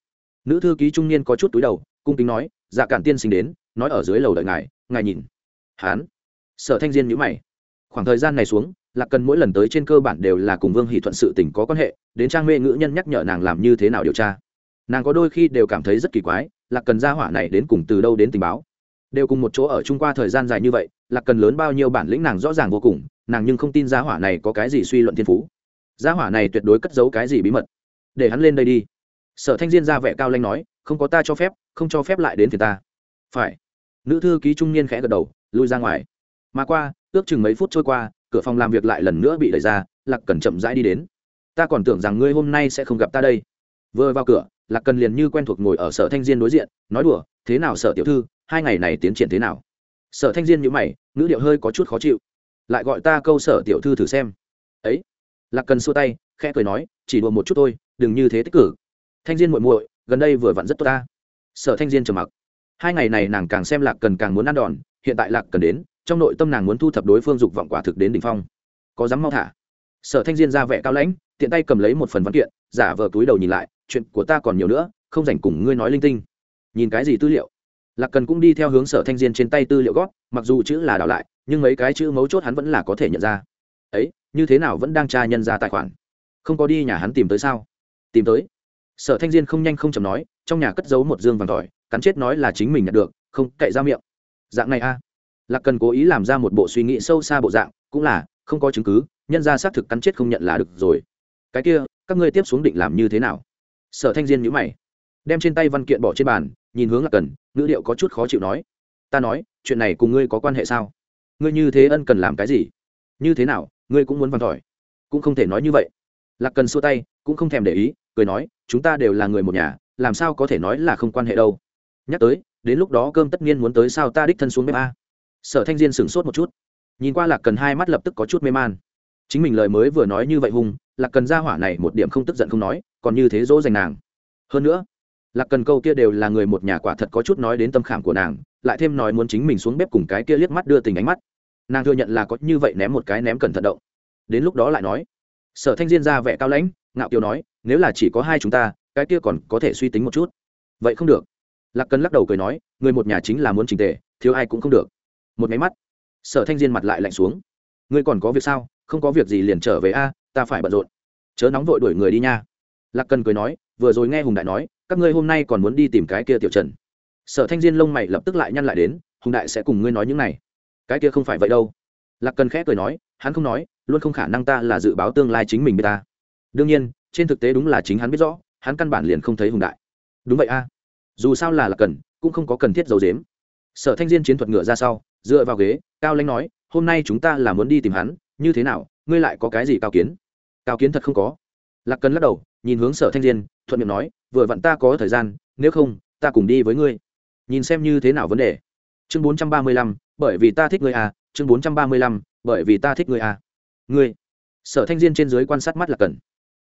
nữ thư ký trung niên có chút túi đầu, cung kính nói dạ cản tiên sinh đến, nói ở dưới lầu đợi ngài ngài nhìn. Hán, sở thanh diên nhữ mày. Khoảng thời gian này xuống, lạc cần mỗi lần tới trên cơ bản đều là cùng vương hỷ thuận sự tình có quan hệ, đến trang mê ngữ nhân nhắc nhở nàng làm như thế nào điều tra. Nàng có đôi khi đều cảm thấy rất kỳ quái, lạc cần gia hỏa này đến cùng từ đâu đến tình báo. Đều cùng một chỗ ở chung qua thời gian dài như vậy, lạc cần lớn bao nhiêu bản lĩnh nàng rõ ràng vô cùng, nàng nhưng không tin gia hỏa này có cái gì suy luận thiên phú. Gia hỏa này tuyệt đối cất giấu cái gì bí mật để hắn lên đây đi. Sở thanh diên ra vẻ cao lanh nói, không có ta cho phép, không cho phép lại đến thì ta. Phải. Nữ thư ký trung niên khẽ gật đầu, lui ra ngoài. Mà qua, ước chừng mấy phút trôi qua, cửa phòng làm việc lại lần nữa bị đẩy ra, lạc cần chậm rãi đi đến. Ta còn tưởng rằng ngươi hôm nay sẽ không gặp ta đây. Vừa vào cửa, lạc cần liền như quen thuộc ngồi ở sở thanh diên đối diện, nói đùa, thế nào sở tiểu thư, hai ngày này tiến triển thế nào? Sở thanh diên nhữ mày, ngữ điệu hơi có chút khó chịu. Lại gọi ta câu sở tiểu thư thử xem. Ấy? Lạc cần xua tay, khẽ cười nói, chỉ đùa một chút thôi, đừng như thế tích cử. Thanh diên muội muội, gần đây vừa vặn rất tốt ta. Sở thanh diên trầm mặc. Hai ngày này nàng càng xem lạc cần càng muốn ăn đòn, hiện tại lạc cần đến, trong nội tâm nàng muốn thu thập đối phương dục vọng quả thực đến đ ỉ n h phong. Có dám mau thả? Sở thanh diên ra vẻ cao lãnh, tiện tay cầm lấy một phần văn kiện, giả vờ túi đầu nhìn lại, chuyện của ta còn nhiều nữa, không dành cùng ngươi nói linh tinh. Nhìn cái gì tư liệu? Lạc cần cũng đi theo hướng sở thanh diên trên tay tư liệu gót, mặc dù chữ là đảo lại, nhưng mấy cái chữ mấu chốt hắn vẫn là có thể nhận ra. Ấy như thế nào vẫn đang tra nhân ra tài khoản? Không có đi nhà hắn tìm tới sao? Tìm tới. Sở thanh diên không nhanh không chầm nói, trong nhà cất giấu một dương vàng tỏi, cắn chết nói là chính mình nhận được, không, cậy ra miệng. Dạng này a. À. lạc cần cố ý làm ra một bộ suy nghĩ sâu xa bộ dạng, cũng là, không có chứng cứ, nhân ra xác thực cắn chết không nhận là được rồi. Cái kia, các ngươi tiếp xuống định làm như thế nào? Sở thanh diên nhữ mày, đem trên tay văn kiện bỏ trên bàn, nhìn hướng lạc cần, ngữ điệu có chút khó chịu nói, ta nói, chuyện này cùng ngươi có quan hệ sao? Ngươi như thế ân cần làm cái gì? Như thế nào ngươi cũng muốn vằn tỏi. Cũng không thể nói như vậy. Lạc cần xua tay, cũng không thèm để ý, cười nói, chúng ta đều là người một nhà, làm sao có thể nói là không quan hệ đâu. Nhắc tới, đến lúc đó cơm tất nhiên muốn tới sao ta đích thân xuống bếp a. Sở thanh diên sửng sốt một chút. Nhìn qua lạc cần hai mắt lập tức có chút mê man. Chính mình lời mới vừa nói như vậy hung, lạc cần ra hỏa này một điểm không tức giận không nói, còn như thế dỗ dành nàng. Hơn nữa, lạc cần câu kia đều là người một nhà quả thật có chút nói đến tâm khảm của nàng, lại thêm nói muốn chính mình xuống bếp cùng cái kia liếc mắt đưa tình ánh mắt nàng thừa nhận là có như vậy ném một cái ném cẩn thận động. Đến lúc đó lại nói, sở thanh diên ra vẻ cao lãnh, ngạo kiều nói, nếu là chỉ có hai chúng ta, cái kia còn có thể suy tính một chút. Vậy không được. Lạc cần lắc đầu cười nói, người một nhà chính là muốn trình tề, thiếu ai cũng không được. Một máy mắt, sở thanh diên mặt lại lạnh xuống. Ngươi còn có việc sao? Không có việc gì liền trở về a, ta phải bận rộn. Chớ nóng vội đuổi người đi nha. Lạc cần cười nói, vừa rồi nghe hùng đại nói, các ngươi hôm nay còn muốn đi tìm cái kia tiểu trần. Sở thanh diên lông mày lập tức lại nhăn lại đến, hùng đại sẽ cùng ngươi nói những này cái kia không phải vậy đâu. Lạc cần khẽ cười nói, hắn không nói, luôn không khả năng ta là dự báo tương lai chính mình biết ta. Đương nhiên, trên thực tế đúng là chính hắn biết rõ, hắn căn bản liền không thấy hùng đại. Đúng vậy a. Dù sao là lạc cần, cũng không có cần thiết giấu dếm sở thanh diên chiến thuật ngựa ra sau, dựa vào ghế, cao lãnh nói, hôm nay chúng ta là muốn đi tìm hắn, như thế nào, ngươi lại có cái gì cao kiến? Cao kiến thật không có. Lạc cần lắc đầu, nhìn hướng sở thanh diên, thuận miệng nói, vừa vặn ta có thời gian, nếu không, ta cùng đi với ngươi. Nhìn xem như thế nào vấn đề. Chương bốn trăm ba mươi lăm bởi vì ta thích ngươi à chương bốn trăm ba mươi lăm, bởi vì ta thích ngươi à. Ngươi, sở thanh diên trên dưới quan sát mắt là cần.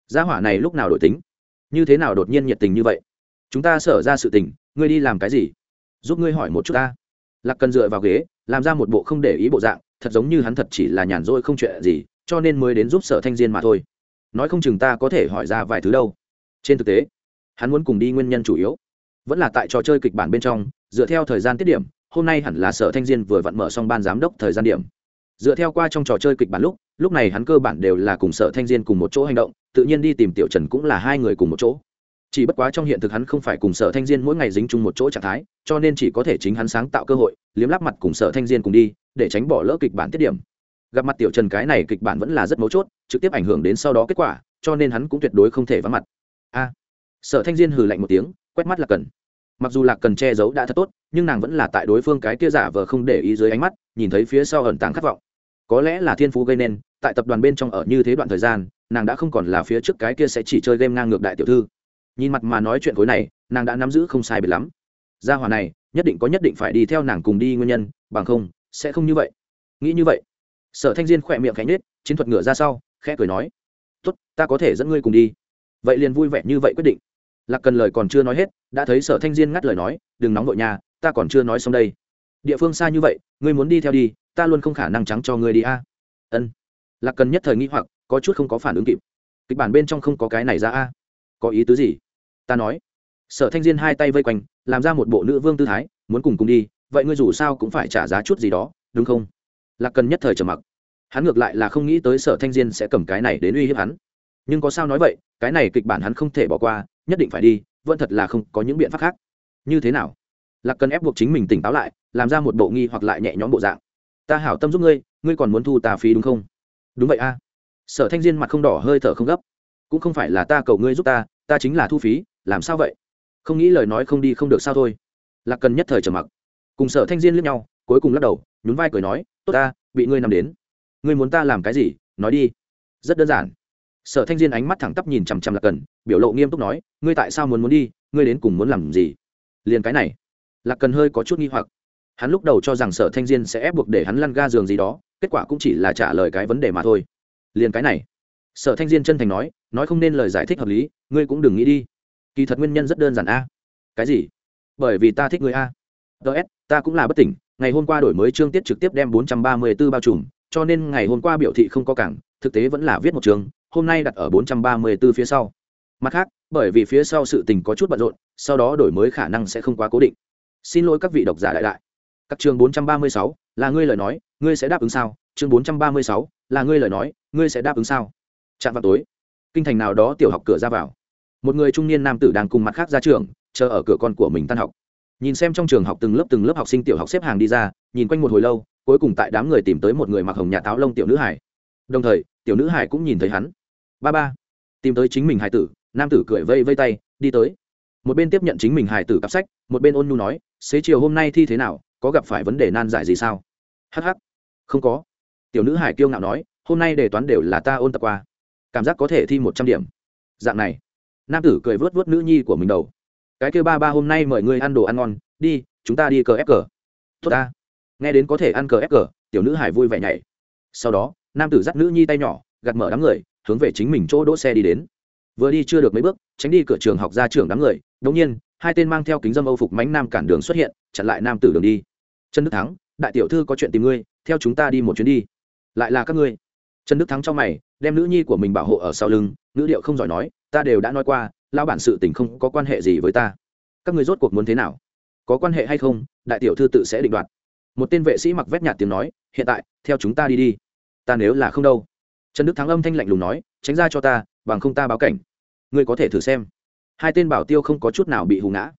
Gia hỏa này lúc nào đổi tính? Như thế nào đột nhiên nhiệt tình như vậy? Chúng ta sở ra sự tình, ngươi đi làm cái gì? Giúp ngươi hỏi một chút ta. Lạc cần dựa vào ghế, làm ra một bộ không để ý bộ dạng, thật giống như hắn thật chỉ là nhàn rỗi không chuyện gì, cho nên mới đến giúp sở thanh diên mà thôi. Nói không chừng ta có thể hỏi ra vài thứ đâu. Trên thực tế, hắn muốn cùng đi nguyên nhân chủ yếu, vẫn là tại trò chơi kịch bản bên trong, dựa theo thời gian tiết điểm hôm nay hẳn là sở thanh diên vừa vặn mở xong ban giám đốc thời gian điểm. Dựa theo qua trong trò chơi kịch bản lúc lúc này hắn cơ bản đều là cùng sở thanh diên cùng một chỗ hành động, tự nhiên đi tìm tiểu trần cũng là hai người cùng một chỗ. Chỉ bất quá trong hiện thực hắn không phải cùng sở thanh diên mỗi ngày dính chung một chỗ trạng thái, cho nên chỉ có thể chính hắn sáng tạo cơ hội, liếm lắp mặt cùng sở thanh diên cùng đi, để tránh bỏ lỡ kịch bản tiết điểm. Gặp mặt tiểu trần cái này kịch bản vẫn là rất mấu chốt, trực tiếp ảnh hưởng đến sau đó kết quả, cho nên hắn cũng tuyệt đối không thể vắng mặt. A, sở thanh diên hừ lạnh một tiếng, quét mắt là cần mặc dù lạc cần che giấu đã thật tốt, nhưng nàng vẫn là tại đối phương cái kia giả vờ không để ý dưới ánh mắt, nhìn thấy phía sau ẩn tàng khát vọng. Có lẽ là thiên phú gây nên, tại tập đoàn bên trong ở như thế đoạn thời gian, nàng đã không còn là phía trước cái kia sẽ chỉ chơi game ngang ngược đại tiểu thư. Nhìn mặt mà nói chuyện khối này, nàng đã nắm giữ không sai biệt lắm. Gia hòa này, nhất định có nhất định phải đi theo nàng cùng đi nguyên nhân, bằng không, sẽ không như vậy. Nghĩ như vậy, sở thanh diên khỏe miệng khẽ nhết chiến thuật ngựa ra sau, khẽ cười nói, tốt, ta có thể dẫn ngươi cùng đi. Vậy liền vui vẻ như vậy quyết định lạc cần lời còn chưa nói hết, đã thấy sở thanh diên ngắt lời nói, đừng nóng vội nhà ta còn chưa nói xong đây. Địa phương xa như vậy, ngươi muốn đi theo đi, ta luôn không khả năng trắng cho ngươi đi a. Ân. Lạc cần nhất thời nghĩ hoặc, có chút không có phản ứng kịp. Kịch bản bên trong không có cái này ra a. Có ý tứ gì? Ta nói. Sở thanh diên hai tay vây quanh, làm ra một bộ nữ vương tư thái, muốn cùng cùng đi, vậy ngươi dù sao cũng phải trả giá chút gì đó, đúng không? Lạc cần nhất thời trầm mặc. Hắn ngược lại là không nghĩ tới sở thanh diên sẽ cầm cái này đến uy hiếp hắn. Nhưng có sao nói vậy, cái này kịch bản hắn không thể bỏ qua nhất định phải đi, vẫn thật là không có những biện pháp khác. Như thế nào? Lạc cần ép buộc chính mình tỉnh táo lại, làm ra một bộ nghi hoặc lại nhẹ nhõm bộ dạng. Ta hảo tâm giúp ngươi ngươi còn muốn thu tà phí đúng không? Đúng vậy a. Sở thanh diên mặt không đỏ, hơi thở không gấp. Cũng không phải là ta cầu ngươi giúp ta ta chính là thu phí, làm sao vậy? Không nghĩ lời nói không đi không được sao thôi. Lạc cần nhất thời trầm mặc. Cùng sở thanh diên lướt nhau, cuối cùng lắc đầu, nhún vai cười nói, tốt ta, bị ngươi nằm đến. Ngươi muốn ta làm cái gì? Nói đi. Rất đơn giản sở thanh diên ánh mắt thẳng tắp nhìn chằm chằm lạc cần, biểu lộ nghiêm túc nói, ngươi tại sao muốn muốn đi? Ngươi đến cùng muốn làm gì? Liền cái này, lạc cần hơi có chút nghi hoặc. Hắn lúc đầu cho rằng sở thanh diên sẽ ép buộc để hắn lăn ga giường gì đó, kết quả cũng chỉ là trả lời cái vấn đề mà thôi. Liền cái này, sở thanh diên chân thành nói nói không nên lời giải thích hợp lý, ngươi cũng đừng nghĩ đi. Kỳ thật nguyên nhân rất đơn giản a. Cái gì? Bởi vì ta thích người a. Ts ta cũng là bất tỉnh, ngày hôm qua đổi mới chương tiết trực tiếp đem 434 bao trùm, cho nên ngày hôm qua biểu thị không có cảng, thực tế vẫn là viết một trường hôm nay đặt ở 434 phía sau. Mặt khác bởi vì phía sau sự tình có chút bận rộn sau đó đổi mới khả năng sẽ không quá cố định. Xin lỗi các vị độc giả đại đại. Các chương 436, là ngươi lời nói ngươi sẽ đáp ứng sao? Chương 436, là ngươi lời nói ngươi sẽ đáp ứng sao? Trạm vào tối. Kinh thành nào đó tiểu học cửa ra vào. Một người trung niên nam tử đang cùng mặt khác ra trường chờ ở cửa con của mình tan học. Nhìn xem trong trường học từng lớp từng lớp học sinh tiểu học xếp hàng đi ra nhìn quanh một hồi lâu cuối cùng tại đám người tìm tới một người mặc hồng nhà táo lông tiểu nữ hải đồng thời, tiểu nữ hải cũng nhìn thấy hắn. Ba ba, tìm tới chính mình hải tử, nam tử cười vây vây tay, đi tới. Một bên tiếp nhận chính mình hải tử cặp sách, một bên ôn nhu nói, xế chiều hôm nay thi thế nào, có gặp phải vấn đề nan giải gì sao? Hh không có. Tiểu nữ hải kiêu ngạo nói, hôm nay đề toán đều là ta ôn tập qua. Cảm giác có thể thi một trăm điểm. Dạng này, nam tử cười vớt vớt nữ nhi của mình đầu. Cái kêu ba ba hôm nay mời ngươi ăn đồ ăn ngon, đi, chúng ta đi cờ ép cờ. Tốt ta. Nghe đến có thể ăn cờ ép cờ, tiểu nữ hải vui vẻ nhảy. Sau đó nam tử dắt nữ nhi tay nhỏ, gạt mở đám người, hướng về chính mình chỗ đỗ xe đi đến. Vừa đi chưa được mấy bước, tránh đi cửa trường học ra trường đám người đống nhiên, hai tên mang theo kính dâm âu phục mánh nam cản đường xuất hiện, chặn lại nam tử đường đi. Trần đức thắng, đại tiểu thư có chuyện tìm ngươi, theo chúng ta đi một chuyến đi. Lại là các ngươi. Trần đức thắng trong mày, đem nữ nhi của mình bảo hộ ở sau lưng nữ điệu không giỏi nói, ta đều đã nói qua lao bản sự tình không có quan hệ gì với ta. Các ngươi rốt cuộc muốn thế nào? Có quan hệ hay không? Đại tiểu thư tự sẽ định đoạt. Một tên vệ sĩ mặc vét nhạt tiếng nói, hiện tại, theo chúng ta đi đi ta nếu là không đâu. Trần đức thắng âm thanh lạnh lùng nói, tránh ra cho ta, bằng không ta báo cảnh. Ngươi có thể thử xem. Hai tên bảo tiêu không có chút nào bị hù ngã.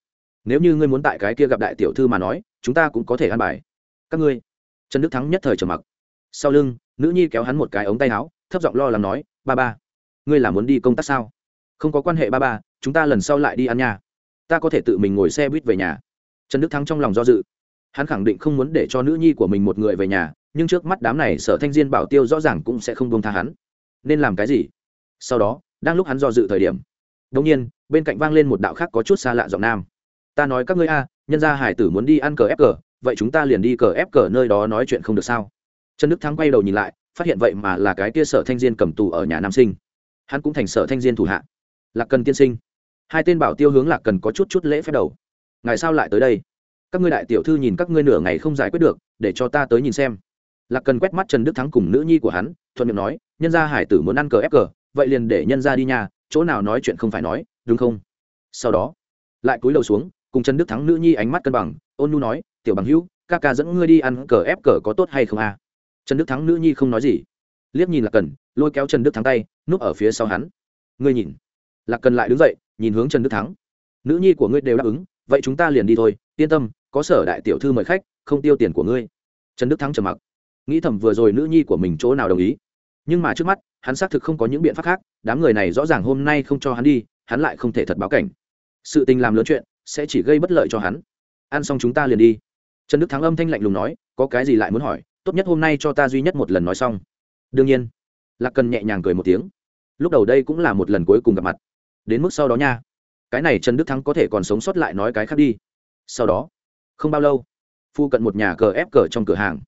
Nếu như ngươi muốn tại cái kia gặp đại tiểu thư mà nói, chúng ta cũng có thể ăn bài. Các ngươi. Trần đức thắng nhất thời trầm mặc. Sau lưng, nữ nhi kéo hắn một cái ống tay áo, thấp giọng lo lắng nói, ba ba, ngươi là muốn đi công tác sao? Không có quan hệ ba ba, chúng ta lần sau lại đi ăn nhà. Ta có thể tự mình ngồi xe buýt về nhà. Trần đức thắng trong lòng do dự hắn khẳng định không muốn để cho nữ nhi của mình một người về nhà, nhưng trước mắt đám này sở thanh diên bảo tiêu rõ ràng cũng sẽ không buông tha hắn. Nên làm cái gì? Sau đó, đang lúc hắn do dự thời điểm đông nhiên, bên cạnh vang lên một đạo khác có chút xa lạ giọng nam. Ta nói các ngươi a, nhân gia hải tử muốn đi ăn cờ ép cờ, vậy chúng ta liền đi cờ ép cờ nơi đó nói chuyện không được sao? Trần đức thắng quay đầu nhìn lại, phát hiện vậy mà là cái kia sở thanh diên cầm tù ở nhà nam sinh. Hắn cũng thành sở thanh diên thủ hạ. Lạc cần tiên sinh. Hai tên bảo tiêu hướng lạc cần có chút chút lễ phép đầu. Ngày sao lại tới đây? Các ngươi đại tiểu thư nhìn các ngươi nửa ngày không giải quyết được, để cho ta tới nhìn xem. Lạc cần quét mắt trần đức thắng cùng nữ nhi của hắn, thuận miệng nói, nhân gia hải tử muốn ăn cờ ép cờ, vậy liền để nhân gia đi nhà, chỗ nào nói chuyện không phải nói, đúng không? Sau đó, lại cúi đầu xuống, cùng trần đức thắng nữ nhi ánh mắt cân bằng, ôn nu nói, tiểu bằng hữu, ca ca dẫn ngươi đi ăn cờ ép cờ có tốt hay không à? trần đức thắng nữ nhi không nói gì. Liếc nhìn lạc cần, lôi kéo trần đức thắng tay, núp ở phía sau hắn. Ngươi nhìn. Lạc cần lại đứng dậy, nhìn hướng trần đức thắng. Nữ nhi của ngươi đều đáp ứng, vậy chúng ta liền đi thôi, yên tâm có sở đại tiểu thư mời khách, không tiêu tiền của ngươi. Trần đức thắng trầm mặc. Nghĩ thầm vừa rồi nữ nhi của mình chỗ nào đồng ý. Nhưng mà trước mắt, hắn xác thực không có những biện pháp khác, đám người này rõ ràng hôm nay không cho hắn đi, hắn lại không thể thật báo cảnh. Sự tình làm lớn chuyện, sẽ chỉ gây bất lợi cho hắn. Ăn xong chúng ta liền đi. Trần đức thắng âm thanh lạnh lùng nói, có cái gì lại muốn hỏi, tốt nhất hôm nay cho ta duy nhất một lần nói xong. Đương nhiên. Lạc cần nhẹ nhàng cười một tiếng. Lúc đầu đây cũng là một lần cuối cùng gặp mặt. Đến mức sau đó nha. Cái này trần đức thắng có thể còn sống sót lại nói cái khác đi. Sau đó không bao lâu, phu cận một nhà cờ ép cờ trong cửa hàng,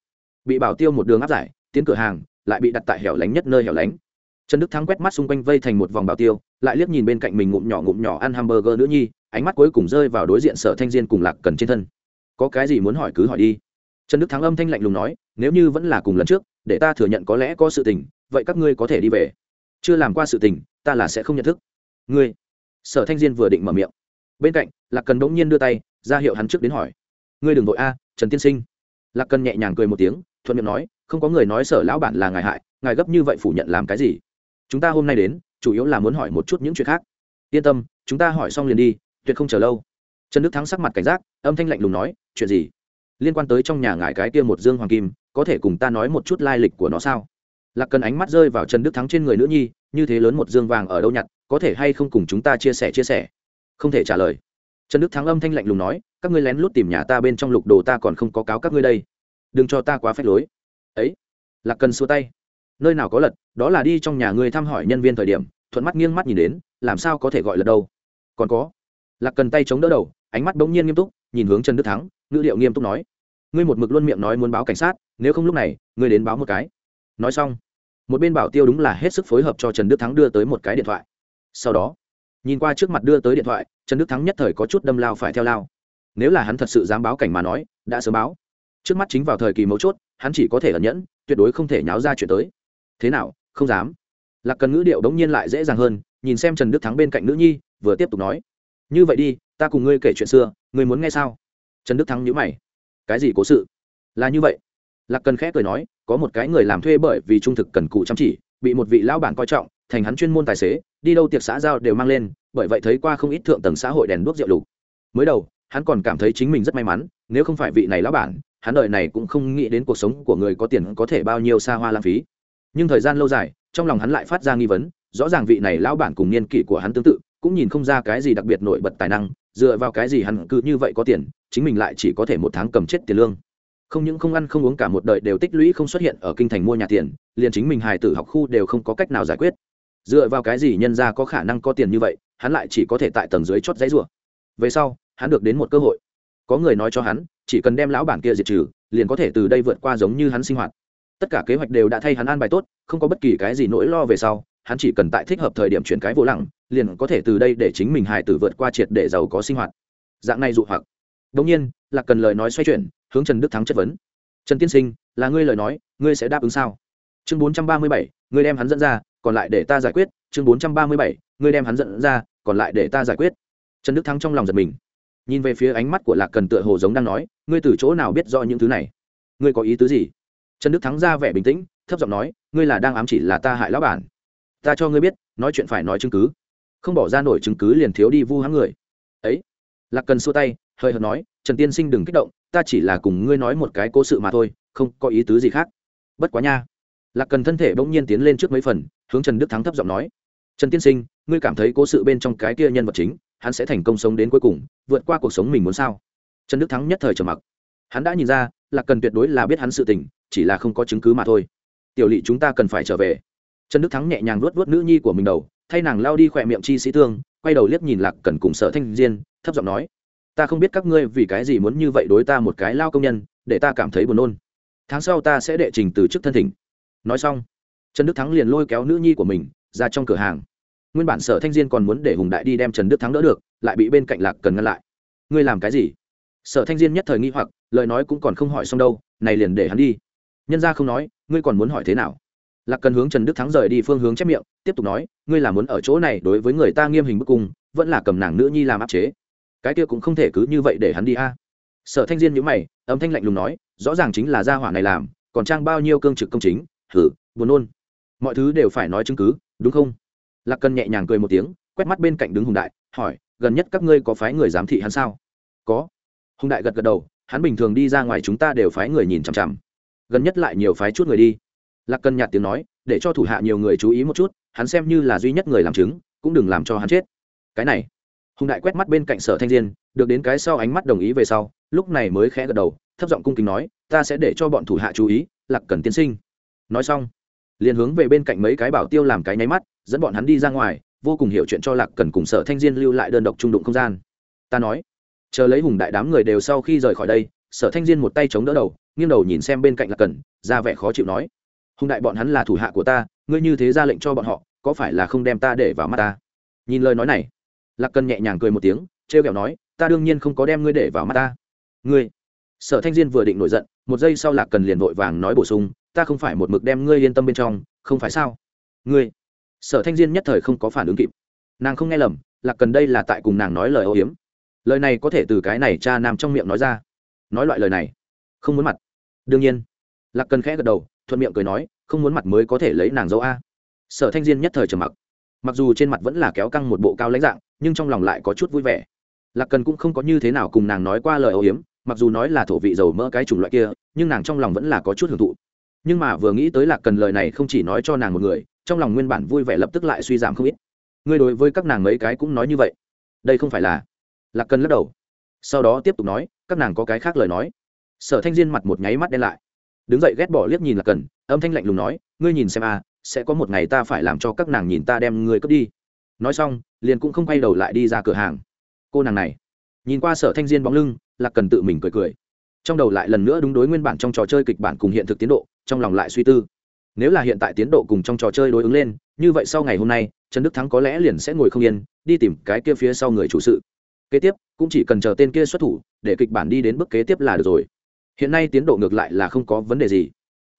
bị bảo tiêu một đường áp giải, tiến cửa hàng, lại bị đặt tại hẻo lánh nhất nơi hẻo lánh. Trần đức thắng quét mắt xung quanh vây thành một vòng bảo tiêu, lại liếc nhìn bên cạnh mình ngụm nhỏ ngụm nhỏ ăn hamburger nữ nhi, ánh mắt cuối cùng rơi vào đối diện sở thanh diên cùng lạc cần trên thân. Có cái gì muốn hỏi cứ hỏi đi. Trần đức thắng âm thanh lạnh lùng nói, nếu như vẫn là cùng lần trước, để ta thừa nhận có lẽ có sự tình, vậy các ngươi có thể đi về. Chưa làm qua sự tình, ta là sẽ không nhận thức. Ngươi? Sở thanh diên vừa định mở miệng. Bên cạnh, lạc cần đống nhiên đưa tay, ra hiệu hắn trước đến hỏi ngươi đừng vội a, trần tiên sinh. Lạc cần nhẹ nhàng cười một tiếng, thuận miệng nói, không có người nói sở lão bản là ngài hại, ngài gấp như vậy phủ nhận làm cái gì? Chúng ta hôm nay đến, chủ yếu là muốn hỏi một chút những chuyện khác. Yên tâm, chúng ta hỏi xong liền đi, tuyệt không chờ lâu. Trần đức thắng sắc mặt cảnh giác, âm thanh lạnh lùng nói, chuyện gì? Liên quan tới trong nhà ngài cái kia một dương hoàng kim, có thể cùng ta nói một chút lai lịch của nó sao? Lạc cần ánh mắt rơi vào trần đức thắng trên người nữ nhi, như thế lớn một dương vàng ở đâu nhặt, có thể hay không cùng chúng ta chia sẻ chia sẻ? Không thể trả lời. Trần đức thắng âm thanh lạnh lùng nói các ngươi lén lút tìm nhà ta bên trong lục đồ ta còn không có cáo các ngươi đây. Đừng cho ta quá phép lối. Ấy. Lạc cần xua tay. Nơi nào có lật, đó là đi trong nhà ngươi thăm hỏi nhân viên thời điểm, thuận mắt nghiêng mắt nhìn đến, làm sao có thể gọi lật đâu? Còn có. Lạc cần tay chống đỡ đầu, ánh mắt bỗng nhiên nghiêm túc, nhìn hướng trần đức thắng, ngữ liệu nghiêm túc nói, ngươi một mực luôn miệng nói muốn báo cảnh sát, nếu không lúc này, ngươi đến báo một cái. Nói xong, một bên bảo tiêu đúng là hết sức phối hợp cho trần đức thắng đưa tới một cái điện thoại. Sau đó, nhìn qua trước mặt đưa tới điện thoại, trần đức thắng nhất thời có chút đâm lao phải theo lao nếu là hắn thật sự dám báo cảnh mà nói, đã sớm báo. Trước mắt chính vào thời kỳ mấu chốt, hắn chỉ có thể ẩn nhẫn, tuyệt đối không thể nháo ra chuyện tới. Thế nào, không dám. Lạc cần ngữ điệu đống nhiên lại dễ dàng hơn, nhìn xem trần đức thắng bên cạnh nữ nhi, vừa tiếp tục nói. Như vậy đi, ta cùng ngươi kể chuyện xưa, ngươi muốn nghe sao? Trần đức thắng nhữ mày. Cái gì cố sự? Là như vậy. Lạc cần khẽ cười nói, có một cái người làm thuê bởi vì trung thực cần cù chăm chỉ, bị một vị lão bản coi trọng, thành hắn chuyên môn tài xế, đi đâu tiệc xã giao đều mang lên, bởi vậy thấy qua không ít thượng tầng xã hội đèn đuốc rượu lục. Mới đầu hắn còn cảm thấy chính mình rất may mắn, nếu không phải vị này lão bản, hắn đời này cũng không nghĩ đến cuộc sống của người có tiền có thể bao nhiêu xa hoa lãng phí. Nhưng thời gian lâu dài, trong lòng hắn lại phát ra nghi vấn, rõ ràng vị này lão bản cùng niên kỷ của hắn tương tự, cũng nhìn không ra cái gì đặc biệt nổi bật tài năng, dựa vào cái gì hắn cứ như vậy có tiền, chính mình lại chỉ có thể một tháng cầm chết tiền lương. Không những không ăn không uống cả một đời đều tích lũy không xuất hiện ở kinh thành mua nhà tiền, liền chính mình hài tử học khu đều không có cách nào giải quyết. Dựa vào cái gì nhân ra có khả năng có tiền như vậy, hắn lại chỉ có thể tại tầng dưới chót giấy rùa về sau hắn được đến một cơ hội. Có người nói cho hắn, chỉ cần đem lão bản kia diệt trừ, liền có thể từ đây vượt qua giống như hắn sinh hoạt. Tất cả kế hoạch đều đã thay hắn an bài tốt, không có bất kỳ cái gì nỗi lo về sau, hắn chỉ cần tại thích hợp thời điểm chuyển cái vô lặng liền có thể từ đây để chính mình hài tử vượt qua triệt để giàu có sinh hoạt. Dạng này dụ hoặc. Đông nhiên là cần lời nói xoay chuyển, hướng trần đức thắng chất vấn. Trần tiên sinh, là ngươi lời nói, ngươi sẽ đáp ứng sao? Chương bốn trăm ba mươi bảy, ngươi đem hắn dẫn ra, còn lại để ta giải quyết. Chương bốn trăm ba mươi bảy, ngươi đem hắn dẫn ra, còn lại để ta giải quyết. Trần đức thắng trong lòng giật mình nhìn về phía ánh mắt của lạc cần tựa hồ giống đang nói, ngươi từ chỗ nào biết rõ những thứ này? Ngươi có ý tứ gì? Trần đức thắng ra vẻ bình tĩnh, thấp giọng nói, ngươi là đang ám chỉ là ta hại lão bản. Ta cho ngươi biết, nói chuyện phải nói chứng cứ. Không bỏ ra nổi chứng cứ liền thiếu đi vu hãng người. Ấy. Lạc cần xua tay, hơi hợt nói, trần tiên sinh đừng kích động, ta chỉ là cùng ngươi nói một cái cố sự mà thôi, không có ý tứ gì khác. Bất quá nha. Lạc cần thân thể bỗng nhiên tiến lên trước mấy phần, hướng trần đức thắng thấp giọng nói, trần tiên sinh, ngươi cảm thấy cố sự bên trong cái kia nhân vật chính hắn sẽ thành công sống đến cuối cùng vượt qua cuộc sống mình muốn sao? Trần đức thắng nhất thời trầm mặc. Hắn đã nhìn ra lạc cần tuyệt đối là biết hắn sự tình chỉ là không có chứng cứ mà thôi. Tiểu lỵ chúng ta cần phải trở về. Trần đức thắng nhẹ nhàng luốt vớt nữ nhi của mình đầu thay nàng lao đi khỏe miệng chi sĩ thương, quay đầu liếc nhìn lạc cần cùng sở thanh diên thấp giọng nói ta không biết các ngươi vì cái gì muốn như vậy đối ta một cái lao công nhân để ta cảm thấy buồn nôn. Tháng sau ta sẽ đệ trình từ chức thân thỉnh. Nói xong trần đức thắng liền lôi kéo nữ nhi của mình ra trong cửa hàng nguyên bản sở thanh diên còn muốn để hùng đại đi đem trần đức thắng đỡ được, lại bị bên cạnh lạc cần ngăn lại. Ngươi làm cái gì? Sở thanh diên nhất thời nghi hoặc, lời nói cũng còn không hỏi xong đâu, này liền để hắn đi. Nhân ra không nói, ngươi còn muốn hỏi thế nào? Lạc cần hướng trần đức thắng rời đi phương hướng chép miệng, tiếp tục nói, ngươi là muốn ở chỗ này đối với người ta nghiêm hình bức cung, vẫn là cầm nàng nữ nhi làm áp chế. Cái kia cũng không thể cứ như vậy để hắn đi a. Sở thanh diên nhữ mày, âm thanh lạnh lùng nói, rõ ràng chính là gia hỏa này làm, còn trang bao nhiêu cương trực công chính thử buồn nôn. Mọi thứ đều phải nói chứng cứ, đúng không? Lạc cần nhẹ nhàng cười một tiếng, quét mắt bên cạnh đứng hùng đại, hỏi, gần nhất các ngươi có phái người giám thị hắn sao? Có. Hùng đại gật gật đầu, hắn bình thường đi ra ngoài chúng ta đều phái người nhìn chằm chằm. Gần nhất lại nhiều phái chút người đi. Lạc cần nhạt tiếng nói, để cho thủ hạ nhiều người chú ý một chút, hắn xem như là duy nhất người làm chứng, cũng đừng làm cho hắn chết. Cái này. Hùng đại quét mắt bên cạnh sở thanh diên, được đến cái sau ánh mắt đồng ý về sau, lúc này mới khẽ gật đầu, thấp giọng cung kính nói, ta sẽ để cho bọn thủ hạ chú ý, lạc cần tiên sinh. Nói xong liền hướng về bên cạnh mấy cái bảo tiêu làm cái nháy mắt, dẫn bọn hắn đi ra ngoài, vô cùng hiểu chuyện cho lạc cần cùng sở thanh diên lưu lại đơn độc trung đụng không gian. Ta nói, chờ lấy hùng đại đám người đều sau khi rời khỏi đây, sở thanh diên một tay chống đỡ đầu, nghiêng đầu nhìn xem bên cạnh lạc cần, ra vẻ khó chịu nói, hùng đại bọn hắn là thủ hạ của ta, ngươi như thế ra lệnh cho bọn họ, có phải là không đem ta để vào mắt ta? Nhìn lời nói này, lạc cần nhẹ nhàng cười một tiếng t r e o kẹo nói, ta đương nhiên không có đem ngươi để vào mắt ta. Ngươi? Sở thanh diên vừa định nổi giận, một giây sau lạc cần liền vội vàng nói bổ sung ta không phải một mực đem ngươi yên tâm bên trong, không phải sao? Ngươi, sở thanh diên nhất thời không có phản ứng kịp. Nàng không nghe lầm, lạc cần đây là tại cùng nàng nói lời âu hiếm. Lời này có thể từ cái này cha nam trong miệng nói ra. Nói loại lời này, không muốn mặt. Đương nhiên, lạc cần khẽ gật đầu, thuận miệng cười nói, không muốn mặt mới có thể lấy nàng dâu a. Sở thanh diên nhất thời trầm mặc. Mặc dù trên mặt vẫn là kéo căng một bộ cao lãnh dạng, nhưng trong lòng lại có chút vui vẻ. Lạc cần cũng không có như thế nào cùng nàng nói qua lời âu hiếm, mặc dù nói là thổ vị dầu mỡ cái chủng loại kia, nhưng nàng trong lòng vẫn là có chút hưởng thụ nhưng mà vừa nghĩ tới lạc cần lời này không chỉ nói cho nàng một người trong lòng nguyên bản vui vẻ lập tức lại suy giảm không ít. Ngươi đối với các nàng mấy cái cũng nói như vậy. Đây không phải là? Lạc cần lắc đầu. Sau đó tiếp tục nói các nàng có cái khác lời nói. Sở thanh diên mặt một nháy mắt đen lại. Đứng dậy ghét bỏ liếc nhìn lạc cần âm thanh lạnh lùng nói ngươi nhìn xem a à, sẽ có một ngày ta phải làm cho các nàng nhìn ta đem ngươi cướp đi. Nói xong liền cũng không quay đầu lại đi ra cửa hàng. Cô nàng này. Nhìn qua sở thanh diên bóng lưng lạc cần tự mình cười cười trong đầu lại lần nữa đúng đối nguyên bản trong trò chơi kịch bản cùng hiện thực tiến độ, trong lòng lại suy tư. Nếu là hiện tại tiến độ cùng trong trò chơi đối ứng lên, như vậy sau ngày hôm nay, trần đức thắng có lẽ liền sẽ ngồi không yên, đi tìm cái kia phía sau người chủ sự. Kế tiếp, cũng chỉ cần chờ tên kia xuất thủ, để kịch bản đi đến bước kế tiếp là được rồi. Hiện nay tiến độ ngược lại là không có vấn đề gì.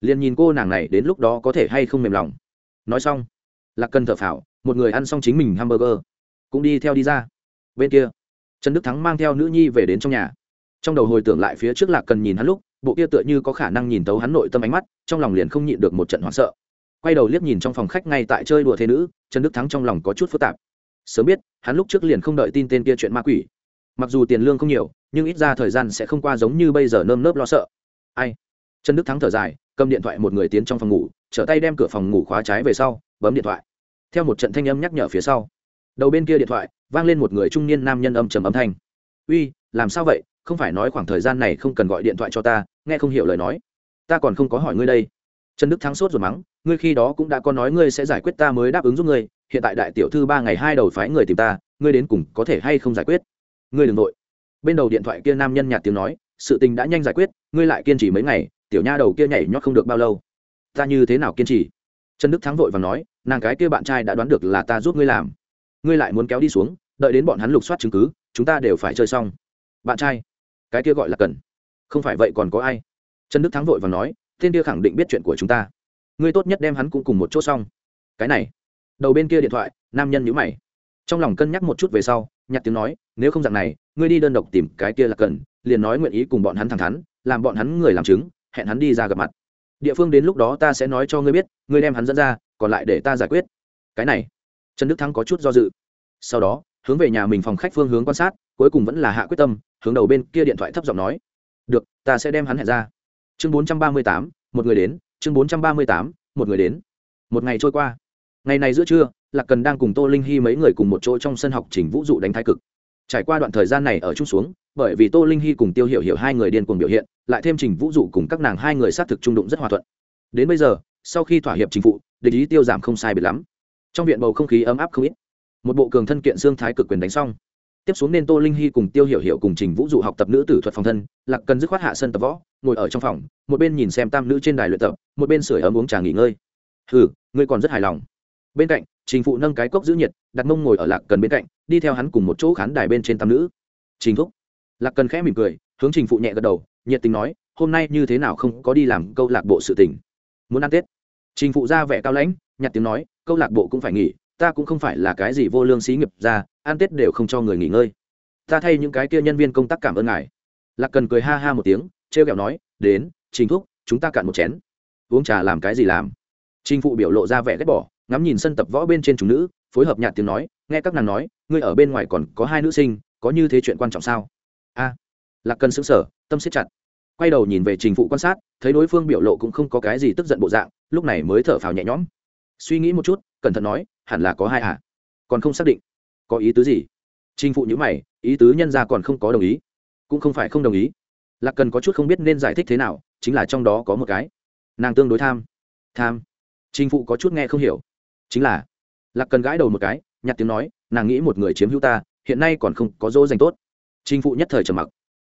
Liền nhìn cô nàng này đến lúc đó có thể hay không mềm lòng. Nói xong, lạc cần thở phào, một người ăn xong chính mình hamburger, cũng đi theo đi ra. Bên kia, trần đức thắng mang theo nữ nhi về đến trong nhà trong đầu hồi tưởng lại phía trước lạc cần nhìn hắn lúc, bộ kia tựa như có khả năng nhìn tấu hắn nội tâm ánh mắt, trong lòng liền không nhịn được một trận hoảng sợ. Quay đầu liếc nhìn trong phòng khách ngay tại chơi đùa thế nữ, trần đức thắng trong lòng có chút phức tạp. Sớm biết, hắn lúc trước liền không đợi tin tên kia chuyện ma quỷ. Mặc dù tiền lương không nhiều, nhưng ít ra thời gian sẽ không qua giống như bây giờ nơm nớp lo sợ. Ai? Trần đức thắng thở dài, cầm điện thoại một người tiến trong phòng ngủ, trở tay đem cửa phòng ngủ khóa trái về sau, bấm điện thoại. Theo một trận thanh âm nhắc nhở phía sau, đầu bên kia điện thoại vang lên một người trung niên nam nhân âm trầm âm thanh. Uy, làm sao vậy? Không phải nói khoảng thời gian này không cần gọi điện thoại cho ta, nghe không hiểu lời nói. Ta còn không có hỏi ngươi đây. Trần đức thắng sốt rồi mắng, ngươi khi đó cũng đã có nói ngươi sẽ giải quyết ta mới đáp ứng giúp ngươi, hiện tại đại tiểu thư ba ngày hai đầu phái người tìm ta, ngươi đến cùng có thể hay không giải quyết? Ngươi đừng nội bên đầu điện thoại kia nam nhân nhạt tiếng nói, sự tình đã nhanh giải quyết, ngươi lại kiên trì mấy ngày, tiểu nha đầu kia nhảy nhót không được bao lâu. Ta như thế nào kiên trì? Trần đức thắng vội và nói, nàng cái kia bạn trai đã đoán được là ta giúp ngươi làm. Ngươi lại muốn kéo đi xuống, đợi đến bọn hắn lục soát chứng cứ, chúng ta đều phải chơi xong. Bạn trai cái kia gọi là cần. Không phải vậy còn có ai? Trần đức thắng vội và nói, tên kia khẳng định biết chuyện của chúng ta. Ngươi tốt nhất đem hắn cũng cùng một chỗ xong. Cái này, đầu bên kia điện thoại, nam nhân nhữ mày. Trong lòng cân nhắc một chút về sau, nhặt tiếng nói, nếu không dạng này, ngươi đi đơn độc tìm cái kia là cần, liền nói nguyện ý cùng bọn hắn thẳng thắn, làm bọn hắn người làm chứng, hẹn hắn đi ra gặp mặt. Địa phương đến lúc đó ta sẽ nói cho ngươi biết, ngươi đem hắn dẫn ra, còn lại để ta giải quyết. Cái này, trần đức thắng có chút do dự. Sau đó, hướng về nhà mình phòng khách phương hướng quan sát cuối cùng vẫn là hạ quyết tâm, hướng đầu bên kia điện thoại thấp giọng nói, được, ta sẽ đem hắn hẹn ra. Chương bốn trăm ba mươi tám, một người đến, chương bốn trăm ba mươi tám, một người đến. Một ngày trôi qua. Ngày này giữa trưa, lạc cần đang cùng tô linh hy mấy người cùng một chỗ trong sân học chỉnh vũ dụ đánh thái cực. Trải qua đoạn thời gian này ở chung xuống, bởi vì tô linh hy cùng tiêu hiểu hiểu hai người điên cuồng biểu hiện, lại thêm trình vũ dụ cùng các nàng hai người xác thực trung đụng rất hòa thuận. Đến bây giờ, sau khi thỏa hiệp chính phủ địch ý tiêu giảm không sai biệt lắm. Trong viện bầu không khí ấm áp không ít. Một bộ cường thân kiện xương thái cực quyền đánh xong tiếp xuống nên tô linh hy cùng tiêu hiểu hiểu cùng trình vũ dụ học tập nữ tử thuật phòng thân, lạc cần dứt khoát hạ sân tập võ, ngồi ở trong phòng, một bên nhìn xem tam nữ trên đài luyện tập, một bên sưởi ấm uống trà nghỉ ngơi. Ừ ngươi còn rất hài lòng. Bên cạnh, trình phụ nâng cái cốc giữ nhiệt đặt mông ngồi ở lạc cần bên cạnh, đi theo hắn cùng một chỗ khán đài bên trên tam nữ. Trình thúc. Lạc cần khẽ mỉm cười, hướng trình phụ nhẹ gật đầu, nhiệt tình nói, hôm nay như thế nào không có đi làm câu lạc bộ sự tình? Muốn ăn tết? Trình phụ ra vẻ cao lãnh, nhặt tiếng nói, câu lạc bộ cũng phải nghỉ ta cũng không phải là cái gì vô lương xí nghiệp ra, ăn tết đều không cho người nghỉ ngơi. Ta thay những cái kia nhân viên công tác cảm ơn ngài. Lạc cần cười ha ha một tiếng t r e o kẹo nói, đến, trình thúc, chúng ta cạn một chén. Uống trà làm cái gì làm? Trình phụ biểu lộ ra vẻ ghét bỏ, ngắm nhìn sân tập võ bên trên chúng nữ, phối hợp nhạt tiếng nói, nghe các nàng nói, ngươi ở bên ngoài còn có hai nữ sinh, có như thế chuyện quan trọng sao? A. Lạc cần xứng sở tâm siết chặt. Quay đầu nhìn về trình phụ quan sát, thấy đối phương biểu lộ cũng không có cái gì tức giận bộ dạng, lúc này mới thở phào nhẹ nhõm. Suy nghĩ một chút cẩn thận nói, hẳn là có hai à? Còn không xác định. Có ý tứ gì? Trình phụ nhữ mày, ý tứ nhân ra còn không có đồng ý. Cũng không phải không đồng ý. Lạc cần có chút không biết nên giải thích thế nào, chính là trong đó có một cái. Nàng tương đối tham. Tham. Trình phụ có chút nghe không hiểu. Chính là, lạc cần gãi đầu một cái, nhặt tiếng nói, nàng nghĩ một người chiếm hữu ta, hiện nay còn không có dỗ dành tốt. Trình phụ nhất thời trầm mặc.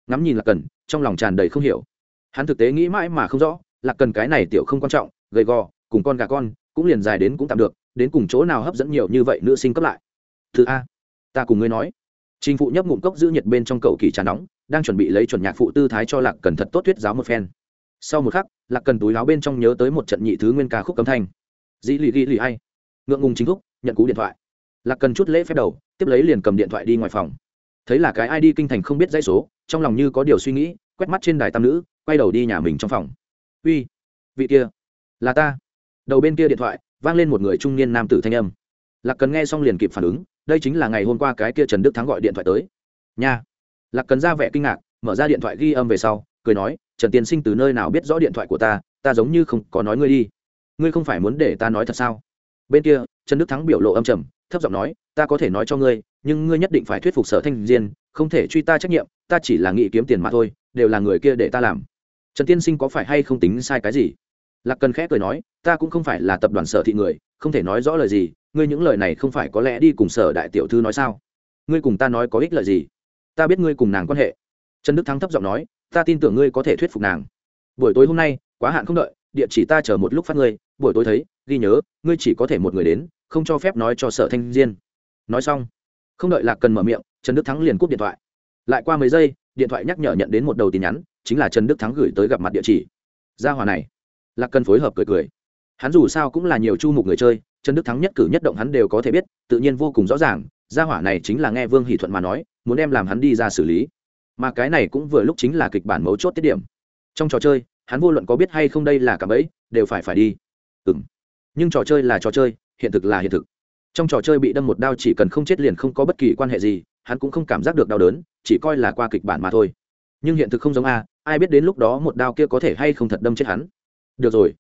Ngắm nhìn lạc cần, trong lòng tràn đầy không hiểu. Hắn thực tế nghĩ mãi mà không rõ, lạc cần cái này tiểu không quan trọng, gầy gò, cùng con gà con, cũng liền dài đến cũng tạm được đến cùng chỗ nào hấp dẫn nhiều như vậy nữ sinh cấp lại? Thứ a, ta cùng ngươi nói. Trình phụ nhấp ngụm cốc giữ nhiệt bên trong cậu kỳ trà nóng, đang chuẩn bị lấy chuẩn nhạc phụ tư thái cho lạc cần thật tốt thuyết giáo một phen. Sau một khắc, lạc cần túi láo bên trong nhớ tới một trận nhị thứ nguyên ca khúc cấm thanh. Dĩ lì ghi lì hay ngượng ngùng chính thúc nhận cú điện thoại. Lạc cần chút lễ phép đầu, tiếp lấy liền cầm điện thoại đi ngoài phòng. Thấy là cái ai đi kinh thành không biết dãy số, trong lòng như có điều suy nghĩ, quét mắt trên đài tam nữ, quay đầu đi nhà mình trong phòng. Uy, vị kia, là ta. Đầu bên kia điện thoại vang lên một người trung niên nam tử thanh âm. Lạc cần nghe xong liền kịp phản ứng, đây chính là ngày hôm qua cái kia trần đức thắng gọi điện thoại tới. Nha. Lạc cần ra vẻ kinh ngạc, mở ra điện thoại ghi âm về sau, cười nói, trần tiên sinh từ nơi nào biết rõ điện thoại của ta ta giống như không có nói ngươi đi. Ngươi không phải muốn để ta nói thật sao? Bên kia, trần đức thắng biểu lộ âm trầm, thấp giọng nói, ta có thể nói cho ngươi, nhưng ngươi nhất định phải thuyết phục sở thanh diên, không thể truy ta trách nhiệm, ta chỉ là nghĩ kiếm tiền mà thôi, đều là người kia để ta làm. Trần tiên sinh có phải hay không tính sai cái gì? Lạc cần khẽ cười nói, ta cũng không phải là tập đoàn sở thị người, không thể nói rõ lời gì, ngươi những lời này không phải có lẽ đi cùng sở đại tiểu thư nói sao? Ngươi cùng ta nói có ích lợi gì? Ta biết ngươi cùng nàng quan hệ. Trần đức thắng thấp giọng nói, ta tin tưởng ngươi có thể thuyết phục nàng. Buổi tối hôm nay, quá hạn không đợi, địa chỉ ta chờ một lúc phát ngươi, buổi tối thấy, ghi nhớ, ngươi chỉ có thể một người đến, không cho phép nói cho sở thanh diên. Nói xong, không đợi lạc cần mở miệng, trần đức thắng liền cúp điện thoại. Lại qua mấy giây, điện thoại nhắc nhở nhận đến một đầu tin nhắn, chính là trần đức thắng gửi tới gặp mặt địa chỉ. Gia hòa này lạc cần phối hợp cười cười. Hắn dù sao cũng là nhiều chu mục người chơi, trần đức thắng nhất cử nhất động hắn đều có thể biết, tự nhiên vô cùng rõ ràng, gia hỏa này chính là nghe vương hỷ thuận mà nói, muốn đem làm hắn đi ra xử lý. Mà cái này cũng vừa lúc chính là kịch bản mấu chốt tiết điểm. Trong trò chơi, hắn vô luận có biết hay không đây là cả bẫy, đều phải phải đi. Ừ m nhưng trò chơi là trò chơi, hiện thực là hiện thực. Trong trò chơi bị đâm một đao chỉ cần không chết liền không có bất kỳ quan hệ gì, hắn cũng không cảm giác được đau đớn, chỉ coi là qua kịch bản mà thôi. Nhưng hiện thực không giống a, ai biết đến lúc đó một đao kia có thể hay không thật đâm chết hắn được rồi.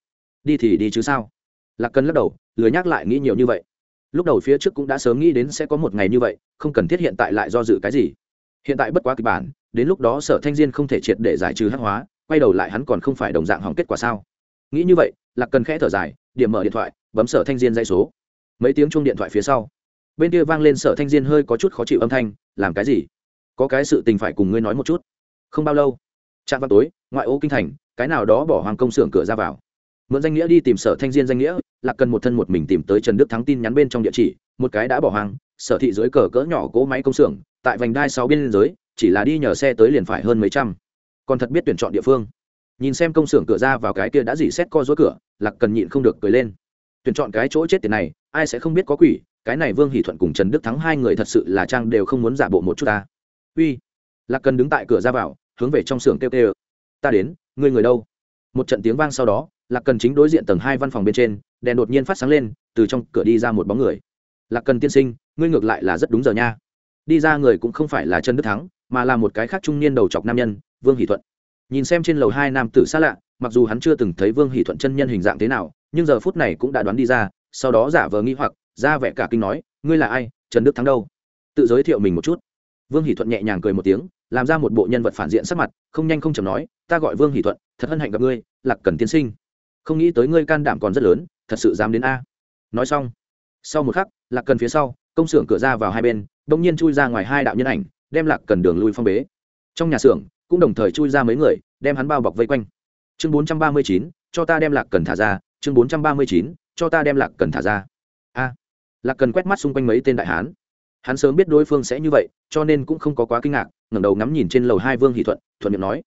Đi thì đi chứ sao? Lạc cần lắc đầu, lười nhắc lại nghĩ nhiều như vậy. Lúc đầu phía trước cũng đã sớm nghĩ đến sẽ có một ngày như vậy, không cần thiết hiện tại lại do dự cái gì. Hiện tại bất quá kịch bản, đến lúc đó sở thanh diên không thể triệt để giải trừ hắc hóa, quay đầu lại hắn còn không phải đồng dạng hỏng kết quả sao? Nghĩ như vậy, lạc cần khẽ thở dài, điểm mở điện thoại, bấm sở thanh diên dây số. Mấy tiếng chuông điện thoại phía sau, bên kia vang lên sở thanh diên hơi có chút khó chịu âm thanh, làm cái gì? Có cái sự tình phải cùng ngươi nói một chút. Không bao lâu. Trạm vào tối, ngoại ô kinh thành cái nào đó bỏ hoàng công xưởng cửa ra vào. Mượn danh nghĩa đi tìm sở thanh diên danh nghĩa là cần một thân một mình tìm tới trần đức thắng tin nhắn bên trong địa chỉ, một cái đã bỏ hoang, sở thị dưới cờ cỡ nhỏ cỗ máy công xưởng, tại vành đai sáu biên giới, chỉ là đi nhờ xe tới liền phải hơn mấy trăm. Còn thật biết tuyển chọn địa phương. Nhìn xem công xưởng cửa ra vào cái kia đã dỉ xét co dối cửa, lạc cần nhịn không được cười lên. Tuyển chọn cái chỗ chết tiền này, ai sẽ không biết có quỷ, cái này vương hỷ thuận cùng trần đức thắng hai người thật sự là trang đều không muốn giả bộ một chút ta. Uy. Lạc cần đứng tại cửa ra vào, hướng về trong xưởng kêu kêu. Ta đến ngươi người đâu? Một trận tiếng vang sau đó, lạc cần chính đối diện tầng hai văn phòng bên trên, đèn đột nhiên phát sáng lên, từ trong cửa đi ra một bóng người. Lạc cần tiên sinh, ngươi ngược lại là rất đúng giờ nha. Đi ra người cũng không phải là trần đức thắng, mà là một cái khác trung niên đầu chọc nam nhân, vương hỷ thuận. Nhìn xem trên lầu hai nam tử xa lạ, mặc dù hắn chưa từng thấy vương hỷ thuận chân nhân hình dạng thế nào, nhưng giờ phút này cũng đã đoán đi ra, sau đó giả vờ nghi hoặc, ra vẻ cả kinh nói, ngươi là ai? Trần đức thắng đâu? Tự giới thiệu mình một chút. Vương hỷ thuận nhẹ nhàng cười một tiếng làm ra một bộ nhân vật phản diện sắc mặt, không nhanh không chầm nói, ta gọi vương hỷ thuận, thật hân hạnh gặp ngươi, lạc cần tiên sinh. Không nghĩ tới ngươi can đảm còn rất lớn, thật sự dám đến a. Nói xong, sau một khắc, lạc cần phía sau, công xưởng cửa ra vào hai bên đ ỗ n g nhiên chui ra ngoài hai đạo nhân ảnh, đem lạc cần đường lui phong bế. Trong nhà xưởng, cũng đồng thời chui ra mấy người, đem hắn bao bọc vây quanh. Chương bốn trăm ba mươi chín, cho ta đem lạc cần thả ra. Chương bốn trăm ba mươi chín, cho ta đem lạc cần thả ra. A. Lạc cần quét mắt xung quanh mấy tên đại hán hắn sớm biết đối phương sẽ như vậy, cho nên cũng không có quá kinh ngạc, ngẩng đầu ngắm nhìn trên lầu hai vương hỷ thuận thuận miệng nói,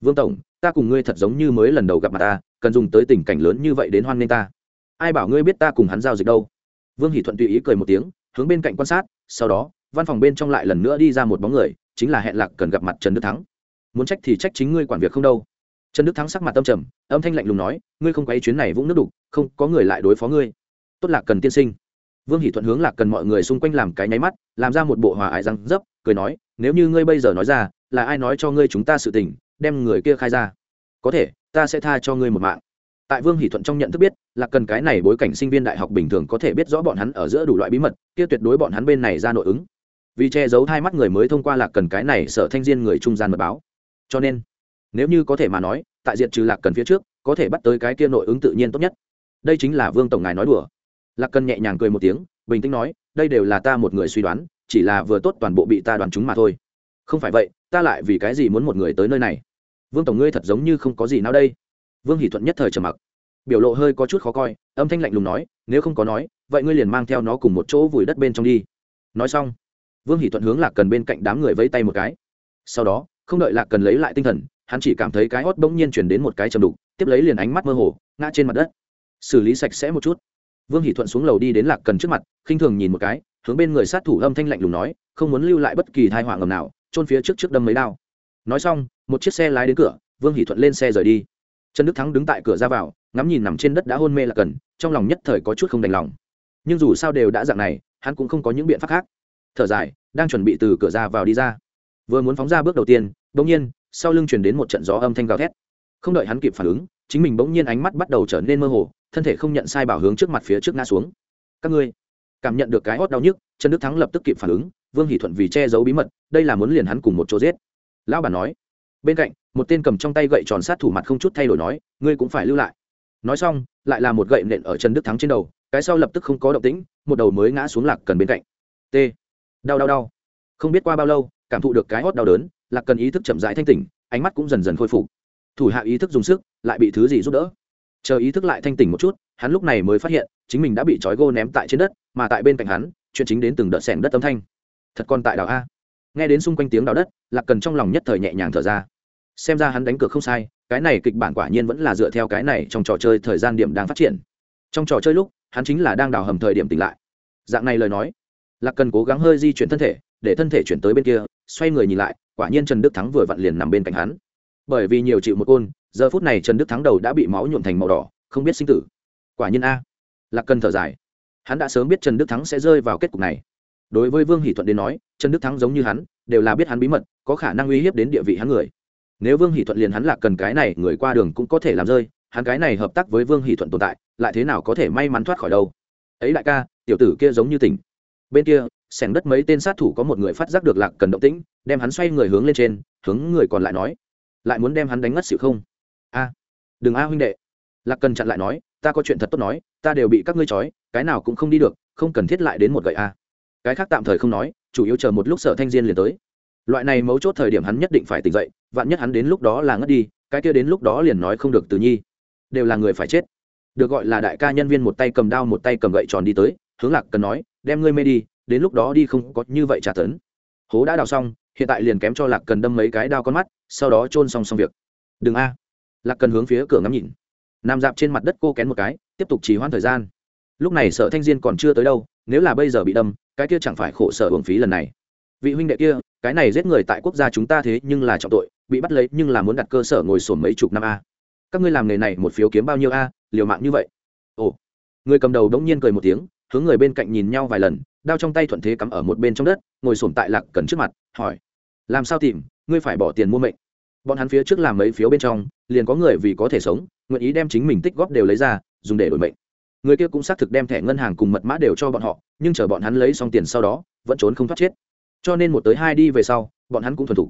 vương tổng, ta cùng ngươi thật giống như mới lần đầu gặp mặt ta, cần dùng tới tình cảnh lớn như vậy đến hoan nghênh ta. Ai bảo ngươi biết ta cùng hắn giao dịch đâu? Vương hỷ thuận tùy ý cười một tiếng, hướng bên cạnh quan sát, sau đó, văn phòng bên trong lại lần nữa đi ra một bóng người, chính là hẹn lạc cần gặp mặt trần đức thắng. Muốn trách thì trách chính ngươi quản việc không đâu. Trần đức thắng sắc mặt tâm trầm, âm thanh lạnh lùng nói, ngươi không quay chuyến này vũng nước đục, không, có người lại đối phó ngươi. Tốt lạc cần tiên sinh vương hỷ thuận hướng lạc cần mọi người xung quanh làm cái nháy mắt, làm ra một bộ hòa ái răng dấp, cười nói, nếu như ngươi bây giờ nói ra, là ai nói cho ngươi chúng ta sự tình, đem người kia khai ra? Có thể, ta sẽ tha cho ngươi một mạng. Tại vương hỷ thuận trong nhận thức biết là cần cái này bối cảnh sinh viên đại học bình thường có thể biết rõ bọn hắn ở giữa đủ loại bí mật, kia tuyệt đối bọn hắn bên này ra nội ứng. Vì che giấu hai mắt người mới thông qua lạc cần cái này sở thanh diên người trung gian mật báo. Cho nên, nếu như có thể mà nói, tại diện trừ lạc cần phía trước, có thể bắt tới cái kia nội ứng tự nhiên tốt nhất. Đây chính là vương tổng ngài nói đùa lạc cần nhẹ nhàng cười một tiếng, bình tĩnh nói, đây đều là ta một người suy đoán, chỉ là vừa tốt toàn bộ bị ta đoán chúng mà thôi. Không phải vậy, ta lại vì cái gì muốn một người tới nơi này? Vương tổng ngươi thật giống như không có gì nào đây. Vương hỷ thuận nhất thời trầm mặc. Biểu lộ hơi có chút khó coi, âm thanh lạnh lùng nói, nếu không có nói, vậy ngươi liền mang theo nó cùng một chỗ vùi đất bên trong đi. Nói xong, vương hỷ thuận hướng lạc cần bên cạnh đám người vẫy tay một cái. Sau đó, không đợi lạc cần lấy lại tinh thần, hắn chỉ cảm thấy cái hót bỗng nhiên chuyển đến một cái chầm đục, tiếp lấy liền ánh mắt mơ hồ, ngã trên mặt đất. Xử lý sạch sẽ một chút vương hỷ thuận xuống lầu đi đến lạc cần trước mặt, khinh thường nhìn một cái, hướng bên người sát thủ âm thanh lạnh lùng nói, không muốn lưu lại bất kỳ thai họa ngầm nào trôn phía trước trước đâm mấy đao. Nói xong, một chiếc xe lái đến cửa, vương hỷ thuận lên xe rời đi. Trần đức thắng đứng tại cửa ra vào, ngắm nhìn nằm trên đất đã hôn mê là cần, trong lòng nhất thời có chút không đành lòng. Nhưng dù sao đều đã dạng này, hắn cũng không có những biện pháp khác. Thở dài, đang chuẩn bị từ cửa ra vào đi ra. Vừa muốn phóng ra bước đầu tiên bỗng nhiên, sau lưng chuyển đến một trận gió âm thanh gào thét. Không đợi hắn kịp phản ứng chính mình bỗng nhiên ánh mắt bắt đầu trở nên mơ hồ, thân thể không nhận sai bảo hướng trước mặt phía trước ngã xuống. Các ngươi cảm nhận được cái hót đau nhức, trần đức thắng lập tức kịp phản ứng, vương hỷ thuận vì che giấu bí mật, đây là muốn liền hắn cùng một chỗ giết. Lão bản nói. Bên cạnh, một tên cầm trong tay gậy tròn sát thủ mặt không chút thay đổi nói, ngươi cũng phải lưu lại. Nói xong, lại là một gậy nện ở trần đức thắng trên đầu, cái sau lập tức không có động tĩnh, một đầu mới ngã xuống lạc cần bên cạnh. T. Đau đau đau. Không biết qua bao lâu, cảm thụ được cái hót đau đớn, lạc cần ý thức chậm rãi thanh tỉnh, ánh mắt cũng dần dần khôi phục thủ hạ ý thức dùng sức, lại bị thứ gì giúp đỡ. Chờ ý thức lại thanh tỉnh một chút, hắn lúc này mới phát hiện, chính mình đã bị trói gô ném tại trên đất, mà tại bên cạnh hắn, chuyện chính đến từng đợt sẻng đất âm thanh. Thật còn tại đảo a. Nghe đến xung quanh tiếng đào đất, lạc cần trong lòng nhất thời nhẹ nhàng thở ra. Xem ra hắn đánh cược không sai, cái này kịch bản quả nhiên vẫn là dựa theo cái này trong trò chơi thời gian điểm đang phát triển. Trong trò chơi lúc, hắn chính là đang đào hầm thời điểm tỉnh lại. Dạng này lời nói, lạc cần cố gắng hơi di chuyển thân thể, để thân thể chuyển tới bên kia, xoay người nhìn lại, quả nhiên trần đức thắng vừa vặn liền nằm bên cạnh hắn bởi vì nhiều chịu một côn, giờ phút này trần đức thắng đầu đã bị máu nhuộm thành màu đỏ, không biết sinh tử. Quả nhiên a. Lạc cần thở dài. Hắn đã sớm biết trần đức thắng sẽ rơi vào kết cục này. Đối với vương hỷ thuận đến nói, trần đức thắng giống như hắn, đều là biết hắn bí mật, có khả năng uy hiếp đến địa vị hắn người. Nếu vương hỷ thuận liền hắn lạc cần cái này người qua đường cũng có thể làm rơi, hắn cái này hợp tác với vương hỷ thuận tồn tại, lại thế nào có thể may mắn thoát khỏi đâu? Ấy đại ca, tiểu tử kia giống như tỉnh. Bên kia sẻng đất mấy tên sát thủ có một người phát giác được lạc cần động tĩnh, đem hắn xoay người hướng lên trên, hướng người còn lại nói lại muốn đem hắn đánh ngất xỉu không? A, đừng a huynh đệ. Lạc cần chặn lại nói, ta có chuyện thật tốt nói, ta đều bị các ngươi trói, cái nào cũng không đi được, không cần thiết lại đến một gậy a. Cái khác tạm thời không nói, chủ yếu chờ một lúc sở thanh diên liền tới. Loại này mấu chốt thời điểm hắn nhất định phải tỉnh dậy, vạn nhất hắn đến lúc đó là ngất đi, cái kia đến lúc đó liền nói không được từ nhi. Đều là người phải chết. Được gọi là đại ca nhân viên một tay cầm đao một tay cầm gậy tròn đi tới, hướng lạc cần nói, đem ngươi mê đi, đến lúc đó đi không có như vậy trả tấn. Hố đã đào xong hiện tại liền kém cho lạc cần đâm mấy cái đao con mắt sau đó chôn xong xong việc đừng a lạc cần hướng phía cửa ngắm nhìn nằm dạp trên mặt đất cô kén một cái tiếp tục trì hoãn thời gian lúc này sở thanh diên còn chưa tới đâu nếu là bây giờ bị đâm cái kia chẳng phải khổ sở hưởng phí lần này vị huynh đệ kia cái này giết người tại quốc gia chúng ta thế nhưng là trọng tội bị bắt lấy nhưng là muốn đặt cơ sở ngồi sổm mấy chục năm a các ngươi làm nghề này một phiếu kiếm bao nhiêu a liều mạng như vậy ồ người cầm đầu đống nhiên cười một tiếng hướng người bên cạnh nhìn nhau vài lần đao trong tay thuận thế cắm ở một bên trong đất, ngồi sổm tại lạc cần trước mặt, hỏi, làm sao tìm? Ngươi phải bỏ tiền mua mệnh. Bọn hắn phía trước làm mấy phiếu bên trong, liền có người vì có thể sống, nguyện ý đem chính mình tích góp đều lấy ra, dùng để đổi mệnh. Người kia cũng xác thực đem thẻ ngân hàng cùng mật mã đều cho bọn họ, nhưng chờ bọn hắn lấy xong tiền sau đó, vẫn trốn không thoát chết. Cho nên một tới hai đi về sau, bọn hắn cũng thuần thủ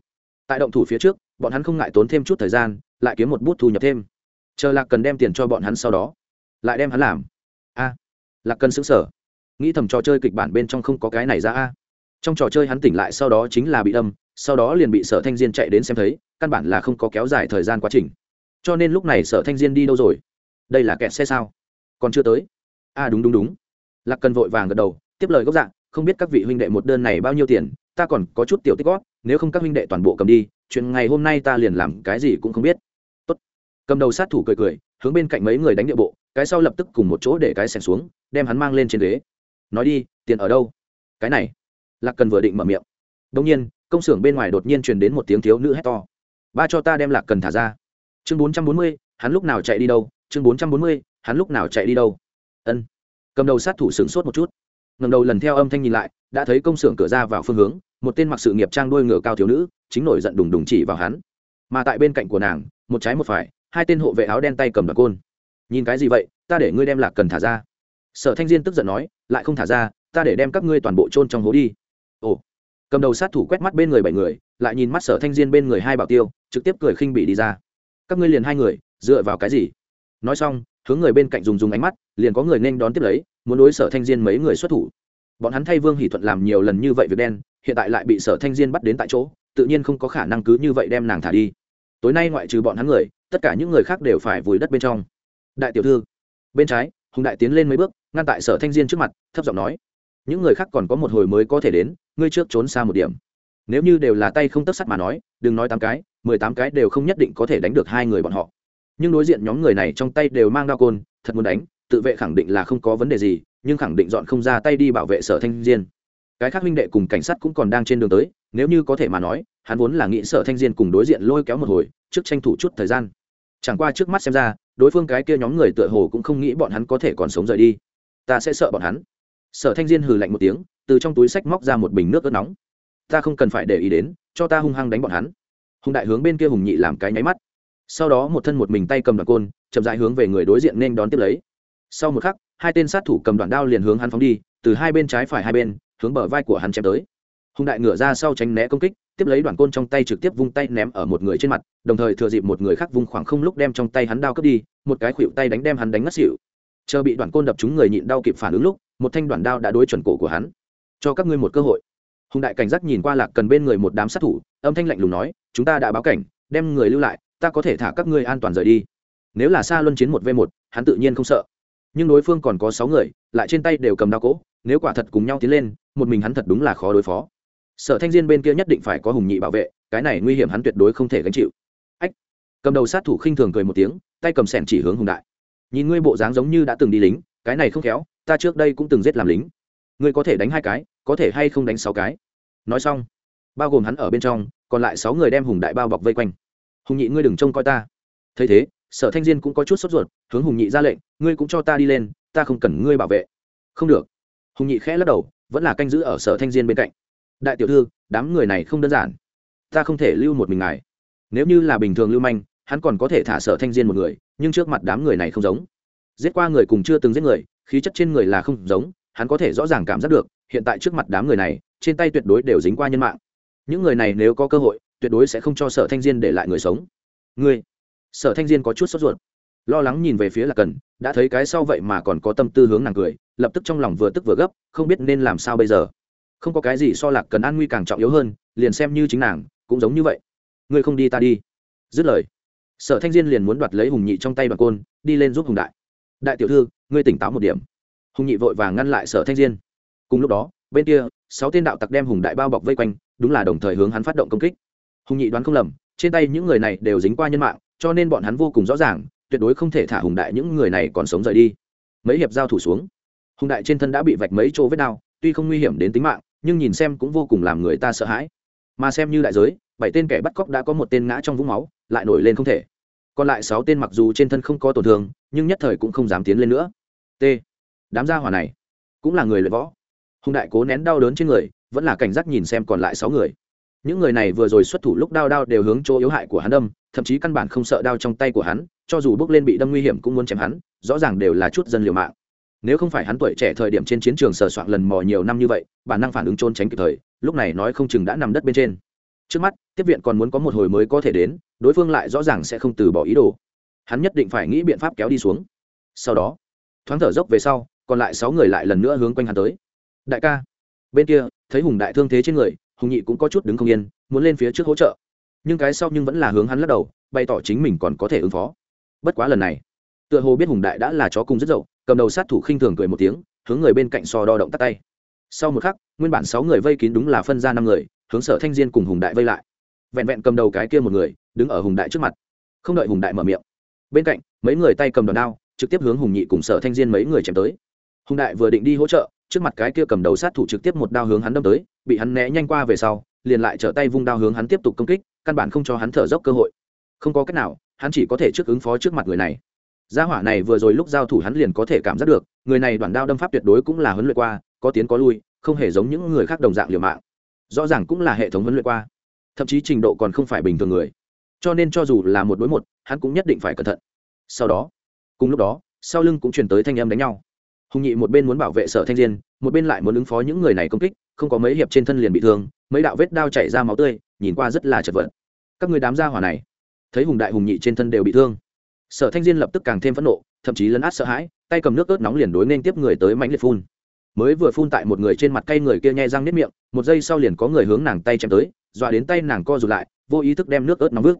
tại động thủ phía trước, bọn hắn không ngại tốn thêm chút thời gian, lại kiếm một bút thu nhập thêm. Chờ lạc cần đem tiền cho bọn hắn sau đó, lại đem hắn làm. A, lạc cần xứng sở nghĩ thầm trò chơi kịch bản bên trong không có cái này ra a. Trong trò chơi hắn tỉnh lại sau đó chính là bị đâm, sau đó liền bị sở thanh diên chạy đến xem thấy, căn bản là không có kéo dài thời gian quá trình. Cho nên lúc này sở thanh diên đi đâu rồi? Đây là kẹt xe sao? Còn chưa tới. A đúng đúng đúng. Lạc cần vội vàng gật đầu, tiếp lời gốc dạng, không biết các vị huynh đệ một đơn này bao nhiêu tiền, ta còn có chút tiểu tích góp, nếu không các huynh đệ toàn bộ cầm đi, chuyện ngày hôm nay ta liền làm cái gì cũng không biết. Tốt. cầm đầu sát thủ cười cười, hướng bên cạnh mấy người đánh địa bộ, cái sau lập tức cùng một chỗ để cái xẻng xuống, đem hắn mang lên trên ghế nói đi, tiền ở đâu? Cái này. Lạc cần vừa định mở miệng. Đông nhiên, công xưởng bên ngoài đột nhiên truyền đến một tiếng thiếu nữ hét to. Ba cho ta đem lạc cần thả ra. Chương bốn trăm bốn mươi, hắn lúc nào chạy đi đâu? Chương bốn trăm bốn mươi, hắn lúc nào chạy đi đâu? Ân. Cầm đầu sát thủ sửng sốt một chút. Ngầm đầu lần theo âm thanh nhìn lại, đã thấy công xưởng cửa ra vào phương hướng, một tên mặc sự nghiệp trang đuôi ngựa cao thiếu nữ, chính nổi giận đùng đùng chỉ vào hắn. Mà tại bên cạnh của nàng, một trái một phải, hai tên hộ vệ áo đen tay cầm đoạn côn. Nhìn cái gì vậy? Ta để ngươi đem lạc cần thả ra. Sở thanh diên tức giận nói lại không thả ra, ta để đem các ngươi toàn bộ trôn trong hố đi. Ồ. Cầm đầu sát thủ quét mắt bên người bảy người, lại nhìn mắt sở thanh diên bên người hai bảo tiêu, trực tiếp cười khinh bị đi ra. Các ngươi liền hai người, dựa vào cái gì? Nói xong, hướng người bên cạnh dùng dùng ánh mắt, liền có người nên đón tiếp lấy, muốn đối sở thanh diên mấy người xuất thủ. Bọn hắn thay vương hỷ thuận làm nhiều lần như vậy việc đen, hiện tại lại bị sở thanh diên bắt đến tại chỗ, tự nhiên không có khả năng cứ như vậy đem nàng thả đi. Tối nay ngoại trừ bọn hắn người, tất cả những người khác đều phải vùi đất bên trong. Đại tiểu thư, bên trái hùng đại tiến lên mấy bước, ngăn tại sở thanh diên trước mặt, thấp giọng nói, những người khác còn có một hồi mới có thể đến, ngươi trước trốn xa một điểm. Nếu như đều là tay không tất sắt mà nói, đừng nói tám cái, mười tám cái đều không nhất định có thể đánh được hai người bọn họ. Nhưng đối diện nhóm người này trong tay đều mang đao côn, thật muốn đánh, tự vệ khẳng định là không có vấn đề gì, nhưng khẳng định dọn không ra tay đi bảo vệ sở thanh diên. Cái khác huynh đệ cùng cảnh sát cũng còn đang trên đường tới, nếu như có thể mà nói, hắn vốn là nghĩ sở thanh diên cùng đối diện lôi kéo một hồi, trước tranh thủ chút thời gian. Chẳng qua trước mắt xem ra đối phương cái kia nhóm người tựa hồ cũng không nghĩ bọn hắn có thể còn sống rời đi. Ta sẽ sợ bọn hắn. Sở thanh diên hừ lạnh một tiếng, từ trong túi sách móc ra một bình nước ớt nóng. Ta không cần phải để ý đến, cho ta hung hăng đánh bọn hắn. Hùng đại hướng bên kia hùng nhị làm cái nháy mắt. Sau đó một thân một mình tay cầm đoạn côn, chậm dại hướng về người đối diện nên đón tiếp lấy. Sau một khắc, hai tên sát thủ cầm đoạn đao liền hướng hắn phóng đi, từ hai bên trái phải hai bên, hướng bờ vai của hắn chém tới hùng đại ngửa ra sau tránh né công kích, tiếp lấy đoạn côn trong tay trực tiếp vung tay ném ở một người trên mặt, đồng thời thừa dịp một người khác vung khoảng không lúc đem trong tay hắn đao cướp đi, một cái khuỵu tay đánh đem hắn đánh ngất xỉu. Chờ bị đoạn côn đập trúng người nhịn đau kịp phản ứng lúc, một thanh đoạn đao đã đối chuẩn cổ của hắn. Cho các ngươi một cơ hội. Hùng đại cảnh giác nhìn qua lạc cần bên người một đám sát thủ, âm thanh lạnh lùng nói, chúng ta đã báo cảnh, đem người lưu lại, ta có thể thả các ngươi an toàn rời đi. Nếu là xa luân chiến một v một, hắn tự nhiên không sợ. Nhưng đối phương còn có sáu người, lại trên tay đều cầm đao cỗ nếu quả thật cùng nhau tiến lên, một mình hắn thật đúng là khó đối phó sở thanh diên bên kia nhất định phải có hùng nhị bảo vệ, cái này nguy hiểm hắn tuyệt đối không thể gánh chịu. Ách! Cầm đầu sát thủ khinh thường cười một tiếng, tay cầm sẻn chỉ hướng hùng đại. Nhìn ngươi bộ dáng giống như đã từng đi lính, cái này không khéo, ta trước đây cũng từng giết làm lính. Ngươi có thể đánh hai cái, có thể hay không đánh sáu cái? Nói xong, bao gồm hắn ở bên trong, còn lại sáu người đem hùng đại bao bọc vây quanh. Hùng nhị ngươi đừng trông coi ta. Thấy thế, sở thanh diên cũng có chút sốt ruột, hướng hùng nhị ra lệnh, ngươi cũng cho ta đi lên, ta không cần ngươi bảo vệ. Không được. Hùng nhị khẽ lắc đầu, vẫn là canh giữ ở sở thanh diên bên cạnh đại tiểu thư, đám người này không đơn giản. Ta không thể lưu một mình ngài. Nếu như là bình thường lưu manh, hắn còn có thể thả sở thanh diên một người, nhưng trước mặt đám người này không giống. Giết qua người cùng chưa từng giết người, khí chất trên người là không giống, hắn có thể rõ ràng cảm giác được, hiện tại trước mặt đám người này, trên tay tuyệt đối đều dính qua nhân mạng. Những người này nếu có cơ hội, tuyệt đối sẽ không cho sở thanh diên để lại người sống. Ngươi, sở thanh diên có chút sốt ruột. Lo lắng nhìn về phía là cần, đã thấy cái sau vậy mà còn có tâm tư hướng nàng cười, lập tức trong lòng vừa tức vừa gấp, không biết nên làm sao bây giờ không có cái gì so lạc cần an nguy càng trọng yếu hơn liền xem như chính nàng cũng giống như vậy. Ngươi không đi ta đi. Dứt lời sở thanh diên liền muốn đoạt lấy hùng nhị trong tay bà côn đi lên giúp hùng đại. Đại tiểu thư ngươi tỉnh táo một điểm. Hùng nhị vội vàng ngăn lại sở thanh diên. Cùng lúc đó bên kia sáu tên đạo tặc đem hùng đại bao bọc vây quanh đúng là đồng thời hướng hắn phát động công kích. Hùng nhị đoán không lầm trên tay những người này đều dính qua nhân mạng cho nên bọn hắn vô cùng rõ ràng tuyệt đối không thể thả hùng đại những người này còn sống rời đi. Mấy hiệp giao thủ xuống hùng đại trên thân đã bị vạch mấy chỗ vết đao, tuy không nguy hiểm đến tính mạng nhưng nhìn xem cũng vô cùng làm người ta sợ hãi. Mà xem như đại giới, bảy tên kẻ bắt cóc đã có một tên ngã trong vũng máu, lại nổi lên không thể. Còn lại sáu tên mặc dù trên thân không có tổn thương, nhưng nhất thời cũng không dám tiến lên nữa. T. Đám gia hỏa này cũng là người luyện võ. Hùng đại cố nén đau đớn trên người, vẫn là cảnh giác nhìn xem còn lại sáu người. Những người này vừa rồi xuất thủ lúc đao đao đều hướng chỗ yếu hại của hắn đâm, thậm chí căn bản không sợ đao trong tay của hắn, cho dù bước lên bị đâm nguy hiểm cũng muốn chém hắn, rõ ràng đều là chút dân liều mạng nếu không phải hắn tuổi trẻ thời điểm trên chiến trường sờ soạn lần mò nhiều năm như vậy, bản năng phản ứng trôn tránh kịp thời, lúc này nói không chừng đã nằm đất bên trên. Trước mắt, tiếp viện còn muốn có một hồi mới có thể đến, đối phương lại rõ ràng sẽ không từ bỏ ý đồ. Hắn nhất định phải nghĩ biện pháp kéo đi xuống. Sau đó, thoáng thở dốc về sau, còn lại sáu người lại lần nữa hướng quanh hắn tới. Đại ca. Bên kia, thấy hùng đại thương thế trên người, hùng nhị cũng có chút đứng không yên, muốn lên phía trước hỗ trợ. Nhưng cái sau nhưng vẫn là hướng hắn lắc đầu, bày tỏ chính mình còn có thể ứng phó. Bất quá lần này, tựa hồ biết hùng đại đã là chó cùng rất dậu cầm đầu sát thủ khinh thường cười một tiếng, hướng người bên cạnh so đo động tắt tay. Sau một khắc, nguyên bản sáu người vây kín đúng là phân ra năm người, hướng sở thanh diên cùng hùng đại vây lại. Vẹn vẹn cầm đầu cái kia một người, đứng ở hùng đại trước mặt. Không đợi hùng đại mở miệng, bên cạnh, mấy người tay cầm đòn đao, trực tiếp hướng hùng nhị cùng sở thanh diên mấy người chém tới. Hùng đại vừa định đi hỗ trợ, trước mặt cái kia cầm đầu sát thủ trực tiếp một đao hướng hắn đâm tới, bị hắn né nhanh qua về sau, liền lại trở tay vung đao hướng hắn tiếp tục công kích, căn bản không cho hắn thở dốc cơ hội. Không có cách nào, hắn chỉ có thể trước ứng phó trước mặt người này gia hỏa này vừa rồi lúc giao thủ hắn liền có thể cảm giác được, người này đoàn đao đâm pháp tuyệt đối cũng là huấn luyện qua, có tiến có lui, không hề giống những người khác đồng dạng liều mạng. Rõ ràng cũng là hệ thống huấn luyện qua, thậm chí trình độ còn không phải bình thường người. Cho nên cho dù là một đối một, hắn cũng nhất định phải cẩn thận. Sau đó, cùng lúc đó, sau lưng cũng truyền tới thanh âm đánh nhau. Hùng nhị một bên muốn bảo vệ sở thanh diên, một bên lại muốn ứng phó những người này công kích, không có mấy hiệp trên thân liền bị thương, mấy đạo vết đao chảy ra máu tươi, nhìn qua rất là chật vật. Các người đám gia hỏa này, thấy hùng đại hùng nhị trên thân đều bị thương sở thanh diên lập tức càng thêm phẫn nộ, thậm chí lấn át sợ hãi, tay cầm nước ớt nóng liền đối nên tiếp người tới mãnh liệt phun. Mới vừa phun tại một người trên mặt cây người kia nhai răng nếp miệng, một giây sau liền có người hướng nàng tay chém tới, dọa đến tay nàng co rụt lại, vô ý thức đem nước ớt nóng vứt.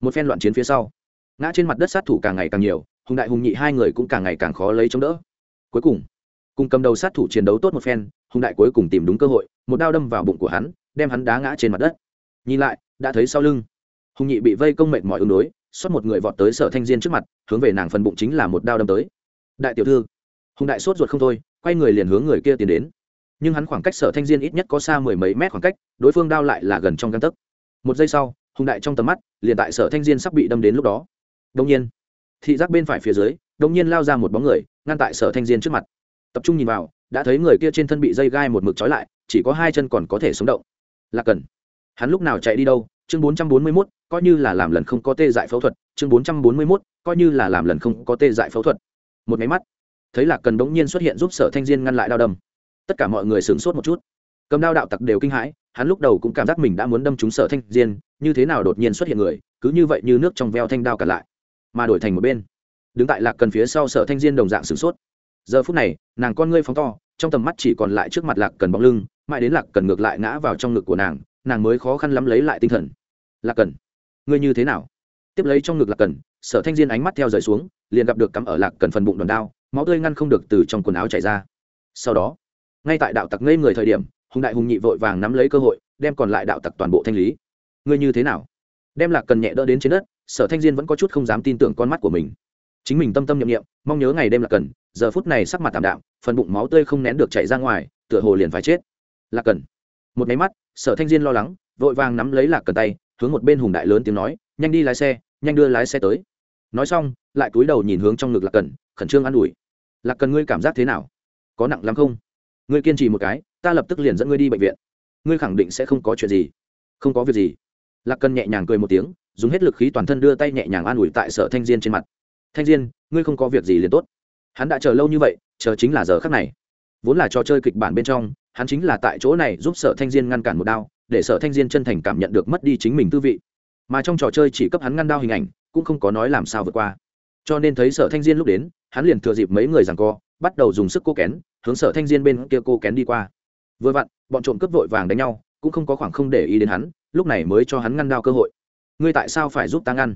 một phen loạn chiến phía sau, ngã trên mặt đất sát thủ càng ngày càng nhiều, hùng đại hùng nhị hai người cũng càng ngày càng khó lấy chống đỡ. Cuối cùng cùng cầm đầu sát thủ chiến đấu tốt một phen, hùng đại cuối cùng tìm đúng cơ hội, một đao đâm vào bụng của hắn, đem hắn đá ngã trên mặt đất. Nhìn lại, đã thấy sau lưng, hùng nhị bị vây công mệt mỏi ứng đối xót một người vọt tới sở thanh diên trước mặt, hướng về nàng phần bụng chính là một đao đâm tới. Đại tiểu thư, hùng đại sốt ruột không thôi, quay người liền hướng người kia tiến đến. Nhưng hắn khoảng cách sở thanh diên ít nhất có xa mười mấy mét khoảng cách, đối phương đao lại là gần trong găng tấc. Một giây sau, hùng đại trong tầm mắt, liền tại sở thanh diên sắp bị đâm đến lúc đó. Đông nhiên, thị giác bên phải phía dưới đông nhiên lao ra một bóng người, ngăn tại sở thanh diên trước mặt. Tập trung nhìn vào, đã thấy người kia trên thân bị dây gai một mực trói lại, chỉ có hai chân còn có thể sống động. Là cần hắn lúc nào chạy đi đâu? Chương bốn trăm bốn mươi mốt coi như là làm lần không có tê dại phẫu thuật, chương bốn trăm bốn mươi mốt, coi như là làm lần không có tê dại phẫu thuật. Một máy mắt. Thấy là cần bỗng nhiên xuất hiện giúp sở thanh diên ngăn lại đao đâm. Tất cả mọi người sửng sốt một chút. Cầm đao đạo tặc đều kinh hãi, hắn lúc đầu cũng cảm giác mình đã muốn đâm trúng sở thanh diên, như thế nào đột nhiên xuất hiện người, cứ như vậy như nước trong veo thanh đao cả lại, mà đổi thành một bên. Đứng tại lạc cần phía sau sở thanh diên đồng dạng sửng sốt. Giờ phút này, nàng con ngươi phóng to, trong tầm mắt chỉ còn lại trước mặt lạc cần bóng lưng, mãi đến lạc cần ngược lại ngã vào trong ngực của nàng nàng mới khó khăn lắm lấy lại tinh thần. Lạc cần ngươi như thế nào? Tiếp lấy trong ngực lạc cần, sở thanh diên ánh mắt theo rời xuống, liền gặp được cắm ở lạc cần phần bụng đòn đao, máu tươi ngăn không được từ trong quần áo chảy ra. Sau đó, ngay tại đạo tặc ngây người thời điểm, hùng đại hùng nhị vội vàng nắm lấy cơ hội, đem còn lại đạo tặc toàn bộ thanh lý. Ngươi như thế nào? Đem lạc cần nhẹ đỡ đến trên đất, sở thanh diên vẫn có chút không dám tin tưởng con mắt của mình. Chính mình tâm tâm nhiệm nghiệm mong nhớ ngày đêm lạc cần, giờ phút này sắc mặt tạm đạm, phần bụng máu tươi không nén được chảy ra ngoài, tựa hồ liền phải chết. Lạc cần, một máy mắt, sở thanh diên lo lắng, vội vàng nắm lấy lạc cần tay hướng một bên hùng đại lớn tiếng nói, nhanh đi lái xe, nhanh đưa lái xe tới. Nói xong, lại cúi đầu nhìn hướng trong ngực lạc cần, khẩn trương an ủi, lạc cần ngươi cảm giác thế nào? Có nặng lắm không? Ngươi kiên trì một cái, ta lập tức liền dẫn ngươi đi bệnh viện. Ngươi khẳng định sẽ không có chuyện gì. Không có việc gì. Lạc cần nhẹ nhàng cười một tiếng, dùng hết lực khí toàn thân đưa tay nhẹ nhàng an ủi tại sở thanh diên trên mặt. Thanh diên, ngươi không có việc gì liền tốt. Hắn đã chờ lâu như vậy, chờ chính là giờ khắc này. Vốn là trò chơi kịch bản bên trong, hắn chính là tại chỗ này giúp sở thanh diên ngăn cản một đao để sở thanh diên chân thành cảm nhận được mất đi chính mình tư vị. Mà trong trò chơi chỉ cấp hắn ngăn đao hình ảnh, cũng không có nói làm sao vượt qua. Cho nên thấy sở thanh diên lúc đến, hắn liền thừa dịp mấy người rằng co, bắt đầu dùng sức cô kén, hướng sở thanh diên bên kia cô kén đi qua. Vừa vặn, bọn trộm cướp vội vàng đánh nhau, cũng không có khoảng không để ý đến hắn, lúc này mới cho hắn ngăn đao cơ hội. Ngươi tại sao phải giúp ta ngăn?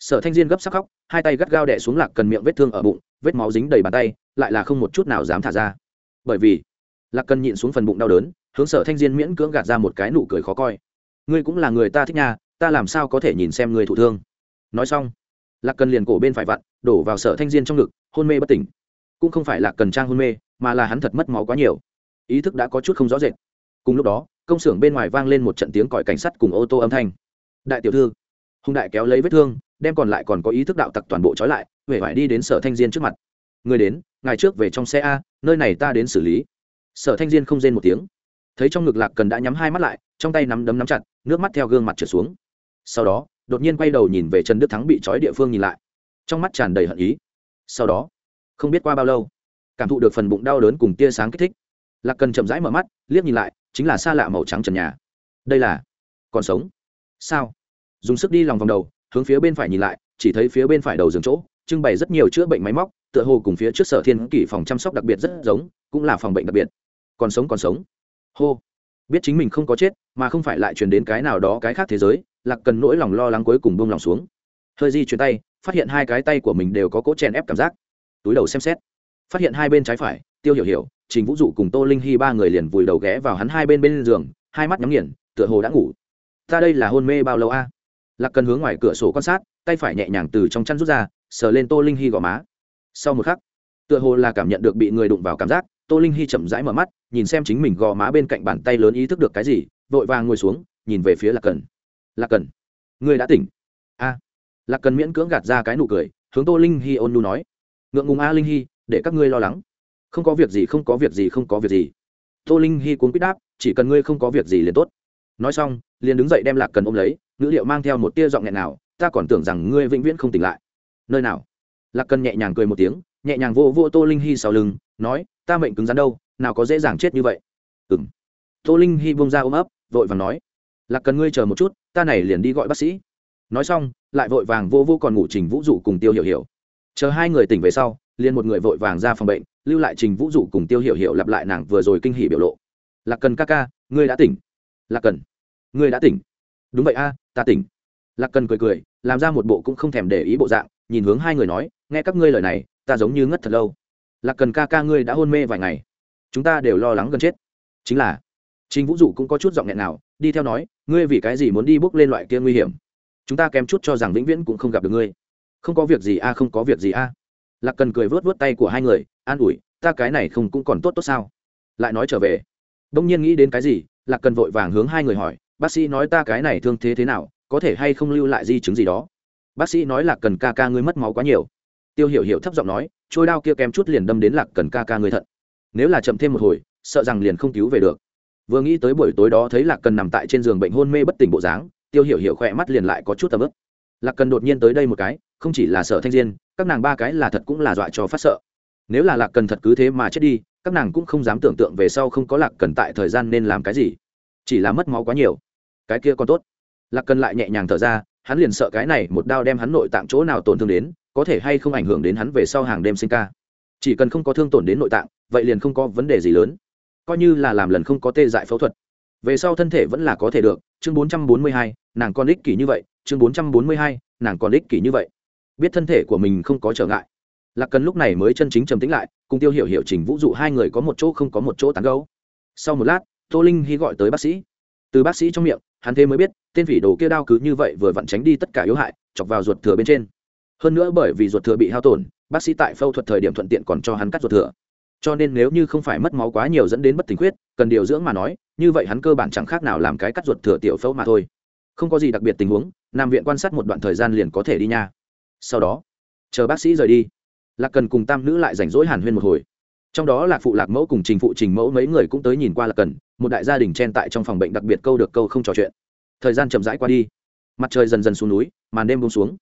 Sở thanh diên gấp sắc khóc, hai tay gắt gao đẻ xuống lạc cần miệng vết thương ở bụng, vết máu dính đầy bàn tay, lại là không một chút nào dám thả ra. Bởi vì, lạc cần nhịn xuống phần bụng đau đớn hướng sở thanh diên miễn cưỡng gạt ra một cái nụ cười khó coi. Ngươi cũng là người ta thích nhà ta làm sao có thể nhìn xem ngươi thụ thương? Nói xong, lạc cần liền cổ bên phải vặn, đổ vào sở thanh diên trong ngực, hôn mê bất tỉnh. Cũng không phải là cần trang hôn mê, mà là hắn thật mất máu quá nhiều. Ý thức đã có chút không rõ rệt. Cùng lúc đó, công xưởng bên ngoài vang lên một trận tiếng còi cảnh sát cùng ô tô âm thanh. Đại tiểu thư, hùng đại kéo lấy vết thương, đem còn lại còn có ý thức đạo tặc toàn bộ trói lại huệ phải đi đến sở thanh diên trước mặt. Người đến ngày trước về trong xe a, nơi này ta đến xử lý. Sở thanh diên không rên một tiếng thấy trong ngực lạc cần đã nhắm hai mắt lại trong tay nắm đấm nắm chặt nước mắt theo gương mặt trở xuống sau đó đột nhiên quay đầu nhìn về trần đức thắng bị trói địa phương nhìn lại trong mắt tràn đầy hận ý sau đó không biết qua bao lâu cảm thụ được phần bụng đau đớn cùng tia sáng kích thích lạc cần chậm rãi mở mắt liếc nhìn lại chính là xa lạ màu trắng trần nhà đây là còn sống sao dùng sức đi lòng vòng đầu hướng phía bên phải nhìn lại chỉ thấy phía bên phải đầu giường chỗ trưng bày rất nhiều chữa bệnh máy móc tựa hồ cùng phía trước sở thiên kỷ phòng chăm sóc đặc biệt rất giống cũng là phòng bệnh đặc biệt còn sống còn sống hô. Biết chính mình không có chết, mà không phải lại chuyển đến cái nào đó cái khác thế giới, lạc cần nỗi lòng lo lắng cuối cùng bông lòng xuống. Hơi di chuyển tay, phát hiện hai cái tay của mình đều có cỗ chèn ép cảm giác. Túi đầu xem xét. Phát hiện hai bên trái phải, tiêu hiểu hiểu, trình vũ dụ cùng tô linh hy ba người liền vùi đầu ghé vào hắn hai bên bên giường, hai mắt nhắm nghiền, tựa hồ đã ngủ. Ta đây là hôn mê bao lâu a? Lạc cần hướng ngoài cửa sổ quan sát, tay phải nhẹ nhàng từ trong chăn rút ra, sờ lên tô linh hy gò má. Sau một khắc, tựa hồ là cảm nhận được bị người đụng vào cảm giác tô linh hy chậm rãi mở mắt, nhìn xem chính mình gò má bên cạnh bàn tay lớn ý thức được cái gì, vội vàng ngồi xuống, nhìn về phía lạc cần. Lạc cần người đã tỉnh? A. Lạc cần miễn cưỡng gạt ra cái nụ cười, hướng tô linh hy ôn nu nói, ngượng ngùng a linh hy, để các ngươi lo lắng. Không có việc gì, không có việc gì, không có việc gì. Tô linh hy cuốn quýt đáp, chỉ cần ngươi không có việc gì liền tốt. Nói xong, liền đứng dậy đem lạc cần ôm lấy, ngữ liệu mang theo một tia giọng nghẹn nào ta còn tưởng rằng ngươi vĩnh viễn không tỉnh lại. Nơi nào? Lạc cần nhẹ nhàng cười một tiếng nhẹ nhàng vô vô tô linh hy sau lưng, nói, ta mệnh cứng rắn đâu, nào có dễ dàng chết như vậy. Ừ m tô linh hy bông ra ôm ấp, vội vàng nói, lạc cần ngươi chờ một chút, ta này liền đi gọi bác sĩ. Nói xong, lại vội vàng vô vô còn ngủ trình vũ dụ cùng tiêu hiểu hiểu. Chờ hai người tỉnh về sau, liền một người vội vàng ra phòng bệnh, lưu lại trình vũ dụ cùng tiêu hiểu hiểu lặp lại nàng vừa rồi kinh hỉ biểu lộ. Lạc cần ca ca, ngươi đã tỉnh. Lạc cần, ngươi đã tỉnh. Đúng vậy a, ta tỉnh. Lạc cần cười cười, làm ra một bộ cũng không thèm để ý bộ dạng, nhìn hướng hai người nói, nghe các ngươi lời này ta giống như ngất thật lâu. Lạc cần ca ca ngươi đã hôn mê vài ngày. Chúng ta đều lo lắng gần chết. Chính là, trình vũ dụ cũng có chút giọng nghẹn nào đi theo nói, ngươi vì cái gì muốn đi bước lên loại kia nguy hiểm? Chúng ta kém chút cho rằng vĩnh viễn cũng không gặp được ngươi. Không có việc gì a, không có việc gì a. Lạc cần cười vớt vớt tay của hai người, an ủi, ta cái này không cũng còn tốt tốt sao? Lại nói trở về. Đông nhiên nghĩ đến cái gì, lạc cần vội vàng hướng hai người hỏi, bác sĩ nói ta cái này thương thế thế nào, có thể hay không lưu lại di chứng gì đó? Bác sĩ nói lạc cần ca ca ngươi mất máu quá nhiều tiêu hiểu hiểu thấp giọng nói, trôi đao kia kém chút liền đâm đến lạc cần ca ca người thận. Nếu là chậm thêm một hồi, sợ rằng liền không cứu về được. Vừa nghĩ tới buổi tối đó thấy lạc cần nằm tại trên giường bệnh hôn mê bất tỉnh bộ dáng, tiêu hiểu hiểu khỏe mắt liền lại có chút tầm ức lạc cần đột nhiên tới đây một cái, không chỉ là sợ thanh diên, các nàng ba cái là thật cũng là dọa cho phát sợ. Nếu là lạc cần thật cứ thế mà chết đi, các nàng cũng không dám tưởng tượng về sau không có lạc cần tại thời gian nên làm cái gì. Chỉ là mất máu quá nhiều. Cái kia còn tốt. Lạc cần lại nhẹ nhàng thở ra, hắn liền sợ cái này một đao đem hắn nội tạng chỗ nào tổn thương đến có thể hay không ảnh hưởng đến hắn về sau hàng đêm sinh ca? Chỉ cần không có thương tổn đến nội tạng, vậy liền không có vấn đề gì lớn. Coi như là làm lần không có tê dại phẫu thuật. Về sau thân thể vẫn là có thể được. Chương bốn trăm bốn mươi hai, nàng còn ích kỷ như vậy. Chương bốn trăm bốn mươi hai, nàng còn ích kỷ như vậy. Biết thân thể của mình không có trở ngại. Lạc cần lúc này mới chân chính trầm tĩnh lại, cùng tiêu hiểu hiệu trình vũ dụ hai người có một chỗ không có một chỗ tán gấu sau một lát, tô linh hy gọi tới bác sĩ. Từ bác sĩ trong miệng, hắn thế mới biết, tên phỉ đồ kia đao cứ như vậy vừa vặn tránh đi tất cả yếu hại, chọc vào ruột thừa bên trên hơn nữa bởi vì ruột thừa bị hao tổn, bác sĩ tại phẫu thuật thời điểm thuận tiện còn cho hắn cắt ruột thừa. Cho nên nếu như không phải mất máu quá nhiều dẫn đến bất tình huyết cần điều dưỡng mà nói, như vậy hắn cơ bản chẳng khác nào làm cái cắt ruột thừa tiểu phẫu mà thôi. Không có gì đặc biệt tình huống, nằm viện quan sát một đoạn thời gian liền có thể đi nha. Sau đó, chờ bác sĩ rời đi, lạc cần cùng tam nữ lại rảnh rỗi hàn huyên một hồi. Trong đó lạc phụ lạc mẫu cùng trình phụ trình mẫu mấy người cũng tới nhìn qua lạc cần, một đại gia đình chen tại trong phòng bệnh đặc biệt câu được câu không trò chuyện. Thời gian chậm rãi qua đi, mặt trời dần dần xuống núi, màn đêm bông xuống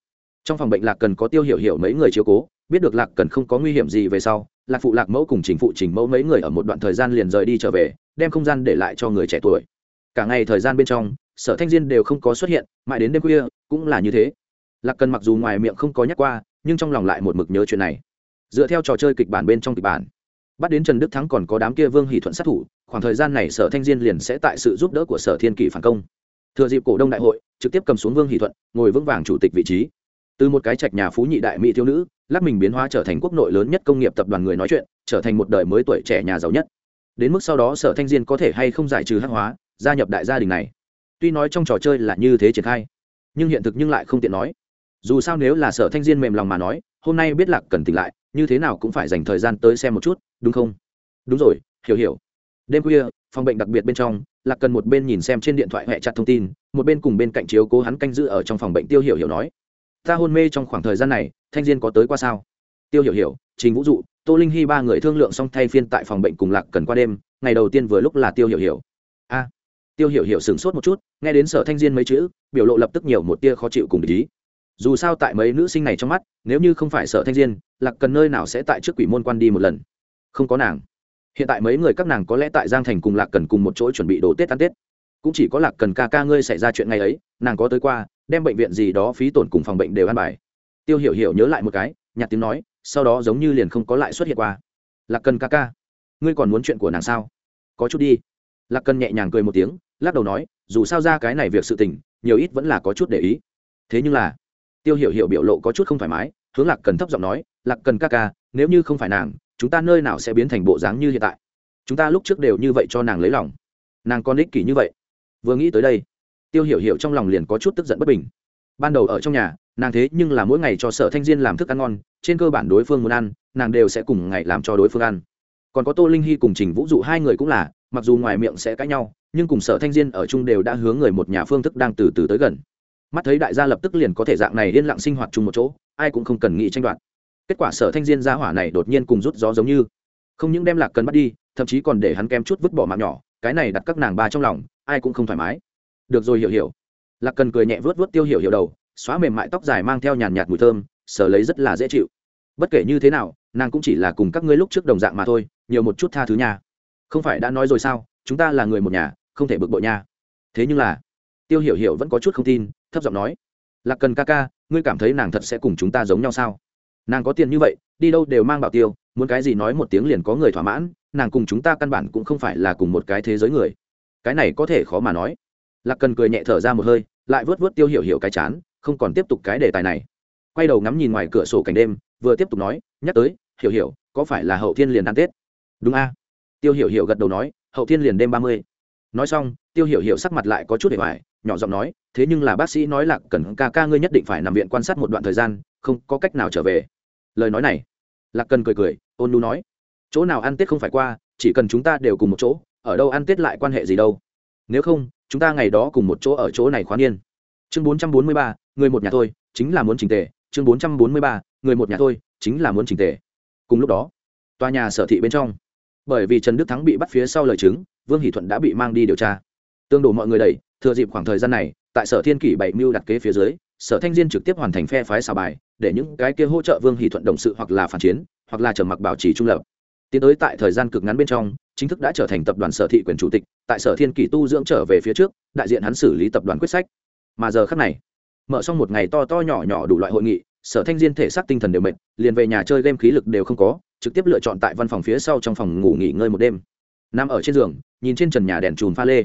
trong phòng bệnh lạc cần có tiêu hiểu hiểu mấy người chiếu cố, biết được lạc cần không có nguy hiểm gì về sau, lạc phụ lạc mẫu cùng trình phụ trình mẫu mấy người ở một đoạn thời gian liền rời đi trở về, đem không gian để lại cho người trẻ tuổi. Cả ngày thời gian bên trong, sở thanh diên đều không có xuất hiện, mãi đến đêm khuya, cũng là như thế. Lạc cần mặc dù ngoài miệng không có nhắc qua, nhưng trong lòng lại một mực nhớ chuyện này. Dựa theo trò chơi kịch bản bên trong kịch bản, bắt đến trần đức thắng còn có đám kia vương hỷ thuận sát thủ, khoảng thời gian này sở thanh diên liền sẽ tại sự giúp đỡ của sở thiên kỷ phản công. Thừa dịp cổ đông đại hội, trực tiếp cầm xuống vương hỷ thuận, ngồi vững vàng chủ tịch vị trí từ một cái trạch nhà phú nhị đại mỹ thiếu nữ, lắc mình biến hóa trở thành quốc nội lớn nhất công nghiệp tập đoàn người nói chuyện, trở thành một đời mới tuổi trẻ nhà giàu nhất. Đến mức sau đó sở thanh diên có thể hay không giải trừ hắc hóa, gia nhập đại gia đình này. Tuy nói trong trò chơi là như thế triển khai, nhưng hiện thực nhưng lại không tiện nói. Dù sao nếu là sở thanh diên mềm lòng mà nói, hôm nay biết lạc cần tỉnh lại, như thế nào cũng phải dành thời gian tới xem một chút, đúng không? Đúng rồi, hiểu hiểu. Đêm khuya, phòng bệnh đặc biệt bên trong, lạc cần một bên nhìn xem trên điện thoại hẹ chặt thông tin, một bên cùng bên cạnh chiếu cố hắn canh giữ ở trong phòng bệnh tiêu hiểu hiểu nói ta hôn mê trong khoảng thời gian này, thanh diên có tới qua sao? Tiêu hiểu hiểu, trình vũ dụ, tô linh hy ba người thương lượng xong thay phiên tại phòng bệnh cùng lạc cần qua đêm, ngày đầu tiên vừa lúc là tiêu hiểu hiểu. A! Tiêu hiểu hiểu sửng sốt một chút, nghe đến sở thanh diên mấy chữ, biểu lộ lập tức nhiều một tia khó chịu cùng ý. Dù sao tại mấy nữ sinh này trong mắt, nếu như không phải sở thanh diên lạc cần nơi nào sẽ tại trước quỷ môn quan đi một lần? Không có nàng. Hiện tại mấy người các nàng có lẽ tại giang thành cùng lạc cần cùng một chỗ chuẩn bị đồ tết ăn tết. Cũng chỉ có lạc cần ca ca ngươi xảy ra chuyện ngày ấy, nàng có tới qua đem bệnh viện gì đó phí tổn cùng phòng bệnh đều ăn bài. Tiêu hiểu hiểu nhớ lại một cái nhạt tiếng nói, sau đó giống như liền không có lại xuất hiện qua. Lạc cần ca ca, ngươi còn muốn chuyện của nàng sao? Có chút đi. Lạc cần nhẹ nhàng cười một tiếng, lắc đầu nói, dù sao ra cái này việc sự tình, nhiều ít vẫn là có chút để ý. Thế nhưng là, tiêu hiểu hiểu biểu lộ có chút không thoải mái, hướng lạc cần thấp giọng nói, lạc cần ca ca, nếu như không phải nàng, chúng ta nơi nào sẽ biến thành bộ dáng như hiện tại? Chúng ta lúc trước đều như vậy cho nàng lấy lòng. Nàng con ích kỷ như vậy. Vừa nghĩ tới đây tiêu hiểu hiểu trong lòng liền có chút tức giận bất bình. Ban đầu ở trong nhà, nàng thế nhưng là mỗi ngày cho sở thanh diên làm thức ăn ngon, trên cơ bản đối phương muốn ăn, nàng đều sẽ cùng ngày làm cho đối phương ăn. Còn có tô linh hy cùng trình vũ dụ hai người cũng là, mặc dù ngoài miệng sẽ cãi nhau, nhưng cùng sở thanh diên ở chung đều đã hướng người một nhà phương thức đang từ từ tới gần. Mắt thấy đại gia lập tức liền có thể dạng này yên lặng sinh hoạt chung một chỗ, ai cũng không cần nghĩ tranh đoạt. Kết quả sở thanh diên gia hỏa này đột nhiên cùng rút gió giống như. Không những đem lạc cần bắt đi, thậm chí còn để hắn kém chút vứt bỏ mạng nhỏ, cái này đặt các nàng ba trong lòng, ai cũng không thoải mái được rồi, hiểu hiểu. Lạc cần cười nhẹ vớt vớt tiêu hiểu hiểu đầu, xóa mềm mại tóc dài mang theo nhàn nhạt mùi thơm, sở lấy rất là dễ chịu. Bất kể như thế nào, nàng cũng chỉ là cùng các ngươi lúc trước đồng dạng mà thôi, nhiều một chút tha thứ nha. Không phải đã nói rồi sao, chúng ta là người một nhà, không thể bực bội nha. Thế nhưng là, tiêu hiểu hiểu vẫn có chút không tin, thấp giọng nói, lạc cần ca ca, ngươi cảm thấy nàng thật sẽ cùng chúng ta giống nhau sao? Nàng có tiền như vậy, đi đâu đều mang bảo tiêu, muốn cái gì nói một tiếng liền có người thỏa mãn, nàng cùng chúng ta căn bản cũng không phải là cùng một cái thế giới người. Cái này có thể khó mà nói lạc cần cười nhẹ thở ra một hơi, lại vớt vớt tiêu hiểu hiểu cái chán, không còn tiếp tục cái đề tài này. Quay đầu ngắm nhìn ngoài cửa sổ cảnh đêm, vừa tiếp tục nói, nhắc tới, hiểu hiểu, có phải là hậu thiên liền ăn tết? Đúng a. Tiêu hiểu hiểu gật đầu nói, hậu thiên liền đêm ba mươi. Nói xong, tiêu hiểu hiểu sắc mặt lại có chút để hoài, nhỏ giọng nói, thế nhưng là bác sĩ nói là cần ca ca ngươi nhất định phải nằm viện quan sát một đoạn thời gian, không có cách nào trở về. Lời nói này, lạc cần cười cười, ôn nu nói, chỗ nào ăn tết không phải qua, chỉ cần chúng ta đều cùng một chỗ, ở đâu ăn tết lại quan hệ gì đâu nếu không, chúng ta ngày đó cùng một chỗ ở chỗ này khóa niên chương bốn trăm bốn mươi ba, người một nhà thôi, chính là muốn trình tề. Chương bốn trăm bốn mươi ba, người một nhà thôi, chính là muốn trình tề. Cùng lúc đó, tòa nhà sở thị bên trong. Bởi vì trần đức thắng bị bắt phía sau lời chứng, vương hỷ thuận đã bị mang đi điều tra. Tương đổ mọi người đẩy, thừa dịp khoảng thời gian này, tại sở thiên kỷ bảy mưu đặt kế phía dưới, sở thanh diên trực tiếp hoàn thành phe phái xào bài, để những cái kia hỗ trợ vương hỷ thuận đồng sự hoặc là phản chiến, hoặc là trở mặc bảo trì trung lập. Tiến tới tại thời gian cực ngắn bên trong chính thức đã trở thành tập đoàn sở thị quyền chủ tịch, tại sở thiên kỷ tu dưỡng trở về phía trước, đại diện hắn xử lý tập đoàn quyết sách. Mà giờ khắc này, mở xong một ngày to to nhỏ nhỏ đủ loại hội nghị, sở thanh diên thể xác tinh thần đều mệt, liền về nhà chơi game khí lực đều không có, trực tiếp lựa chọn tại văn phòng phía sau trong phòng ngủ nghỉ ngơi một đêm. Nằm ở trên giường, nhìn trên trần nhà đèn chùm pha lê.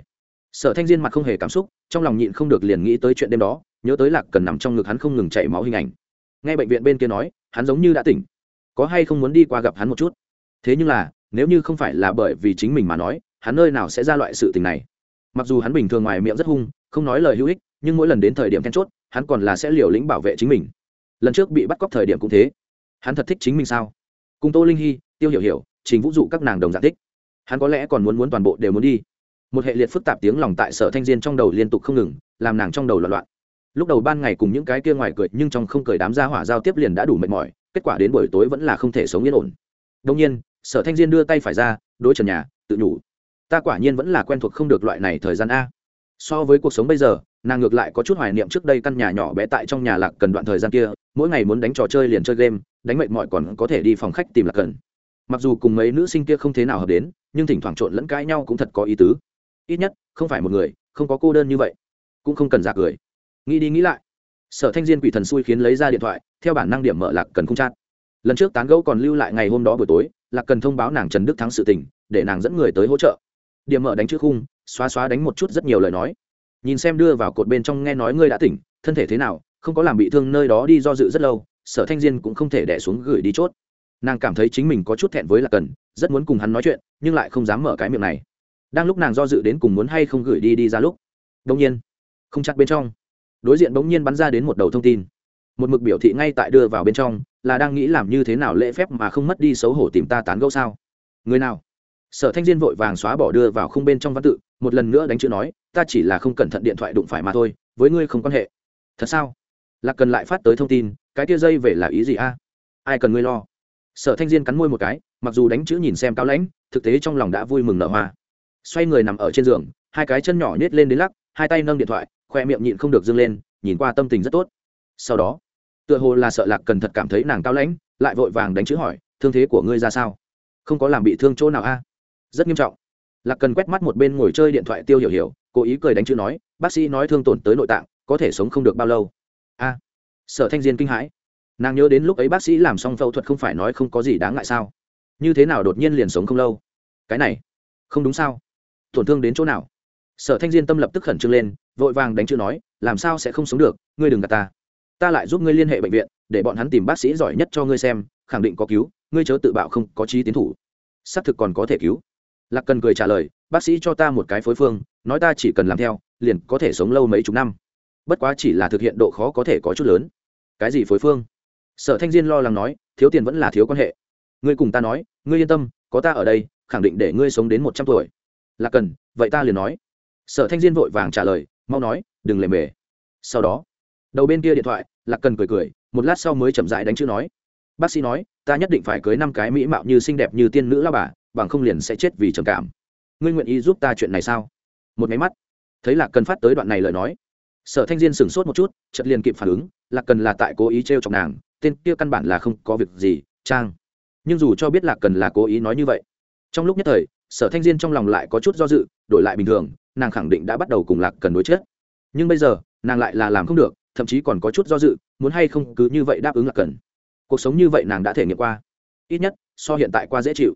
Sở thanh diên mặt không hề cảm xúc, trong lòng nhịn không được liền nghĩ tới chuyện đêm đó, nhớ tới lạc cần nằm trong ngực hắn không ngừng chảy máu hình ảnh. Ngay bệnh viện bên kia nói, hắn giống như đã tỉnh. Có hay không muốn đi qua gặp hắn một chút? Thế nhưng là nếu như không phải là bởi vì chính mình mà nói, hắn nơi nào sẽ ra loại sự tình này? Mặc dù hắn bình thường ngoài miệng rất hung, không nói lời hữu ích, nhưng mỗi lần đến thời điểm then chốt, hắn còn là sẽ liều lĩnh bảo vệ chính mình. Lần trước bị bắt cóc thời điểm cũng thế. Hắn thật thích chính mình sao? Cùng tô linh hy, tiêu hiểu hiểu, trình vũ dụ các nàng đồng giả thích. Hắn có lẽ còn muốn muốn toàn bộ đều muốn đi. Một hệ liệt phức tạp tiếng lòng tại sở thanh diên trong đầu liên tục không ngừng, làm nàng trong đầu loạn loạn. Lúc đầu ban ngày cùng những cái kia ngoài cười, nhưng trong không cười đám gia hỏa giao tiếp liền đã đủ mệt mỏi, kết quả đến buổi tối vẫn là không thể sống yên ổn. Đông nhiên sở thanh diên đưa tay phải ra, đối trần nhà, tự nhủ, ta quả nhiên vẫn là quen thuộc không được loại này thời gian a. So với cuộc sống bây giờ, nàng ngược lại có chút hoài niệm trước đây căn nhà nhỏ bé tại trong nhà lạc cần đoạn thời gian kia, mỗi ngày muốn đánh trò chơi liền chơi game, đánh mệt mỏi còn có thể đi phòng khách tìm lạc cần. Mặc dù cùng mấy nữ sinh kia không thế nào hợp đến, nhưng thỉnh thoảng trộn lẫn cãi nhau cũng thật có ý tứ. Ít nhất, không phải một người, không có cô đơn như vậy, cũng không cần giả cười. Nghĩ đi nghĩ lại, sở thanh diên quỷ thần xui khiến lấy ra điện thoại, theo bản năng điểm mở lạc cần không chát lần trước tán gẫu còn lưu lại ngày hôm đó buổi tối lạc cần thông báo nàng trần đức thắng sự tình, để nàng dẫn người tới hỗ trợ. Điểm mở đánh trước khung, xóa xóa đánh một chút rất nhiều lời nói. Nhìn xem đưa vào cột bên trong nghe nói ngươi đã tỉnh, thân thể thế nào, không có làm bị thương nơi đó đi do dự rất lâu, sở thanh diên cũng không thể đẻ xuống gửi đi chốt. Nàng cảm thấy chính mình có chút thẹn với lạc cần, rất muốn cùng hắn nói chuyện, nhưng lại không dám mở cái miệng này. Đang lúc nàng do dự đến cùng muốn hay không gửi đi đi ra lúc đông nhiên, không chắc bên trong, đối diện bỗng nhiên bắn ra đến một đầu thông tin. Một mực biểu thị ngay tại đưa vào bên trong là đang nghĩ làm như thế nào lễ phép mà không mất đi xấu hổ tìm ta tán gẫu sao? Người nào? Sở thanh diên vội vàng xóa bỏ đưa vào khung bên trong văn tự, một lần nữa đánh chữ nói, ta chỉ là không cẩn thận điện thoại đụng phải mà thôi, với ngươi không quan hệ. Thật sao? Lạc cần lại phát tới thông tin, cái tia dây về là ý gì a? Ai cần ngươi lo? Sở thanh diên cắn môi một cái, mặc dù đánh chữ nhìn xem cao lãnh, thực tế trong lòng đã vui mừng nở hoa. Xoay người nằm ở trên giường, hai cái chân nhỏ nhét lên đến lắc, hai tay nâng điện thoại, khoe miệng nhịn không được dâng lên, nhìn qua tâm tình rất tốt. Sau đó tựa hồ là sợ lạc cần thật cảm thấy nàng cao lãnh, lại vội vàng đánh chữ hỏi, thương thế của ngươi ra sao? Không có làm bị thương chỗ nào a? Rất nghiêm trọng. Lạc cần quét mắt một bên ngồi chơi điện thoại tiêu hiểu hiểu, cố ý cười đánh chữ nói, bác sĩ nói thương tổn tới nội tạng, có thể sống không được bao lâu. A, sở thanh diên kinh hãi. Nàng nhớ đến lúc ấy bác sĩ làm xong phẫu thuật không phải nói không có gì đáng ngại sao? Như thế nào đột nhiên liền sống không lâu? Cái này, không đúng sao? Tổn thương đến chỗ nào? Sở thanh diên tâm lập tức khẩn trương lên, vội vàng đánh chữ nói, làm sao sẽ không sống được? Ngươi đừng gạt ta ta lại giúp ngươi liên hệ bệnh viện, để bọn hắn tìm bác sĩ giỏi nhất cho ngươi xem, khẳng định có cứu, ngươi chớ tự bạo không có trí tiến thủ. Xác thực còn có thể cứu. Lạc cần cười trả lời, bác sĩ cho ta một cái phối phương, nói ta chỉ cần làm theo, liền có thể sống lâu mấy chục năm. Bất quá chỉ là thực hiện độ khó có thể có chút lớn. Cái gì phối phương? Sở thanh diên lo lắng nói, thiếu tiền vẫn là thiếu quan hệ. Ngươi cùng ta nói, ngươi yên tâm, có ta ở đây, khẳng định để ngươi sống đến một trăm tuổi. Lạc cần, vậy ta liền nói. Sở thanh diên vội vàng trả lời, mau nói, đừng lề mề. Sau đó đầu bên kia điện thoại, lạc cần cười cười, một lát sau mới chậm dại đánh chữ nói. Bác sĩ nói, ta nhất định phải cưới năm cái mỹ mạo như xinh đẹp như tiên nữ lao bà, bằng không liền sẽ chết vì trầm cảm. Ngươi nguyện ý giúp ta chuyện này sao? Một máy mắt. Thấy lạc cần phát tới đoạn này lời nói, sở thanh diên sửng sốt một chút chật liền kịp phản ứng, lạc cần là tại cố ý t r e o chọc nàng, tên kia căn bản là không có việc gì, trang. Nhưng dù cho biết lạc cần là cố ý nói như vậy, trong lúc nhất thời, sở thanh diên trong lòng lại có chút do dự, đổi lại bình thường, nàng khẳng định đã bắt đầu cùng lạc cần đối chết nhưng bây giờ, nàng lại là làm không được thậm chí còn có chút do dự muốn hay không cứ như vậy đáp ứng lạc cần. Cuộc sống như vậy nàng đã thể nghiệm qua. Ít nhất so hiện tại qua dễ chịu.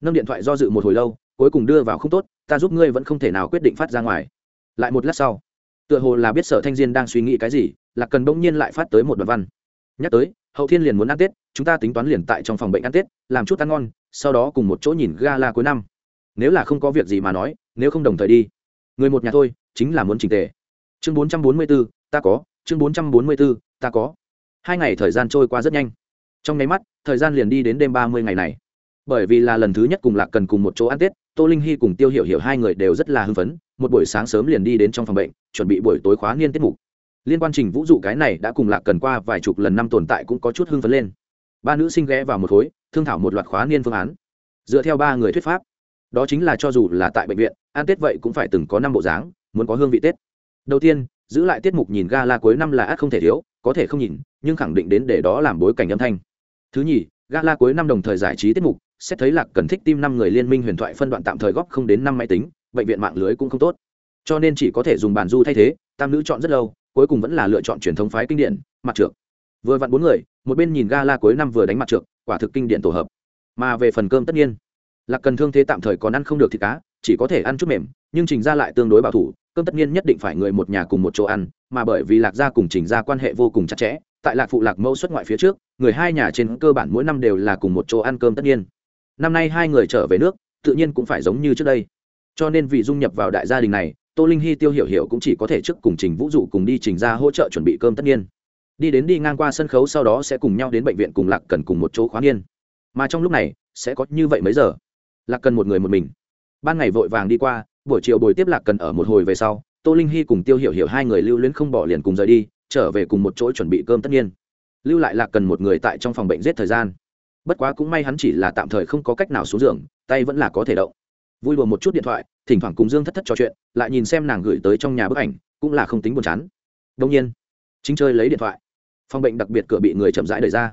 Nâng điện thoại do dự một hồi lâu cuối cùng đưa vào không tốt ta giúp ngươi vẫn không thể nào quyết định phát ra ngoài. Lại một lát sau tựa hồ là biết sở thanh diên đang suy nghĩ cái gì là cần bỗng nhiên lại phát tới một đoạn văn. Nhắc tới hậu thiên liền muốn ăn tết chúng ta tính toán liền tại trong phòng bệnh ăn tết làm chút ăn ngon sau đó cùng một chỗ nhìn gala cuối năm. Nếu là không có việc gì mà nói nếu không đồng thời đi. Người một nhà thôi chính là muốn trình tề. Chương bốn trăm bốn mươi bốn, ta có chương bốn trăm bốn mươi b ố ta có. Hai ngày thời gian trôi qua rất nhanh. Trong nháy mắt, thời gian liền đi đến đêm ba mươi ngày này. Bởi vì là lần thứ nhất cùng lạc cần cùng một chỗ ăn tết, tô linh hy cùng tiêu hiểu hiểu hai người đều rất là hưng phấn, một buổi sáng sớm liền đi đến trong phòng bệnh, chuẩn bị buổi tối khóa niên tiết mục. Liên quan trình vũ dụ cái này đã cùng lạc cần qua vài chục lần năm tồn tại cũng có chút hưng phấn lên. Ba nữ sinh ghé vào một khối, thương thảo một loạt khóa niên phương án. Dựa theo ba người thuyết pháp, đó chính là cho dù là tại bệnh viện, ăn tết vậy cũng phải từng có năm bộ dáng, muốn có hương vị tết. Đầu tiên giữ lại tiết mục nhìn gala cuối năm là ác không thể thiếu, có thể không nhìn, nhưng khẳng định đến để đó làm bối cảnh âm thanh. Thứ nhì, gala cuối năm đồng thời giải trí tiết mục, xét thấy lạc cần thích tim năm người liên minh huyền thoại phân đoạn tạm thời góp không đến năm máy tính, bệnh viện mạng lưới cũng không tốt. Cho nên chỉ có thể dùng bàn du thay thế, tam nữ chọn rất lâu, cuối cùng vẫn là lựa chọn truyền thống phái kinh điển, mặt trượt vừa vặn bốn người, một bên nhìn gala cuối năm vừa đánh mặt trượt quả thực kinh điển tổ hợp. Mà về phần cơm tất nhiên, lạc cần thương thế tạm thời còn ăn không được thịt cá, chỉ có thể ăn chút mềm, nhưng trình ra lại tương đối bảo thủ cơm tất nhiên nhất định phải người một nhà cùng một chỗ ăn, mà bởi vì lạc gia cùng trình ra quan hệ vô cùng chặt chẽ, tại lạc phụ lạc mẫu xuất ngoại phía trước, người hai nhà trên cơ bản mỗi năm đều là cùng một chỗ ăn cơm tất nhiên. Năm nay hai người trở về nước, tự nhiên cũng phải giống như trước đây. Cho nên vì dung nhập vào đại gia đình này, tô linh hy tiêu hiểu hiểu cũng chỉ có thể trước cùng trình vũ dụ cùng đi trình ra hỗ trợ chuẩn bị cơm tất nhiên. Đi đến đi ngang qua sân khấu sau đó sẽ cùng nhau đến bệnh viện cùng lạc cần cùng một chỗ khóa nghiên mà trong lúc này, sẽ có như vậy mấy giờ? Lạc cần một người một mình. Ban ngày vội vàng đi qua buổi chiều buổi tiếp lạc cần ở một hồi về sau, tô linh hy cùng tiêu hiểu hiểu hai người lưu luyến không bỏ liền cùng rời đi, trở về cùng một chỗ chuẩn bị cơm tất nhiên. Lưu lại lạc cần một người tại trong phòng bệnh giết thời gian. Bất quá cũng may hắn chỉ là tạm thời không có cách nào xuống giường, tay vẫn là có thể động. Vui đùa một chút điện thoại, thỉnh thoảng cùng dương thất thất trò chuyện, lại nhìn xem nàng gửi tới trong nhà bức ảnh, cũng là không tính buồn chán. Đông nhiên, chính chơi lấy điện thoại. Phòng bệnh đặc biệt cửa bị người chậm rãi đẩy ra.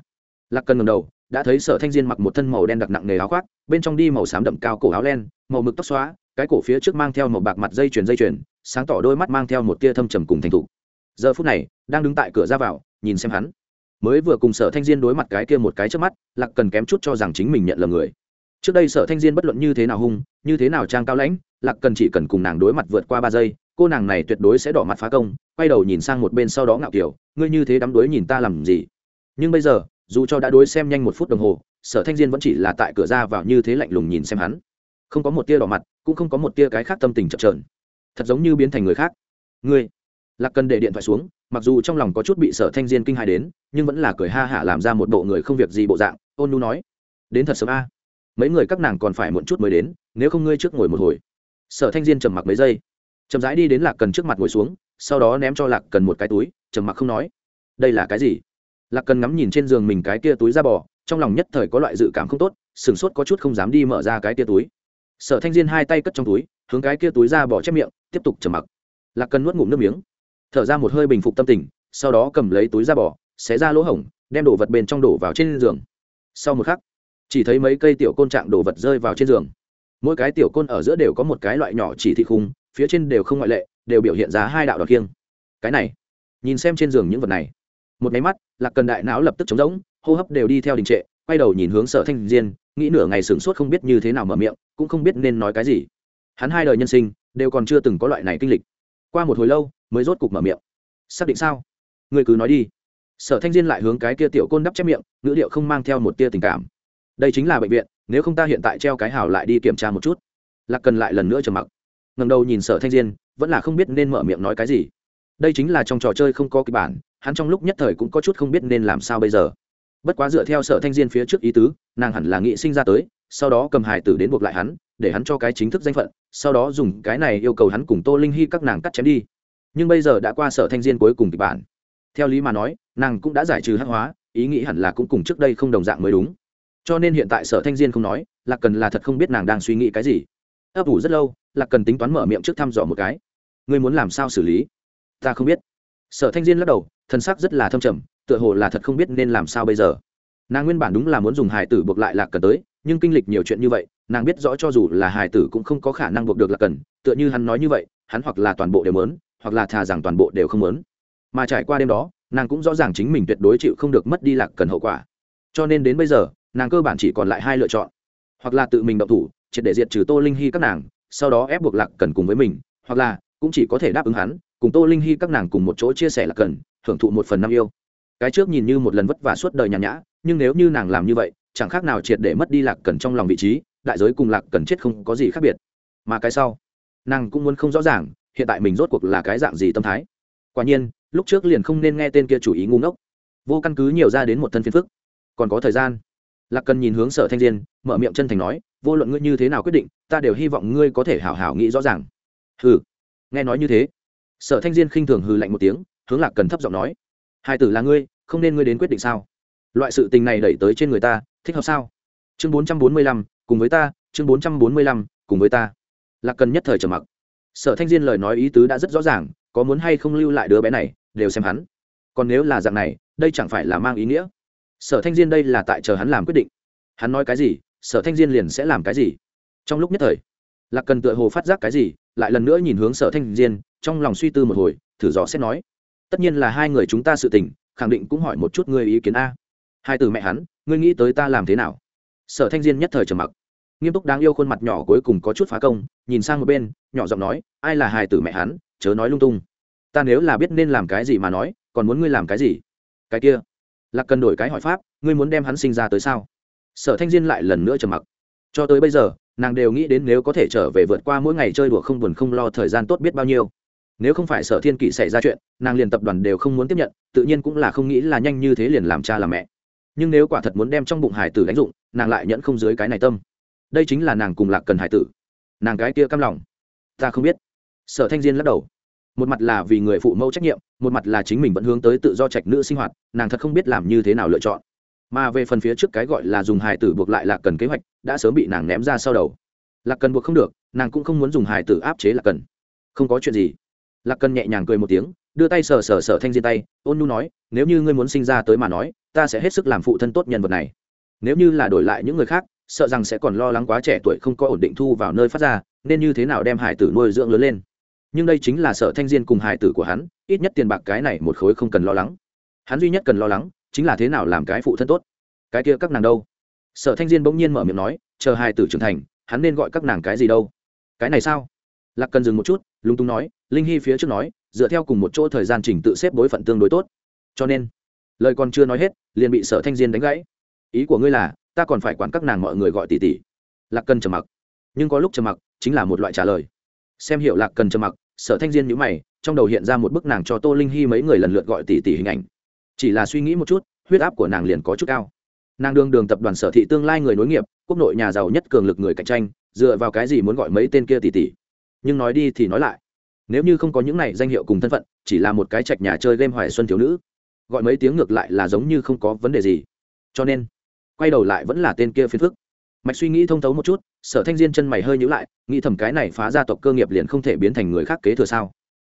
Lạc cần ngầm đầu, đã thấy sở thanh diên mặc một thân màu đen đặc nặng nề áo khoác, bên trong đi màu xám đậm cao cổ áo len, màu mực tóc xóa cái cổ phía trước mang theo một bạc mặt dây chuyền dây chuyền, sáng tỏ đôi mắt mang theo một tia thâm trầm cùng thành thục. Giờ phút này, đang đứng tại cửa ra vào, nhìn xem hắn. Mới vừa cùng sở thanh diên đối mặt cái kia một cái trước mắt, lạc cần kém chút cho rằng chính mình nhận lầm người. Trước đây sở thanh diên bất luận như thế nào hung, như thế nào trang cao lãnh, lạc cần chỉ cần cùng nàng đối mặt vượt qua ba giây, cô nàng này tuyệt đối sẽ đỏ mặt phá công, quay đầu nhìn sang một bên sau đó ngạo kiểu, ngươi như thế đắm đuối nhìn ta làm gì? Nhưng bây giờ, dù cho đã đối xem nhanh một phút đồng hồ, sở thanh diên vẫn chỉ là tại cửa ra vào như thế lạnh lùng nhìn xem hắn. Không có một tia đỏ mặt cũng không có một tia cái khác tâm tình chậm trờn. Thật giống như biến thành người khác. Ngươi, lạc cần để điện thoại xuống, mặc dù trong lòng có chút bị sở thanh diên kinh hài đến, nhưng vẫn là cười ha hả làm ra một bộ người không việc gì bộ dạng, ôn nu nói, đến thật sớm a. Mấy người các nàng còn phải muộn chút mới đến, nếu không ngươi trước ngồi một hồi. Sở thanh diên trầm mặc mấy giây. Chậm rãi đi đến lạc cần trước mặt ngồi xuống, sau đó ném cho lạc cần một cái túi, trầm mặc không nói, đây là cái gì? Lạc cần ngắm nhìn trên giường mình cái kia túi da bò, trong lòng nhất thời có loại dự cảm không tốt, sửng sốt có chút không dám đi mở ra cái kia túi sở thanh diên hai tay cất trong túi, hướng cái kia túi ra bỏ chép miệng, tiếp tục trầm mặc. Lạc cần nuốt ngụm nước miếng, thở ra một hơi bình phục tâm tình, sau đó cầm lấy túi da bò xé ra lỗ hổng, đem đồ vật bên trong đổ vào trên giường. Sau một khắc, chỉ thấy mấy cây tiểu côn trạng đồ vật rơi vào trên giường. Mỗi cái tiểu côn ở giữa đều có một cái loại nhỏ chỉ thị khung, phía trên đều không ngoại lệ, đều biểu hiện ra hai đạo đọt kiêng. Cái này, nhìn xem trên giường những vật này. Một máy mắt, lạc cần đại não lập tức trống rỗng, hô hấp đều đi theo đình trệ, quay đầu nhìn hướng sở thanh diên nghĩ nửa ngày sửng sốt không biết như thế nào mở miệng, cũng không biết nên nói cái gì. Hắn hai đời nhân sinh đều còn chưa từng có loại này kinh lịch. Qua một hồi lâu, mới rốt cục mở miệng. Xác định sao? Người cứ nói đi. Sở thanh diên lại hướng cái kia tiểu côn đắp chép miệng, ngữ điệu không mang theo một tia tình cảm. Đây chính là bệnh viện, nếu không ta hiện tại treo cái hào lại đi kiểm tra một chút. Lạc cần lại lần nữa trầm mặc. Ngầm đầu nhìn sở thanh diên, vẫn là không biết nên mở miệng nói cái gì. Đây chính là trong trò chơi không có kịch bản, hắn trong lúc nhất thời cũng có chút không biết nên làm sao bây giờ bất quá dựa theo sở thanh diên phía trước ý tứ, nàng hẳn là nghị sinh ra tới, sau đó cầm hài tử đến buộc lại hắn, để hắn cho cái chính thức danh phận, sau đó dùng cái này yêu cầu hắn cùng tô linh hy các nàng cắt chém đi. Nhưng bây giờ đã qua sở thanh diên cuối cùng kịch bản. Theo lý mà nói, nàng cũng đã giải trừ hắc hóa, ý nghĩ hẳn là cũng cùng trước đây không đồng dạng mới đúng. Cho nên hiện tại sở thanh diên không nói, lạc cần là thật không biết nàng đang suy nghĩ cái gì. Ấp ủ rất lâu, lạc cần tính toán mở miệng trước thăm dò một cái. Ngươi muốn làm sao xử lý? Ta không biết. Sở thanh diên lắc đầu thân sắc rất là thâm trầm tựa hồ là thật không biết nên làm sao bây giờ. Nàng nguyên bản đúng là muốn dùng hải tử buộc lại lạc cần tới, nhưng kinh lịch nhiều chuyện như vậy, nàng biết rõ cho dù là hải tử cũng không có khả năng buộc được lạc cần, tựa như hắn nói như vậy, hắn hoặc là toàn bộ đều mớn hoặc là thà rằng toàn bộ đều không mớn mà trải qua đêm đó, nàng cũng rõ ràng chính mình tuyệt đối chịu không được mất đi lạc cần hậu quả. Cho nên đến bây giờ, nàng cơ bản chỉ còn lại hai lựa chọn. Hoặc là tự mình động thủ, triệt để diệt trừ tô linh hy các nàng, sau đó ép buộc lạc cần cùng với mình, hoặc là cũng chỉ có thể đáp ứng hắn, cùng tô linh hy các nàng cùng một chỗ chia sẻ lạc cần, hưởng thụ một phần năm yêu cái trước nhìn như một lần vất vả suốt đời nhàn nhã, nhưng nếu như nàng làm như vậy, chẳng khác nào triệt để mất đi lạc cần trong lòng vị trí, đại giới cùng lạc cần chết không có gì khác biệt. Mà cái sau, nàng cũng muốn không rõ ràng, hiện tại mình rốt cuộc là cái dạng gì tâm thái. Quả nhiên, lúc trước liền không nên nghe tên kia chủ ý ngu ngốc. Vô căn cứ nhiều ra đến một thân phiền phức. Còn có thời gian. Lạc cần nhìn hướng sở thanh diên, mở miệng chân thành nói, vô luận ngươi như thế nào quyết định, ta đều hy vọng ngươi có thể hảo hảo nghĩ rõ ràng. Hừ. Nghe nói như thế, sở thanh diên khinh thường hừ lạnh một tiếng, hướng lạc cần thấp giọng nói, hai tử là ngươi không nên ngươi đến quyết định sao? Loại sự tình này đẩy tới trên người ta, thích hợp sao? Chương bốn trăm bốn mươi lăm, cùng với ta, chương bốn trăm bốn mươi lăm, cùng với ta. Là cần nhất thời trầm mặc. Sở thanh diên lời nói ý tứ đã rất rõ ràng, có muốn hay không lưu lại đứa bé này, đều xem hắn. Còn nếu là dạng này, đây chẳng phải là mang ý nghĩa? Sở thanh diên đây là tại chờ hắn làm quyết định. Hắn nói cái gì, sở thanh diên liền sẽ làm cái gì? Trong lúc nhất thời, lạc cần tựa hồ phát giác cái gì, lại lần nữa nhìn hướng sở thanh diên, trong lòng suy tư một hồi, thử dò xét nói, tất nhiên là hai người chúng ta sự tình khẳng định cũng hỏi một chút ngươi ý kiến a. Hai từ mẹ hắn, ngươi nghĩ tới ta làm thế nào? Sở thanh diên nhất thời trầm mặc. Nghiêm túc đáng yêu khuôn mặt nhỏ cuối cùng có chút phá công, nhìn sang một bên, nhỏ giọng nói, ai là hài tử mẹ hắn? Chớ nói lung tung. Ta nếu là biết nên làm cái gì mà nói, còn muốn ngươi làm cái gì? Cái kia. Lạc cần đổi cái hỏi pháp, ngươi muốn đem hắn sinh ra tới sao? Sở thanh diên lại lần nữa trầm mặc. Cho tới bây giờ, nàng đều nghĩ đến nếu có thể trở về vượt qua mỗi ngày chơi đùa không buồn không lo thời gian tốt biết bao nhiêu nếu không phải sở thiên kỵ xảy ra chuyện, nàng liền tập đoàn đều không muốn tiếp nhận, tự nhiên cũng là không nghĩ là nhanh như thế liền làm cha làm mẹ. Nhưng nếu quả thật muốn đem trong bụng hải tử đánh dụng, nàng lại nhẫn không dưới cái này tâm. Đây chính là nàng cùng lạc cần hải tử. Nàng cái kia căm lòng. Ta không biết. Sở thanh diên lắc đầu. Một mặt là vì người phụ mẫu trách nhiệm, một mặt là chính mình vẫn hướng tới tự do trạch nữ sinh hoạt, nàng thật không biết làm như thế nào lựa chọn. Mà về phần phía trước cái gọi là dùng hài tử buộc lại lạc cần kế hoạch, đã sớm bị nàng ném ra sau đầu. Lạc cần buộc không được, nàng cũng không muốn dùng hài tử áp chế lạc cần. Không có chuyện gì lạc cần nhẹ nhàng cười một tiếng, đưa tay sờ sờ sờ thanh diên tay, ôn nhu nói, nếu như ngươi muốn sinh ra tới mà nói, ta sẽ hết sức làm phụ thân tốt nhân vật này. Nếu như là đổi lại những người khác, sợ rằng sẽ còn lo lắng quá trẻ tuổi không có ổn định thu vào nơi phát ra, nên như thế nào đem hải tử nuôi dưỡng lớn lên? Nhưng đây chính là sợ thanh diên cùng hải tử của hắn, ít nhất tiền bạc cái này một khối không cần lo lắng. Hắn duy nhất cần lo lắng, chính là thế nào làm cái phụ thân tốt. Cái kia các nàng đâu? Sở thanh diên bỗng nhiên mở miệng nói, chờ Hải tử trưởng thành, hắn nên gọi các nàng cái gì đâu? Cái này sao? Lạc cần dừng một chút, lúng túng nói linh hy phía trước nói dựa theo cùng một chỗ thời gian trình tự xếp đối phận tương đối tốt cho nên lời còn chưa nói hết liền bị sở thanh diên đánh gãy ý của ngươi là ta còn phải quản các nàng mọi người gọi tỷ tỷ lạc cần trầm mặc nhưng có lúc trầm mặc chính là một loại trả lời xem hiệu lạc cần trầm mặc sở thanh diên nhữ mày trong đầu hiện ra một bức nàng cho tô linh hy mấy người lần lượt gọi tỷ tỷ hình ảnh chỉ là suy nghĩ một chút huyết áp của nàng liền có chút cao nàng đương đường tập đoàn sở thị tương lai người nối nghiệp quốc nội nhà giàu nhất cường lực người cạnh tranh dựa vào cái gì muốn gọi mấy tên kia tỷ tỷ nhưng nói đi thì nói lại nếu như không có những này danh hiệu cùng thân phận, chỉ là một cái trạch nhà chơi game hoài xuân thiếu nữ, gọi mấy tiếng ngược lại là giống như không có vấn đề gì. Cho nên, quay đầu lại vẫn là tên kia phiền phức. Mạch suy nghĩ thông thấu một chút, sở thanh diên chân mày hơi nhữ lại, nghĩ thầm cái này phá gia tộc cơ nghiệp liền không thể biến thành người khác kế thừa sao?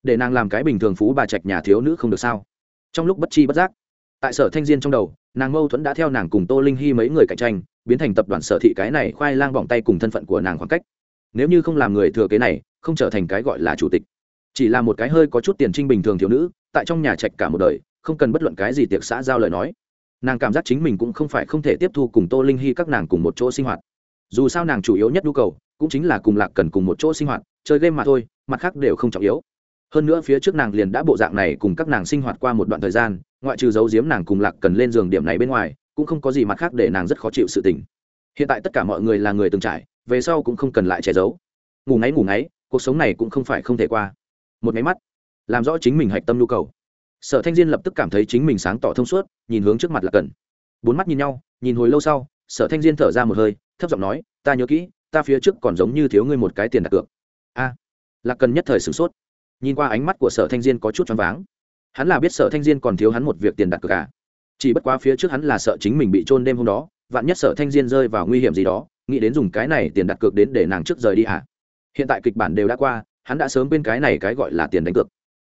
Để nàng làm cái bình thường phú bà trạch nhà thiếu nữ không được sao? Trong lúc bất chi bất giác, tại sở thanh diên trong đầu, nàng mâu thuẫn đã theo nàng cùng tô linh hy mấy người cạnh tranh, biến thành tập đoàn sở thị cái này khoai lang bỏng tay cùng thân phận của nàng khoảng cách. Nếu như không làm người thừa kế này, không trở thành cái gọi là chủ tịch chỉ là một cái hơi có chút tiền trinh bình thường thiếu nữ, tại trong nhà trạch cả một đời, không cần bất luận cái gì tiệc xã giao lời nói. Nàng cảm giác chính mình cũng không phải không thể tiếp thu cùng tô linh hy các nàng cùng một chỗ sinh hoạt. Dù sao nàng chủ yếu nhất nhu cầu, cũng chính là cùng lạc cần cùng một chỗ sinh hoạt, chơi game mà thôi, mặt khác đều không trọng yếu. Hơn nữa phía trước nàng liền đã bộ dạng này cùng các nàng sinh hoạt qua một đoạn thời gian, ngoại trừ giấu giếm nàng cùng lạc cần lên giường điểm này bên ngoài, cũng không có gì mặt khác để nàng rất khó chịu sự tình. Hiện tại tất cả mọi người là người từng trải, về sau cũng không cần lại che giấu. Ngủ ngáy ngủ ngáy, cuộc sống này cũng không phải không thể qua một máy mắt, làm rõ chính mình hạch tâm nhu cầu. Sở thanh diên lập tức cảm thấy chính mình sáng tỏ thông suốt, nhìn hướng trước mặt là cần bốn mắt nhìn nhau, nhìn hồi lâu sau, sở thanh diên thở ra một hơi, thấp giọng nói, ta nhớ kỹ, ta phía trước còn giống như thiếu ngươi một cái tiền đặt cược. A. Là cần nhất thời sửng sốt. Nhìn qua ánh mắt của sở thanh diên có chút choáng váng. Hắn là biết sở thanh diên còn thiếu hắn một việc tiền đặt cược à? chỉ bất quá phía trước hắn là sợ chính mình bị trôn đêm hôm đó, vạn nhất sở thanh diên rơi vào nguy hiểm gì đó, nghĩ đến dùng cái này tiền đặt cược đến để nàng trước rời đi hả hiện tại kịch bản đều đã qua hắn đã sớm bên cái này cái gọi là tiền đánh cược.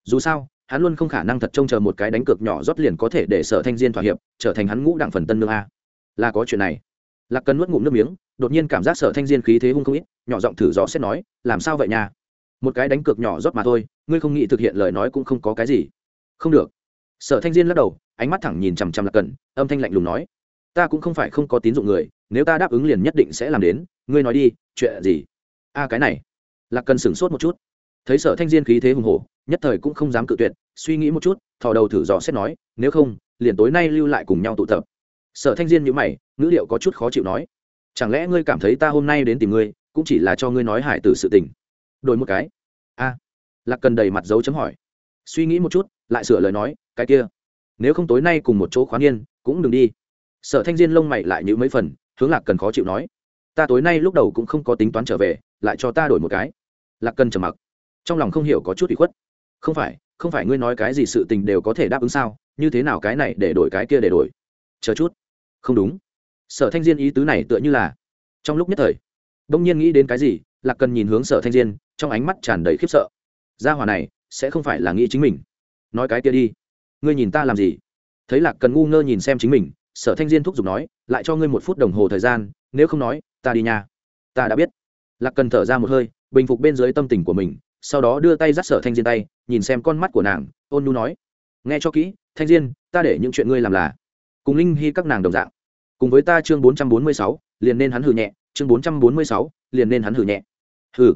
Dù sao, hắn luôn không khả năng thật trông chờ một cái đánh cược nhỏ rót liền có thể để sở thanh diên thỏa hiệp, trở thành hắn ngũ đặng phần tân nương a. Là có chuyện này. Lạc cần nuốt ngụm nước miếng, đột nhiên cảm giác sở thanh diên khí thế hung không ít, nhỏ giọng thử rõ xét nói, làm sao vậy nha? Một cái đánh cược nhỏ rót mà thôi, ngươi không nghĩ thực hiện lời nói cũng không có cái gì. Không được. Sở thanh diên lắc đầu, ánh mắt thẳng nhìn chằm chằm lạc cần âm thanh lạnh lùng nói, ta cũng không phải không có tín dụng người, nếu ta đáp ứng liền nhất định sẽ làm đến, ngươi nói đi, chuyện gì? A, cái này lạc cần sửng sốt một chút. Thấy sở thanh diên khí thế hùng hổ, nhất thời cũng không dám cự tuyệt, suy nghĩ một chút, thò đầu thử dò xét nói, nếu không, liền tối nay lưu lại cùng nhau tụ tập. Sở thanh diên nhữ mày, ngữ liệu có chút khó chịu nói, chẳng lẽ ngươi cảm thấy ta hôm nay đến tìm ngươi, cũng chỉ là cho ngươi nói hải tử sự tình? Đổi một cái. A. Lạc cần đầy mặt dấu chấm hỏi. Suy nghĩ một chút, lại sửa lời nói, cái kia, nếu không tối nay cùng một chỗ khoán yên, cũng đừng đi. Sở thanh diên lông mày lại nhữ mấy phần, hướng lạc cần khó chịu nói, ta tối nay lúc đầu cũng không có tính toán trở về, lại cho ta đổi một cái lạc cần trầm mặc. Trong lòng không hiểu có chút bị khuất. Không phải không phải ngươi nói cái gì sự tình đều có thể đáp ứng sao? Như thế nào cái này để đổi cái kia để đổi? Chờ chút. Không đúng. Sở thanh diên ý tứ này tựa như là, trong lúc nhất thời đông nhiên nghĩ đến cái gì, lạc cần nhìn hướng sở thanh diên, trong ánh mắt tràn đầy khiếp sợ. Gia hòa này, sẽ không phải là nghĩ chính mình. Nói cái kia đi. Ngươi nhìn ta làm gì? Thấy lạc cần ngu ngơ nhìn xem chính mình, sở thanh diên thúc giục nói, lại cho ngươi một phút đồng hồ thời gian, nếu không nói, ta đi nhà ta đã biết. Lạc cần thở ra một hơi bình phục bên dưới tâm tình của mình, sau đó đưa tay dắt sở thanh diên tay, nhìn xem con mắt của nàng, ôn nu nói, nghe cho kỹ, thanh diên, ta để những chuyện ngươi làm là cùng linh hy các nàng đồng dạng. Cùng với ta chương bốn trăm bốn mươi sáu, liền nên hắn hử nhẹ, chương bốn trăm bốn mươi sáu, liền nên hắn hử nhẹ. Hử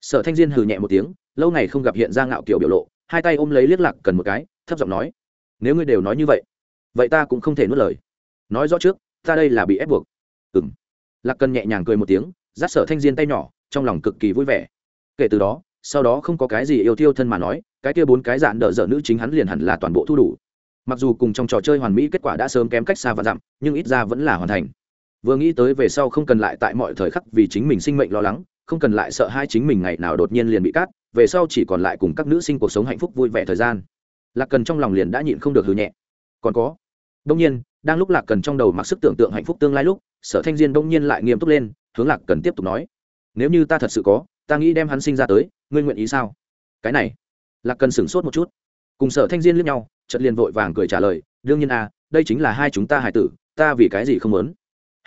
sở thanh diên hử nhẹ một tiếng, lâu ngày không gặp hiện ra ngạo kiểu biểu lộ, hai tay ôm lấy liếc lạc cần một cái, thấp giọng nói, nếu ngươi đều nói như vậy vậy ta cũng không thể nuốt lời. Nói rõ trước, ta đây là bị ép buộc. Ừng lạc cần nhẹ nhàng cười một tiếng, dắt sở thanh diên tay nhỏ trong lòng cực kỳ vui vẻ. Kể từ đó, sau đó không có cái gì yêu tiêu thân mà nói, cái kia bốn cái dạn đỡ dở nữ chính hắn liền hẳn là toàn bộ thu đủ. Mặc dù cùng trong trò chơi hoàn mỹ kết quả đã sớm kém cách xa và dặm, nhưng ít ra vẫn là hoàn thành. Vừa nghĩ tới về sau không cần lại tại mọi thời khắc vì chính mình sinh mệnh lo lắng, không cần lại sợ hai chính mình ngày nào đột nhiên liền bị cắt, về sau chỉ còn lại cùng các nữ sinh cuộc sống hạnh phúc vui vẻ thời gian. Lạc cần trong lòng liền đã nhịn không được hư nhẹ. Còn có đông nhiên, đang lúc lạc cần trong đầu mặc sức tưởng tượng hạnh phúc tương lai lúc, sở thanh diên đông nhiên lại nghiêm túc lên, hướng lạc cần tiếp tục nói nếu như ta thật sự có, ta nghĩ đem hắn sinh ra tới, ngươi nguyện ý sao? Cái này là cần sửng sốt một chút. Cùng sở thanh diên liếc nhau, chợt liền vội vàng cười trả lời, đương nhiên à đây chính là hai chúng ta hải tử, ta vì cái gì không muốn?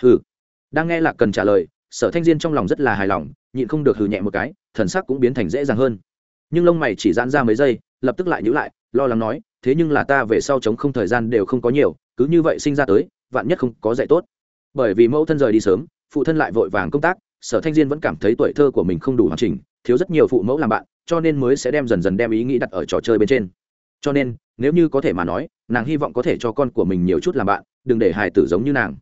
Hừ. Đang nghe lạc cần trả lời, sở thanh diên trong lòng rất là hài lòng, nhịn không được hừ nhẹ một cái, thần sắc cũng biến thành dễ dàng hơn. Nhưng lông mày chỉ giãn ra mấy giây, lập tức lại nhữ lại, lo lắng nói, thế nhưng là ta về sau chống không thời gian đều không có nhiều, cứ như vậy sinh ra tới, vạn nhất không có dạy tốt. Bởi vì mẫu thân rời đi sớm, phụ thân lại vội vàng công tác sở thanh diên vẫn cảm thấy tuổi thơ của mình không đủ hoàn chỉnh, thiếu rất nhiều phụ mẫu làm bạn, cho nên mới sẽ đem dần dần đem ý nghĩ đặt ở trò chơi bên trên. Cho nên, nếu như có thể mà nói, nàng hy vọng có thể cho con của mình nhiều chút làm bạn, đừng để hài tử giống như nàng.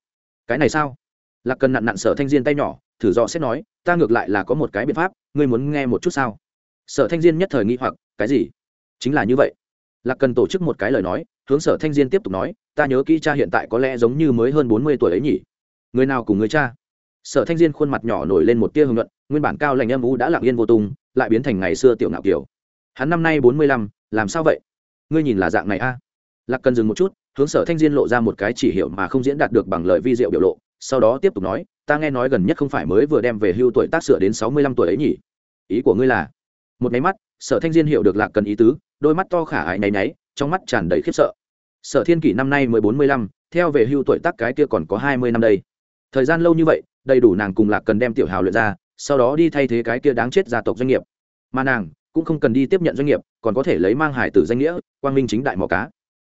Cái này sao? Lạc cần nặn nặn sở thanh diên tay nhỏ, thử dò xét nói, ta ngược lại là có một cái biện pháp, ngươi muốn nghe một chút sao? Sở thanh diên nhất thời nghĩ hoặc, cái gì? Chính là như vậy. Lạc cần tổ chức một cái lời nói, hướng sở thanh diên tiếp tục nói, ta nhớ kỹ cha hiện tại có lẽ giống như mới hơn bốn mươi tuổi ấy nhỉ. Người nào cùng người cha? Sở thanh diên khuôn mặt nhỏ nổi lên một tia hưng luận nguyên bản cao lành âm u đã lặng yên vô tung, lại biến thành ngày xưa tiểu ngạo kiểu. Hắn năm nay bốn mươi lăm, làm sao vậy? Ngươi nhìn là dạng này a? Lạc cần dừng một chút, hướng sở thanh diên lộ ra một cái chỉ hiệu mà không diễn đạt được bằng lời vi diệu biểu lộ, sau đó tiếp tục nói, ta nghe nói gần nhất không phải mới vừa đem về hưu tuổi tác sửa đến sáu mươi lăm tuổi ấy nhỉ? Ý của ngươi là? Một máy mắt, sở thanh diên hiểu được lạc cần ý tứ, đôi mắt to khả ái nháy nháy, trong mắt tràn đầy khiếp sợ. Sở thiên kỷ năm nay mới bốn mươi lăm, theo về hưu tuổi tác cái kia còn có hai mươi năm đây. Thời gian lâu như vậy đầy đủ nàng cùng lạc cần đem tiểu hào luyện ra sau đó đi thay thế cái kia đáng chết gia tộc doanh nghiệp. Mà nàng cũng không cần đi tiếp nhận doanh nghiệp còn có thể lấy mang hải tử danh nghĩa quang minh chính đại mỏ cá.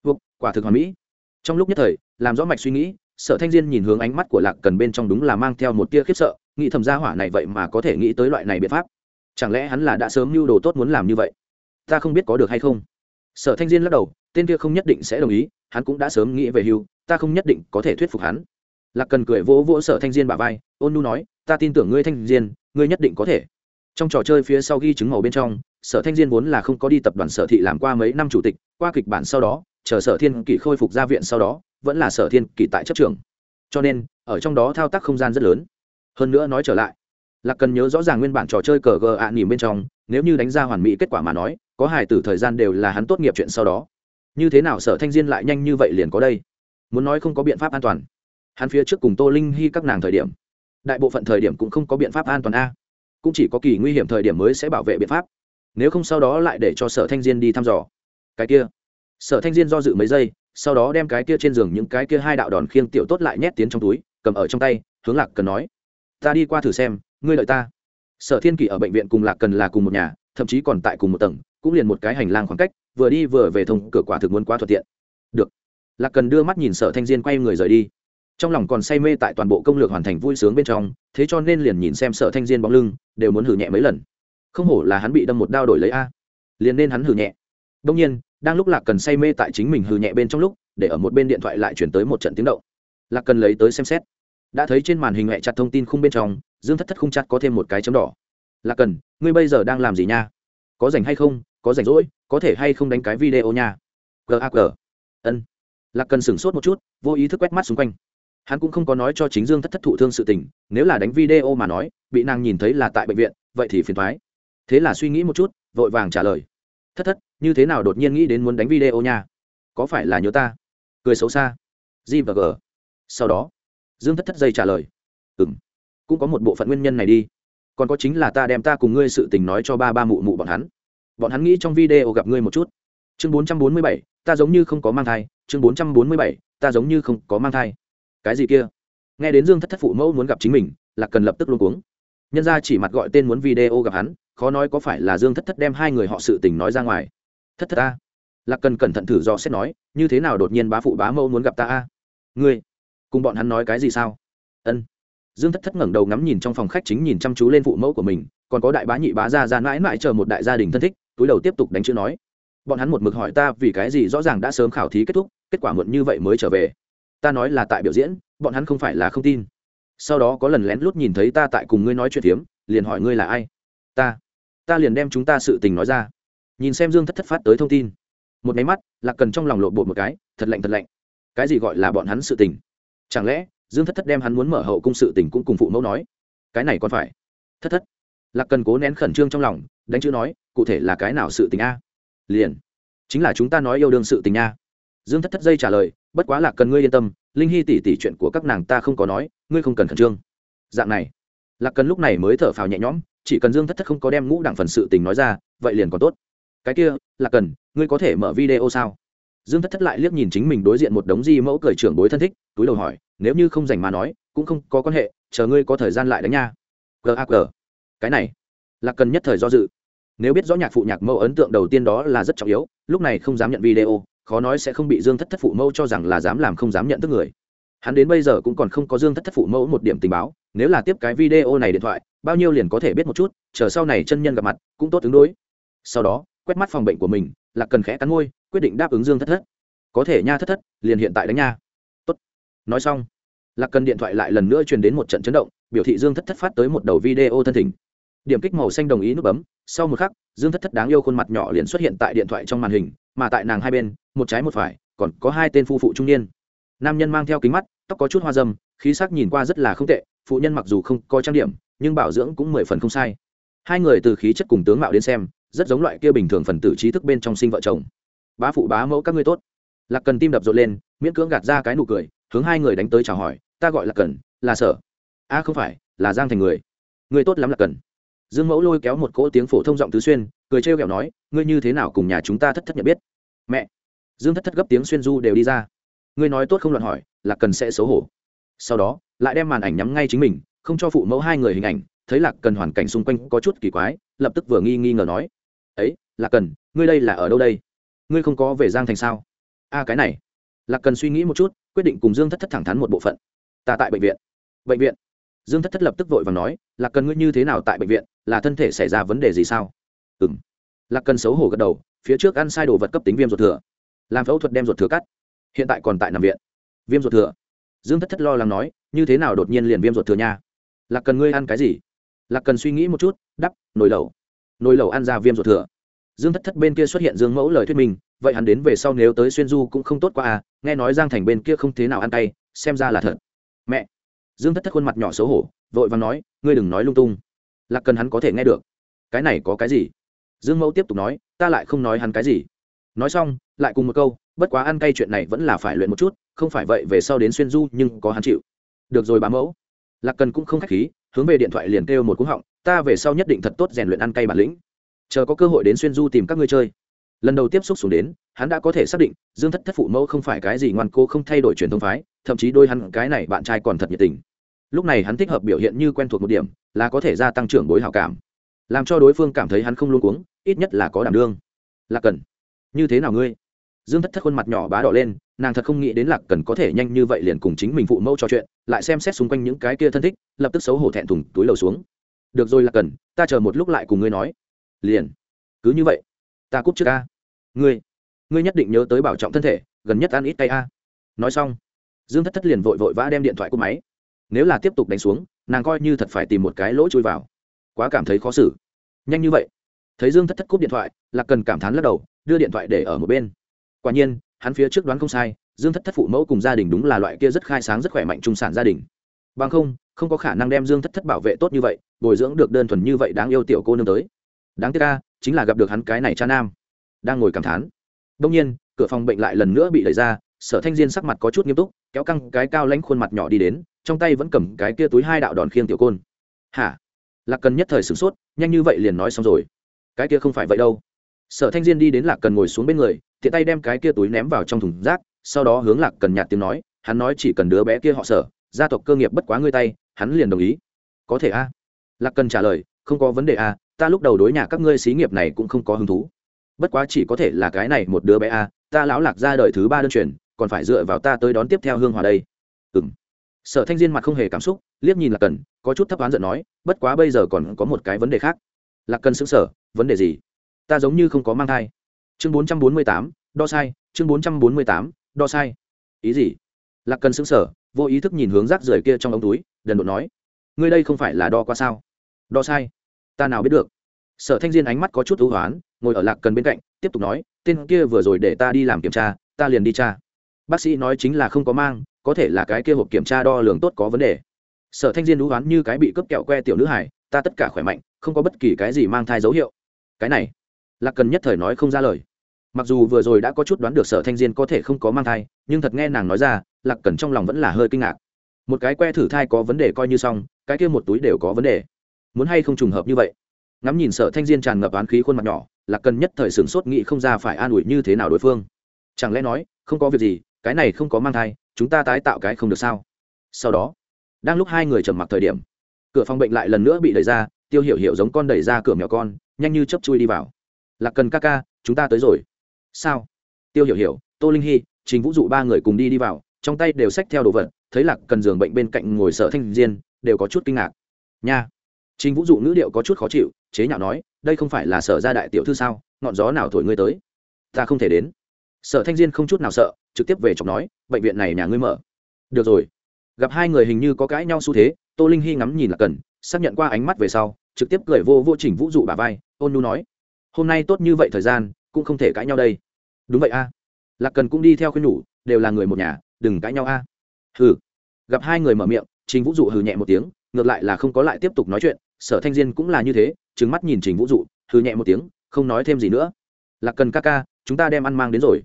Vục, quả thực hoàn mỹ. Trong lúc nhất thời làm rõ mạch suy nghĩ sở thanh diên nhìn hướng ánh mắt của lạc cần bên trong đúng là mang theo một tia khiếp sợ nghĩ thầm gia hỏa này vậy mà có thể nghĩ tới loại này biện pháp. Chẳng lẽ hắn là đã sớm mưu đồ tốt muốn làm như vậy? Ta không biết có được hay không. Sở thanh diên lắc đầu tên kia không nhất định sẽ đồng ý hắn cũng đã sớm nghĩ về hưu ta không nhất định có thể thuyết phục hắn lạc cần cười vỗ vỗ sở thanh diên bà vai, ôn nu nói, ta tin tưởng ngươi, thanh diên, ngươi nhất định có thể. Trong trò chơi phía sau ghi chứng màu bên trong, sở thanh diên vốn là không có đi tập đoàn sở thị làm qua mấy năm chủ tịch, qua kịch bản sau đó, chờ sở thiên kỷ khôi phục ra viện sau đó, vẫn là sở thiên kỷ tại chấp trường cho nên, ở trong đó thao tác không gian rất lớn. Hơn nữa nói trở lại, lạc cần nhớ rõ ràng nguyên bản trò chơi cờ gờ ạ nỉm bên trong, nếu như đánh ra hoàn mỹ kết quả mà nói, có hài tử thời gian đều là hắn tốt nghiệp chuyện sau đó. Như thế nào sở thanh diên lại nhanh như vậy liền có đây? Muốn nói không có biện pháp an toàn hắn phía trước cùng tô linh hy các nàng thời điểm, đại bộ phận thời điểm cũng không có biện pháp an toàn a. Cũng chỉ có kỳ nguy hiểm thời điểm mới sẽ bảo vệ biện pháp. Nếu không sau đó lại để cho sở thanh diên đi thăm dò. Cái kia. Sở thanh diên do dự mấy giây, sau đó đem cái kia trên giường những cái kia hai đạo đòn khiêng tiểu tốt lại nhét tiến trong túi, cầm ở trong tay, hướng lạc cần nói, ta đi qua thử xem, ngươi lợi ta. Sở thiên kỷ ở bệnh viện cùng lạc cần là cùng một nhà, thậm chí còn tại cùng một tầng, cũng liền một cái hành lang khoảng cách, vừa đi vừa về thông, cửa quả thực muốn quá thuận tiện. Được. Lạc cần đưa mắt nhìn sở thanh diên quay người rời đi trong lòng còn say mê tại toàn bộ công lược hoàn thành vui sướng bên trong, thế cho nên liền nhìn xem sở thanh diên bóng lưng, đều muốn hử nhẹ mấy lần. Không hổ là hắn bị đâm một đao đổi lấy a. Liền nên hắn hử nhẹ. Đông nhiên, đang lúc lạc cần say mê tại chính mình hử nhẹ bên trong lúc, để ở một bên điện thoại lại chuyển tới một trận tiếng động. Lạc cần lấy tới xem xét. Đã thấy trên màn hình hẹ chặt thông tin khung bên trong, dương thất thất khung chặt có thêm một cái chấm đỏ. Lạc cần, ngươi bây giờ đang làm gì nha? Có rảnh hay không? Có rảnh rỗi, có thể hay không đánh cái video nha? Gag ân. Lạc cần sửng sốt một chút, vô ý thức quét mắt xung quanh hắn cũng không có nói cho chính dương thất thất thụ thương sự tình, nếu là đánh video mà nói, bị nàng nhìn thấy là tại bệnh viện, vậy thì phiền thoái thế là suy nghĩ một chút, vội vàng trả lời. Thất thất, như thế nào đột nhiên nghĩ đến muốn đánh video nha? Có phải là nhớ ta? Cười xấu xa. G và g. Sau đó, dương thất thất dây trả lời. Ừ m cũng có một bộ phận nguyên nhân này đi. Còn có chính là ta đem ta cùng ngươi sự tình nói cho ba ba mụ mụ bọn hắn. Bọn hắn nghĩ trong video gặp ngươi một chút. Chương bốn trăm bốn mươi bảy, ta giống như không có mang thai. Chương bốn trăm bốn mươi bảy, ta giống như không có mang thai cái gì kia? Nghe đến dương thất thất phụ mẫu muốn gặp chính mình là cần lập tức luôn cuống. Nhân ra chỉ mặt gọi tên muốn video gặp hắn, khó nói có phải là dương thất thất đem hai người họ sự tình nói ra ngoài. Thất thất ta lạc cần cẩn thận thử do xét nói, như thế nào đột nhiên bá phụ bá mẫu muốn gặp ta a? Ngươi, cùng bọn hắn nói cái gì sao? Ân. Dương thất thất ngẩng đầu ngắm nhìn trong phòng khách chính nhìn chăm chú lên phụ mẫu của mình, còn có đại bá nhị bá ra ra mãi mãi chờ một đại gia đình thân thích, túi đầu tiếp tục đánh chữ nói. Bọn hắn một mực hỏi ta vì cái gì rõ ràng đã sớm khảo thí kết thúc, kết quả muộn như vậy mới trở về ta nói là tại biểu diễn, bọn hắn không phải là không tin. Sau đó có lần lén lút nhìn thấy ta tại cùng ngươi nói chuyện phiếm, liền hỏi ngươi là ai? Ta ta liền đem chúng ta sự tình nói ra. Nhìn xem dương thất thất phát tới thông tin. Một máy mắt, lạc cần trong lòng lộ bột một cái, thật lạnh thật lạnh. Cái gì gọi là bọn hắn sự tình? Chẳng lẽ, dương thất thất đem hắn muốn mở hậu cung sự tình cũng cùng phụ mẫu nói? Cái này còn phải. Thất thất. Lạc cần cố nén khẩn trương trong lòng, đánh chữ nói, cụ thể là cái nào sự tình a? Liền. Chính là chúng ta nói yêu đương sự tình nha dương thất thất dây trả lời bất quá lạc cần ngươi yên tâm, linh hy tỷ tỷ chuyện của các nàng ta không có nói, ngươi không cần khẩn trương. Dạng này, lạc cần lúc này mới thở phào nhẹ nhõm, chỉ cần dương thất thất không có đem ngũ đẳng phần sự tình nói ra, vậy liền còn tốt. Cái kia, lạc cần, ngươi có thể mở video sao? Dương thất thất lại liếc nhìn chính mình đối diện một đống di mẫu cười trưởng bối thân thích, túi đầu hỏi, nếu như không dành mà nói, cũng không có quan hệ, chờ ngươi có thời gian lại đánh nha. Gag cái này, lạc cần nhất thời do dự. Nếu biết rõ nhạc phụ nhạc mẫu ấn tượng đầu tiên đó là rất trọng yếu, lúc này không dám nhận video khó nói sẽ không bị dương thất thất phụ mẫu cho rằng là dám làm không dám nhận thức người. Hắn đến bây giờ cũng còn không có dương thất thất phụ mẫu một điểm tình báo, nếu là tiếp cái video này điện thoại, bao nhiêu liền có thể biết một chút, chờ sau này chân nhân gặp mặt, cũng tốt ứng đối. Sau đó, quét mắt phòng bệnh của mình là cần khẽ cắn môi, quyết định đáp ứng dương thất thất. Có thể nha thất thất, liền hiện tại đánh nha. Tốt. Nói xong, lạc cần điện thoại lại lần nữa truyền đến một trận chấn động, biểu thị dương thất thất phát tới một đầu video thân thỉnh. Điểm kích màu xanh đồng ý nút bấm, sau một khắc, dương thất thất đáng yêu khuôn mặt nhỏ liền xuất hiện tại điện thoại trong màn hình, mà tại nàng hai bên một trái một phải, còn có hai tên phu phụ trung niên. Nam nhân mang theo kính mắt, tóc có chút hoa dâm, khí sắc nhìn qua rất là không tệ, phụ nhân mặc dù không có trang điểm, nhưng bảo dưỡng cũng mười phần không sai. Hai người từ khí chất cùng tướng mạo đến xem, rất giống loại kia bình thường phần tử trí thức bên trong sinh vợ chồng. Bá phụ bá mẫu các ngươi tốt. Lạc cần tim đập rộn lên, miễn cưỡng gạt ra cái nụ cười, hướng hai người đánh tới chào hỏi, ta gọi là cần, là sở. A, không phải, là giang thành người. Người tốt lắm là cần. Dương mẫu lôi kéo một cỗ tiếng phổ thông giọng tứ xuyên, cười trêu ghẹo nói, ngươi như thế nào cùng nhà chúng ta thất thất nhận biết? Mẹ dương thất thất gấp tiếng xuyên du đều đi ra. Ngươi nói tốt không loạn hỏi, là cần sẽ xấu hổ. Sau đó, lại đem màn ảnh nhắm ngay chính mình, không cho phụ mẫu hai người hình ảnh, thấy lạc cần hoàn cảnh xung quanh có chút kỳ quái, lập tức vừa nghi nghi ngờ nói, ấy, lạc cần, ngươi đây là ở đâu đây? Ngươi không có về giang thành sao? A, cái này. Lạc cần suy nghĩ một chút, quyết định cùng dương thất thất thẳng thắn một bộ phận. Ta tại bệnh viện. Bệnh viện? Dương thất thất lập tức vội và nói, lạc cần ngươi như thế nào tại bệnh viện? Là thân thể xảy ra vấn đề gì sao? Ừ m lạc cần xấu hổ gật đầu, phía trước ăn sai đồ vật cấp tính viêm ruột thừa làm phẫu thuật đem ruột thừa cắt. Hiện tại còn tại nằm viện. Viêm ruột thừa. Dương thất thất lo lắng nói, như thế nào đột nhiên liền viêm ruột thừa nha? Lạc cần ngươi ăn cái gì? Lạc cần suy nghĩ một chút, đắp, nồi lẩu. Nồi lẩu ăn ra viêm ruột thừa. Dương thất thất bên kia xuất hiện dương mẫu lời thuyết minh, vậy hắn đến về sau nếu tới xuyên du cũng không tốt qua à nghe nói giang thành bên kia không thế nào ăn tay xem ra là thật. Mẹ. Dương thất thất khuôn mặt nhỏ xấu hổ, vội và nói, ngươi đừng nói lung tung. Lạc cần hắn có thể nghe được. Cái này có cái gì? Dương mẫu tiếp tục nói, ta lại không nói hắn cái gì nói xong, lại cùng một câu, bất quá ăn cay chuyện này vẫn là phải luyện một chút, không phải vậy về sau đến xuyên du nhưng có hắn chịu. Được rồi bá mẫu. Lạc cần cũng không k h á c h khí, hướng về điện thoại liền kêu một cú họng, ta về sau nhất định thật tốt rèn luyện ăn cay bản lĩnh. Chờ có cơ hội đến xuyên du tìm các ngươi chơi. Lần đầu tiếp xúc xuống đến, hắn đã có thể xác định, dương thất thất phụ mẫu không phải cái gì ngoan cô không thay đổi truyền thông phái, thậm chí đôi hắn cái này bạn trai còn thật nhiệt tình. Lúc này hắn thích hợp biểu hiện như quen thuộc một điểm, là có thể gia tăng trưởng bối hảo cảm, làm cho đối phương cảm thấy hắn không luôn cuống, ít nhất là có đảm đương. Lạc cần như thế nào ngươi? Dương thất thất khuôn mặt nhỏ bá đỏ lên, nàng thật không nghĩ đến lạc cần có thể nhanh như vậy liền cùng chính mình phụ mẫu trò chuyện, lại xem xét xung quanh những cái kia thân thích, lập tức xấu hổ thẹn thùng túi lầu xuống. Được rồi lạc cần, ta chờ một lúc lại cùng ngươi nói. Liền. Cứ như vậy, ta cúp trước ca ngươi ngươi nhất định nhớ tới bảo trọng thân thể, gần nhất ăn ít tay a. Nói xong, dương thất thất liền vội vội vã đem điện thoại cúp máy. Nếu là tiếp tục đánh xuống, nàng coi như thật phải tìm một cái lỗ chui vào. Quá cảm thấy khó xử. Nhanh như vậy. Thấy dương thất thất cúp điện thoại, lạc cần cảm thán lắc đầu đưa điện thoại để ở một bên. Quả nhiên, hắn phía trước đoán không sai, dương thất thất phụ mẫu cùng gia đình đúng là loại kia rất khai sáng rất khỏe mạnh trung sản gia đình. Bằng không không có khả năng đem dương thất thất bảo vệ tốt như vậy, bồi dưỡng được đơn thuần như vậy đáng yêu tiểu cô nương tới. Đáng tiếc ca chính là gặp được hắn cái này cha nam. Đang ngồi cảm thán. Đông nhiên, cửa phòng bệnh lại lần nữa bị đẩy ra, sở thanh diên sắc mặt có chút nghiêm túc, kéo căng cái cao lãnh khuôn mặt nhỏ đi đến, trong tay vẫn cầm cái kia túi hai đạo đòn khiêng tiểu côn. Hả? Lạc cần nhất thời sửng sốt, nhanh như vậy liền nói xong rồi. Cái kia không phải vậy đâu sở thanh diên đi đến lạc cần ngồi xuống bên người, tiện tay đem cái kia túi ném vào trong thùng rác, sau đó hướng lạc cần nhạt tiếng nói, hắn nói chỉ cần đứa bé kia họ sở, gia tộc cơ nghiệp bất quá ngươi tay, hắn liền đồng ý. Có thể a? Lạc cần trả lời, không có vấn đề a, ta lúc đầu đối nhà các ngươi xí nghiệp này cũng không có hứng thú. Bất quá chỉ có thể là cái này một đứa bé a, ta lão lạc ra đời thứ ba đơn truyền, còn phải dựa vào ta tới đón tiếp theo hương hòa đây. Ừ m sở thanh diên mặt không hề cảm xúc, liếc nhìn lạc cần, có chút thấp oán giận nói, bất quá bây giờ còn có một cái vấn đề khác. Lạc cần xứng sở vấn đề gì? Ta giống như không có mang thai. Chương bốn trăm bốn mươi tám, đo sai, chương bốn trăm bốn mươi tám, đo sai. Ý gì? Lạc cần xứng sở vô ý thức nhìn hướng rác rưởi kia trong ống túi, đần độn nói, ngươi đây không phải là đo qua sao? Đo sai. Ta nào biết được. Sở thanh diên ánh mắt có chút ưu hoán, ngồi ở lạc cần bên cạnh, tiếp tục nói, tên kia vừa rồi để ta đi làm kiểm tra, ta liền đi tra. Bác sĩ nói chính là không có mang, có thể là cái kia hộp kiểm tra đo lường tốt có vấn đề. Sở thanh diên ưu hoán như cái bị cướp kẹo que tiểu nữ hải ta tất cả khỏe mạnh, không có bất kỳ cái gì mang thai dấu hiệu. Cái này lạc cần nhất thời nói không ra lời mặc dù vừa rồi đã có chút đoán được sở thanh diên có thể không có mang thai nhưng thật nghe nàng nói ra lạc cần trong lòng vẫn là hơi kinh ngạc một cái que thử thai có vấn đề coi như xong cái kia một túi đều có vấn đề muốn hay không trùng hợp như vậy ngắm nhìn sở thanh diên tràn ngập án khí khuôn mặt nhỏ lạc cần nhất thời sửng sốt nghĩ không ra phải an ủi như thế nào đối phương chẳng lẽ nói không có việc gì cái này không có mang thai chúng ta tái tạo cái không được sao sau đó đang lúc hai người trầm mặc thời điểm cửa phòng bệnh lại lần nữa bị đẩy ra tiêu hiểu hiểu giống con đẩy ra cửa mèo con nhanh như chấp chui đi vào lạc cần ca ca, chúng ta tới rồi. Sao? Tiêu hiểu hiểu, tô linh hy, trình vũ dụ ba người cùng đi đi vào, trong tay đều xách theo đồ vật, thấy lạc cần giường bệnh bên cạnh ngồi sở thanh diên, đều có chút kinh ngạc. Nha. Trình vũ dụ ngữ điệu có chút khó chịu, chế nhạo nói, đây không phải là sở gia đại tiểu thư sao, ngọn gió nào thổi ngươi tới? Ta không thể đến. Sở thanh diên không chút nào sợ, trực tiếp về chọc nói, bệnh viện này nhà ngươi mở. Được rồi. Gặp hai người hình như có cãi nhau xu thế, tô linh hy ngắm nhìn là cần, xác nhận qua ánh mắt về sau, trực tiếp cười vô vô chỉnh vũ dụ bà vai, ôn nu nói hôm nay tốt như vậy thời gian, cũng không thể cãi nhau đây. Đúng vậy a. Lạc cần cũng đi theo khuyên nhủ, đều là người một nhà, đừng cãi nhau a. Hừ. Gặp hai người mở miệng, trình vũ dụ hừ nhẹ một tiếng, ngược lại là không có lại tiếp tục nói chuyện, sở thanh diên cũng là như thế trứng mắt nhìn trình vũ dụ, hừ nhẹ một tiếng, không nói thêm gì nữa. Lạc cần ca ca, chúng ta đem ăn mang đến rồi.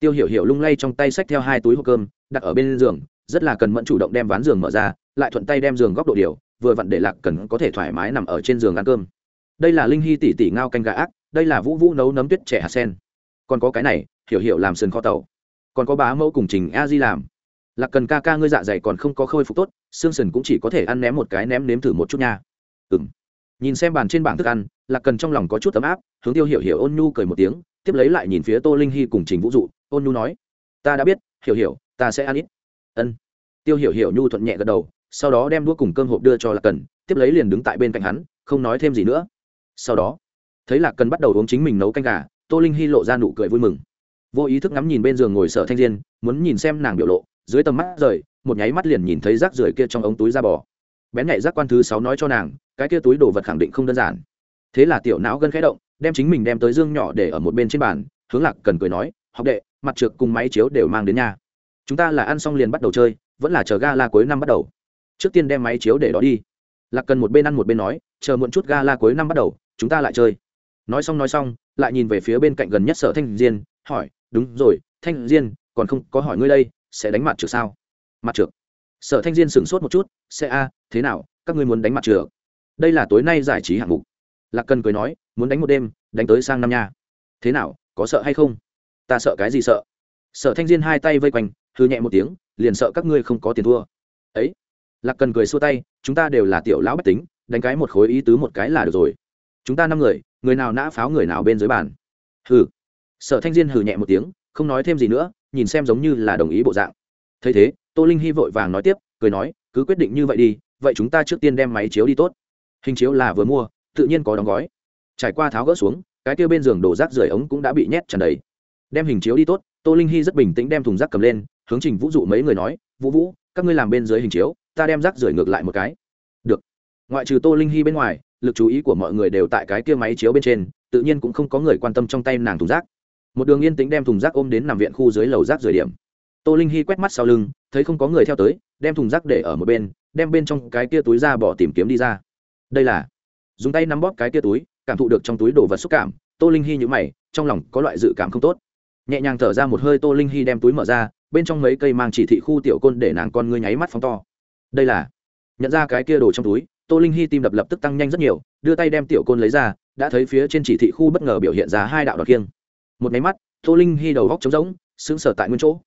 Tiêu hiểu hiểu lung lay trong tay xách theo hai túi hộp cơm, đặt ở bên giường, rất là cần mẫn chủ động đem ván giường mở ra, lại thuận tay đem giường góc độ điều, vừa vặn để lạc cần có thể thoải mái nằm ở trên giường ăn cơm. Đây là linh hy tỷ tỷ ngao canh gà ác đây là vũ vũ nấu nấm tuyết trẻ hạt sen. Còn có cái này, hiểu hiểu làm sườn kho tàu. Còn có bá mẫu cùng trình a di làm. Lạc cần ca ca ngươi dạ dày còn không có khôi phục tốt, xương sườn cũng chỉ có thể ăn ném một cái ném nếm thử một chút nha. Ừ m nhìn xem bàn trên bảng thức ăn, lạc cần trong lòng có chút ấm áp, hướng tiêu hiểu hiểu ôn nhu cười một tiếng, tiếp lấy lại nhìn phía tô linh hy cùng trình vũ dụ, ôn nhu nói, ta đã biết, hiểu hiểu, ta sẽ ăn ít. Ân. Tiêu hiểu hiểu nhu thuận nhẹ gật đầu, sau đó đem đũa cùng cơm hộp đưa cho lạc cần, tiếp lấy liền đứng tại bên cạnh hắn, không nói thêm gì nữa. Sau đó thấy lạc cần bắt đầu uống chính mình nấu canh gà, tô linh hy lộ ra nụ cười vui mừng. Vô ý thức ngắm nhìn bên giường ngồi sở thanh diên, muốn nhìn xem nàng biểu lộ, dưới tầm mắt rời, một nháy mắt liền nhìn thấy rác rưởi kia trong ống túi da bò. Bén nhạy giác quan thứ sáu nói cho nàng, cái kia túi đồ vật khẳng định không đơn giản. Thế là tiểu não gân khẽ động, đem chính mình đem tới dương nhỏ để ở một bên trên bàn, hướng lạc cần cười nói, học đệ, mặt trượt cùng máy chiếu đều mang đến nhà. Chúng ta là ăn xong liền bắt đầu chơi, vẫn là chờ ga la cuối năm bắt đầu. Trước tiên đem máy chiếu để đó đi. Lạc cần một bên ăn một bên nói, chờ muộn chút ga la cuối năm bắt đầu, chúng ta lại chơi nói xong nói xong, lại nhìn về phía bên cạnh gần nhất sở thanh diên, hỏi, đúng rồi, thanh diên, còn không có hỏi ngươi đây, sẽ đánh mặt trượt sao? Mặt trượt sở thanh diên sửng sốt một chút, sẽ a, thế nào, các ngươi muốn đánh mặt trượt đây là tối nay giải trí hạng mục. Lạc cần cười nói, muốn đánh một đêm, đánh tới sang năm nha. Thế nào, có sợ hay không? Ta sợ cái gì sợ? Sở thanh diên hai tay vây quanh hư nhẹ một tiếng, liền sợ các ngươi không có tiền thua. Ấy? Lạc cần cười xua tay, chúng ta đều là tiểu lão bách tính, đánh cái một khối ý tứ một cái là được rồi. Chúng ta năm người người nào nã pháo người nào bên dưới bàn. Hừ. Sở thanh diên hừ nhẹ một tiếng, không nói thêm gì nữa, nhìn xem giống như là đồng ý bộ dạng. Thấy thế, tô linh hy vội vàng nói tiếp, cười nói, cứ quyết định như vậy đi, vậy chúng ta trước tiên đem máy chiếu đi tốt. Hình chiếu là vừa mua, tự nhiên có đóng gói. Trải qua tháo gỡ xuống, cái kia bên giường đổ rác rưởi ống cũng đã bị nhét tràn đầy. Đem hình chiếu đi tốt, tô linh hy rất bình tĩnh đem thùng rác cầm lên, hướng trình vũ dụ mấy người nói, vũ vũ, các ngươi làm bên dưới hình chiếu, ta đem rác rưởi ngược lại một cái. Được. Ngoại trừ tô linh hy bên ngoài lực chú ý của mọi người đều tại cái kia máy chiếu bên trên, tự nhiên cũng không có người quan tâm trong tay nàng thùng rác. Một đường yên tĩnh đem thùng rác ôm đến nằm viện khu dưới lầu rác rời điểm. Tô linh hy quét mắt sau lưng, thấy không có người theo tới, đem thùng rác để ở một bên, đem bên trong cái kia túi ra bỏ tìm kiếm đi ra. Đây là, dùng tay nắm bóp cái kia túi, cảm thụ được trong túi đồ vật xúc cảm, tô linh hy nhữ mày, trong lòng có loại dự cảm không tốt. Nhẹ nhàng thở ra một hơi, tô linh hy đem túi mở ra, bên trong mấy cây mang chỉ thị khu tiểu côn để nàng con ngươi nháy mắt phóng to. Đây là, nhận ra cái kia đồ trong túi tô linh hy tim đập lập tức tăng nhanh rất nhiều, đưa tay đem tiểu côn lấy ra, đã thấy phía trên chỉ thị khu bất ngờ biểu hiện ra hai đạo đọt kiêng. Một máy mắt, tô linh hy đầu góc trống rỗng, sững sờ tại nguyên chỗ.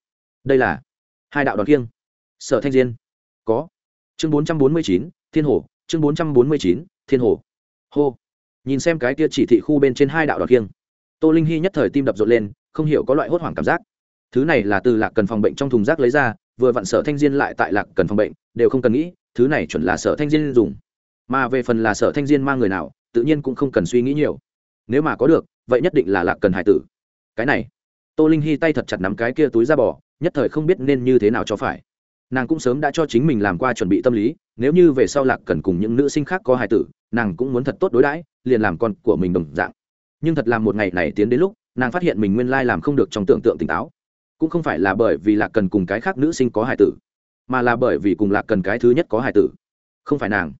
Đây là hai đạo đọt kiêng. Sở thanh diên. Có. Chương bốn trăm bốn mươi chín, thiên hồ, chương bốn trăm bốn mươi chín, thiên hồ. Hô. Nhìn xem cái tia chỉ thị khu bên trên hai đạo đọt kiêng, tô linh hy nhất thời tim đập rộn lên, không hiểu có loại hốt hoảng cảm giác. Thứ này là từ lạc cần phòng bệnh trong thùng rác lấy ra, vừa vặn sở thanh diên lại tại lạc cần phòng bệnh, đều không cần nghĩ, thứ này chuẩn là sở thanh diên dùng mà về phần là sở thanh diên mang người nào, tự nhiên cũng không cần suy nghĩ nhiều. Nếu mà có được, vậy nhất định là lạc cần hải tử. Cái này, tô linh hy tay thật chặt nắm cái kia túi ra bỏ nhất thời không biết nên như thế nào cho phải. Nàng cũng sớm đã cho chính mình làm qua chuẩn bị tâm lý, nếu như về sau lạc cần cùng những nữ sinh khác có hài tử, nàng cũng muốn thật tốt đối đãi, liền làm con của mình đồng dạng. Nhưng thật làm một ngày này tiến đến lúc, nàng phát hiện mình nguyên lai làm không được trong tưởng tượng tỉnh táo. Cũng không phải là bởi vì lạc cần cùng cái khác nữ sinh có hài tử, mà là bởi vì cùng lạc cần cái thứ nhất có hài tử. Không phải nàng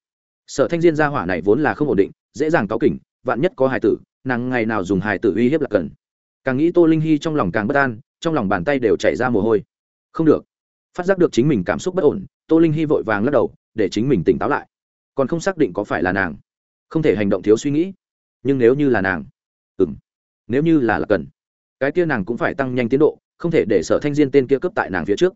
sở thanh diên gia hỏa này vốn là không ổn định, dễ dàng cáu kỉnh, vạn nhất có hài tử, nàng ngày nào dùng hài tử uy hiếp là cần. Càng nghĩ tô linh hy trong lòng càng bất an, trong lòng bàn tay đều chảy ra mồ hôi. Không được. Phát giác được chính mình cảm xúc bất ổn, tô linh hy vội vàng lắc đầu, để chính mình tỉnh táo lại. Còn không xác định có phải là nàng. Không thể hành động thiếu suy nghĩ. Nhưng nếu như là nàng ừ m nếu như là là cần, cái kia nàng cũng phải tăng nhanh tiến độ, không thể để sở thanh diên tên kia cướp tại nàng phía trước.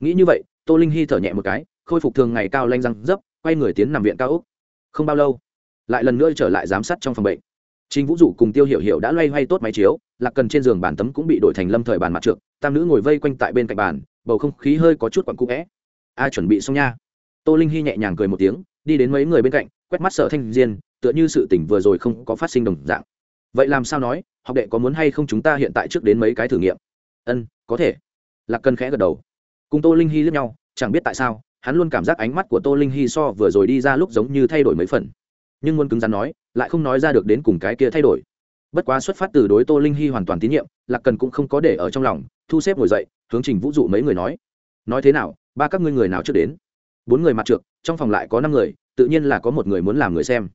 Nghĩ như vậy, tô linh hy thở nhẹ một cái, khôi phục thường ngày cao lanh răng, dấp, quay người tiến nằm viện cao úc không bao lâu lại lần nữa trở lại giám sát trong phòng bệnh Trình Vũ Dụ cùng Tiêu Hiểu Hiểu đã loay hoay tốt máy chiếu, lạc cần trên giường bàn tấm cũng bị đổi thành lâm thời bàn mặt trượt tam nữ ngồi vây quanh tại bên cạnh bàn, bầu không khí hơi có chút quặn cũ é. A chuẩn bị xong nha. Tô Linh Hi nhẹ nhàng cười một tiếng, đi đến mấy người bên cạnh, quét mắt Sở Thanh Diên, tựa như sự tình vừa rồi không có phát sinh đồng dạng. Vậy làm sao nói, học đệ có muốn hay không chúng ta hiện tại trước đến mấy cái thử nghiệm? Ân, có thể. Lạc Cần khẽ gật đầu. Cùng Tô Linh Hi lướt nhau, chẳng biết tại sao, hắn luôn cảm giác ánh mắt của Tô Linh Hi so vừa rồi đi ra lúc giống như thay đổi mấy phần. Nhưng muốn cứng rắn nói, lại không nói ra được đến cùng cái kia thay đổi. Bất quá xuất phát từ đối tô linh hy hoàn toàn tín nhiệm, lạc cần cũng không có để ở trong lòng, thu xếp ngồi dậy, hướng trình vũ dụ mấy người nói. Nói thế nào, ba các ngươi người nào trước đến? Bốn người mặt trượt trong phòng lại có năm người, tự nhiên là có một người muốn làm người xem.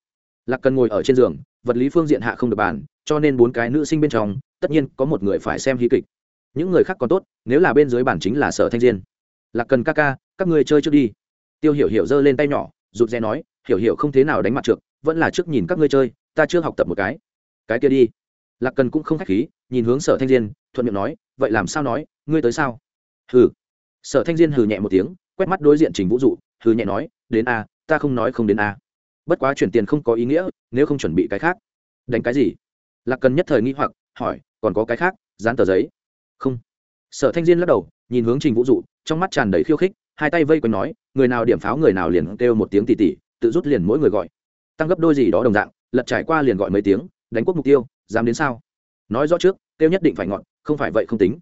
Lạc cần ngồi ở trên giường, vật lý phương diện hạ không được bàn, cho nên bốn cái nữ sinh bên trong, tất nhiên có một người phải xem hí kịch. Những người khác còn tốt, nếu là bên dưới bản chính là sở thanh diên lạc cần ca ca, các người chơi trước đi. Tiêu hiểu hiểu giơ lên tay nhỏ, rụt rè nói, hiểu hiểu không thế nào đánh mặt trượt, vẫn là trước nhìn các ngươi chơi, ta chưa học tập một cái. Cái kia đi. Lạc cần cũng không k h á c h khí, nhìn hướng sở thanh diên, thuận miệng nói, vậy làm sao nói, ngươi tới sao? Hừ. Sở thanh diên hừ nhẹ một tiếng, quét mắt đối diện trình vũ dụ, hừ nhẹ nói, đến a, ta không nói không đến a. Bất quá chuyển tiền không có ý nghĩa, nếu không chuẩn bị cái khác. Đánh cái gì? Lạc cần nhất thời nghĩ hoặc, hỏi, còn có cái khác, dán tờ giấy? Không. Sở thanh diên lắc đầu nhìn hướng trình vũ dụ, trong mắt tràn đầy khiêu khích, hai tay vây quanh nói, người nào điểm pháo người nào liền kêu một tiếng tỉ tỉ, tự rút liền mỗi người gọi. Tăng gấp đôi gì đó đồng dạng, lật trải qua liền gọi mấy tiếng, đánh quốc mục tiêu, dám đến sao? Nói rõ trước tiêu nhất định phải ngọn, không phải vậy không tính.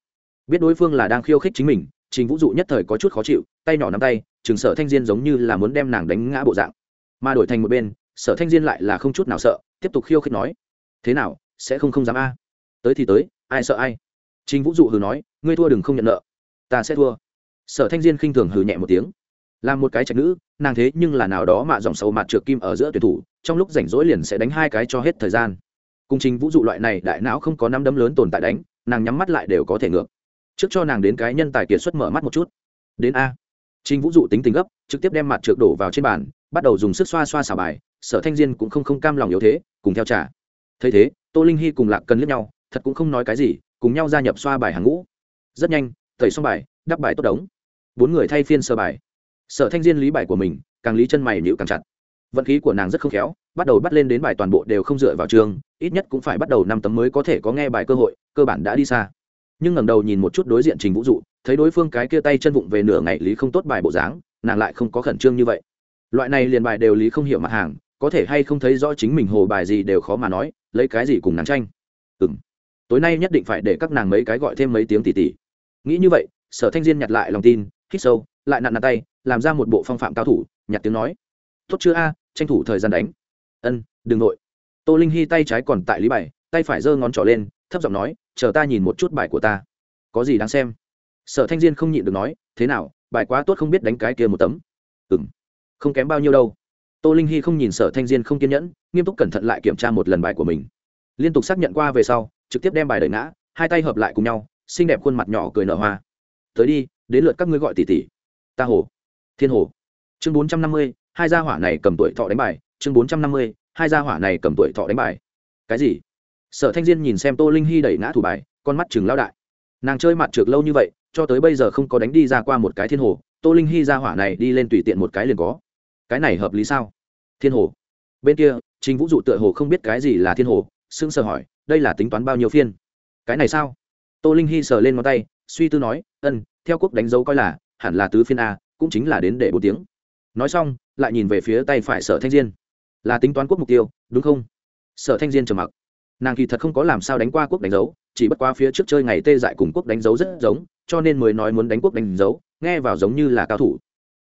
Biết đối phương là đang khiêu khích chính mình, trình vũ dụ nhất thời có chút khó chịu, tay nhỏ nắm tay, chừng sở thanh diên giống như là muốn đem nàng đánh ngã bộ dạng. Mà đổi thành một bên, sở thanh diên lại là không chút nào sợ, tiếp tục khiêu khích nói, thế nào, sẽ không không dám a? Tới thì tới, ai sợ ai? Trình vũ dụ hừ nói, ngươi thua đừng không nhận nợ ta sẽ thua. Sở thanh diên khinh thường hừ nhẹ một tiếng. Làm một cái trạch nữ, nàng thế nhưng là nào đó mạ dòng sâu mặt trượt kim ở giữa tuyển thủ, trong lúc rảnh rỗi liền sẽ đánh hai cái cho hết thời gian. Cung trình vũ dụ loại này, đại não không có năm đấm lớn tồn tại đánh, nàng nhắm mắt lại đều có thể ngược. Trước cho nàng đến cái nhân tài kiệt xuất mở mắt một chút. Đến a. Trình vũ dụ tính tình gấp, trực tiếp đem mặt trượt đổ vào trên bàn, bắt đầu dùng sức xoa xoa xả bài, sở thanh diên cũng không không cam lòng yếu thế, cùng theo trả. Thấy thế, tô linh hy cùng lạc cần liếc nhau, thật cũng không nói cái gì, cùng nhau gia nhập xoa bài hàng ngũ. Rất nhanh tẩy xong bài, đắp bài tốt đống. Bốn người thay phiên sơ bài. Sở thanh diên lý bài của mình, càng lý chân mày nhịu càng chặt. Vận khí của nàng rất không khéo, bắt đầu bắt lên đến bài toàn bộ đều không dựa vào trường, ít nhất cũng phải bắt đầu năm tấm mới có thể có nghe bài cơ hội, cơ bản đã đi xa. Nhưng ngẩng đầu nhìn một chút đối diện trình vũ dụ, thấy đối phương cái kia tay chân vụng về nửa ngày lý không tốt bài bộ dáng, nàng lại không có khẩn trương như vậy. Loại này liền bài đều lý không hiểu mặt hàng, có thể hay không thấy rõ chính mình hồ bài gì đều khó mà nói, lấy cái gì cùng nàng tranh. Ừ m tối nay nhất định phải để các nàng mấy cái gọi thêm mấy tiếng tỉ tỉ nghĩ như vậy, sở thanh diên nhặt lại lòng tin, hít sâu, lại nặn nặn tay, làm ra một bộ phong phạm cao thủ, nhặt tiếng nói. Tốt chưa a, tranh thủ thời gian đánh. Ân, đừng nội. Tô linh hy tay trái còn tại lý bài, tay phải giơ ngón trỏ lên, thấp giọng nói, chờ ta nhìn một chút bài của ta. Có gì đáng xem? Sở thanh diên không nhịn được nói, thế nào, bài quá tốt không biết đánh cái kia một tấm. Ừng không kém bao nhiêu đâu. Tô linh hy không nhìn sở thanh diên không kiên nhẫn, nghiêm túc cẩn thận lại kiểm tra một lần bài của mình. Liên tục xác nhận qua về sau, trực tiếp đem bài đợi ngã, hai tay hợp lại cùng nhau xinh đẹp khuôn mặt nhỏ cười nở hoa. Tới đi, đến lượt các ngươi gọi tỷ tỷ. Ta hồ, thiên hồ. Chương bốn trăm năm mươi, hai gia hỏa này cầm tuổi thọ đánh bài. Chương bốn trăm năm mươi, hai gia hỏa này cầm tuổi thọ đánh bài. Cái gì? Sở thanh diên nhìn xem tô linh hy đẩy ngã thủ bài, con mắt chừng lao đại. Nàng chơi mặt trượt lâu như vậy, cho tới bây giờ không có đánh đi ra qua một cái thiên hồ. Tô linh hy gia hỏa này đi lên tùy tiện một cái liền có. Cái này hợp lý sao? Thiên hồ. Bên kia chính vũ dụ tựa hồ không biết cái gì là thiên hồ, sững sờ hỏi, đây là tính toán bao nhiêu phiên? Cái này sao? Tô linh hy sờ lên ngón tay, suy tư nói, ân, theo quốc đánh dấu coi là, hẳn là tứ phiên a, cũng chính là đến để bốn tiếng. Nói xong, lại nhìn về phía tay phải sở thanh diên. Là tính toán quốc mục tiêu, đúng không? Sở thanh diên trầm mặc. Nàng kỳ thật không có làm sao đánh qua quốc đánh dấu, chỉ bất qua phía trước chơi ngày tê dại cùng quốc đánh dấu rất giống, cho nên mới nói muốn đánh quốc đánh dấu, nghe vào giống như là cao thủ.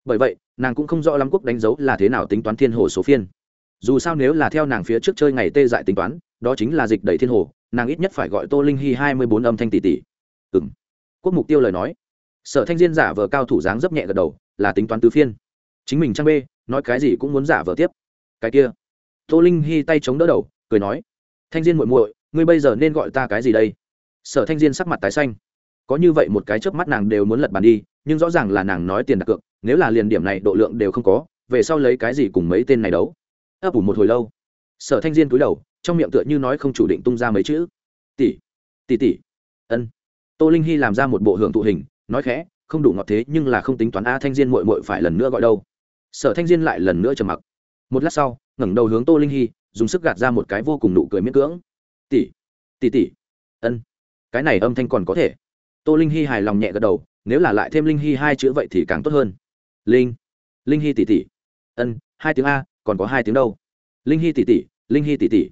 Bởi vậy, nàng cũng không rõ lắm quốc đánh dấu là thế nào tính toán thiên hồ số phiên. Dù sao nếu là theo nàng phía trước chơi ngày tê dại tính toán đó chính là dịch đầy thiên hồ, nàng ít nhất phải gọi tô linh hy hai mươi bốn âm thanh tỷ tỷ ừ m quốc mục tiêu lời nói. Sở thanh diên giả vờ cao thủ dáng dấp nhẹ gật đầu, là tính toán tứ phiên. Chính mình trang b nói cái gì cũng muốn giả vờ tiếp. Cái kia. Tô linh hy tay chống đỡ đầu, cười nói. Thanh diên muội muội, ngươi bây giờ nên gọi ta cái gì đây? Sở thanh diên sắc mặt tái xanh. Có như vậy một cái chớp mắt nàng đều muốn lật bàn đi, nhưng rõ ràng là nàng nói tiền đặt cược, nếu là liền điểm này độ lượng đều không có, về sau lấy cái gì cùng mấy tên này đấu? Ấp ủ một hồi lâu. Sở thanh diên cúi đầu trong miệng tựa như nói không chủ định tung ra mấy chữ. Tỷ tỷ tỷ. Ân. Tô linh hy làm ra một bộ hưởng thụ hình, nói khẽ, không đủ ngọt thế nhưng là không tính toán a thanh diên mội mội phải lần nữa gọi đâu. Sở thanh diên lại lần nữa trầm mặc. Một lát sau, ngẩng đầu hướng tô linh hy, dùng sức gạt ra một cái vô cùng nụ cười miễn cưỡng. Tỷ tỷ tỷ. Ân. Cái này âm thanh còn có thể. Tô linh hy hài lòng nhẹ gật đầu, nếu là lại thêm linh hy hai chữ vậy thì càng tốt hơn. Linh linh hy tỷ tỷ. Ân, hai tiếng a, còn có hai tiếng đâu. Linh hy tỷ tỷ, linh hy tỷ tỷ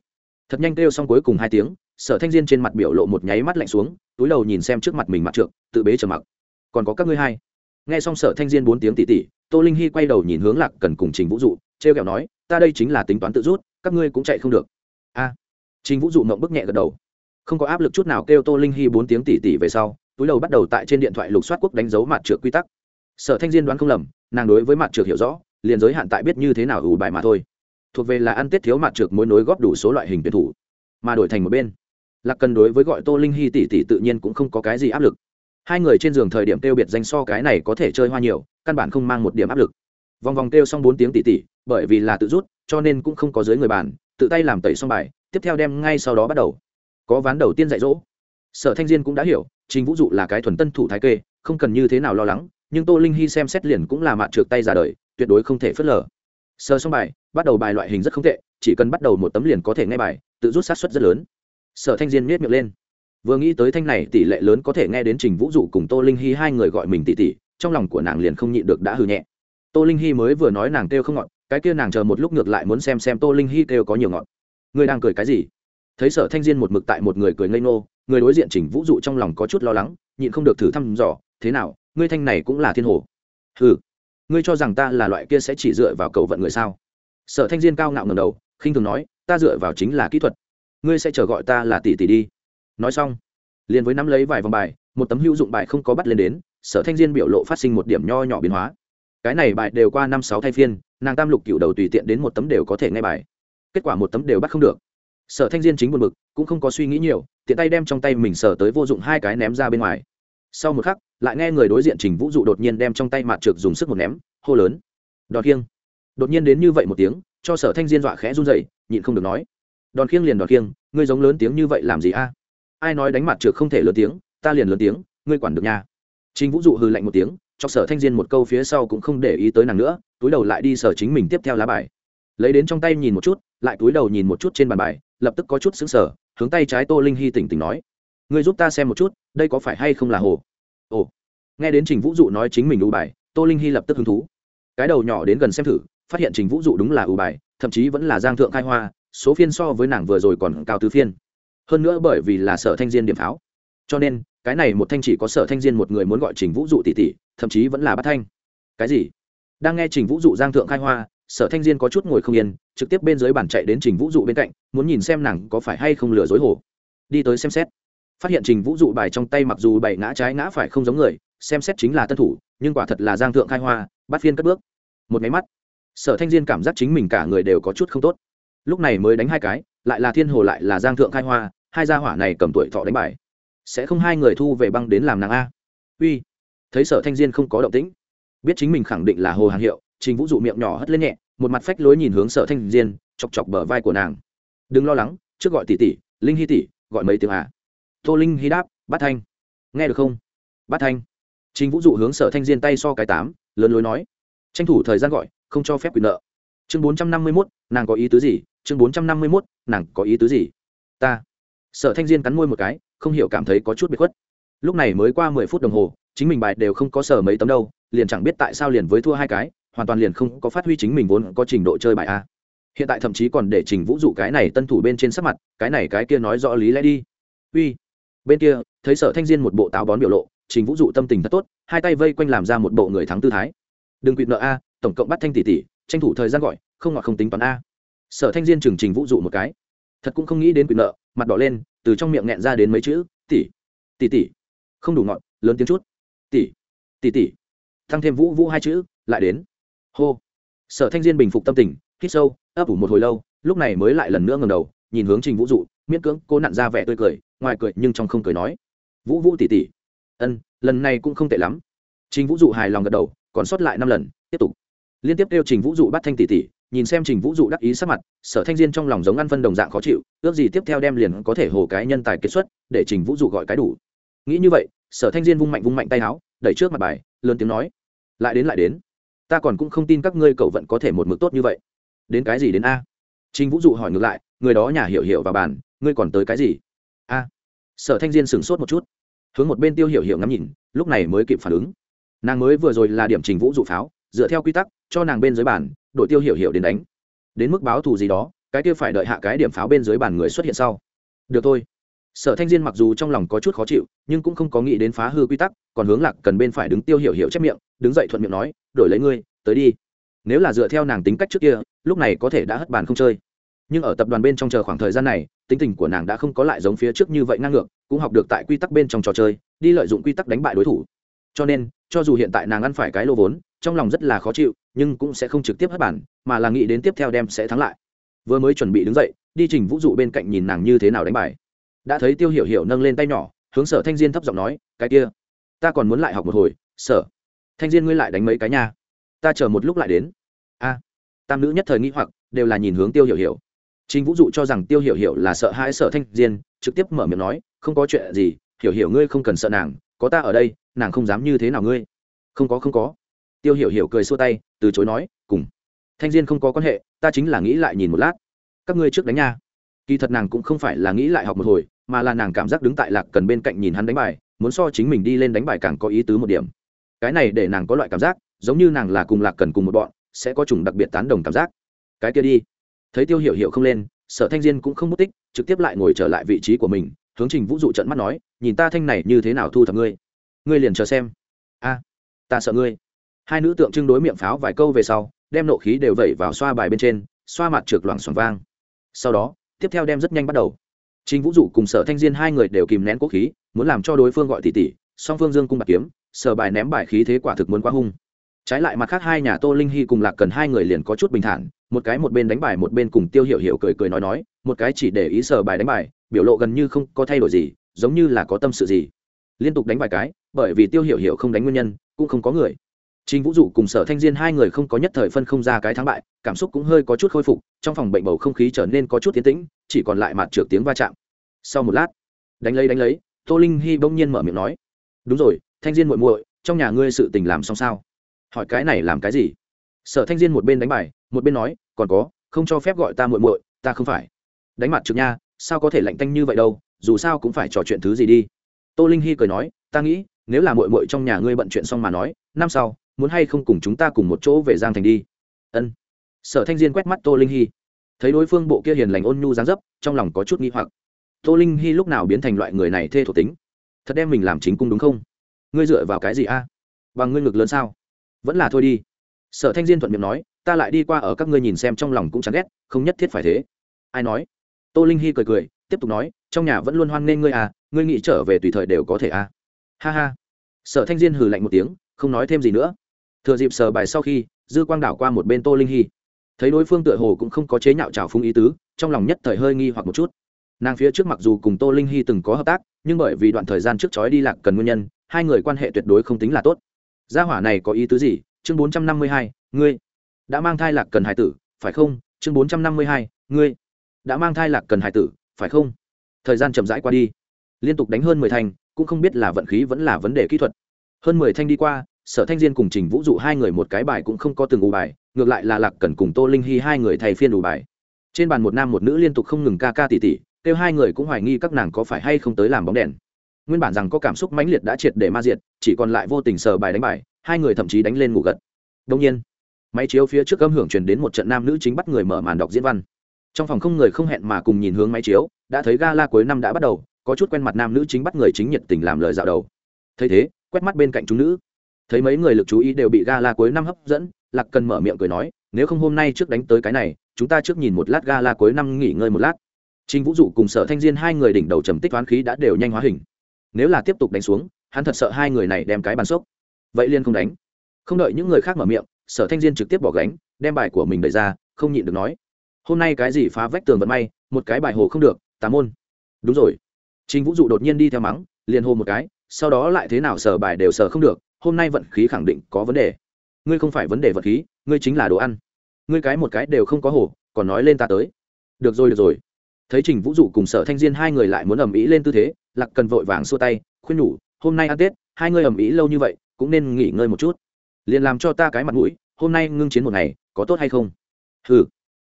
thật nhanh kêu xong cuối cùng hai tiếng sở thanh diên trên mặt biểu lộ một nháy mắt lạnh xuống túi đầu nhìn xem trước mặt mình mặt trượng tự bế trở mặc. Còn có các ngươi hai? Nghe xong sở thanh diên bốn tiếng tỉ tỉ, tô linh hy quay đầu nhìn hướng lạc cần cùng trình vũ dụ t r e o kẹo nói ta đây chính là tính toán tự rút các ngươi cũng chạy không được. A. Trình vũ dụ mộng bức nhẹ gật đầu. Không có áp lực chút nào kêu tô linh hy bốn tiếng tỉ tỉ về sau túi đầu bắt đầu tại trên điện thoại lục soát quốc đánh dấu mặt trượt quy tắc. Sở thanh diên đoán không lầm nàng đối với mặt trượt hiểu rõ liền giới hạn tại biết như thế nào ủ bài mà thôi thuộc về là ăn tết thiếu mặt trượt mối nối góp đủ số loại hình tuyển thủ, mà đổi thành một bên. Lạc cần đối với gọi tô linh hy tỷ tỷ tự nhiên cũng không có cái gì áp lực. Hai người trên giường thời điểm kêu biệt danh so cái này có thể chơi hoa nhiều, căn bản không mang một điểm áp lực. Vòng vòng kêu xong bốn tiếng tỷ tỷ, bởi vì là tự rút, cho nên cũng không có dưới người bàn, tự tay làm tẩy xong bài, tiếp theo đem ngay sau đó bắt đầu. Có ván đầu tiên dạy dỗ. Sở thanh diên cũng đã hiểu, trình vũ dụ là cái thuần tân thủ thái kê, không cần như thế nào lo lắng, nhưng tô linh hy xem xét liền cũng là mạn trượt tay ra đời, tuyệt đối không thể phớt lờ. Sờ xong bài bắt đầu bài loại hình rất không tệ, chỉ cần bắt đầu một tấm liền có thể nghe bài, tự rút sát xuất rất lớn. Sở thanh diên miết miệng lên. Vừa nghĩ tới thanh này, tỷ lệ lớn có thể nghe đến trình vũ dụ cùng tô linh hy hai người gọi mình tỷ tỷ, trong lòng của nàng liền không nhịn được đã hư nhẹ. Tô linh hy mới vừa nói nàng kêu không ngọt cái kia nàng chờ một lúc ngược lại muốn xem xem tô linh hy kêu có nhiều ngọt người đang cười cái gì? Thấy sở thanh diên một mực tại một người cười ngây ngô, người đối diện trình vũ dụ trong lòng có chút lo lắng, nhịn không được thử thăm dò, thế nào, ngươi thanh này cũng là thiên hồ? Ừ ngươi cho rằng ta là loại kia sẽ chỉ dựa vào cầu vận người sao? Sở thanh diên cao ngạo ngầm đầu, khinh thường nói, ta dựa vào chính là kỹ thuật. Ngươi sẽ chờ gọi ta là tỷ tỷ đi. Nói xong, liền với nắm lấy vài vòng bài, một tấm hữu dụng bài không có bắt lên đến, sở thanh diên biểu lộ phát sinh một điểm nho nhỏ biến hóa. Cái này bài đều qua năm sáu thay phiên, nàng tam lục cựu đầu tùy tiện đến một tấm đều có thể nghe bài. Kết quả một tấm đều bắt không được. Sở thanh diên chính buồn bực, cũng không có suy nghĩ nhiều, tiện tay đem trong tay mình sở tới vô dụng hai cái ném ra bên ngoài. Sau một khắc, lại nghe người đối diện trình vũ dụ đột nhiên đem trong tay mặt trượt dùng sức một ném, hô lớn. Đọt kiêng đột nhiên đến như vậy một tiếng, cho sở thanh diên dọa khẽ run dậy nhịn không được nói. Đòn khiêng liền đòn khiêng, ngươi giống lớn tiếng như vậy làm gì a? Ai nói đánh mặt trượt không thể lớn tiếng, ta liền lớn tiếng, ngươi quản được nha. Trình vũ dụ hư lạnh một tiếng, cho sở thanh diên một câu phía sau cũng không để ý tới nàng nữa, túi đầu lại đi sở chính mình tiếp theo lá bài. Lấy đến trong tay nhìn một chút, lại túi đầu nhìn một chút trên bàn bài, lập tức có chút xứng sở hướng tay trái tô linh hy tỉnh tỉnh nói. Ngươi giúp ta xem một chút, đây có phải hay không là hồ? Ồ. Nghe đến trình vũ dụ nói chính mình đủ bài, tô linh hy lập tức hứng thú. Cái đầu nhỏ đến gần xem thử phát hiện trình vũ dụ đúng là ưu bài, thậm chí vẫn là giang thượng khai hoa, số phiên so với nàng vừa rồi còn cao tứ phiên. Hơn nữa bởi vì là sở thanh diên điểm pháo. Cho nên, cái này một thanh chỉ có sở thanh diên một người muốn gọi trình vũ dụ tỷ tỷ, thậm chí vẫn là bắt thanh. Cái gì? Đang nghe trình vũ dụ giang thượng khai hoa, sở thanh diên có chút ngồi không yên, trực tiếp bên dưới bàn chạy đến trình vũ dụ bên cạnh, muốn nhìn xem nàng có phải hay không lừa dối hồ. Đi tới xem xét. Phát hiện trình vũ dụ bài trong tay mặc dù bảy ngã trái ngã phải không giống người, xem xét chính là tân thủ, nhưng quả thật là giang thượng khai hoa bắt phiên cất bước. Một máy mắt sở thanh diên cảm giác chính mình cả người đều có chút không tốt. Lúc này mới đánh hai cái, lại là thiên hồ lại là giang thượng khai hoa, hai gia hỏa này cầm tuổi thọ đánh bài. Sẽ không hai người thu về băng đến làm nàng a. Uy. Thấy sở thanh diên không có động tĩnh, biết chính mình khẳng định là hồ hàng hiệu, trình vũ dụ miệng nhỏ hất lên nhẹ, một mặt phách lối nhìn hướng sở thanh diên, chọc chọc bờ vai của nàng. Đừng lo lắng, trước gọi tỷ tỷ, linh hy tỷ, gọi mấy tiếng à tô linh hy đáp, Bát thanh. Nghe được không? Bát thanh. Trình vũ dụ hướng sở thanh diên tay so cái tám, lớn lối nói. Tranh thủ thời gian gọi không cho phép quyền nợ. Chương bốn trăm năm mươi mốt, nàng có ý tứ gì? Chương bốn trăm năm mươi mốt, nàng có ý tứ gì? Ta. Sở thanh diên cắn môi một cái, không hiểu cảm thấy có chút bị khuất. Lúc này mới qua mười phút đồng hồ, chính mình bài đều không có sở mấy tấm đâu, liền chẳng biết tại sao liền với thua hai cái, hoàn toàn liền không có phát huy chính mình vốn có trình độ chơi bài a. Hiện tại thậm chí còn để trình vũ dụ cái này tân thủ bên trên sắc mặt, cái này cái kia nói rõ lý lẽ đi. Uy. Bên kia, thấy sở thanh diên một bộ táo bón biểu lộ, trình vũ dụ tâm tình thật tốt, hai tay vây quanh làm ra một bộ người thắng tư thái. Đừng quỵt nợ a tổng cộng bắt thanh tỷ tỷ, tranh thủ thời gian gọi, không ngọt không tính toán a. Sở thanh diên trừng trình vũ dụ một cái. Thật cũng không nghĩ đến quyền nợ, mặt đỏ lên, từ trong miệng nghẹn ra đến mấy chữ, tỷ tỷ tỷ. Không đủ ngọt, lớn tiếng chút. Tỷ tỷ tỷ. Thăng thêm vũ vũ hai chữ, lại đến. Hô. Sở thanh diên bình phục tâm tình, hít sâu, ấp ủ một hồi lâu, lúc này mới lại lần nữa ngầm đầu, nhìn hướng trình vũ dụ miễn cưỡng, cô nặn ra vẻ tươi cười, ngoài cười nhưng trong không cười nói. Vũ vũ tỉ tỉ ân, lần này cũng không tệ lắm. Trình vũ dụ hài lòng gật đầu, còn sót lại năm lần, tiếp tục liên tiếp kêu trình vũ dụ bắt thanh tỷ tỷ, nhìn xem trình vũ dụ đắc ý sắc mặt, sở thanh diên trong lòng giống ăn phân đồng dạng khó chịu, ước gì tiếp theo đem liền có thể hồ cái nhân tài kết xuất, để trình vũ dụ gọi cái đủ. Nghĩ như vậy, sở thanh diên vung mạnh vung mạnh tay áo, đẩy trước mặt bài, lớn tiếng nói, lại đến lại đến. Ta còn cũng không tin các ngươi cậu vẫn có thể một mực tốt như vậy. Đến cái gì đến a? Trình vũ dụ hỏi ngược lại, người đó nhà hiểu hiểu và bàn, ngươi còn tới cái gì? A. Sở thanh diên sửng sốt một chút, hướng một bên tiêu hiểu hiểu ngắm nhìn, lúc này mới kịp phản ứng. Nàng mới vừa rồi là điểm trình vũ dụ pháo dựa theo quy tắc, cho nàng bên dưới bàn, đội tiêu hiểu hiểu đến đánh. Đến mức báo thù gì đó, cái kia phải đợi hạ cái điểm pháo bên dưới bàn người xuất hiện sau. Được thôi. Sở thanh diên mặc dù trong lòng có chút khó chịu, nhưng cũng không có nghĩ đến phá hư quy tắc, còn hướng lạc cần bên phải đứng tiêu hiểu hiểu chép miệng, đứng dậy thuận miệng nói, đổi lấy ngươi, tới đi. Nếu là dựa theo nàng tính cách trước kia, lúc này có thể đã hất bàn không chơi. Nhưng ở tập đoàn bên trong chờ khoảng thời gian này, tính tình của nàng đã không có lại giống phía trước như vậy ngang ngược, cũng học được tại quy tắc bên trong trò chơi, đi lợi dụng quy tắc đánh bại đối thủ. Cho nên, cho dù hiện tại nàng ăn phải cái lô vốn trong lòng rất là khó chịu, nhưng cũng sẽ không trực tiếp hất bản, mà là nghĩ đến tiếp theo đem sẽ thắng lại. Vừa mới chuẩn bị đứng dậy, đi trình vũ dụ bên cạnh nhìn nàng như thế nào đánh bài. Đã thấy tiêu hiểu hiểu nâng lên tay nhỏ, hướng sở thanh diên thấp giọng nói, cái kia, ta còn muốn lại học một hồi, sở thanh diên ngươi lại đánh mấy cái nha. Ta chờ một lúc lại đến. A, tam nữ nhất thời nghĩ hoặc, đều là nhìn hướng tiêu hiểu hiểu. Trình vũ dụ cho rằng tiêu hiểu hiểu là sợ hãi sở thanh diên, trực tiếp mở miệng nói, không có chuyện gì, hiểu hiểu ngươi không cần sợ nàng, có ta ở đây, nàng không dám như thế nào ngươi. Không có không có tiêu hiểu hiểu cười xua tay, từ chối nói, cùng. Thanh diên không có quan hệ, ta chính là nghĩ lại nhìn một lát. Các ngươi trước đánh nha. Kỳ thật nàng cũng không phải là nghĩ lại học một hồi, mà là nàng cảm giác đứng tại lạc cần bên cạnh nhìn hắn đánh bài, muốn so chính mình đi lên đánh bài càng có ý tứ một điểm. Cái này để nàng có loại cảm giác, giống như nàng là cùng lạc cần cùng một bọn, sẽ có chủng đặc biệt tán đồng cảm giác. Cái kia đi. Thấy tiêu hiểu hiểu không lên, sở thanh diên cũng không mất tích, trực tiếp lại ngồi trở lại vị trí của mình, hướng trình vũ dụ trận mắt nói, nhìn ta thanh này như thế nào thu thập ngươi? Ngươi liền chờ xem. A, ta sợ ngươi hai nữ tượng trưng đối miệng pháo vài câu về sau, đem nộ khí đều vẩy vào xoa bài bên trên, xoa mặt trượt loảng xoảng vang. Sau đó, tiếp theo đem rất nhanh bắt đầu. Chính vũ dụ cùng sở thanh diên hai người đều kìm nén quốc khí, muốn làm cho đối phương gọi tỷ tỷ song phương dương cung bạc kiếm, sở bài ném bài khí thế quả thực muốn quá hung. Trái lại mặt khác hai nhà tô linh hy cùng lạc cần hai người liền có chút bình thản, một cái một bên đánh bài một bên cùng tiêu hiểu hiểu cười cười nói nói, một cái chỉ để ý sở bài đánh bài, biểu lộ gần như không có thay đổi gì, giống như là có tâm sự gì. Liên tục đánh bài cái, bởi vì tiêu hiểu hiểu không đánh nguyên nhân, cũng không có người. Trình Vũ Dụ cùng Sở Thanh Diên hai người không có nhất thời phân không ra cái thắng bại, cảm xúc cũng hơi có chút khôi phục, trong phòng bệnh bầu không khí trở nên có chút tiến tĩnh, chỉ còn lại mặt trược tiếng va chạm. Sau một lát, đánh lấy đánh lấy, Tô Linh Hi bỗng nhiên mở miệng nói: "Đúng rồi, Thanh Diên muội muội, trong nhà ngươi sự tình làm xong sao?" Hỏi cái này làm cái gì? Sở Thanh Diên một bên đánh bài, một bên nói: "Còn có, không cho phép gọi ta muội muội, ta không phải." Đánh mặt trực nha, sao có thể lạnh tanh như vậy đâu, dù sao cũng phải trò chuyện thứ gì đi. Tô Linh Hi cười nói: "Ta nghĩ, nếu là muội muội trong nhà ngươi bận chuyện xong mà nói, năm sau muốn hay không cùng chúng ta cùng một chỗ về giang thành đi? Ân. Sở thanh diên quét mắt tô linh hy thấy đối phương bộ kia hiền lành ôn nhu dáng dấp, trong lòng có chút nghi hoặc. Tô linh hy lúc nào biến thành loại người này thê thuộc tính? Thật đem mình làm chính cung đúng không? Ngươi dựa vào cái gì a? Bằng ngươi ngực lớn sao? Vẫn là thôi đi. Sở thanh diên thuận miệng nói, ta lại đi qua ở các ngươi nhìn xem trong lòng cũng chán ghét, không nhất thiết phải thế. Ai nói? Tô linh hy cười cười, tiếp tục nói, trong nhà vẫn luôn hoan nghênh ngươi à ngươi nghĩ trở về tùy thời đều có thể à. Ha ha. Sở thanh diên hừ lạnh một tiếng, không nói thêm gì nữa thừa dịp sờ bài sau khi, dư quang đảo qua một bên tô linh hy. Thấy đối phương tựa hồ cũng không có chế nhạo trào phúng ý tứ, trong lòng nhất thời hơi nghi hoặc một chút. Nàng phía trước mặc dù cùng tô linh hy từng có hợp tác, nhưng bởi vì đoạn thời gian trước chói đi lạc cần nguyên nhân, hai người quan hệ tuyệt đối không tính là tốt. Gia hỏa này có ý tứ gì? Chương bốn trăm năm mươi hai, ngươi đã mang thai lạc cần hải tử, phải không? Chương bốn trăm năm mươi hai, ngươi đã mang thai lạc cần hải tử, phải không? Thời gian chậm rãi qua đi. Liên tục đánh hơn mười thành, cũng không biết là vận khí vẫn là vấn đề kỹ thuật. Hơn mười thanh đi qua sở thanh diên cùng trình vũ dụ hai người một cái bài cũng không có từng ủ bài, ngược lại là lạc cần cùng tô linh hy hai người thay phiên ủ bài. Trên bàn một nam một nữ liên tục không ngừng ca ca tỉ tỉ, kêu hai người cũng hoài nghi các nàng có phải hay không tới làm bóng đèn. Nguyên bản rằng có cảm xúc mãnh liệt đã triệt để ma diệt, chỉ còn lại vô tình sờ bài đánh bài, hai người thậm chí đánh lên ngủ gật. Đông nhiên, máy chiếu phía trước âm hưởng truyền đến một trận nam nữ chính bắt người mở màn đọc diễn văn. Trong phòng không người không hẹn mà cùng nhìn hướng máy chiếu, đã thấy gala cuối năm đã bắt đầu, có chút quen mặt nam nữ chính bắt người chính nhiệt tình làm lời dạo đầu. Thấy thế, quét mắt bên cạnh chúng nữ thấy mấy người lực chú ý đều bị gala cuối năm hấp dẫn lạc cần mở miệng cười nói nếu không hôm nay trước đánh tới cái này chúng ta trước nhìn một lát gala cuối năm nghỉ ngơi một lát Trình Vũ Dụ cùng Sở Thanh Diên hai người đỉnh đầu trầm tích toán khí đã đều nhanh hóa hình. Nếu là tiếp tục đánh xuống, hắn thật sợ hai người này đem cái bàn sốc. Vậy liên không đánh. Không đợi những người khác mở miệng, Sở Thanh Diên trực tiếp bỏ gánh, đem bài của mình đẩy ra, không nhịn được nói: "Hôm nay cái gì phá vách tường vận may, một cái bài hồ không được, tám môn." Đúng rồi. Trình Vũ Dụ đột nhiên đi theo mắng, liền hô một cái, sau đó lại thế nào sở bài đều sở không được hôm nay vận khí khẳng định có vấn đề. Ngươi không phải vấn đề vật khí, ngươi chính là đồ ăn. Ngươi cái một cái đều không có hổ còn nói lên ta tới. Được rồi được rồi. Thấy trình vũ dụ cùng sở thanh diên hai người lại muốn ầm ĩ lên tư thế, lạc cần vội vàng xua tay, khuyên nhủ, hôm nay ăn tết, hai ngươi ầm ĩ lâu như vậy, cũng nên nghỉ ngơi một chút. Liền làm cho ta cái mặt mũi, hôm nay ngưng chiến một ngày, có tốt hay không? Hừ.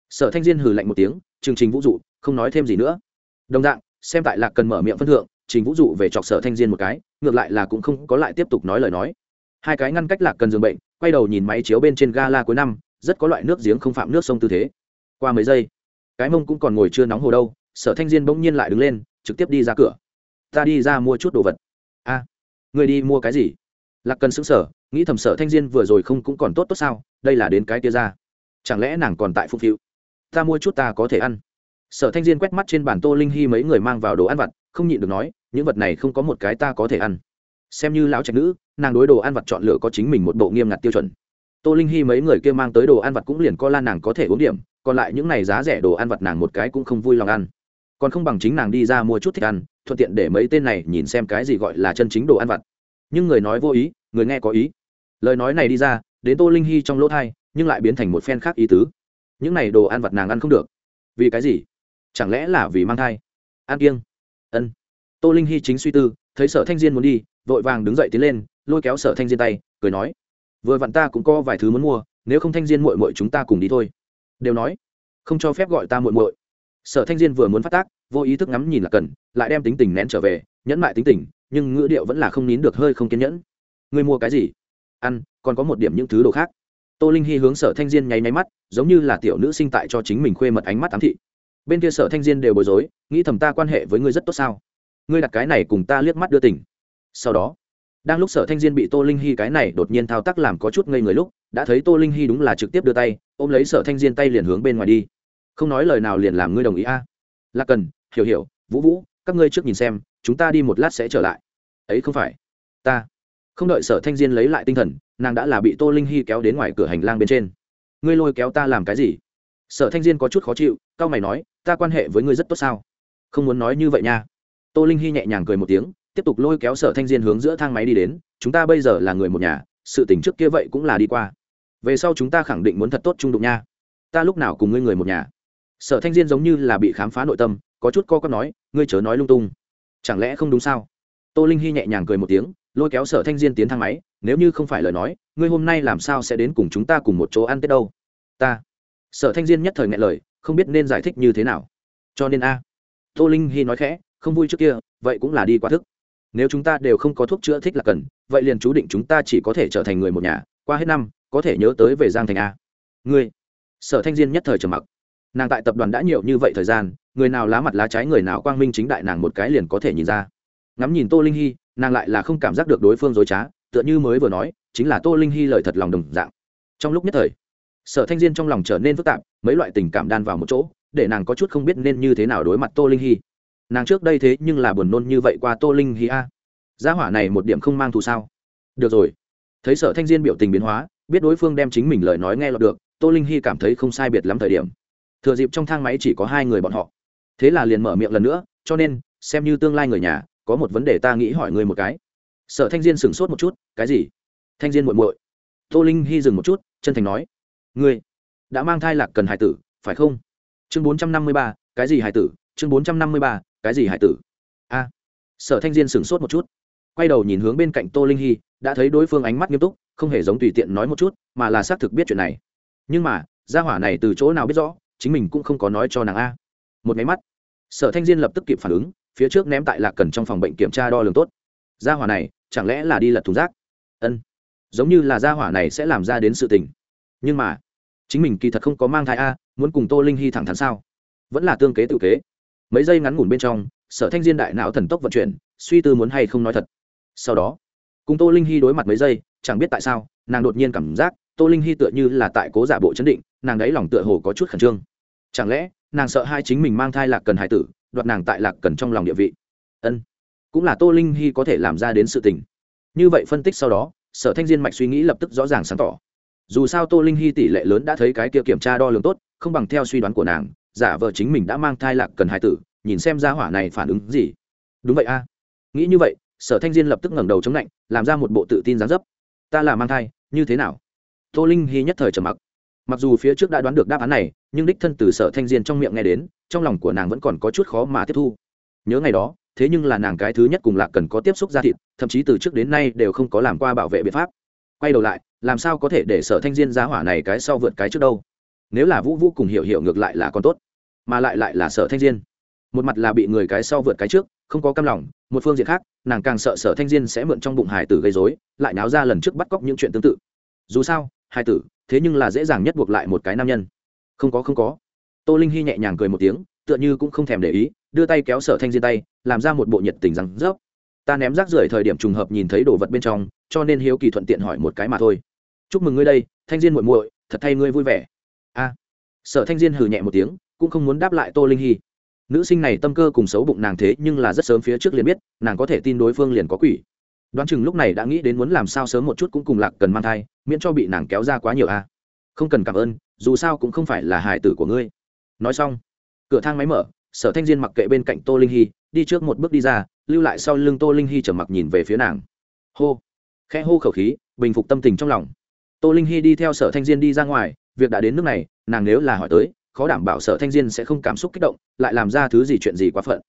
Sở thanh diên hừ lạnh một tiếng chương trình vũ dụ, không nói thêm gì nữa. Đồng dạng, xem tại lạc cần mở miệng phân thượng, trình vũ dụ về chọc sở thanh diên một cái, ngược lại là cũng không có lại tiếp tục nói lời nói hai cái ngăn cách lạc cần giường bệnh, quay đầu nhìn máy chiếu bên trên gala cuối năm, rất có loại nước giếng không phạm nước sông tư thế. Qua mấy giây, cái mông cũng còn ngồi chưa nóng hồ đâu, sở thanh diên bỗng nhiên lại đứng lên, trực tiếp đi ra cửa. Ta đi ra mua chút đồ vật. A, người đi mua cái gì? Lạc cần xứng sở nghĩ thầm sở thanh diên vừa rồi không cũng còn tốt tốt sao, đây là đến cái kia ra. Chẳng lẽ nàng còn tại phục vụ? Ta mua chút ta có thể ăn. Sở thanh diên quét mắt trên bàn tô linh hy mấy người mang vào đồ ăn vặt, không nhịn được nói, những vật này không có một cái ta có thể ăn xem như lão trạch nữ, nàng đối đồ ăn vặt chọn lựa có chính mình một bộ nghiêm ngặt tiêu chuẩn. Tô linh hy mấy người kia mang tới đồ ăn vặt cũng liền co la nàng có thể uống điểm, còn lại những này giá rẻ đồ ăn vặt nàng một cái cũng không vui lòng ăn. Còn không bằng chính nàng đi ra mua chút thích ăn, thuận tiện để mấy tên này nhìn xem cái gì gọi là chân chính đồ ăn vặt. Nhưng người nói vô ý, người nghe có ý. Lời nói này đi ra, đến tô linh hy trong lỗ thai, nhưng lại biến thành một phen khác ý tứ. Những này đồ ăn vặt nàng ăn không được. Vì cái gì? Chẳng lẽ là vì mang thai? An kiêng. Ân. Tô linh hy chính suy tư, thấy sở thanh diên muốn đi vội vàng đứng dậy tiến lên, lôi kéo sở thanh diên tay, cười nói, vừa vặn ta cũng có vài thứ muốn mua, nếu không thanh diên muội muội chúng ta cùng đi thôi. Đều nói, không cho phép gọi ta muội muội. Sở thanh diên vừa muốn phát tác, vô ý thức ngắm nhìn là cần, lại đem tính tình nén trở về, nhẫn mại tính tình, nhưng ngữ điệu vẫn là không nín được hơi không kiên nhẫn. Ngươi mua cái gì? Ăn, còn có một điểm những thứ đồ khác. Tô linh hy hướng sở thanh diên nháy máy mắt, giống như là tiểu nữ sinh tại cho chính mình khuê mật ánh mắt ám thị. Bên kia sở thanh diên đều bối rối, nghĩ thầm ta quan hệ với ngươi rất tốt sao? Ngươi đặt cái này cùng ta liếc mắt đưa tỉnh sau đó, đang lúc sở thanh diên bị tô linh hy cái này đột nhiên thao tác làm có chút ngây người lúc, đã thấy tô linh hy đúng là trực tiếp đưa tay, ôm lấy sở thanh diên tay liền hướng bên ngoài đi. Không nói lời nào liền làm ngươi đồng ý a. À. là cần, hiểu hiểu, vũ vũ, các ngươi trước nhìn xem, chúng ta đi một lát sẽ trở lại. Ấy không phải, ta. Không đợi sở thanh diên lấy lại tinh thần, nàng đã là bị tô linh hy kéo đến ngoài cửa hành lang bên trên. Ngươi lôi kéo ta làm cái gì? Sở thanh diên có chút khó chịu c mày nói, ta quan hệ với ngươi rất tốt sao? Không muốn nói như vậy nha. Tô linh hy nhẹ nhàng cười một tiếng tiếp tục lôi kéo sở thanh diên hướng giữa thang máy đi đến, chúng ta bây giờ là người một nhà, sự tình trước kia vậy cũng là đi qua. Về sau chúng ta khẳng định muốn thật tốt trung đụng nha. Ta lúc nào cùng ngươi người một nhà? Sở thanh diên giống như là bị khám phá nội tâm, có chút co có nói, ngươi chớ nói lung tung. Chẳng lẽ không đúng sao? Tô linh hy nhẹ nhàng cười một tiếng, lôi kéo sở thanh diên tiến thang máy, nếu như không phải lời nói, ngươi hôm nay làm sao sẽ đến cùng chúng ta cùng một chỗ ăn tết đâu? Ta. Sở thanh diên nhất thời ngại lời, không biết nên giải thích như thế nào. Cho nên a. Tô linh hy nói khẽ, không vui trước kia, vậy cũng là đi qua thức nếu chúng ta đều không có thuốc chữa thích là cần, vậy liền chú định chúng ta chỉ có thể trở thành người một nhà, qua hết năm, có thể nhớ tới về giang thành a. Ngươi, sở thanh diên nhất thời trầm mặc. Nàng tại tập đoàn đã nhiều như vậy thời gian, người nào lá mặt lá trái người nào quang minh chính đại nàng một cái liền có thể nhìn ra. Ngắm nhìn tô linh hy, nàng lại là không cảm giác được đối phương dối trá, tựa như mới vừa nói, chính là tô linh hy lời thật lòng đồng dạng. Trong lúc nhất thời, sở thanh diên trong lòng trở nên phức tạp, mấy loại tình cảm đan vào một chỗ, để nàng có chút không biết nên như thế nào đối mặt tô linh hy nàng trước đây thế nhưng là buồn nôn như vậy qua tô linh hy a. Gia hỏa này một điểm không mang thù sao? Được rồi. Thấy sở thanh diên biểu tình biến hóa, biết đối phương đem chính mình lời nói nghe lọt được, tô linh hy cảm thấy không sai biệt lắm thời điểm. Thừa dịp trong thang máy chỉ có hai người bọn họ. Thế là liền mở miệng lần nữa, cho nên, xem như tương lai người nhà, có một vấn đề ta nghĩ hỏi ngươi một cái. Sở thanh diên sửng sốt một chút, cái gì? Thanh diên muội muội. Tô linh hy dừng một chút, chân thành nói. Ngươi đã mang thai lạc cần hải tử, phải không? Chương bốn trăm năm mươi ba, cái gì hải tử? Chương bốn trăm năm mươi ba cái gì hải tử? A. Sở thanh diên sửng sốt một chút, quay đầu nhìn hướng bên cạnh tô linh hy, đã thấy đối phương ánh mắt nghiêm túc, không hề giống tùy tiện nói một chút, mà là xác thực biết chuyện này. Nhưng mà, gia hỏa này từ chỗ nào biết rõ, chính mình cũng không có nói cho nàng a. Một máy mắt, sở thanh diên lập tức kịp phản ứng, phía trước ném tại lạc cần trong phòng bệnh kiểm tra đo lường tốt. Gia hỏa này, chẳng lẽ là đi lật thùng rác? Ân. Giống như là gia hỏa này sẽ làm ra đến sự tình. Nhưng mà, chính mình kỳ thật không có mang thai a, muốn cùng tô linh hy thẳng thắn sao? Vẫn là tương kế tự kế mấy giây ngắn ngủn bên trong, sở thanh diên đại não thần tốc vận chuyển, suy tư muốn hay không nói thật. Sau đó, cùng tô linh hy đối mặt mấy giây, chẳng biết tại sao, nàng đột nhiên cảm giác tô linh hy tựa như là tại cố giả bộ chấn định, nàng đáy lòng tựa hồ có chút khẩn trương. Chẳng lẽ, nàng sợ hai chính mình mang thai lạc cần hải tử, đoạt nàng tại lạc cần trong lòng địa vị? Ân, cũng là tô linh hy có thể làm ra đến sự tình. Như vậy phân tích sau đó, sở thanh diên mạch suy nghĩ lập tức rõ ràng sáng tỏ. Dù sao tô linh hy tỷ lệ lớn đã thấy cái kia kiểm tra đo lường tốt, không bằng theo suy đoán của nàng giả vờ chính mình đã mang thai lạc cần hải tử, nhìn xem ra hỏa này phản ứng gì. Đúng vậy a. Nghĩ như vậy, sở thanh diên lập tức ngẩng đầu chống lạnh, làm ra một bộ tự tin dáng dấp. Ta là mang thai, như thế nào? Tô linh hy nhất thời trầm mặc. Mặc dù phía trước đã đoán được đáp án này, nhưng đích thân từ sở thanh diên trong miệng nghe đến, trong lòng của nàng vẫn còn có chút khó mà tiếp thu. Nhớ ngày đó, thế nhưng là nàng cái thứ nhất cùng lạc cần có tiếp xúc ra thịt, thậm chí từ trước đến nay đều không có làm qua bảo vệ biện pháp. Quay đầu lại, làm sao có thể để sở thanh diên giá hỏa này cái sau vượt cái trước đâu? Nếu là vũ vũ cùng hiểu hiểu ngược lại là còn tốt mà lại lại là sở thanh diên. Một mặt là bị người cái sau vượt cái trước, không có cam lòng, một phương diện khác, nàng càng sợ sở thanh diên sẽ mượn trong bụng hải tử gây dối lại náo ra lần trước bắt cóc những chuyện tương tự. Dù sao, hải tử, thế nhưng là dễ dàng nhất buộc lại một cái nam nhân. Không có không có. Tô linh hy nhẹ nhàng cười một tiếng, tựa như cũng không thèm để ý, đưa tay kéo sở thanh diên tay, làm ra một bộ nhiệt tình rằng rớp. Ta ném rác rưởi thời điểm trùng hợp nhìn thấy đồ vật bên trong, cho nên hiếu kỳ thuận tiện hỏi một cái mà thôi. Chúc mừng ngươi đây, thanh diên muội muội, thật thay ngươi vui vẻ. A. Sở thanh diên hừ nhẹ một tiếng cũng không muốn đáp lại tô linh hy. Nữ sinh này tâm cơ cùng xấu bụng nàng thế nhưng là rất sớm phía trước liền biết, nàng có thể tin đối phương liền có quỷ. Đoán chừng lúc này đã nghĩ đến muốn làm sao sớm một chút cũng cùng lạc cần mang thai, miễn cho bị nàng kéo ra quá nhiều a. Không cần cảm ơn, dù sao cũng không phải là hải tử của ngươi. Nói xong, cửa thang máy mở, sở thanh diên mặc kệ bên cạnh tô linh hy, đi trước một bước đi ra, lưu lại sau lưng tô linh hy trở mặc nhìn về phía nàng. Hô, khẽ hô khẩu khí, bình phục tâm tình trong lòng. Tô linh hy đi theo sở thanh diên đi ra ngoài, việc đã đến nước này, nàng nếu là hỏi tới khó đảm bảo sở thanh diên sẽ không cảm xúc kích động, lại làm ra thứ gì chuyện gì quá phận.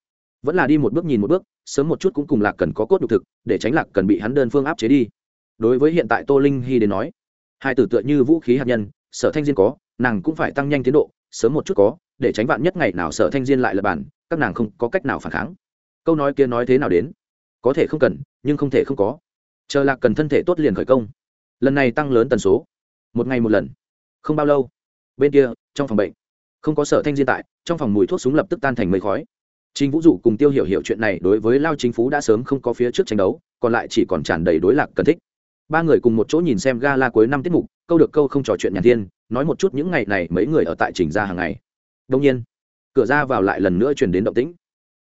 Vẫn là đi một bước nhìn một bước, sớm một chút cũng cùng lạc cần có cốt đục thực, để tránh lạc cần bị hắn đơn phương áp chế đi. Đối với hiện tại tô linh hy đến nói, hai tử tựa như vũ khí hạt nhân, sở thanh diên có, nàng cũng phải tăng nhanh tiến độ, sớm một chút có, để tránh vạn nhất ngày nào sở thanh diên lại lập bản, các nàng không có cách nào phản kháng. Câu nói kia nói thế nào đến? Có thể không cần, nhưng không thể không có. Chờ lạc cần thân thể tốt liền khởi công. Lần này tăng lớn tần số. Một ngày một lần. Không bao lâu. Bên kia, trong phòng bệnh không có sở thanh diên tại trong phòng mùi thuốc súng lập tức tan thành mây khói Trình Vũ Dụ cùng Tiêu Hiểu Hiểu chuyện này đối với Lao Chính Phú đã sớm không có phía trước tranh đấu, còn lại chỉ còn tràn đầy đối lạc cần thích. Ba người cùng một chỗ nhìn xem gala cuối năm tiết mục, câu được câu không trò chuyện nhà thiên, nói một chút những ngày này mấy người ở tại Trình ra hàng ngày. đông nhiên, cửa ra vào lại lần nữa chuyển đến động tĩnh.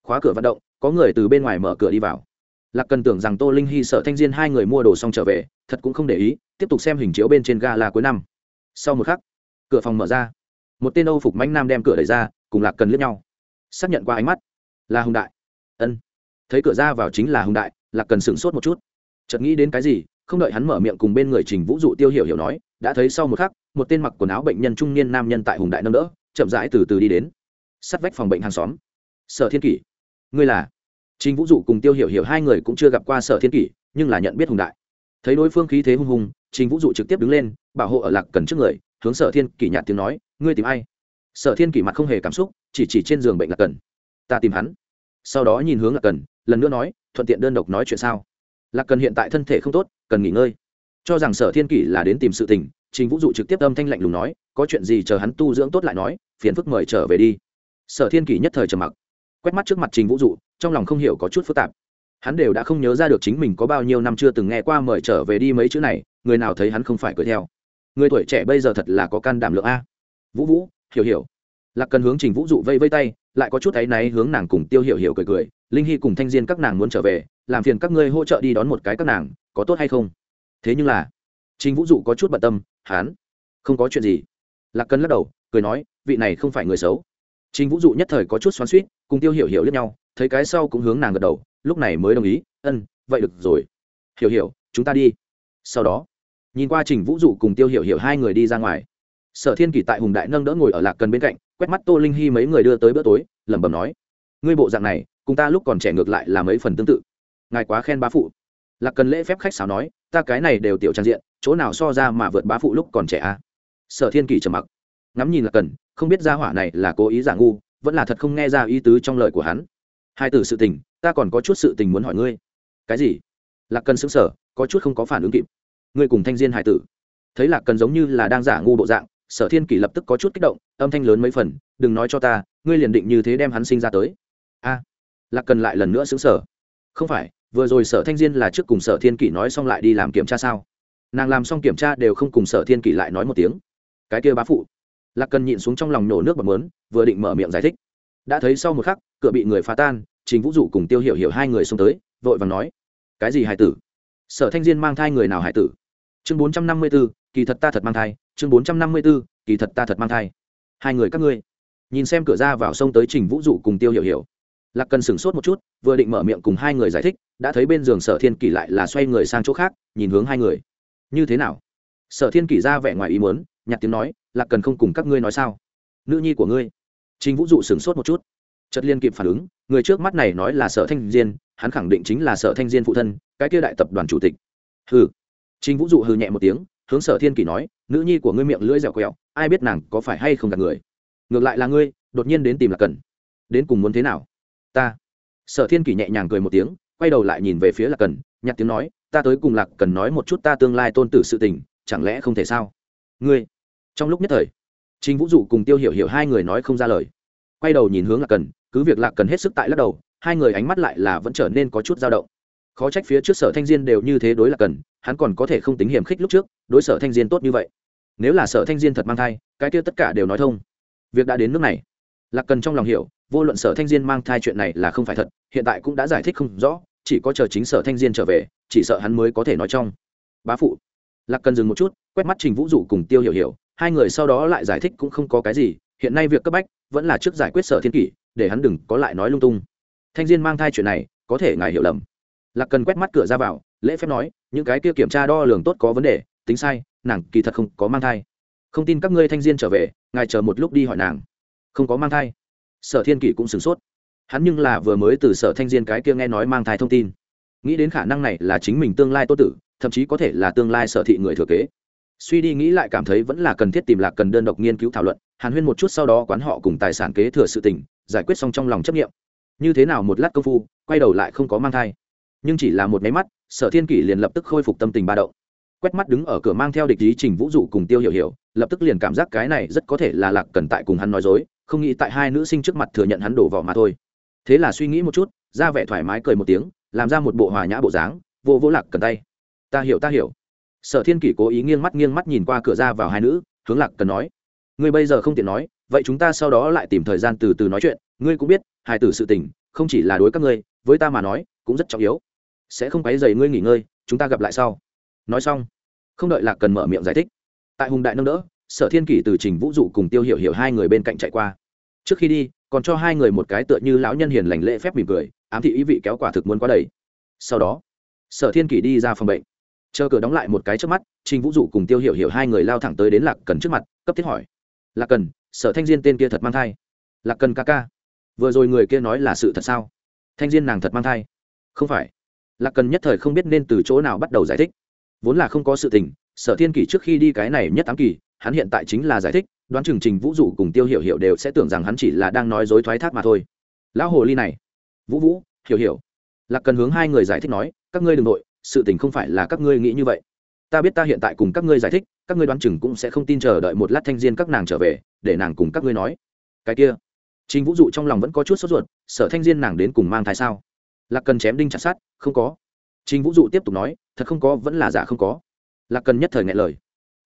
Khóa cửa vận động, có người từ bên ngoài mở cửa đi vào. Lạc Cần tưởng rằng Tô Linh Hy sợ Thanh Diên hai người mua đồ xong trở về, thật cũng không để ý, tiếp tục xem hình chiếu bên trên gala cuối năm. Sau một khắc, cửa phòng mở ra, một tên Âu phục mánh nam đem cửa đẩy ra, cùng Lạc Cần liếc nhau. Xác nhận qua ánh mắt, là hùng đại. Ân. Thấy cửa ra vào chính là hùng đại lạc cần sửng sốt một chút. Chợt nghĩ đến cái gì không đợi hắn mở miệng cùng bên người trình vũ dụ tiêu hiểu hiểu nói đã thấy sau một khắc một tên mặc quần áo bệnh nhân trung niên nam nhân tại hùng đại nâng đỡ chậm rãi từ từ đi đến. Sắt vách phòng bệnh hàng xóm. Sở thiên kỷ. Ngươi là? Trình vũ dụ cùng tiêu hiểu hiểu hai người cũng chưa gặp qua sở thiên kỷ nhưng là nhận biết hùng đại. Thấy đối phương khí thế hung hùng trình vũ dụ trực tiếp đứng lên bảo hộ ở lạc cần trước người hướng sở thiên kỷ nhạt tiếng nói, ngươi tìm ai? Sở thiên kỷ mặt không hề cảm xúc, chỉ chỉ trên giường bệnh lạc cần ta tìm hắn. Sau đó nhìn hướng lạc cần lần nữa nói, thuận tiện đơn độc nói chuyện sao? Lạc cần hiện tại thân thể không tốt, cần nghỉ ngơi. Cho rằng sở thiên kỷ là đến tìm sự tình, trình vũ dụ trực tiếp âm thanh lạnh lùng nói, có chuyện gì chờ hắn tu dưỡng tốt lại nói, phiền phức mời trở về đi. Sở thiên kỷ nhất thời trầm mặc. Quét mắt trước mặt trình vũ dụ, trong lòng không hiểu có chút phức tạp. Hắn đều đã không nhớ ra được chính mình có bao nhiêu năm chưa từng nghe qua mời trở về đi mấy chữ này, người nào thấy hắn không phải cười theo người tuổi trẻ bây giờ thật là có can đảm lượng a. Vũ vũ, hiểu hiểu. Lạc cần hướng trình vũ dụ vây vây tay, lại có chút áy náy hướng nàng cùng tiêu hiểu hiểu cười cười, linh hy cùng thanh diên các nàng muốn trở về, làm phiền các ngươi hỗ trợ đi đón một cái các nàng, có tốt hay không? Thế nhưng là, trình vũ dụ có chút bận tâm, hán, không có chuyện gì. Lạc cần lắc đầu, cười nói, vị này không phải người xấu. Trình vũ dụ nhất thời có chút xoắn suýt cùng tiêu hiểu hiểu lẫn nhau, thấy cái sau cũng hướng nàng gật đầu, lúc này mới đồng ý, ân, vậy được rồi. Hiểu hiểu, chúng ta đi. Sau đó nhìn qua trình vũ dụ cùng tiêu hiểu hiểu hai người đi ra ngoài. Sở thiên kỷ tại hùng đại nâng đỡ ngồi ở lạc cần bên cạnh, quét mắt tô linh hy mấy người đưa tới bữa tối, lẩm bẩm nói, ngươi bộ dạng này, cùng ta lúc còn trẻ ngược lại là mấy phần tương tự. Ngài quá khen bá phụ. Lạc cần lễ phép khách sáo nói, ta cái này đều tiểu trang diện, chỗ nào so ra mà vượt bá phụ lúc còn trẻ à? sở thiên kỷ trầm mặc. Ngắm nhìn lạc cần, không biết ra hỏa này là cố ý giả ngu, vẫn là thật không nghe ra ý tứ trong lời của hắn. Hai từ sự tình, ta còn có chút sự tình muốn hỏi ngươi. Cái gì? Lạc cần xứng sở có chút không có phản ứng kịp ngươi cùng thanh diên hải tử. Thấy lạc cần giống như là đang giả ngu bộ dạng, sở thiên kỷ lập tức có chút kích động, âm thanh lớn mấy phần, đừng nói cho ta, ngươi liền định như thế đem hắn sinh ra tới. A. Lạc cần lại lần nữa xứng sở không phải, vừa rồi sở thanh diên là trước cùng sở thiên kỷ nói xong lại đi làm kiểm tra sao? Nàng làm xong kiểm tra đều không cùng sở thiên kỷ lại nói một tiếng. Cái kia bá phụ. Lạc cần nhịn xuống trong lòng nổ nước bọt mớn vừa định mở miệng giải thích. Đã thấy sau một khắc, cửa bị người phá tan chính vũ dụ cùng tiêu hiểu hiểu hai người xông tới, vội vàng nói, cái gì hải tử? Sở thanh diên mang thai người nào hải tử? Chương bốn trăm năm mươi b ố kỳ thật ta thật mang thai. Chương bốn trăm năm mươi b ố kỳ thật ta thật mang thai. Hai người các ngươi. Nhìn xem cửa ra vào sông tới trình vũ dụ cùng tiêu hiểu hiểu. Lạc cần sửng sốt một chút, vừa định mở miệng cùng hai người giải thích, đã thấy bên giường sở thiên kỷ lại là xoay người sang chỗ khác, nhìn hướng hai người. Như thế nào? Sở thiên kỷ ra vẻ ngoài ý muốn, nhặt tiếng nói, lạc cần không cùng các ngươi nói sao? Nữ nhi của ngươi. Trình vũ dụ sửng sốt một chút. Chất liên kịp phản ứng, người trước mắt này nói là sở thanh diên, hắn khẳng định chính là sở thanh diên phụ thân, cái kia đại tập đoàn chủ tịch. Hừ trình vũ dụ hừ nhẹ một tiếng, hướng sở thiên Kỳ nói, nữ nhi của ngươi miệng lưỡi dẻo quẹo, ai biết nàng có phải hay không gạt người? Ngược lại là ngươi, đột nhiên đến tìm lạc cần. Đến cùng muốn thế nào? Ta. Sở thiên Kỳ nhẹ nhàng cười một tiếng, quay đầu lại nhìn về phía lạc cần, nhặt tiếng nói, ta tới cùng lạc cần nói một chút ta tương lai tôn tử sự tình, chẳng lẽ không thể sao? Ngươi. Trong lúc nhất thời, trình vũ dụ cùng tiêu hiểu hiểu hai người nói không ra lời. Quay đầu nhìn hướng lạc cần, cứ việc lạc cần hết sức tại lắc đầu, hai người ánh mắt lại là vẫn trở nên có chút dao động. Khó trách phía trước sở thanh diên đều như thế đối lạc cần hắn còn có thể không tính hiểm khích lúc trước, đối sở thanh diên tốt như vậy. Nếu là sở thanh diên thật mang thai, cái kia tất cả đều nói thông. Việc đã đến nước này. Lạc cần trong lòng hiểu, vô luận sở thanh diên mang thai chuyện này là không phải thật, hiện tại cũng đã giải thích không rõ, chỉ có chờ chính sở thanh diên trở về, chỉ sợ hắn mới có thể nói trong. Bá phụ. Lạc cần dừng một chút, quét mắt trình vũ dụ cùng tiêu hiểu hiểu, hai người sau đó lại giải thích cũng không có cái gì, hiện nay việc cấp bách vẫn là trước giải quyết sở thiên kỷ, để hắn đừng có lại nói lung tung. Thanh diên mang thai chuyện này, có thể ngài hiểu lầm. Lạc cần quét mắt cửa ra vào lễ phép nói, những cái kia kiểm tra đo lường tốt có vấn đề, tính sai, nàng kỳ thật không có mang thai. Không tin các ngươi thanh diên trở về, ngài chờ một lúc đi hỏi nàng. Không có mang thai. Sở thiên kỷ cũng sửng sốt. Hắn nhưng là vừa mới từ sở thanh diên cái kia nghe nói mang thai thông tin. Nghĩ đến khả năng này là chính mình tương lai tốt tử, thậm chí có thể là tương lai sở thị người thừa kế. Suy đi nghĩ lại cảm thấy vẫn là cần thiết tìm lạc cần đơn độc nghiên cứu thảo luận, hàn huyên một chút sau đó quán họ cùng tài sản kế thừa sự tình, giải quyết xong trong lòng chấp nghiệm. Như thế nào một lát công phu, quay đầu lại không có mang thai. Nhưng chỉ là một máy mắt sở thiên kỷ liền lập tức khôi phục tâm tình ba đậu quét mắt đứng ở cửa mang theo địch ý trình vũ dụ cùng tiêu hiểu hiểu, lập tức liền cảm giác cái này rất có thể là lạc cần tại cùng hắn nói dối, không nghĩ tại hai nữ sinh trước mặt thừa nhận hắn đổ vỏ mà thôi. Thế là suy nghĩ một chút, ra vẻ thoải mái cười một tiếng, làm ra một bộ hòa nhã bộ dáng, vô vỗ lạc cần tay. Ta hiểu ta hiểu. Sở thiên kỷ cố ý nghiêng mắt nghiêng mắt nhìn qua cửa ra vào hai nữ, hướng lạc cần nói. Ngươi bây giờ không tiện nói, vậy chúng ta sau đó lại tìm thời gian từ từ nói chuyện. Ngươi cũng biết, hài tử sự tình, không chỉ là đối các ngươi, với ta mà nói, cũng rất trọng yếu sẽ không quấy dày ngươi nghỉ ngơi, chúng ta gặp lại sau. Nói xong, không đợi lạc cần mở miệng giải thích, tại hùng đại nâng đỡ, sở thiên kỷ từ trình vũ dụ cùng tiêu hiểu hiểu hai người bên cạnh chạy qua. Trước khi đi, còn cho hai người một cái tựa như lão nhân hiền lành lễ phép mỉm cười, ám thị ý vị kéo quả thực muốn quá đầy. Sau đó, sở thiên kỷ đi ra phòng bệnh. Chờ cửa đóng lại một cái trước mắt, trình vũ dụ cùng tiêu hiểu hiểu hai người lao thẳng tới đến lạc cần trước mặt, cấp thiết hỏi. Lạc cần, sở thanh diên tên kia thật mang thai? Lạc cần ca ca. Vừa rồi người kia nói là sự thật sao? Thanh diên nàng thật mang thai. Không phải lạc cần nhất thời không biết nên từ chỗ nào bắt đầu giải thích. Vốn là không có sự tình, sở thiên kỷ trước khi đi cái này nhất tám kỳ, hắn hiện tại chính là giải thích, đoán chừng trình vũ dụ cùng tiêu hiểu hiểu đều sẽ tưởng rằng hắn chỉ là đang nói dối thoái thác mà thôi. Lão hồ ly này. Vũ vũ, hiểu hiểu. Lạc cần hướng hai người giải thích nói, các ngươi đ ừ n g nội sự tình không phải là các ngươi nghĩ như vậy. Ta biết ta hiện tại cùng các ngươi giải thích, các ngươi đoán chừng cũng sẽ không tin chờ đợi một lát thanh diên các nàng trở về, để nàng cùng các ngươi nói. Cái kia. Trình vũ dụ trong lòng vẫn có chút sốt ruột sở thanh diên nàng đến cùng mang thai sao? Lạc cần chém đinh chặt sát không có. Trình vũ dụ tiếp tục nói, thật không có, vẫn là giả không có. Lạc cần nhất thời ngại lời,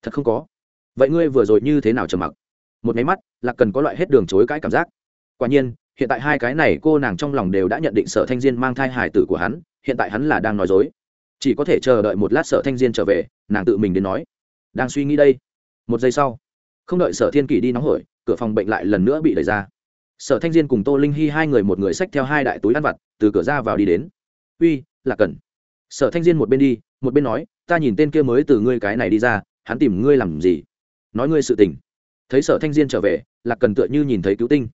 thật không có. Vậy ngươi vừa rồi như thế nào trầm mặc? Một máy mắt, lạc cần có loại hết đường chối cãi cảm giác. Quả nhiên, hiện tại hai cái này cô nàng trong lòng đều đã nhận định sở thanh diên mang thai hài tử của hắn, hiện tại hắn là đang nói dối. Chỉ có thể chờ đợi một lát sở thanh diên trở về, nàng tự mình đến nói, đang suy nghĩ đây. Một giây sau, không đợi sở thiên kỷ đi nóng hổi, cửa phòng bệnh lại lần nữa bị đẩy ra. Sở thanh diên cùng tô linh hy hai người một người xách theo hai đại túi ăn vặt, từ cửa ra vào đi đến. Uy là cần. Sở thanh diên một bên đi, một bên nói, ta nhìn tên kia mới từ ngươi cái này đi ra, hắn tìm ngươi làm gì? Nói ngươi sự tình. Thấy sở thanh diên trở về, lạc cần tựa như nhìn thấy cứu tinh.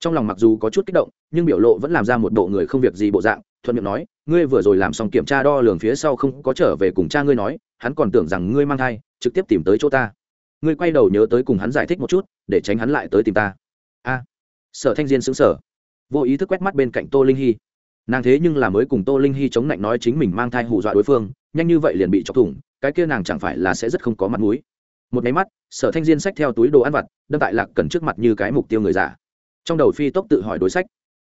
Trong lòng mặc dù có chút kích động, nhưng biểu lộ vẫn làm ra một bộ người không việc gì bộ dạng, thuận miệng nói, ngươi vừa rồi làm xong kiểm tra đo lường phía sau không có trở về cùng cha ngươi nói, hắn còn tưởng rằng ngươi mang thai, trực tiếp tìm tới chỗ ta. Ngươi quay đầu nhớ tới cùng hắn giải thích một chút, để tránh hắn lại tới tìm ta. A. Sở thanh diên xứng sở vô ý thức quét mắt bên cạnh tô linh hy nàng thế nhưng là mới cùng tô linh hy chống lạnh nói chính mình mang thai hù dọa đối phương, nhanh như vậy liền bị chọc thủng, cái kia nàng chẳng phải là sẽ rất không có mặt mũi. Một máy mắt, sở thanh diên xách theo túi đồ ăn vặt, đâm tại lạc cần trước mặt như cái mục tiêu người giả trong đầu phi tốc tự hỏi đối sách.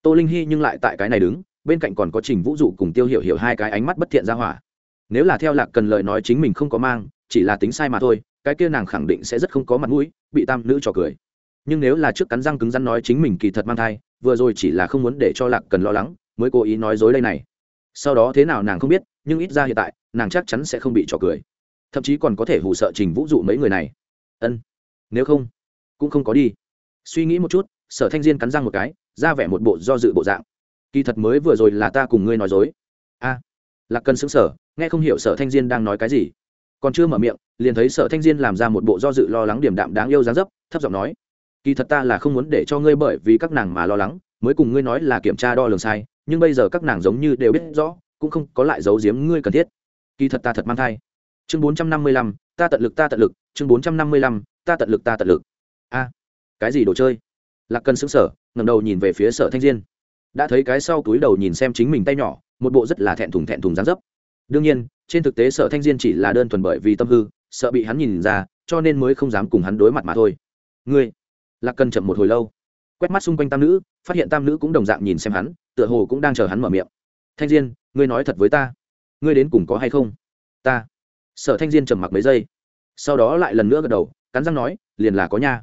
Tô linh hy nhưng lại tại cái này đứng, bên cạnh còn có trình vũ dụ cùng tiêu hiểu hiểu hai cái ánh mắt bất thiện ra hỏa. Nếu là theo lạc cần lời nói chính mình không có mang, chỉ là tính sai mà thôi, cái kia nàng khẳng định sẽ rất không có mặt mũi, bị tam nữ trò cười. Nhưng nếu là trước cắn răng cứng rắn nói chính mình kỳ thật mang thai, vừa rồi chỉ là không muốn để cho lạc cần lo lắng mới cố ý nói dối đây này. Sau đó thế nào nàng không biết, nhưng ít ra hiện tại, nàng chắc chắn sẽ không bị trò cười. Thậm chí còn có thể hù sợ trình vũ dụ mấy người này. Ân, nếu không, cũng không có đi. Suy nghĩ một chút, sở thanh diên cắn răng một cái, ra vẻ một bộ do dự bộ dạng. Kỳ thật mới vừa rồi là ta cùng ngươi nói dối. A, lạc cần xứng sở nghe không hiểu sở thanh diên đang nói cái gì. Còn chưa mở miệng, liền thấy sở thanh diên làm ra một bộ do dự lo lắng điểm đạm đáng yêu dáng dấp, thấp giọng nói, kỳ thật ta là không muốn để cho ngươi bởi vì các nàng mà lo lắng, mới cùng ngươi nói là kiểm tra đo lường sai nhưng bây giờ các nàng giống như đều biết rõ, cũng không có lại giấu giếm ngươi cần thiết. Kỳ thật ta thật mang thai. Chương bốn trăm năm mươi lăm, ta tận lực ta tận lực, chương bốn trăm năm mươi lăm, ta tận lực ta tận lực. A, cái gì đồ chơi? Lạc cần xứng sở ngầm đầu nhìn về phía sở thanh diên. Đã thấy cái sau túi đầu nhìn xem chính mình tay nhỏ, một bộ rất là thẹn thùng thẹn thùng dán dấp. Đương nhiên, trên thực tế sở thanh diên chỉ là đơn thuần bởi vì tâm hư, sợ bị hắn nhìn ra, cho nên mới không dám cùng hắn đối mặt mà thôi. Ngươi? Lạc cần chậm một hồi lâu, quét mắt xung quanh tam nữ, phát hiện tam nữ cũng đồng dạng nhìn xem hắn tựa hồ cũng đang chờ hắn mở miệng. Thanh diên, ngươi nói thật với ta. Ngươi đến cùng có hay không? Ta. Sở thanh diên trầm mặc mấy giây. Sau đó lại lần nữa gật đầu, cắn răng nói, liền là có nha.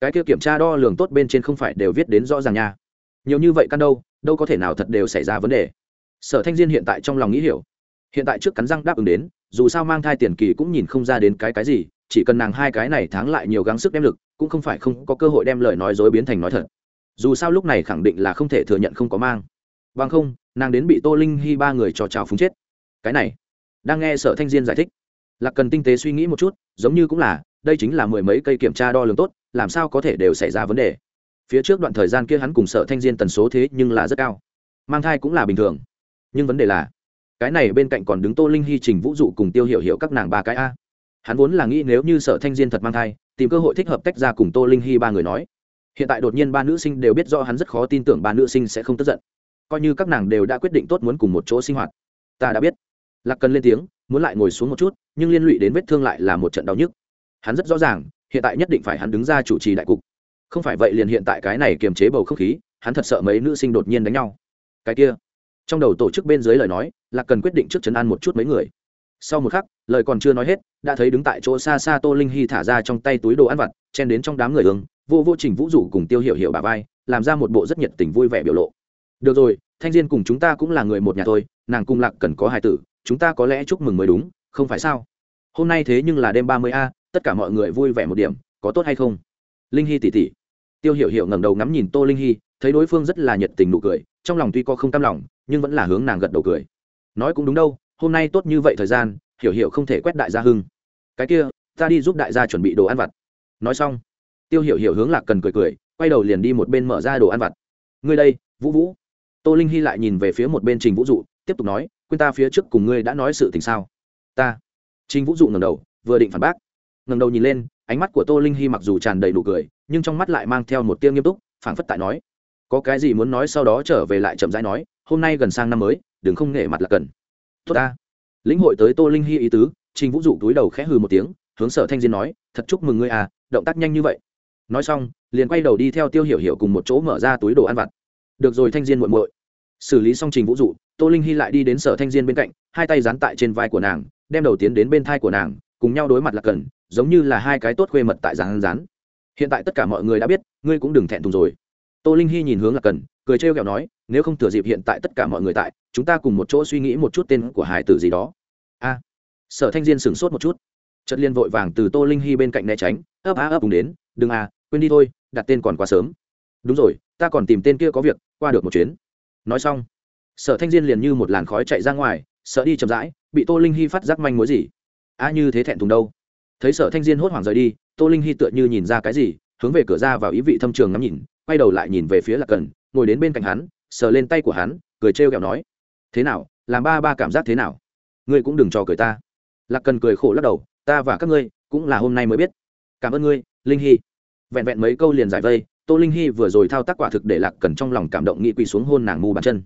Cái kia kiểm tra đo lường tốt bên trên không phải đều viết đến rõ ràng nha. Nhiều như vậy căn đâu đâu có thể nào thật đều xảy ra vấn đề. Sở thanh diên hiện tại trong lòng nghĩ hiểu. Hiện tại trước cắn răng đáp ứng đến, dù sao mang thai tiền kỳ cũng nhìn không ra đến cái cái gì, chỉ cần nàng hai cái này tháng lại nhiều gắng sức đem lực, cũng không phải không có cơ hội đem lời nói dối biến thành nói thật. Dù sao lúc này khẳng định là không thể thừa nhận không có mang bằng không, nàng đến bị tô linh hy ba người trò trào phúng chết. Cái này, đang nghe sở thanh diên giải thích. Là cần tinh tế suy nghĩ một chút, giống như cũng là, đây chính là mười mấy cây kiểm tra đo lường tốt, làm sao có thể đều xảy ra vấn đề. Phía trước đoạn thời gian kia hắn cùng sở thanh diên tần số thế nhưng là rất cao. Mang thai cũng là bình thường. Nhưng vấn đề là, cái này bên cạnh còn đứng tô linh hy trình vũ dụ cùng tiêu hiểu hiểu các nàng ba cái a. Hắn vốn là nghĩ nếu như sở thanh diên thật mang thai, tìm cơ hội thích hợp tách ra cùng tô linh hy ba người nói. Hiện tại đột nhiên ba nữ sinh đều biết rõ hắn rất khó tin tưởng ba nữ sinh sẽ không tức giận coi như các nàng đều đã quyết định tốt muốn cùng một chỗ sinh hoạt. Ta đã biết. Lạc cần lên tiếng, muốn lại ngồi xuống một chút, nhưng liên lụy đến vết thương lại là một trận đau nhức. Hắn rất rõ ràng, hiện tại nhất định phải hắn đứng ra chủ trì đại cục. Không phải vậy liền hiện tại cái này kiềm chế bầu không khí, hắn thật sợ mấy nữ sinh đột nhiên đánh nhau. Cái kia. Trong đầu tổ chức bên dưới lời nói là cần quyết định trước chấn an một chút mấy người. Sau một khắc, lời còn chưa nói hết, đã thấy đứng tại chỗ xa xa tô linh hy thả ra trong tay túi đồ ăn vặt, chen đến trong đám người hướng vô vô trình vũ rủ cùng tiêu hiểu hiểu bà vai, làm ra một bộ rất nhiệt tình vui vẻ biểu lộ được rồi, thanh diên cùng chúng ta cũng là người một nhà thôi, nàng cung lạc cần có hài tử, chúng ta có lẽ chúc mừng mới đúng, không phải sao? Hôm nay thế nhưng là đêm ba mươi a, tất cả mọi người vui vẻ một điểm, có tốt hay không? Linh hy tỉ tỉ. Tiêu hiểu hiểu ngẩng đầu ngắm nhìn tô linh hy, thấy đối phương rất là nhiệt tình nụ cười, trong lòng tuy có không cam lòng, nhưng vẫn là hướng nàng gật đầu cười. Nói cũng đúng đâu, hôm nay tốt như vậy thời gian, hiểu hiểu không thể quét đại gia hưng. Cái kia, ta đi giúp đại gia chuẩn bị đồ ăn vặt. Nói xong, tiêu hiểu hiểu hướng lạc cần cười cười, quay đầu liền đi một bên mở ra đồ ăn vặt. Ngươi đây, vũ vũ tô linh hy lại nhìn về phía một bên trình vũ dụ, tiếp tục nói, quên ta phía trước cùng ngươi đã nói sự tình sao? Ta. Trình vũ dụ ngầm đầu, vừa định phản bác. Ngẩng đầu nhìn lên, ánh mắt của tô linh hy mặc dù tràn đầy đủ cười, nhưng trong mắt lại mang theo một tiêu nghiêm túc, phảng phất tại nói, có cái gì muốn nói sau đó trở về lại chậm rãi nói, hôm nay gần sang năm mới, đừng không nể mặt là cần. Tốt ta. Lĩnh hội tới tô linh hy ý tứ, trình vũ dụ túi đầu khẽ hừ một tiếng, hướng sở thanh diên nói, thật chúc mừng ngươi à động tác nhanh như vậy. Nói xong, liền quay đầu đi theo tiêu hiểu hiểu cùng một chỗ mở ra túi đồ ăn vặt được rồi thanh diên muội muội. Xử lý xong trình vũ dụ, tô linh hy lại đi đến sở thanh diên bên cạnh, hai tay dán tại trên vai của nàng, đem đầu tiến đến bên thai của nàng, cùng nhau đối mặt là cần giống như là hai cái tốt khuê mật tại rán rán hiện tại tất cả mọi người đã biết, ngươi cũng đừng thẹn thùng rồi. Tô linh hy nhìn hướng là cần cười trêu ghẹo nói, nếu không thừa dịp hiện tại tất cả mọi người tại, chúng ta cùng một chỗ suy nghĩ một chút tên của hải tử gì đó. A. Sở thanh diên sửng sốt một chút. Chất liên vội vàng từ tô linh hy bên cạnh né tránh, ấp á ấp cùng đến, đừng à quên đi thôi, đặt tên còn quá sớm đúng rồi, ta còn tìm tên kia có việc, qua được một chuyến. Nói xong, sở thanh diên liền như một làn khói chạy ra ngoài, sợ đi chậm rãi, bị tô linh hy phát giác manh mối gì? A như thế thẹn thùng đâu? Thấy sở thanh diên hốt hoảng rời đi, tô linh hy tựa như nhìn ra cái gì, hướng về cửa ra vào ý vị thâm trường ngắm nhìn, quay đầu lại nhìn về phía lạc cần, ngồi đến bên cạnh hắn, sờ lên tay của hắn, cười trêu ghẹo nói, thế nào, làm ba ba cảm giác thế nào? Ngươi cũng đừng trò cười ta. Lạc cần cười khổ lắc đầu, ta và các ngươi cũng là hôm nay mới biết. Cảm ơn ngươi, linh hy vẹn vẹn mấy câu liền giải vây tô linh hy vừa rồi thao tác quả thực để lạc cần trong lòng cảm động nghĩ quỳ xuống hôn nàng mù bàn chân.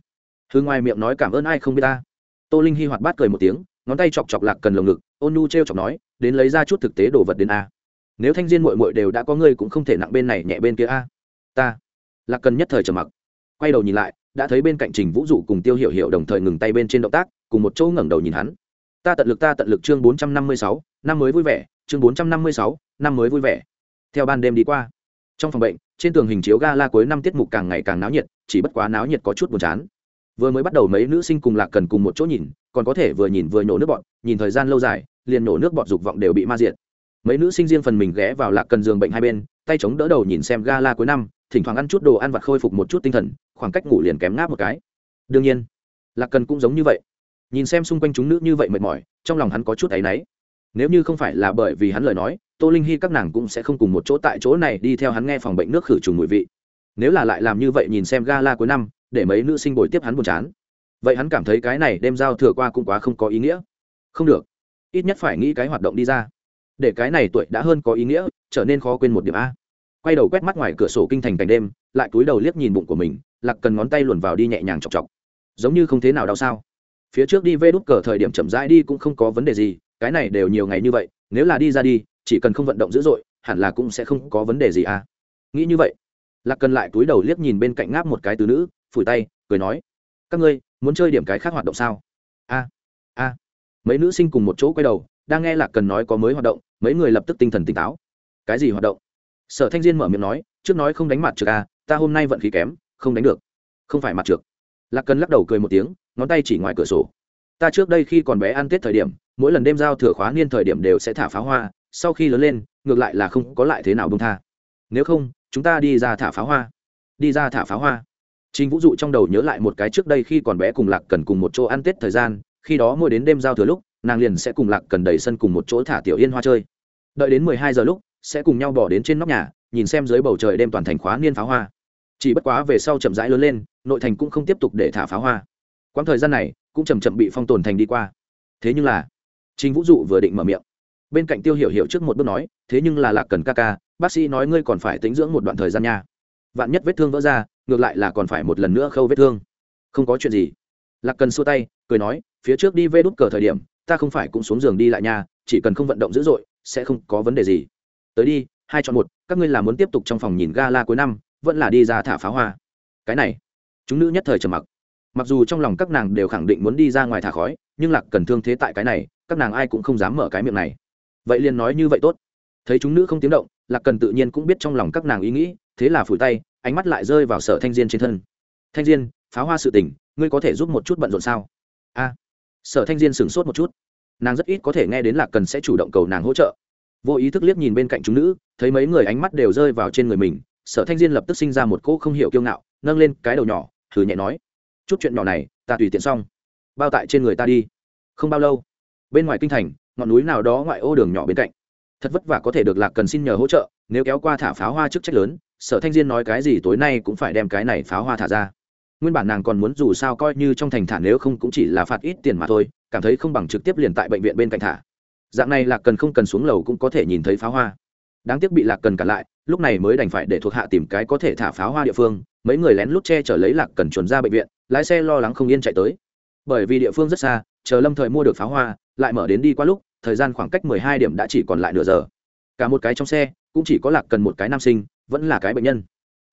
Hư ngoài miệng nói cảm ơn ai không biết ta. Tô linh hy hoạt bát cười một tiếng, ngón tay chọc chọc lạc cần lồng ngực, ôn nu t r e o chọc nói, đến lấy ra chút thực tế đồ vật đến a. Nếu thanh diên mội mội đều đã có ngươi cũng không thể nặng bên này nhẹ bên kia a. Ta. Lạc cần nhất thời trầm mặc, quay đầu nhìn lại, đã thấy bên cạnh trình vũ dụ cùng tiêu hiểu hiểu đồng thời ngừng tay bên trên động tác, cùng một chỗ ngẩng đầu nhìn hắn. Ta tận lực ta tận lực chương bốn trăm năm mươi sáu, năm mới vui vẻ, chương bốn trăm năm mươi sáu, năm mới vui vẻ. Theo ban đêm đi qua, trong phòng bệnh trên tường hình chiếu gala cuối năm tiết mục càng ngày càng náo nhiệt, chỉ bất quá náo nhiệt có chút buồn chán. Vừa mới bắt đầu mấy nữ sinh cùng lạc cần cùng một chỗ nhìn, còn có thể vừa nhìn vừa nhổ nước bọn nhìn thời gian lâu dài, liền nổ nước bọt dục vọng đều bị ma diệt. Mấy nữ sinh riêng phần mình ghé vào lạc cần giường bệnh hai bên, tay chống đỡ đầu nhìn xem gala cuối năm, thỉnh thoảng ăn chút đồ ăn vặt khôi phục một chút tinh thần, khoảng cách ngủ liền kém ngáp một cái. Đương nhiên, lạc cần cũng giống như vậy. Nhìn xem xung quanh chúng nữ như vậy mệt mỏi, trong lòng hắn có chút áy náy nếu như không phải là bởi vì hắn lời nói, tô linh hy các nàng cũng sẽ không cùng một chỗ tại chỗ này đi theo hắn nghe phòng bệnh nước khử trùng mùi vị. Nếu là lại làm như vậy nhìn xem gala cuối năm, để mấy nữ sinh bồi tiếp hắn buồn chán. Vậy hắn cảm thấy cái này đem giao thừa qua cũng quá không có ý nghĩa. Không được. Ít nhất phải nghĩ cái hoạt động đi ra. Để cái này tuổi đã hơn có ý nghĩa, trở nên khó quên một điểm a. Quay đầu quét mắt ngoài cửa sổ kinh thành cảnh đêm, lại cúi đầu liếc nhìn bụng của mình, lạc cần ngón tay luồn vào đi nhẹ nhàng chọc chọc. Giống như không thế nào đau sao. Phía trước đi vê đút cờ thời điểm chậm rãi đi cũng không có vấn đề gì cái này đều nhiều ngày như vậy, nếu là đi ra đi, chỉ cần không vận động dữ dội, hẳn là cũng sẽ không có vấn đề gì à. Nghĩ như vậy, lạc cần lại túi đầu liếc nhìn bên cạnh ngáp một cái từ nữ, phủi tay, cười nói, các ngươi, muốn chơi điểm cái khác hoạt động sao? A a. Mấy nữ sinh cùng một chỗ quay đầu, đang nghe lạc cần nói có mới hoạt động, mấy người lập tức tinh thần tỉnh táo. Cái gì hoạt động? Sở thanh diên mở miệng nói, trước nói không đánh mặt trượt à ta hôm nay vận khí kém, không đánh được. Không phải mặt trượt. Lạc cần lắc đầu cười một tiếng, ngón tay chỉ ngoài cửa sổ. Ta trước đây khi còn bé ăn tết thời điểm mỗi lần đêm giao thừa khóa niên thời điểm đều sẽ thả pháo hoa sau khi lớn lên ngược lại là không có lại thế nào bông tha nếu không chúng ta đi ra thả pháo hoa đi ra thả pháo hoa Trình Vũ dụ trong đầu nhớ lại một cái trước đây khi còn bé cùng Lạc Cần cùng một chỗ ăn Tết thời gian, khi đó mỗi đến đêm giao thừa lúc, nàng liền sẽ cùng Lạc Cần đầy sân cùng một chỗ thả tiểu yên hoa chơi. Đợi đến mười hai giờ lúc, sẽ cùng nhau bỏ đến trên nóc nhà, nhìn xem dưới bầu trời đêm toàn thành khóa niên pháo hoa. Chỉ bất quá về sau chậm rãi lớn lên, nội thành cũng không tiếp tục để thả pháo hoa. Quãng thời gian này, cũng chậm chậm bị phong tồn thành đi qua. Thế nhưng là, Trình Vũ dụ vừa định mở miệng, bên cạnh Tiêu Hiểu Hiểu trước một bước nói, thế nhưng là Lạc Cần ca ca, bác sĩ nói ngươi còn phải tính dưỡng một đoạn thời gian nha. Vạn nhất vết thương vỡ ra, ngược lại là còn phải một lần nữa khâu vết thương. Không có chuyện gì. Lạc cần xua tay cười nói phía trước đi vê đút cờ thời điểm ta không phải cũng xuống giường đi lại nha, chỉ cần không vận động dữ dội sẽ không có vấn đề gì. Tới đi hai chọn một các ngươi là muốn tiếp tục trong phòng nhìn gala cuối năm vẫn là đi ra thả pháo hoa. Cái này chúng nữ nhất thời trầm mặc. Mặc dù trong lòng các nàng đều khẳng định muốn đi ra ngoài thả khói nhưng lạc cần thương thế tại cái này các nàng ai cũng không dám mở cái miệng này. Vậy liền nói như vậy tốt. Thấy chúng nữ không tiếng động, lạc cần tự nhiên cũng biết trong lòng các nàng ý nghĩ, thế là phủi tay, ánh mắt lại rơi vào sở thanh diên trên thân. Thanh diên pháo hoa sự tình, ngươi có thể giúp một chút bận rộn sao? A. Sở thanh diên sửng sốt một chút. Nàng rất ít có thể nghe đến lạc cần sẽ chủ động cầu nàng hỗ trợ. Vô ý thức liếc nhìn bên cạnh chúng nữ, thấy mấy người ánh mắt đều rơi vào trên người mình, sở thanh diên lập tức sinh ra một cỗ không hiểu kiêu ngạo, nâng lên cái đầu nhỏ thử nhẹ nói, chút chuyện nhỏ này, ta tùy tiện xong. Bao tại trên người ta đi. Không bao lâu bên ngoài kinh thành, ngọn núi nào đó ngoại ô đường nhỏ bên cạnh. Thật vất vả có thể được lạc cần xin nhờ hỗ trợ, nếu kéo qua thả pháo hoa chức trách lớn, sở thanh diên nói cái gì tối nay cũng phải đem cái này pháo hoa thả ra. Nguyên bản nàng còn muốn dù sao coi như trong thành thả nếu không cũng chỉ là phạt ít tiền mà thôi, cảm thấy không bằng trực tiếp liền tại bệnh viện bên cạnh thả. Dạng này lạc cần không cần xuống lầu cũng có thể nhìn thấy pháo hoa. Đáng tiếc bị lạc cần cản lại, lúc này mới đành phải để thuộc hạ tìm cái có thể thả pháo hoa địa phương, mấy người lén lút che chở lấy lạc cần chuẩn ra bệnh viện, lái xe lo lắng không yên chạy tới. Bởi vì địa phương rất xa, chờ lâm thời mua được pháo hoa lại mở đến đi qua lúc, thời gian khoảng cách mười hai điểm đã chỉ còn lại nửa giờ. Cả một cái trong xe, cũng chỉ có lạc cần một cái nam sinh, vẫn là cái bệnh nhân.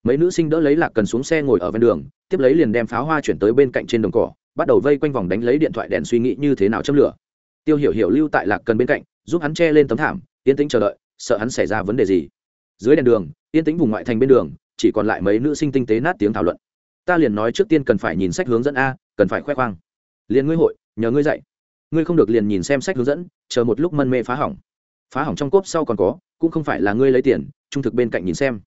Mấy nữ sinh đỡ lấy lạc cần xuống xe ngồi ở ven đường, tiếp lấy liền đem pháo hoa chuyển tới bên cạnh trên đồng cỏ, bắt đầu vây quanh vòng đánh lấy điện thoại đèn suy nghĩ như thế nào châm lửa. Tiêu hiểu hiểu lưu tại lạc cần bên cạnh, giúp hắn che lên tấm thảm, yên tĩnh chờ đợi, sợ hắn xảy ra vấn đề gì. Dưới đèn đường, yên tĩnh vùng ngoại thành bên đường, chỉ còn lại mấy nữ sinh tinh tế nát tiếng thảo luận. Ta liền nói trước tiên cần phải nhìn sách hướng dẫn a, cần phải khoe khoang. Liền ngươi hội, nhờ ngươi dạy ngươi không được liền nhìn xem sách hướng dẫn chờ một lúc mân mê phá hỏng phá hỏng trong cốp sau còn có cũng không phải là ngươi lấy tiền trung thực bên cạnh nhìn xem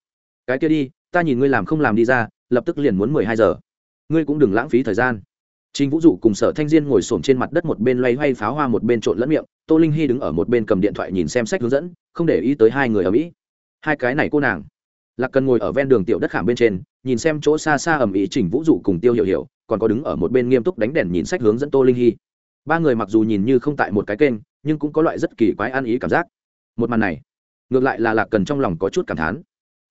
cái kia đi ta nhìn ngươi làm không làm đi ra lập tức liền muốn mười hai giờ ngươi cũng đừng lãng phí thời gian Trình Vũ Dụ cùng Sở Thanh Diên ngồi xổm trên mặt đất một bên loay hoay pháo hoa một bên trộn lẫn miệng, Tô Linh Hi đứng ở một bên cầm điện thoại nhìn xem sách hướng dẫn, không để ý tới hai người ở mỹ. Hai cái này cô nàng. Lạc Cần ngồi ở ven đường tiểu đất khảm bên trên, nhìn xem chỗ xa xa ầm ĩ Trình Vũ Dụ cùng Tiêu Hiểu Hiểu, còn có đứng ở một bên nghiêm túc đánh đèn nhìn sách hướng dẫn Tô Linh Hi. Ba người mặc dù nhìn như không tại một cái kênh, nhưng cũng có loại rất kỳ quái an ý cảm giác. Một màn này, ngược lại là lạc cần trong lòng có chút cảm thán.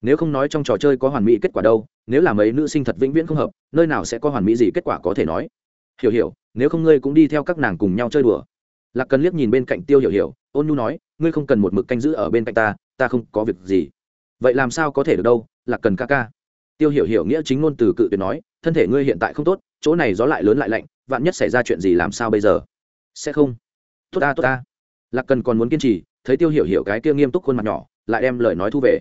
Nếu không nói trong trò chơi có hoàn mỹ kết quả đâu nếu là mấy nữ sinh thật vĩnh viễn không hợp nơi nào sẽ có hoàn mỹ gì kết quả có thể nói? Hiểu hiểu nếu không ngươi cũng đi theo các nàng cùng nhau chơi đùa. Lạc cần liếc nhìn bên cạnh tiêu hiểu hiểu ôn nhu nói ngươi không cần một mực canh giữ ở bên cạnh ta ta không có việc gì. Vậy làm sao có thể được đâu lạc cần ca ca. Tiêu hiểu hiểu nghĩa chính ngôn từ cự tuyệt nói thân thể ngươi hiện tại không tốt chỗ này gió lại lớn lại lạnh vạn nhất xảy ra chuyện gì làm sao bây giờ? Sẽ không. Tốt ta tốt ta. Lạc cần còn muốn kiên trì, thấy tiêu hiểu hiểu cái kia nghiêm túc khuôn mặt nhỏ, lại đem lời nói thu về.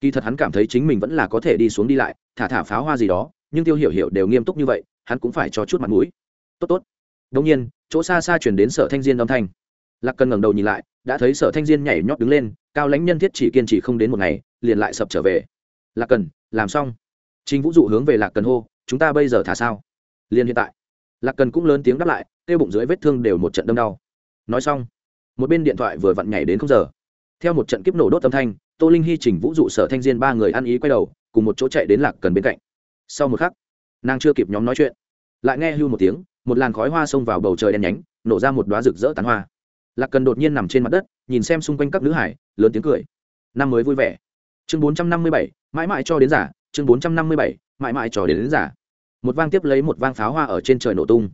Kỳ thật hắn cảm thấy chính mình vẫn là có thể đi xuống đi lại, thả thả pháo hoa gì đó, nhưng tiêu hiểu hiểu đều nghiêm túc như vậy, hắn cũng phải cho chút mặt mũi. Tốt tốt. Đông nhiên, chỗ xa xa chuyển đến sở thanh diên âm thanh. Lạc cần ngẩng đầu nhìn lại, đã thấy sở thanh diên nhảy nhót đứng lên, cao lãnh nhân thiết chỉ kiên trì không đến một ngày, liền lại sập trở về. Lạc cần, làm xong. Chính vũ dụ hướng về lạc cần hô, chúng ta bây giờ thả sao? Liền hiện tại lạc cần cũng lớn tiếng đáp lại tiêu bụng dưới vết thương đều một trận đâm đau. Nói xong một bên điện thoại vừa vặn nhảy đến không giờ. Theo một trận kiếp nổ đốt âm thanh tô linh hy chỉnh vũ dụ sở thanh diên ba người ăn ý quay đầu cùng một chỗ chạy đến lạc cần bên cạnh. Sau một khắc nàng chưa kịp nhóm nói chuyện lại nghe hưu một tiếng một làn khói hoa xông vào bầu trời đen nhánh nổ ra một đoá rực rỡ tán hoa. Lạc cần đột nhiên nằm trên mặt đất nhìn xem xung quanh các nữ hải lớn tiếng cười. Năm mới vui vẻ. Chương bốn trăm năm mươi bảy mãi mãi cho đến giả chương bốn trăm năm mươi bảy mãi mãi cho đến, đến giả một vang tiếp lấy một vang pháo hoa ở trên trời nổ tung.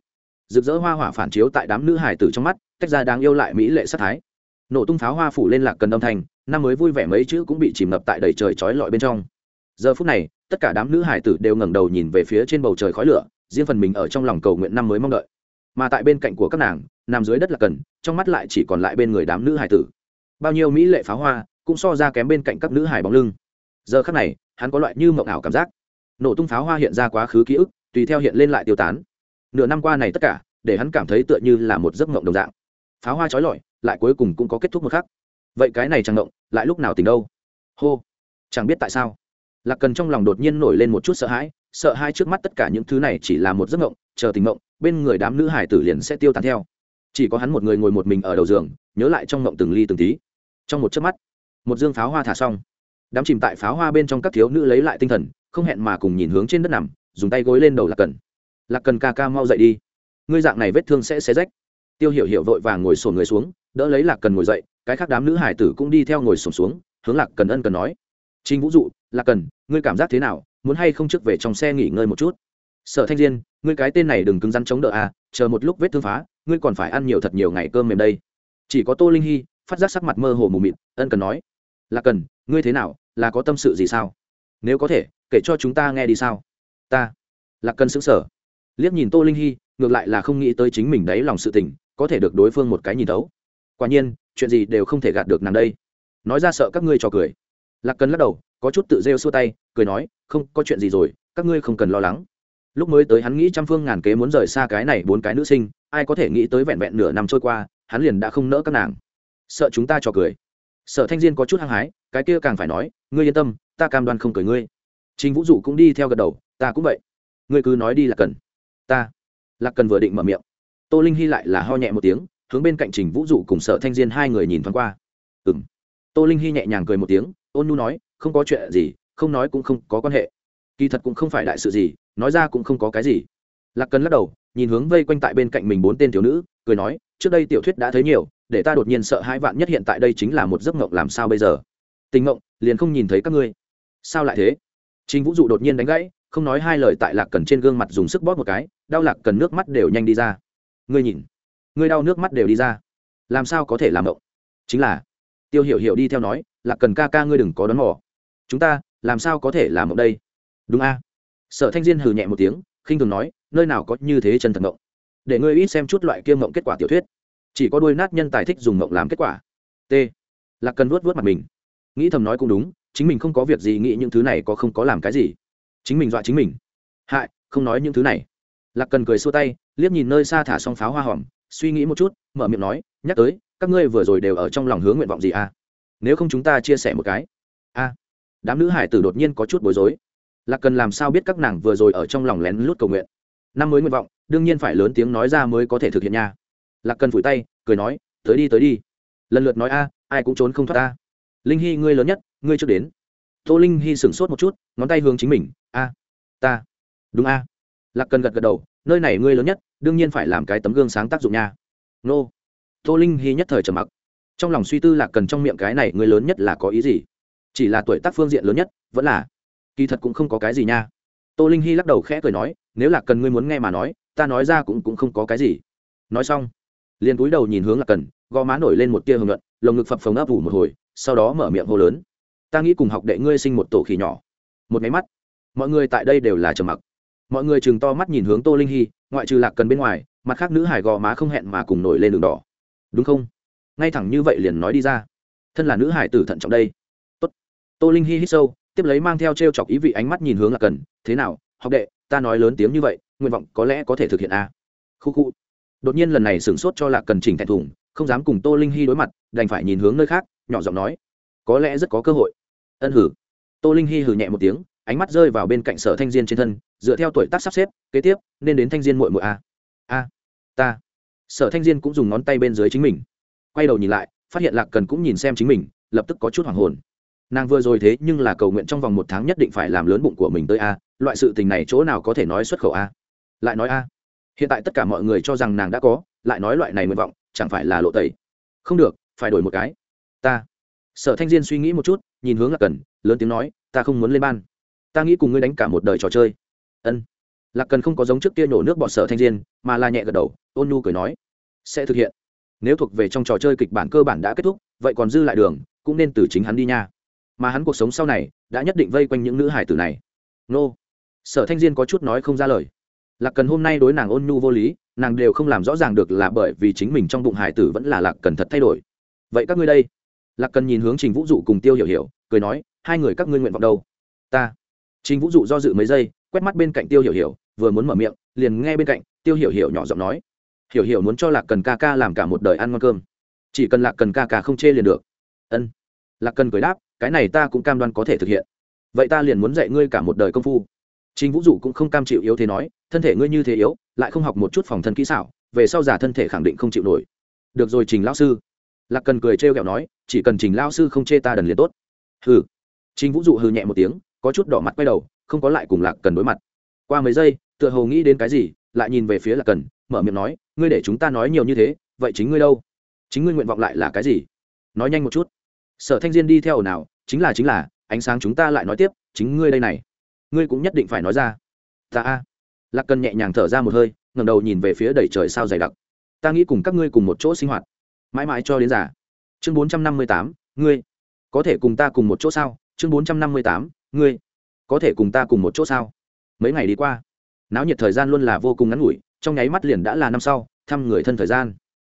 Rực rỡ hoa hỏa phản chiếu tại đám nữ hải tử trong mắt, tách ra đáng yêu lại mỹ lệ sát thái. Nổ tung pháo hoa phủ lên lạc cần âm thanh, năm mới vui vẻ mấy chữ cũng bị chìm ngập tại đầy trời trói lọi bên trong. Giờ phút này, tất cả đám nữ hải tử đều ngẩng đầu nhìn về phía trên bầu trời khói lửa, riêng phần mình ở trong lòng cầu nguyện năm mới mong đợi. Mà tại bên cạnh của các nàng, nằm dưới đất là cần, trong mắt lại chỉ còn lại bên người đám nữ hải tử. Bao nhiêu mỹ lệ pháo hoa cũng so ra kém bên cạnh các nữ hải bóng lưng. Giờ khắc này, hắn có loại như mộng ảo cảm giác. Nổ tung pháo hoa hiện ra quá khứ ký ức tùy theo hiện lên lại tiêu tán. Nửa năm qua này tất cả, để hắn cảm thấy tựa như là một giấc mộng đồng dạng. Pháo hoa trói lọi, lại cuối cùng cũng có kết thúc một khắc. Vậy cái này chẳng động, lại lúc nào tỉnh đâu? Hô! Chẳng biết tại sao. Lạc cần trong lòng đột nhiên nổi lên một chút sợ hãi, sợ hai trước mắt tất cả những thứ này chỉ là một giấc mộng, chờ tình mộng, bên người đám nữ hải tử liền sẽ tiêu tán theo. Chỉ có hắn một người ngồi một mình ở đầu giường, nhớ lại trong mộng từng ly từng tí. Trong một chớp mắt, một dương pháo hoa thả xong. Đám chìm tại pháo hoa bên trong các thiếu nữ lấy lại tinh thần, không hẹn mà cùng nhìn hướng trên đất nằm dùng tay gối lên đầu lạc cần. Lạc cần ca ca mau dậy đi. Ngươi dạng này vết thương sẽ xé rách. Tiêu hiểu hiểu vội vàng ngồi sổn người xuống, đỡ lấy lạc cần ngồi dậy, cái khác đám nữ hải tử cũng đi theo ngồi sổn xuống, hướng lạc cần ân cần nói. Trinh vũ dụ, lạc cần, ngươi cảm giác thế nào? Muốn hay không trước về trong xe nghỉ ngơi một chút? Sở thanh diên, ngươi cái tên này đừng cứng rắn chống đỡ à chờ một lúc vết thương phá, ngươi còn phải ăn nhiều thật nhiều ngày cơm mềm đây. Chỉ có tô linh hy, phát giác sắc mặt mơ hồ mù mịt, ân cần nói. Là cần, ngươi thế nào? Là có tâm sự gì sao? Nếu có thể, kể cho chúng ta nghe đi sao? Ta. Lạc cần xứng sở liếc nhìn tô linh hy, ngược lại là không nghĩ tới chính mình đấy lòng sự tình, có thể được đối phương một cái nhìn thấu. Quả nhiên, chuyện gì đều không thể gạt được nàng đây. Nói ra sợ các ngươi trò cười. Lạc cần lắc đầu, có chút tự rêu xua tay, cười nói, không, có chuyện gì rồi, các ngươi không cần lo lắng. Lúc mới tới hắn nghĩ trăm phương ngàn kế muốn rời xa cái này bốn cái nữ sinh, ai có thể nghĩ tới vẹn vẹn nửa năm trôi qua, hắn liền đã không nỡ các nàng. Sợ chúng ta trò cười. Sợ thanh diên có chút hăng hái, cái kia càng phải nói, ngươi yên tâm, ta cam đoan không cười ngươi. Trình vũ dụ cũng đi theo gật đầu ta cũng vậy. Ngươi cứ nói đi là cần. Ta. Lạc cần vừa định mở miệng. Tô linh hy lại là ho nhẹ một tiếng, hướng bên cạnh trình vũ dụ cùng sợ thanh diên hai người nhìn thoáng qua. Ừ m tô linh hy nhẹ nhàng cười một tiếng, ôn nu nói, không có chuyện gì, không nói cũng không có quan hệ. Kỳ thật cũng không phải đại sự gì, nói ra cũng không có cái gì. Lạc cần lắc đầu, nhìn hướng vây quanh tại bên cạnh mình bốn tên thiếu nữ, cười nói, trước đây tiểu thuyết đã thấy nhiều, để ta đột nhiên sợ hai vạn nhất hiện tại đây chính là một giấc mộng làm sao bây giờ? Tình mộng, liền không nhìn thấy các ngươi. Sao lại thế? Trình vũ dụ đột nhiên đánh gãy không nói hai lời tại lạc cần trên gương mặt dùng sức bóp một cái, đau lạc cần nước mắt đều nhanh đi ra. Ngươi nhìn, ngươi đau nước mắt đều đi ra. Làm sao có thể làm mộng chính là, tiêu hiểu hiểu đi theo nói, lạc cần ca ca ngươi đừng có đón mò. Chúng ta, làm sao có thể làm mộng đây? Đúng a. Sở thanh diên hừ nhẹ một tiếng, khinh thường nói, nơi nào có như thế chân thật mộng? Để ngươi ít xem chút loại kia mộng kết quả tiểu thuyết. Chỉ có đôi nát nhân tài thích dùng mộng làm kết quả. T. Lạc cần vuốt vuốt mặt mình. Nghĩ thầm nói cũng đúng, chính mình không có việc gì nghĩ những thứ này có không có làm cái gì chính mình dọa chính mình. Hại, không nói những thứ này. Lạc cần cười xua tay, liếc nhìn nơi xa thả xong pháo hoa hòm, suy nghĩ một chút, mở miệng nói, nhắc tới, các ngươi vừa rồi đều ở trong lòng hướng nguyện vọng gì à? Nếu không chúng ta chia sẻ một cái. A, đám nữ hải tử đột nhiên có chút bối rối. Lạc cần làm sao biết các nàng vừa rồi ở trong lòng lén lút cầu nguyện? Năm mới nguyện vọng, đương nhiên phải lớn tiếng nói ra mới có thể thực hiện nha. Lạc cần phủi tay, cười nói, tới đi tới đi. Lần lượt nói, a, ai cũng trốn không thoát ta. Linh hy ngươi lớn nhất, ngươi trước đến tô linh hy sửng sốt một chút, ngón tay hướng chính mình, a, ta. Đúng a. Lạc cần gật gật đầu, nơi này ngươi lớn nhất, đương nhiên phải làm cái tấm gương sáng tác dụng nha. Nô. Tô linh hy nhất thời trầm mặc. Trong lòng suy tư lạc cần trong miệng cái này ngươi lớn nhất là có ý gì? Chỉ là tuổi tác phương diện lớn nhất, vẫn là, kỳ thật cũng không có cái gì nha. Tô linh hy lắc đầu khẽ cười nói, nếu là cần ngươi muốn nghe mà nói, ta nói ra cũng cũng không có cái gì. Nói xong, liền cúi đầu nhìn hướng Lạc cần, gò má nổi lên một tia hưởng luận, lồng ngực phập phồng ấp ủ một hồi, sau đó mở miệng hô lớn ta nghĩ cùng học đệ ngươi sinh một tổ khỉ nhỏ. Một máy mắt. Mọi người tại đây đều là trầm mặc. Mọi người chừng to mắt nhìn hướng tô linh hy, ngoại trừ lạc cần bên ngoài, mặt khác nữ hải gò má không hẹn mà cùng nổi lên đường đỏ. Đúng không? Ngay thẳng như vậy liền nói đi ra. Thân là nữ hải tử thận trọng đây. Tốt. tô linh hy hít sâu, tiếp lấy mang theo t r e o chọc ý vị ánh mắt nhìn hướng lạc cần. Thế nào, học đệ, ta nói lớn tiếng như vậy, nguyện vọng có lẽ có thể thực hiện a? À? khu khu. Đột nhiên lần này sửng sốt cho lạc cần chỉnh thẹn thùng, không dám cùng tô linh hy đối mặt, đành phải nhìn hướng nơi khác, nhỏ giọng nói, có lẽ rất có cơ hội ân hử. Tô linh hy hử nhẹ một tiếng, ánh mắt rơi vào bên cạnh sở thanh diên trên thân, dựa theo tuổi tác sắp xếp, kế tiếp, nên đến thanh diên muội muội a. A, ta. Sở thanh diên cũng dùng ngón tay bên dưới chính mình. Quay đầu nhìn lại, phát hiện lạc cần cũng nhìn xem chính mình, lập tức có chút hoảng hồn. Nàng vừa rồi thế nhưng là cầu nguyện trong vòng một tháng nhất định phải làm lớn bụng của mình tới a, loại sự tình này chỗ nào có thể nói xuất khẩu a? Lại nói a. Hiện tại tất cả mọi người cho rằng nàng đã có, lại nói loại này nguyện vọng, chẳng phải là lộ tẩy. Không được, phải đổi một cái. Ta sở thanh diên suy nghĩ một chút, nhìn hướng lạc cần, lớn tiếng nói, ta không muốn lên ban. Ta nghĩ cùng ngươi đánh cả một đời trò chơi. Ân. Lạc cần không có giống trước kia nổ nước bọt sở thanh diên, mà là nhẹ gật đầu, ôn nhu cười nói, sẽ thực hiện. Nếu thuộc về trong trò chơi kịch bản cơ bản đã kết thúc, vậy còn dư lại đường, cũng nên từ chính hắn đi nha. Mà hắn cuộc sống sau này, đã nhất định vây quanh những nữ hải tử này. Nô. Sở thanh diên có chút nói không ra lời. Lạc cần hôm nay đối nàng ôn nhu vô lý, nàng đều không làm rõ ràng được là bởi vì chính mình trong bụng hải tử vẫn là lạc cần thật thay đổi. Vậy các ngươi đây lạc cần nhìn hướng trình vũ dụ cùng tiêu hiểu hiểu cười nói hai người các ngươi nguyện vọng đâu? Ta. Trình vũ dụ do dự mấy giây quét mắt bên cạnh tiêu hiểu hiểu vừa muốn mở miệng liền nghe bên cạnh tiêu hiểu hiểu nhỏ giọng nói hiểu hiểu muốn cho lạc cần ca ca làm cả một đời ăn ngon cơm. Chỉ cần lạc cần ca ca không chê liền được. Ân. Lạc cần cười đáp cái này ta cũng cam đoan có thể thực hiện. Vậy ta liền muốn dạy ngươi cả một đời công phu. Trình Vũ Dụ cũng không cam chịu yếu thế nói, thân thể ngươi như thế yếu, lại không học một chút phòng thân kỹ xảo, về sau giả thân thể khẳng định không chịu nổi. Được rồi Trình lão sư. Lạc Cần cười trêu ghẹo nói, chỉ cần Trình lão sư không chê ta đần liền tốt. Hừ. Trình Vũ Dụ hừ nhẹ một tiếng, có chút đỏ mặt quay đầu, không có lại cùng Lạc Cần đối mặt. Qua mấy giây, tựa hồ nghĩ đến cái gì, lại nhìn về phía Lạc Cần, mở miệng nói, ngươi để chúng ta nói nhiều như thế, vậy chính ngươi đâu? Chính ngươi nguyện vọng lại là cái gì? Nói nhanh một chút. Sở Thanh Diên đi theo nào, chính là chính là, ánh sáng chúng ta lại nói tiếp, chính ngươi đây này ngươi cũng nhất định phải nói ra ta a lạc cần nhẹ nhàng thở ra một hơi ngầm đầu nhìn về phía đầy trời sao dày đặc ta nghĩ cùng các ngươi cùng một chỗ sinh hoạt mãi mãi cho đến già. Chương bốn trăm năm mươi tám, ngươi có thể cùng ta cùng một chỗ sao? Chương bốn trăm năm mươi tám, ngươi có thể cùng ta cùng một chỗ sao? Mấy ngày đi qua, náo nhiệt thời gian luôn là vô cùng ngắn ngủi, trong nháy mắt liền đã là năm sau, thăm người thân thời gian.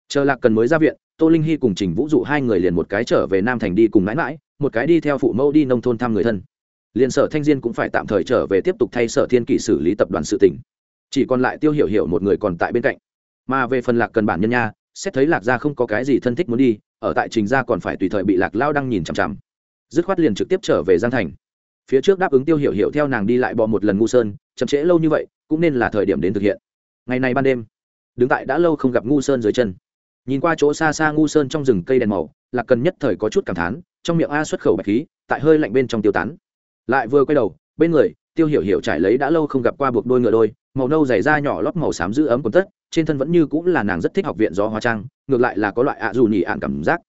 Chờ lạc cần mới ra viện, tô linh hy cùng trình vũ dụ hai người liền một cái trở về nam thành đi cùng mãi mãi, một cái đi theo phụ mẫu đi nông thôn thăm người thân. Liền sở thanh diên cũng phải tạm thời trở về tiếp tục thay sở thiên kỷ xử lý tập đoàn sự tỉnh chỉ còn lại tiêu hiểu hiểu một người còn tại bên cạnh. Mà về phần lạc cần bản nhân nha xét thấy lạc gia không có cái gì thân thích muốn đi, ở tại trình gia còn phải tùy thời bị lạc lao đang nhìn chằm chằm. Dứt khoát liền trực tiếp trở về giang thành. Phía trước đáp ứng tiêu hiểu hiểu theo nàng đi lại bò một lần ngu sơn, chậm trễ lâu như vậy, cũng nên là thời điểm đến thực hiện. Ngày này ban đêm, đứng tại đã lâu không gặp ngu sơn dưới chân. Nhìn qua chỗ xa xa ngu sơn trong rừng cây đèn màu, lạc cần nhất thời có chút cảm thán, trong miệng a xuất khẩu bạch khí, tại hơi lạnh bên trong tiêu tán. Lại vừa quay đầu, bên người, tiêu hiểu hiểu trải lấy đã lâu không gặp qua buộc đôi ngựa đôi màu nâu dày da nhỏ lót màu xám giữ ấm quần tất, trên thân vẫn như cũng là nàng rất thích học viện gió hóa trang, ngược lại là có loại ạ dù nhị ạn cảm giác.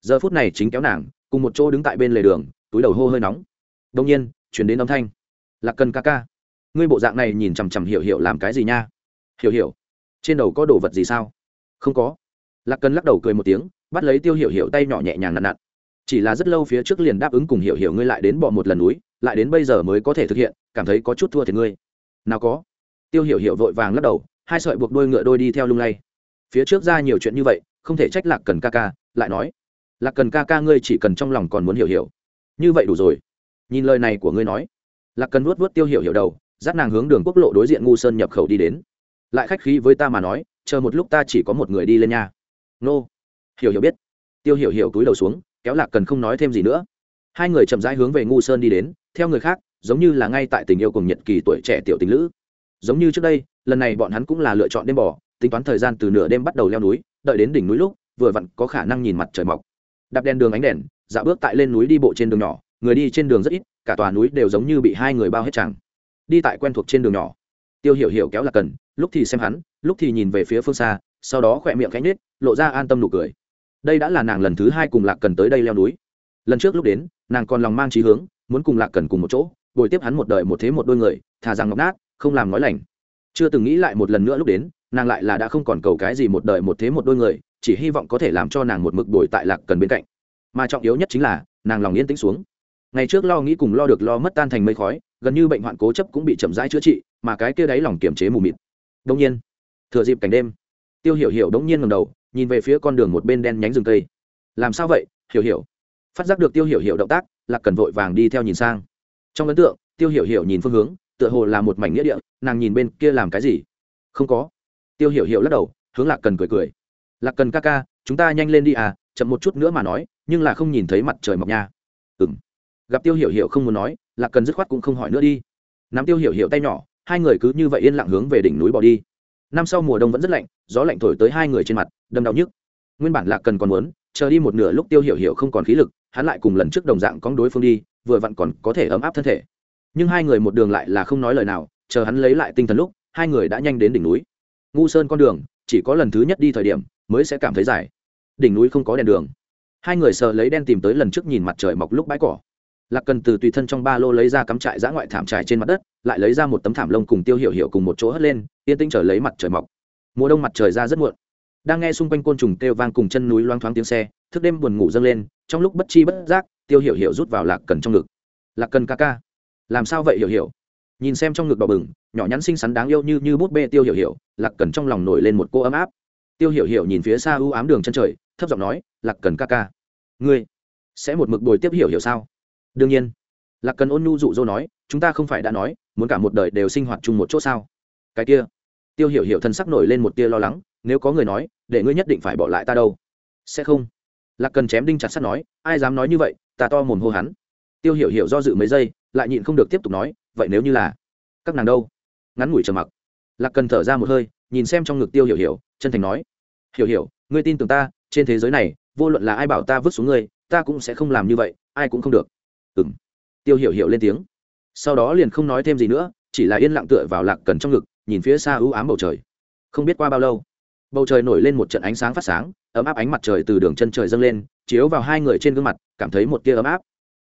Giờ phút này chính kéo nàng, cùng một chỗ đứng tại bên lề đường, túi đầu hô hơi nóng. Đông nhiên, chuyển đến âm thanh. Lạc cần ca ca, ngươi bộ dạng này nhìn chằm chằm hiểu hiểu làm cái gì nha? Hiểu hiểu, trên đầu có đồ vật gì sao? Không có. Lạc cần lắc đầu cười một tiếng, bắt lấy tiêu hiểu hiểu tay nhỏ nhẹ nhàng nặn nặn. Chỉ là rất lâu phía trước liền đáp ứng cùng hiểu hiểu ngươi lại đến bỏ một lần núi, lại đến bây giờ mới có thể thực hiện, cảm thấy có chút thua thiệt ngươi. Nào có tiêu hiểu hiểu vội vàng lắc đầu, hai sợi buộc đôi ngựa đôi đi theo lung lay. Phía trước ra nhiều chuyện như vậy, không thể trách lạc cần ca ca, lại nói, lạc cần ca ca ngươi chỉ cần trong lòng còn muốn hiểu hiểu. Như vậy đủ rồi. Nhìn lời này của ngươi nói, lạc cần vuốt vuốt tiêu hiểu hiểu đầu, dắt nàng hướng đường quốc lộ đối diện ngu sơn nhập khẩu đi đến. Lại khách khí với ta mà nói, chờ một lúc ta chỉ có một người đi lên nha. Nô. Hiểu hiểu biết. Tiêu hiểu hiểu túi đầu xuống, kéo lạc cần không nói thêm gì nữa. Hai người chậm rãi hướng về ngu sơn đi đến, theo người khác, giống như là ngay tại tình yêu cùng nhật kỳ tuổi trẻ tiểu tình lữ giống như trước đây, lần này bọn hắn cũng là lựa chọn đêm bỏ tính toán thời gian từ nửa đêm bắt đầu leo núi, đợi đến đỉnh núi lúc, vừa vặn có khả năng nhìn mặt trời mọc. Đạp đèn đường ánh đèn dạo bước tại lên núi đi bộ trên đường nhỏ, người đi trên đường rất ít, cả tòa núi đều giống như bị hai người bao hết chẳng đi tại quen thuộc trên đường nhỏ. Tiêu hiểu hiểu kéo là cần, lúc thì xem hắn, lúc thì nhìn về phía phương xa, sau đó khỏe miệng cánh nết lộ ra an tâm nụ cười. Đây đã là nàng lần thứ hai cùng lạc cần tới đây leo núi. Lần trước lúc đến, nàng còn lòng mang trí hướng, muốn cùng lạc cần cùng một chỗ bồi tiếp hắn một đời một thế một đôi người, thà rằng ngọc nát không làm nói lành. Chưa từng nghĩ lại một lần nữa lúc đến, nàng lại là đã không còn cầu cái gì một đời một thế một đôi người, chỉ hy vọng có thể làm cho nàng một mực bồi tại lạc cần bên cạnh. Mà trọng yếu nhất chính là, nàng lòng yên tĩnh xuống. Ngày trước lo nghĩ cùng lo được lo mất tan thành mây khói, gần như bệnh hoạn cố chấp cũng bị chậm rãi chữa trị, mà cái kia đáy lòng kiềm chế mù mịt. Đông nhiên, thừa dịp cảnh đêm, tiêu hiểu hiểu đống nhiên ngầm đầu, nhìn về phía con đường một bên đen nhánh rừng cây. Làm sao vậy, hiểu hiểu? Phát giác được tiêu hiểu hiểu động tác, lạc cần vội vàng đi theo nhìn sang. Trong ấn tượng, tiêu hiểu hiểu nhìn phương hướng tựa hồ là một mảnh nghĩa địa, nàng nhìn bên kia làm cái gì? Không có. Tiêu hiểu hiểu lắc đầu, hướng lạc cần cười cười. Lạc cần ca ca, chúng ta nhanh lên đi à chậm một chút nữa mà nói, nhưng là không nhìn thấy mặt trời mọc nha. Ừng gặp tiêu hiểu hiểu không muốn nói, lạc cần dứt khoát cũng không hỏi nữa đi. Nắm tiêu hiểu hiểu tay nhỏ, hai người cứ như vậy yên lặng hướng về đỉnh núi bỏ đi. Năm sau mùa đông vẫn rất lạnh, gió lạnh thổi tới hai người trên mặt, đâm đau nhức. Nguyên bản lạc cần còn muốn, chờ đi một nửa lúc tiêu hiểu hiểu không còn khí lực, hắn lại cùng lần trước đồng dạng con đối phương đi, vừa vặn còn có thể ấm áp thân thể nhưng hai người một đường lại là không nói lời nào, chờ hắn lấy lại tinh thần lúc, hai người đã nhanh đến đỉnh núi. Ngu sơn con đường, chỉ có lần thứ nhất đi thời điểm, mới sẽ cảm thấy dài. Đỉnh núi không có đèn đường. Hai người sờ lấy đen tìm tới lần trước nhìn mặt trời mọc lúc bãi cỏ. Lạc cần từ tùy thân trong ba lô lấy ra cắm trại giã ngoại thảm trải trên mặt đất, lại lấy ra một tấm thảm lông cùng tiêu hiệu hiệu cùng một chỗ hất lên, yên tĩnh chờ lấy mặt trời mọc. Mùa đông mặt trời ra rất muộn. Đang nghe xung quanh côn trùng kêu vang cùng chân núi loang thoáng tiếng xe, thức đêm buồn ngủ dâng lên, trong lúc bất chi bất giác, tiêu hiệu hiệu rút vào lạc cần trong ngực. Lạc cần ca ca làm sao vậy hiểu hiểu? Nhìn xem trong ngực đỏ bừng, nhỏ nhắn xinh xắn đáng yêu như như bút bê tiêu hiểu hiểu, lạc cần trong lòng nổi lên một cô ấm áp. Tiêu hiểu hiểu nhìn phía xa u ám đường chân trời, thấp giọng nói, lạc cần ca ca, ngươi sẽ một mực bồi tiếp hiểu hiểu sao? Đương nhiên. Lạc cần ôn nhu dụ dỗ nói, chúng ta không phải đã nói, muốn cả một đời đều sinh hoạt chung một chỗ sao? Cái kia. Tiêu hiểu hiểu thân sắc nổi lên một tia lo lắng, nếu có người nói, để ngươi nhất định phải bỏ lại ta đâu. Sẽ không. Lạc cần chém đinh chặt sắt nói, ai dám nói như vậy, ta to mồm hô hắn. Tiêu hiểu hiểu do dự mấy giây lại nhịn không được tiếp tục nói, vậy nếu như là các nàng đâu? Ngắn ngủi trầm mặc. Lạc cần thở ra một hơi, nhìn xem trong ngực tiêu hiểu hiểu, chân thành nói, hiểu hiểu, ngươi tin tưởng ta, trên thế giới này, vô luận là ai bảo ta vứt xuống ngươi, ta cũng sẽ không làm như vậy, ai cũng không được. Ừ m tiêu hiểu hiểu lên tiếng. Sau đó liền không nói thêm gì nữa, chỉ là yên lặng tựa vào lạc cần trong ngực, nhìn phía xa ưu ám bầu trời. Không biết qua bao lâu, bầu trời nổi lên một trận ánh sáng phát sáng, ấm áp ánh mặt trời từ đường chân trời dâng lên, chiếu vào hai người trên gương mặt, cảm thấy một tia ấm áp.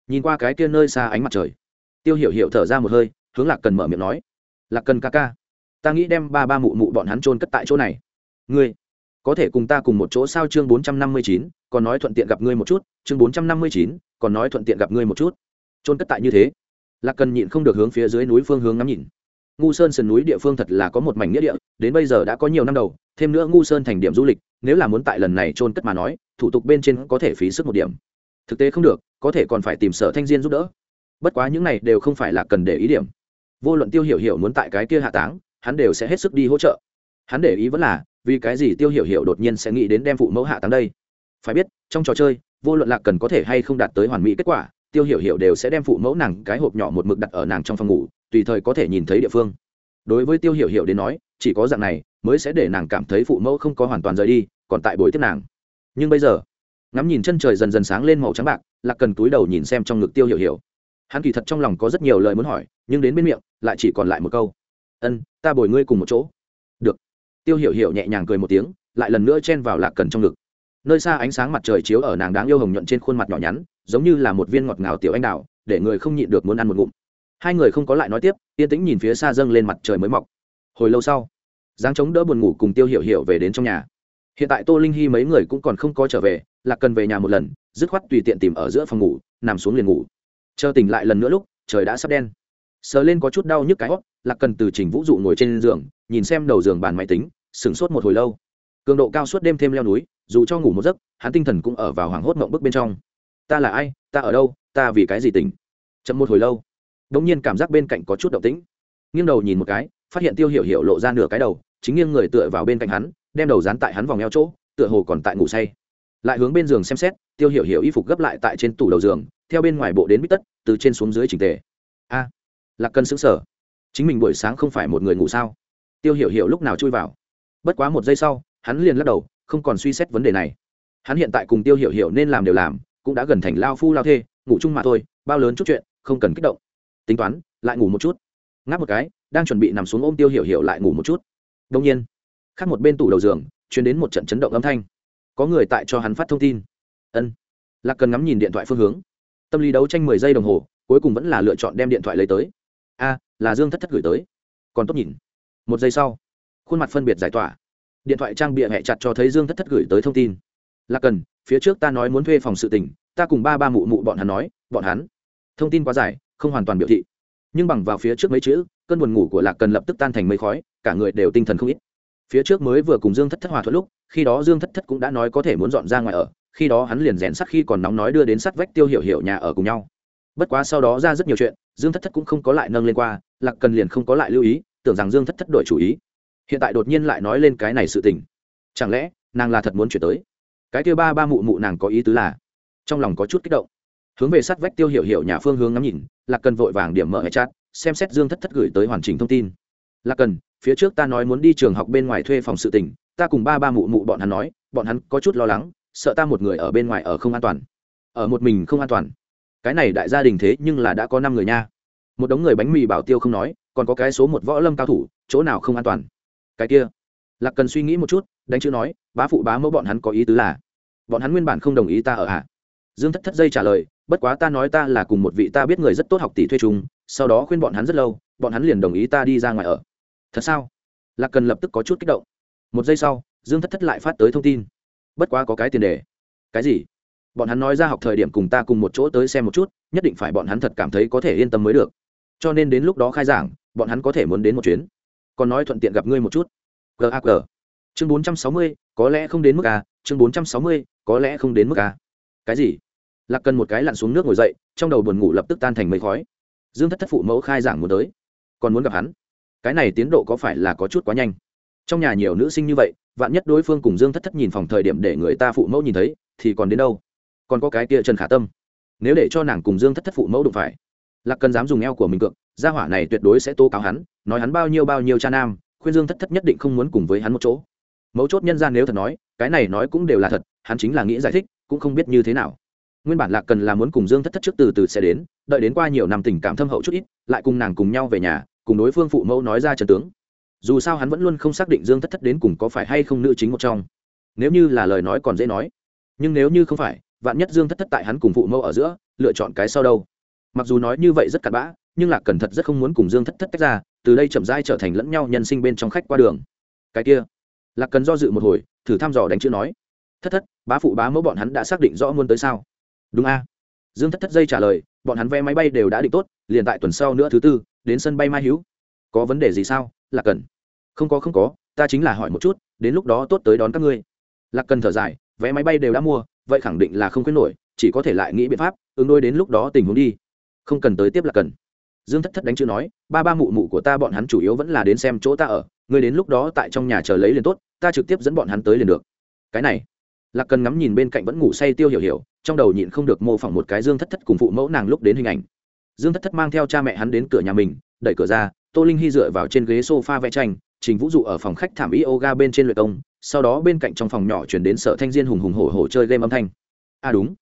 Nhìn qua cái kia nơi xa ánh mặt trời tiêu hiểu hiểu thở ra một hơi, hướng lạc cần mở miệng nói, lạc cần ca ca, ta nghĩ đem ba ba mụ mụ bọn hắn trôn cất tại chỗ này. Ngươi, có thể cùng ta cùng một chỗ sao chương bốn trăm năm mươi chín, còn nói thuận tiện gặp ngươi một chút, chương bốn trăm năm mươi chín, còn nói thuận tiện gặp ngươi một chút. Trôn cất tại như thế, lạc cần nhịn không được hướng phía dưới núi phương hướng ngắm nhìn. Ngu sơn sườn núi địa phương thật là có một mảnh nghĩa địa, đến bây giờ đã có nhiều năm đầu, thêm nữa ngu sơn thành điểm du lịch, nếu là muốn tại lần này trôn cất mà nói, thủ tục bên trên có thể phí sức một điểm. Thực tế không được, có thể còn phải tìm sở thanh diên giúp đỡ bất quá những này đều không phải là cần để ý điểm. Vô luận tiêu hiểu hiểu muốn tại cái kia hạ táng, hắn đều sẽ hết sức đi hỗ trợ. Hắn để ý vẫn là, vì cái gì tiêu hiểu hiểu đột nhiên sẽ nghĩ đến đem phụ mẫu hạ táng đây? Phải biết, trong trò chơi, vô luận lạc cần có thể hay không đạt tới hoàn mỹ kết quả, tiêu hiểu hiểu đều sẽ đem phụ mẫu nàng cái hộp nhỏ một mực đặt ở nàng trong phòng ngủ, tùy thời có thể nhìn thấy địa phương. Đối với tiêu hiểu hiểu đến nói, chỉ có dạng này mới sẽ để nàng cảm thấy phụ mẫu không có hoàn toàn rời đi, còn tại buổi tiếp nàng. Nhưng bây giờ, ngắm nhìn chân trời dần dần sáng lên màu trắng bạc, lạc cần túi đầu nhìn xem trong ngực tiêu hiểu hiểu hắn kỳ thật trong lòng có rất nhiều lời muốn hỏi, nhưng đến bên miệng, lại chỉ còn lại một câu. Ân, ta bồi ngươi cùng một chỗ. Được. Tiêu hiểu hiểu nhẹ nhàng cười một tiếng, lại lần nữa chen vào lạc cần trong ngực. Nơi xa ánh sáng mặt trời chiếu ở nàng đáng yêu hồng nhuận trên khuôn mặt nhỏ nhắn, giống như là một viên ngọt ngào tiểu anh đào, để người không nhịn được muốn ăn một ngụm. Hai người không có lại nói tiếp, yên tĩnh nhìn phía xa dâng lên mặt trời mới mọc. Hồi lâu sau giáng chống đỡ buồn ngủ cùng tiêu hiểu hiểu về đến trong nhà. Hiện tại tô linh hy mấy người cũng còn không có trở về, lạc cần về nhà một lần, dứt khoát tùy tiện tìm ở giữa phòng ngủ, nằm xuống liền ngủ chờ tỉnh lại lần nữa lúc, trời đã sắp đen. Sờ lên có chút đau nhức cái hót lạc cần từ trình vũ dụ ngồi trên giường, nhìn xem đầu giường bàn máy tính, sửng sốt một hồi lâu. Cường độ cao suốt đêm thêm leo núi, dù cho ngủ một giấc, hắn tinh thần cũng ở vào hoảng hốt mộng bức bên trong. Ta là ai? Ta ở đâu? Ta vì cái gì tỉnh? Chậm một hồi lâu đ ỗ n g nhiên cảm giác bên cạnh có chút động tĩnh. Nghiêng đầu nhìn một cái, phát hiện tiêu hiểu hiểu lộ ra nửa cái đầu, chính nghiêng người tựa vào bên cạnh hắn, đem đầu dán tại hắn vòng eo chỗ, tựa hồ còn tại ngủ say. Lại hướng bên giường xem xét, tiêu hiểu hiểu y phục gấp lại tại trên tủ đầu giường theo bên ngoài bộ đến bít tất từ trên xuống dưới trình tề. A à, lạc cân xứng sở chính mình buổi sáng không phải một người ngủ sao? Tiêu hiểu hiểu lúc nào chui vào? Bất quá một giây sau hắn liền lắc đầu không còn suy xét vấn đề này. Hắn hiện tại cùng tiêu hiểu hiểu nên làm đều làm cũng đã gần thành lao phu lao thê ngủ chung mà thôi bao lớn chút chuyện không cần kích động. Tính toán lại ngủ một chút. Ngáp một cái đang chuẩn bị nằm xuống ôm tiêu hiểu hiểu lại ngủ một chút. Đông nhiên khác một bên tủ đầu giường chuyển đến một trận chấn động âm thanh. Có người tại cho hắn phát thông tin. Ân. Lạc cần ngắm nhìn điện thoại phương hướng tâm lý đấu tranh mười giây đồng hồ, cuối cùng vẫn là lựa chọn đem điện thoại lấy tới. A, là dương thất thất gửi tới. Còn tốt nhìn. Một giây sau, khuôn mặt phân biệt giải tỏa. Điện thoại trang bịa hẹ chặt cho thấy dương thất thất gửi tới thông tin. Là cần, phía trước ta nói muốn thuê phòng sự tình, ta cùng ba ba mụ mụ bọn hắn nói, bọn hắn. Thông tin quá dài, không hoàn toàn biểu thị. Nhưng bằng vào phía trước mấy chữ, cơn buồn ngủ của lạc cần lập tức tan thành mây khói, cả người đều tinh thần không ít. Phía trước mới vừa cùng dương thất thất hòa thuận lúc, khi đó dương thất thất cũng đã nói có thể muốn dọn ra ngoài ở khi đó hắn liền rèn sắt khi còn nóng nói đưa đến sắt vách tiêu hiểu hiểu nhà ở cùng nhau. Bất quá sau đó ra rất nhiều chuyện, dương thất thất cũng không có lại nâng lên qua, lạc cần liền không có lại lưu ý, tưởng rằng dương thất thất đổi chủ ý. Hiện tại đột nhiên lại nói lên cái này sự tình. Chẳng lẽ, nàng là thật muốn chuyển tới? Cái kia ba ba mụ mụ nàng có ý tứ là? Trong lòng có chút kích động. Hướng về sát vách tiêu hiểu hiểu nhà phương hướng ngắm nhìn, lạc cần vội vàng điểm mở hệ chat, xem xét dương thất thất gửi tới hoàn chỉnh thông tin. Lạc cần, phía trước ta nói muốn đi trường học bên ngoài thuê phòng sự tình, ta cùng ba ba mụ mụ bọn hắn nói, bọn hắn có chút lo lắng sợ ta một người ở bên ngoài ở không an toàn. Ở một mình không an toàn. Cái này đại gia đình thế nhưng là đã có năm người nha. Một đống người bánh mì bảo tiêu không nói, còn có cái số một võ lâm cao thủ, chỗ nào không an toàn? Cái kia. Lạc cần suy nghĩ một chút, đánh chữ nói, bá phụ bá mẫu bọn hắn có ý tứ là, bọn hắn nguyên bản không đồng ý ta ở hạ. Dương thất thất dây trả lời, bất quá ta nói ta là cùng một vị ta biết người rất tốt học tỷ thuê chúng sau đó khuyên bọn hắn rất lâu, bọn hắn liền đồng ý ta đi ra ngoài ở. Thật sao? Lạc cần lập tức có chút kích động. Một giây sau, dương thất thất lại phát tới thông tin bất quá có cái tiền đề. Cái gì? Bọn hắn nói ra học thời điểm cùng ta cùng một chỗ tới xem một chút, nhất định phải bọn hắn thật cảm thấy có thể yên tâm mới được. Cho nên đến lúc đó khai giảng, bọn hắn có thể muốn đến một chuyến. Còn nói thuận tiện gặp ngươi một chút. Gag chương bốn trăm sáu mươi, có lẽ không đến mức a, chương bốn trăm sáu mươi, có lẽ không đến mức a. Cái gì? Lạc cần một cái lặn xuống nước ngồi dậy, trong đầu buồn ngủ lập tức tan thành mây khói. Dương thất thất phụ mẫu khai giảng muốn tới, còn muốn gặp hắn. Cái này tiến độ có phải là có chút quá nhanh? Trong nhà nhiều nữ sinh như vậy vạn nhất đối phương cùng dương thất thất nhìn phòng thời điểm để người ta phụ mẫu nhìn thấy, thì còn đến đâu? Còn có cái kia trần khả tâm. Nếu để cho nàng cùng dương thất thất phụ mẫu đụng phải, lạc cần dám dùng eo của mình cược, gia hỏa này tuyệt đối sẽ tố cáo hắn, nói hắn bao nhiêu bao nhiêu cha nam, khuyên dương thất thất nhất định không muốn cùng với hắn một chỗ. Mấu chốt nhân gian nếu thật nói, cái này nói cũng đều là thật, hắn chính là nghĩ giải thích, cũng không biết như thế nào. Nguyên bản lạc cần là muốn cùng dương thất thất trước từ từ sẽ đến, đợi đến qua nhiều năm tình cảm thâm hậu chút ít, lại cùng nàng cùng nhau về nhà, cùng đối phương phụ mẫu nói ra trần tướng dù sao hắn vẫn luôn không xác định dương thất thất đến cùng có phải hay không nữ chính một trong. Nếu như là lời nói còn dễ nói. Nhưng nếu như không phải, vạn nhất dương thất thất tại hắn cùng phụ mẫu ở giữa, lựa chọn cái sau đâu? Mặc dù nói như vậy rất cặn bã, nhưng lạc cần thật rất không muốn cùng dương thất thất tách ra, từ đây chậm rãi trở thành lẫn nhau nhân sinh bên trong khách qua đường. Cái kia. Lạc cần do dự một hồi, thử thăm dò đánh chữ nói. Thất thất, bá phụ bá mẫu bọn hắn đã xác định rõ muốn tới sao? Đúng a. Dương thất thất dây trả lời, bọn hắn vé máy bay đều đã định tốt, liền tại tuần sau nữa thứ tư, đến sân bay mai hữu có vấn đề gì sao? Lạc cần. Không có không có, ta chính là hỏi một chút, đến lúc đó tốt tới đón các ngươi. Lạc cần thở dài, vé máy bay đều đã mua, vậy khẳng định là không khuyến nổi, chỉ có thể lại nghĩ biện pháp, ứng đôi đến lúc đó tình huống đi. Không cần tới tiếp là cần. Dương thất thất đánh chữ nói, ba ba mụ mụ của ta bọn hắn chủ yếu vẫn là đến xem chỗ ta ở, ngươi đến lúc đó tại trong nhà chờ lấy liền tốt, ta trực tiếp dẫn bọn hắn tới liền được. Cái này, lạc cần ngắm nhìn bên cạnh vẫn ngủ say tiêu hiểu hiểu, trong đầu nhịn không được mô phỏng một cái dương thất thất cùng phụ mẫu nàng lúc đến hình ảnh. Dương thất thất mang theo cha mẹ hắn đến cửa nhà mình, đẩy cửa ra tô linh hy dựa vào trên ghế s o f a vẽ tranh, trình vũ dụ ở phòng khách thảm yoga bên trên luyện công, sau đó bên cạnh trong phòng nhỏ chuyển đến sở thanh diên hùng hùng hổ hổ chơi game âm thanh. À đúng,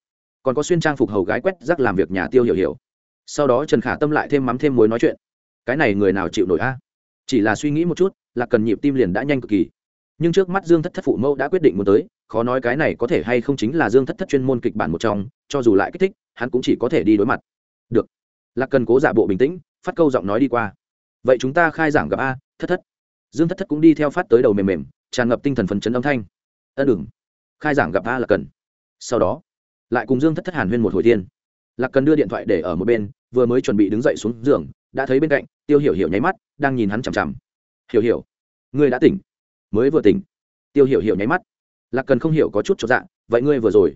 còn có xuyên trang phục hầu gái quét rác làm việc nhà tiêu hiểu hiểu. Sau đó trần khả tâm lại thêm mắm thêm muối nói chuyện. Cái này người nào chịu nổi a? Chỉ là suy nghĩ một chút, là cần nhịp tim liền đã nhanh cực kỳ. Nhưng trước mắt dương thất thất phụ mẫu đã quyết định muốn tới, khó nói cái này có thể hay không chính là dương thất thất chuyên môn kịch bản một trong, cho dù lại kích thích, hắn cũng chỉ có thể đi đối mặt. Được là cần cố giả bộ bình tĩnh, phát câu giọng nói đi qua vậy chúng ta khai giảng gặp a, thất thất. Dương thất thất cũng đi theo phát tới đầu mềm mềm, tràn ngập tinh thần phấn chấn âm thanh. Ân đừng. Khai giảng gặp a là cần. Sau đó, lại cùng dương thất thất hàn huyên một hồi tiên lạc cần đưa điện thoại để ở một bên, vừa mới chuẩn bị đứng dậy xuống giường, đã thấy bên cạnh, tiêu hiểu hiểu nháy mắt, đang nhìn hắn chằm chằm. Hiểu hiểu, ngươi đã tỉnh? Mới vừa tỉnh. Tiêu hiểu hiểu nháy mắt. Lạc cần không hiểu có chút cho dạ vậy ngươi vừa rồi?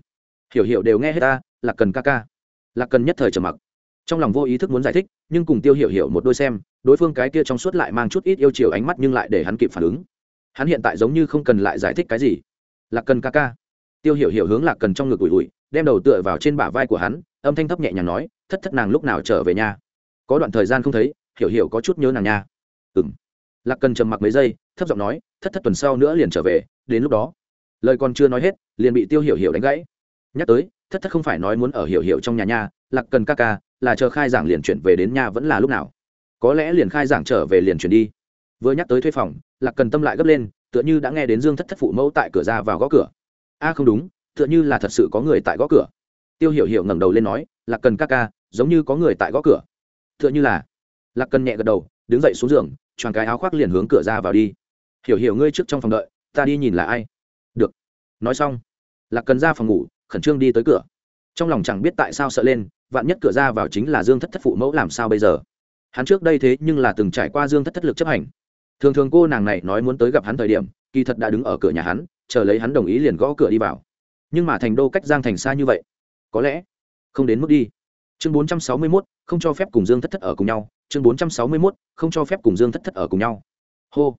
Hiểu hiểu đều nghe hết ta, lạc cần ca ca. Lạc cần nhất thời trầm mặc trong lòng vô ý thức muốn giải thích, nhưng cùng tiêu hiểu hiểu một đôi xem, đối phương cái kia trong suốt lại mang chút ít yêu chiều ánh mắt nhưng lại để hắn kịp phản ứng. Hắn hiện tại giống như không cần lại giải thích cái gì. Lạc cần ca ca. Tiêu hiểu hiểu hướng lạc cần trong ngực ủi ủi, đem đầu tựa vào trên bả vai của hắn, âm thanh thấp nhẹ nhàng nói, thất thất nàng lúc nào trở về nhà? Có đoạn thời gian không thấy, hiểu hiểu có chút nhớ nàng nha. Ừng lạc cần trầm mặc mấy giây, thấp giọng nói, thất thất tuần sau nữa liền trở về, đến lúc đó. Lời còn chưa nói hết, liền bị tiêu hiểu hiểu đánh gãy. Nhắc tới, thất thất không phải nói muốn ở hiểu hiểu trong nhà nha, lạc cần ca ca là chờ khai giảng liền chuyển về đến nhà vẫn là lúc nào? Có lẽ liền khai giảng trở về liền chuyển đi. Vừa nhắc tới thuê phòng, lạc cần tâm lại gấp lên, tựa như đã nghe đến dương thất thất phụ mẫu tại cửa ra vào gõ cửa. A, không đúng, tựa như là thật sự có người tại gõ cửa. Tiêu hiểu hiểu ngẩng đầu lên nói, lạc cần ca ca, giống như có người tại gõ cửa. Tựa như là, lạc cần nhẹ gật đầu, đứng dậy xuống giường, choàng cái áo khoác liền hướng cửa ra vào đi. Hiểu hiểu ngươi trước trong phòng đợi, ta đi nhìn là ai? Được. Nói xong, lạc cần ra phòng ngủ, khẩn trương đi tới cửa. Trong lòng chẳng biết tại sao sợ lên vạn nhất cửa ra vào chính là dương thất thất phụ mẫu làm sao bây giờ? Hắn trước đây thế nhưng là từng trải qua dương thất thất lực chấp hành. Thường thường cô nàng này nói muốn tới gặp hắn thời điểm, kỳ thật đã đứng ở cửa nhà hắn, chờ lấy hắn đồng ý liền gõ cửa đi vào. Nhưng mà thành đô cách giang thành xa như vậy, có lẽ không đến mức đi. Chương bốn trăm sáu mươi mốt, không cho phép cùng dương thất thất ở cùng nhau. Chương bốn trăm sáu mươi mốt, không cho phép cùng dương thất thất ở cùng nhau. Hô.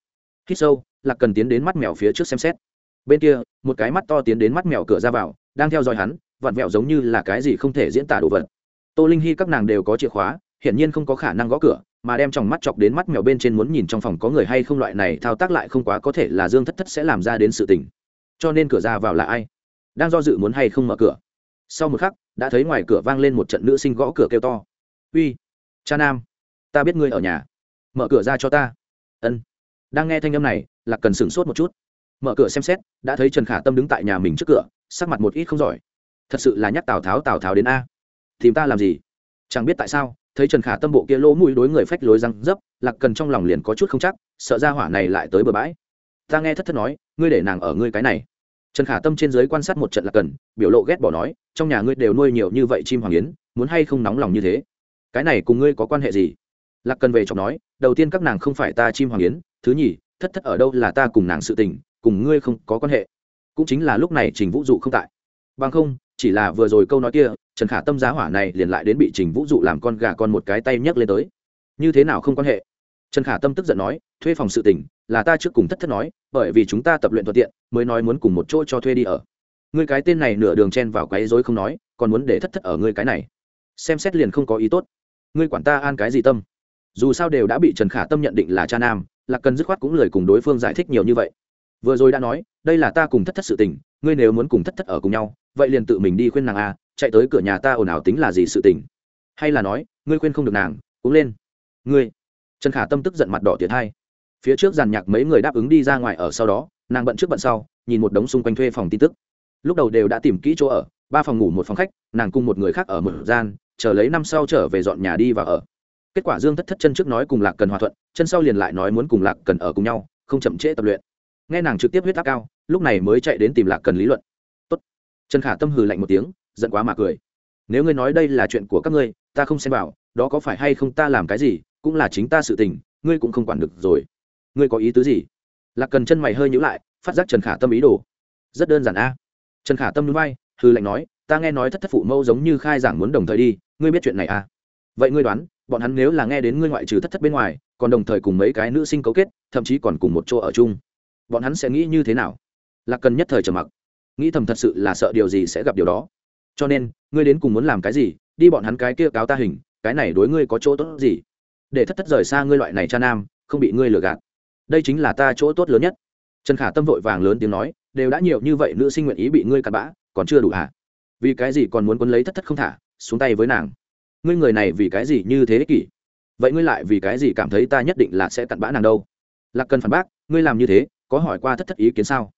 Hít sâu, lạc cần tiến đến mắt mèo phía trước xem xét. Bên kia, một cái mắt to tiến đến mắt mèo cửa ra vào, đang theo dõi hắn, vặn vẹo giống như là cái gì không thể diễn tả đồ vật tô linh hy các nàng đều có chìa khóa, hiển nhiên không có khả năng gõ cửa, mà đem trong mắt chọc đến mắt mèo bên trên muốn nhìn trong phòng có người hay không loại này thao tác lại không quá có thể là dương thất thất sẽ làm ra đến sự tình. Cho nên cửa ra vào là ai? Đang do dự muốn hay không mở cửa. Sau một khắc, đã thấy ngoài cửa vang lên một trận nữ sinh gõ cửa kêu to. Uy, cha nam, ta biết ngươi ở nhà. Mở cửa ra cho ta. Ân. Đang nghe thanh âm này, lạc cần sửng sốt một chút. Mở cửa xem xét, đã thấy trần khả tâm đứng tại nhà mình trước cửa, sắc mặt một ít không giỏi. Thật sự là nhắc tào tháo tào tháo đến a tìm ta làm gì? Chẳng biết tại sao, thấy trần khả tâm bộ kia lỗ mũi đối người phách lối răng dấp, lạc cần trong lòng liền có chút không chắc, sợ ra hỏa này lại tới bờ bãi. Ta nghe thất thất nói, ngươi để nàng ở ngươi cái này. Trần khả tâm trên giới quan sát một trận lạc cần, biểu lộ ghét bỏ nói, trong nhà ngươi đều nuôi nhiều như vậy chim hoàng yến, muốn hay không nóng lòng như thế? Cái này cùng ngươi có quan hệ gì? Lạc cần về chọc nói, đầu tiên các nàng không phải ta chim hoàng yến, thứ nhì, thất thất ở đâu là ta cùng nàng sự tình, cùng ngươi không có quan hệ. Cũng chính là lúc này trình vũ dụ không tại. Bằng không chỉ là vừa rồi câu nói kia, trần khả tâm giá hỏa này liền lại đến bị trình vũ dụ làm con gà con một cái tay nhấc lên tới. Như thế nào không quan hệ? Trần khả tâm tức giận nói, thuê phòng sự tỉnh là ta trước cùng thất thất nói, bởi vì chúng ta tập luyện thuận tiện, mới nói muốn cùng một chỗ cho thuê đi ở. Ngươi cái tên này nửa đường chen vào cái rối không nói, còn muốn để thất thất ở người cái này. Xem xét liền không có ý tốt. Ngươi quản ta an cái gì tâm? Dù sao đều đã bị trần khả tâm nhận định là cha nam, lạc cần dứt khoát cũng lời cùng đối phương giải thích nhiều như vậy. Vừa rồi đã nói, đây là ta cùng thất thất sự tình, ngươi nếu muốn cùng thất thất ở cùng nhau vậy liền tự mình đi khuyên nàng a, chạy tới cửa nhà ta ồn ào tính là gì sự tình? Hay là nói, ngươi khuyên không được nàng, cũng lên. Ngươi. Trần khả tâm tức giận mặt đỏ tiệt hai. Phía trước giàn nhạc mấy người đáp ứng đi ra ngoài ở sau đó, nàng bận trước bận sau, nhìn một đống xung quanh thuê phòng tin tức. Lúc đầu đều đã tìm kỹ chỗ ở, ba phòng ngủ một phòng khách, nàng cùng một người khác ở một gian, chờ lấy năm sau trở về dọn nhà đi và ở. Kết quả dương thất thất chân trước nói cùng lạc cần hòa thuận, chân sau liền lại nói muốn cùng lạc cần ở cùng nhau, không chậm trễ tập luyện. Nghe nàng trực tiếp huyết áp cao, lúc này mới chạy đến tìm lạc cần lý luận trần khả tâm hừ lạnh một tiếng, giận quá mà cười. Nếu ngươi nói đây là chuyện của các ngươi, ta không xem vào, đó có phải hay không ta làm cái gì, cũng là chính ta sự tình, ngươi cũng không quản được rồi. Ngươi có ý tứ gì? Lạc cần chân mày hơi nhữ lại, phát giác trần khả tâm ý đồ. Rất đơn giản a. Trần khả tâm núi bay hư lạnh nói, ta nghe nói thất thất phụ mẫu giống như khai giảng muốn đồng thời đi, ngươi biết chuyện này à? Vậy ngươi đoán, bọn hắn nếu là nghe đến ngươi ngoại trừ thất thất bên ngoài, còn đồng thời cùng mấy cái nữ sinh cấu kết, thậm chí còn cùng một chỗ ở chung, bọn hắn sẽ nghĩ như thế nào? Lạc cần nhất thời trầm mặc nghĩ thầm thật sự là sợ điều gì sẽ gặp điều đó. Cho nên, ngươi đến cùng muốn làm cái gì, đi bọn hắn cái kia cáo ta hình, cái này đối ngươi có chỗ tốt gì? Để thất thất rời xa ngươi loại này cha nam, không bị ngươi lừa gạt. Đây chính là ta chỗ tốt lớn nhất. Trần khả tâm vội vàng lớn tiếng nói, đều đã nhiều như vậy nữ sinh nguyện ý bị ngươi cặn bã, còn chưa đủ hả? Vì cái gì còn muốn quấn lấy thất thất không thả, xuống tay với nàng? Ngươi người này vì cái gì như thế ích kỷ vậy ngươi lại vì cái gì cảm thấy ta nhất định là sẽ cặn bã nàng đâu? Lạc cần phản bác, ngươi làm như thế, có hỏi qua thất thất ý kiến sao?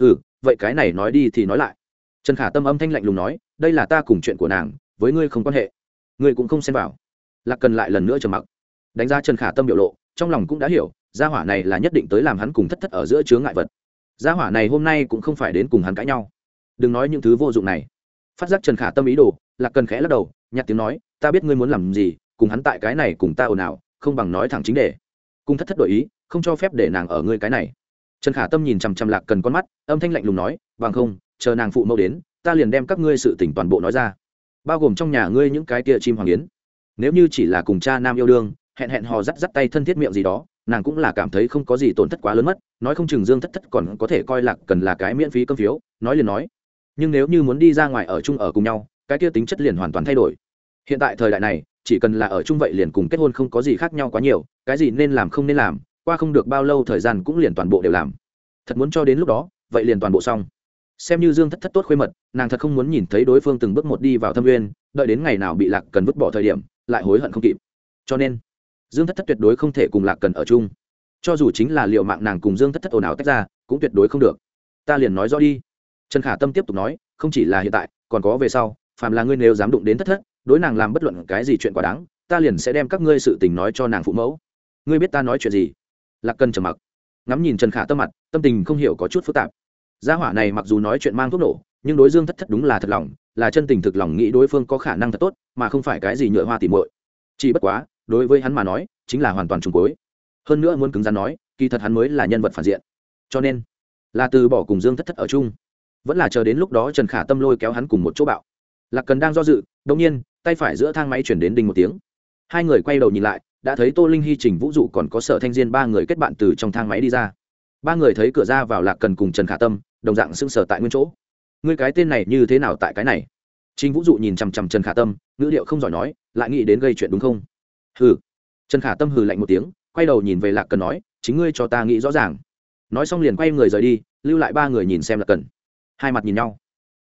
Ừ vậy cái này nói đi thì nói lại. Trần khả tâm âm thanh lạnh lùng nói, đây là ta cùng chuyện của nàng, với ngươi không quan hệ. Ngươi cũng không xem vào. Lạc cần lại lần nữa trầm mặc. Đánh giá trần khả tâm biểu lộ, trong lòng cũng đã hiểu, gia hỏa này là nhất định tới làm hắn cùng thất thất ở giữa chướng ngại vật. Gia hỏa này hôm nay cũng không phải đến cùng hắn cãi nhau. Đừng nói những thứ vô dụng này. Phát giác trần khả tâm ý đồ, lạc cần khẽ lắc đầu nhặt tiếng nói, ta biết ngươi muốn làm gì, cùng hắn tại cái này cùng ta ồn ào, không bằng nói thẳng chính đề. Cùng thất thất đổi ý, không cho phép để nàng ở ngươi cái này trần khả tâm nhìn chằm chằm lạc cần con mắt, âm thanh lạnh lùng nói bằng không, chờ nàng phụ mẫu đến, ta liền đem các ngươi sự tỉnh toàn bộ nói ra. Bao gồm trong nhà ngươi những cái kia chim hoàng yến. Nếu như chỉ là cùng cha nam yêu đương, hẹn hẹn hò dắt dắt tay thân thiết miệng gì đó, nàng cũng là cảm thấy không có gì tổn thất quá lớn mất, nói không chừng dương thất thất còn có thể coi lạc cần là cái miễn phí cơm phiếu, nói liền nói. Nhưng nếu như muốn đi ra ngoài ở chung ở cùng nhau, cái kia tính chất liền hoàn toàn thay đổi. Hiện tại thời đại này, chỉ cần là ở chung vậy liền cùng kết hôn không có gì khác nhau quá nhiều, cái gì nên làm không nên làm qua không được bao lâu thời gian cũng liền toàn bộ đều làm. Thật muốn cho đến lúc đó, vậy liền toàn bộ xong. Xem như dương thất thất tốt khuê mật, nàng thật không muốn nhìn thấy đối phương từng bước một đi vào thâm uyên, đợi đến ngày nào bị lạc cần vứt bỏ thời điểm, lại hối hận không kịp. Cho nên, dương thất thất tuyệt đối không thể cùng lạc cần ở chung. Cho dù chính là liệu mạng nàng cùng dương thất thất ồn ào tách ra, cũng tuyệt đối không được. Ta liền nói rõ đi. Trần khả tâm tiếp tục nói, không chỉ là hiện tại, còn có về sau, phàm là ngươi nếu dám đụng đến thất thất, đối nàng làm bất luận cái gì chuyện quá đáng, ta liền sẽ đem các ngươi sự tình nói cho nàng phụ mẫu. Ngươi biết ta nói chuyện gì? Lạc cần trầm mặc. Ngắm nhìn trần khả tâm mặt, tâm tình không hiểu có chút phức tạp. Gia hỏa này mặc dù nói chuyện mang thuốc nổ, nhưng đối dương thất thất đúng là thật lòng, là chân tình thực lòng nghĩ đối phương có khả năng thật tốt, mà không phải cái gì nhựa hoa tỉ muội. Chỉ bất quá, đối với hắn mà nói, chính là hoàn toàn trùng cuối hơn nữa muốn cứng rắn nói, kỳ thật hắn mới là nhân vật phản diện. Cho nên, là từ bỏ cùng dương thất thất ở chung. Vẫn là chờ đến lúc đó trần khả tâm lôi kéo hắn cùng một chỗ bạo. Lạc cần đang do dự đông nhiên, tay phải giữa thang máy chuyển đến đinh một tiếng. Hai người quay đầu nhìn lại đã thấy tô linh hy trình vũ dụ còn có sở thanh diên ba người kết bạn từ trong thang máy đi ra. Ba người thấy cửa ra vào lạc cần cùng trần khả tâm, đồng dạng xưng sở tại nguyên chỗ. Ngươi cái tên này như thế nào tại cái này? Trình vũ dụ nhìn chằm chằm trần khả tâm, ngữ điệu không giỏi nói, lại nghĩ đến gây chuyện đúng không? Hừ. Trần khả tâm hừ lạnh một tiếng, quay đầu nhìn về lạc cần nói, chính ngươi cho ta nghĩ rõ ràng. Nói xong liền quay người rời đi, lưu lại ba người nhìn xem lạc cần. Hai mặt nhìn nhau.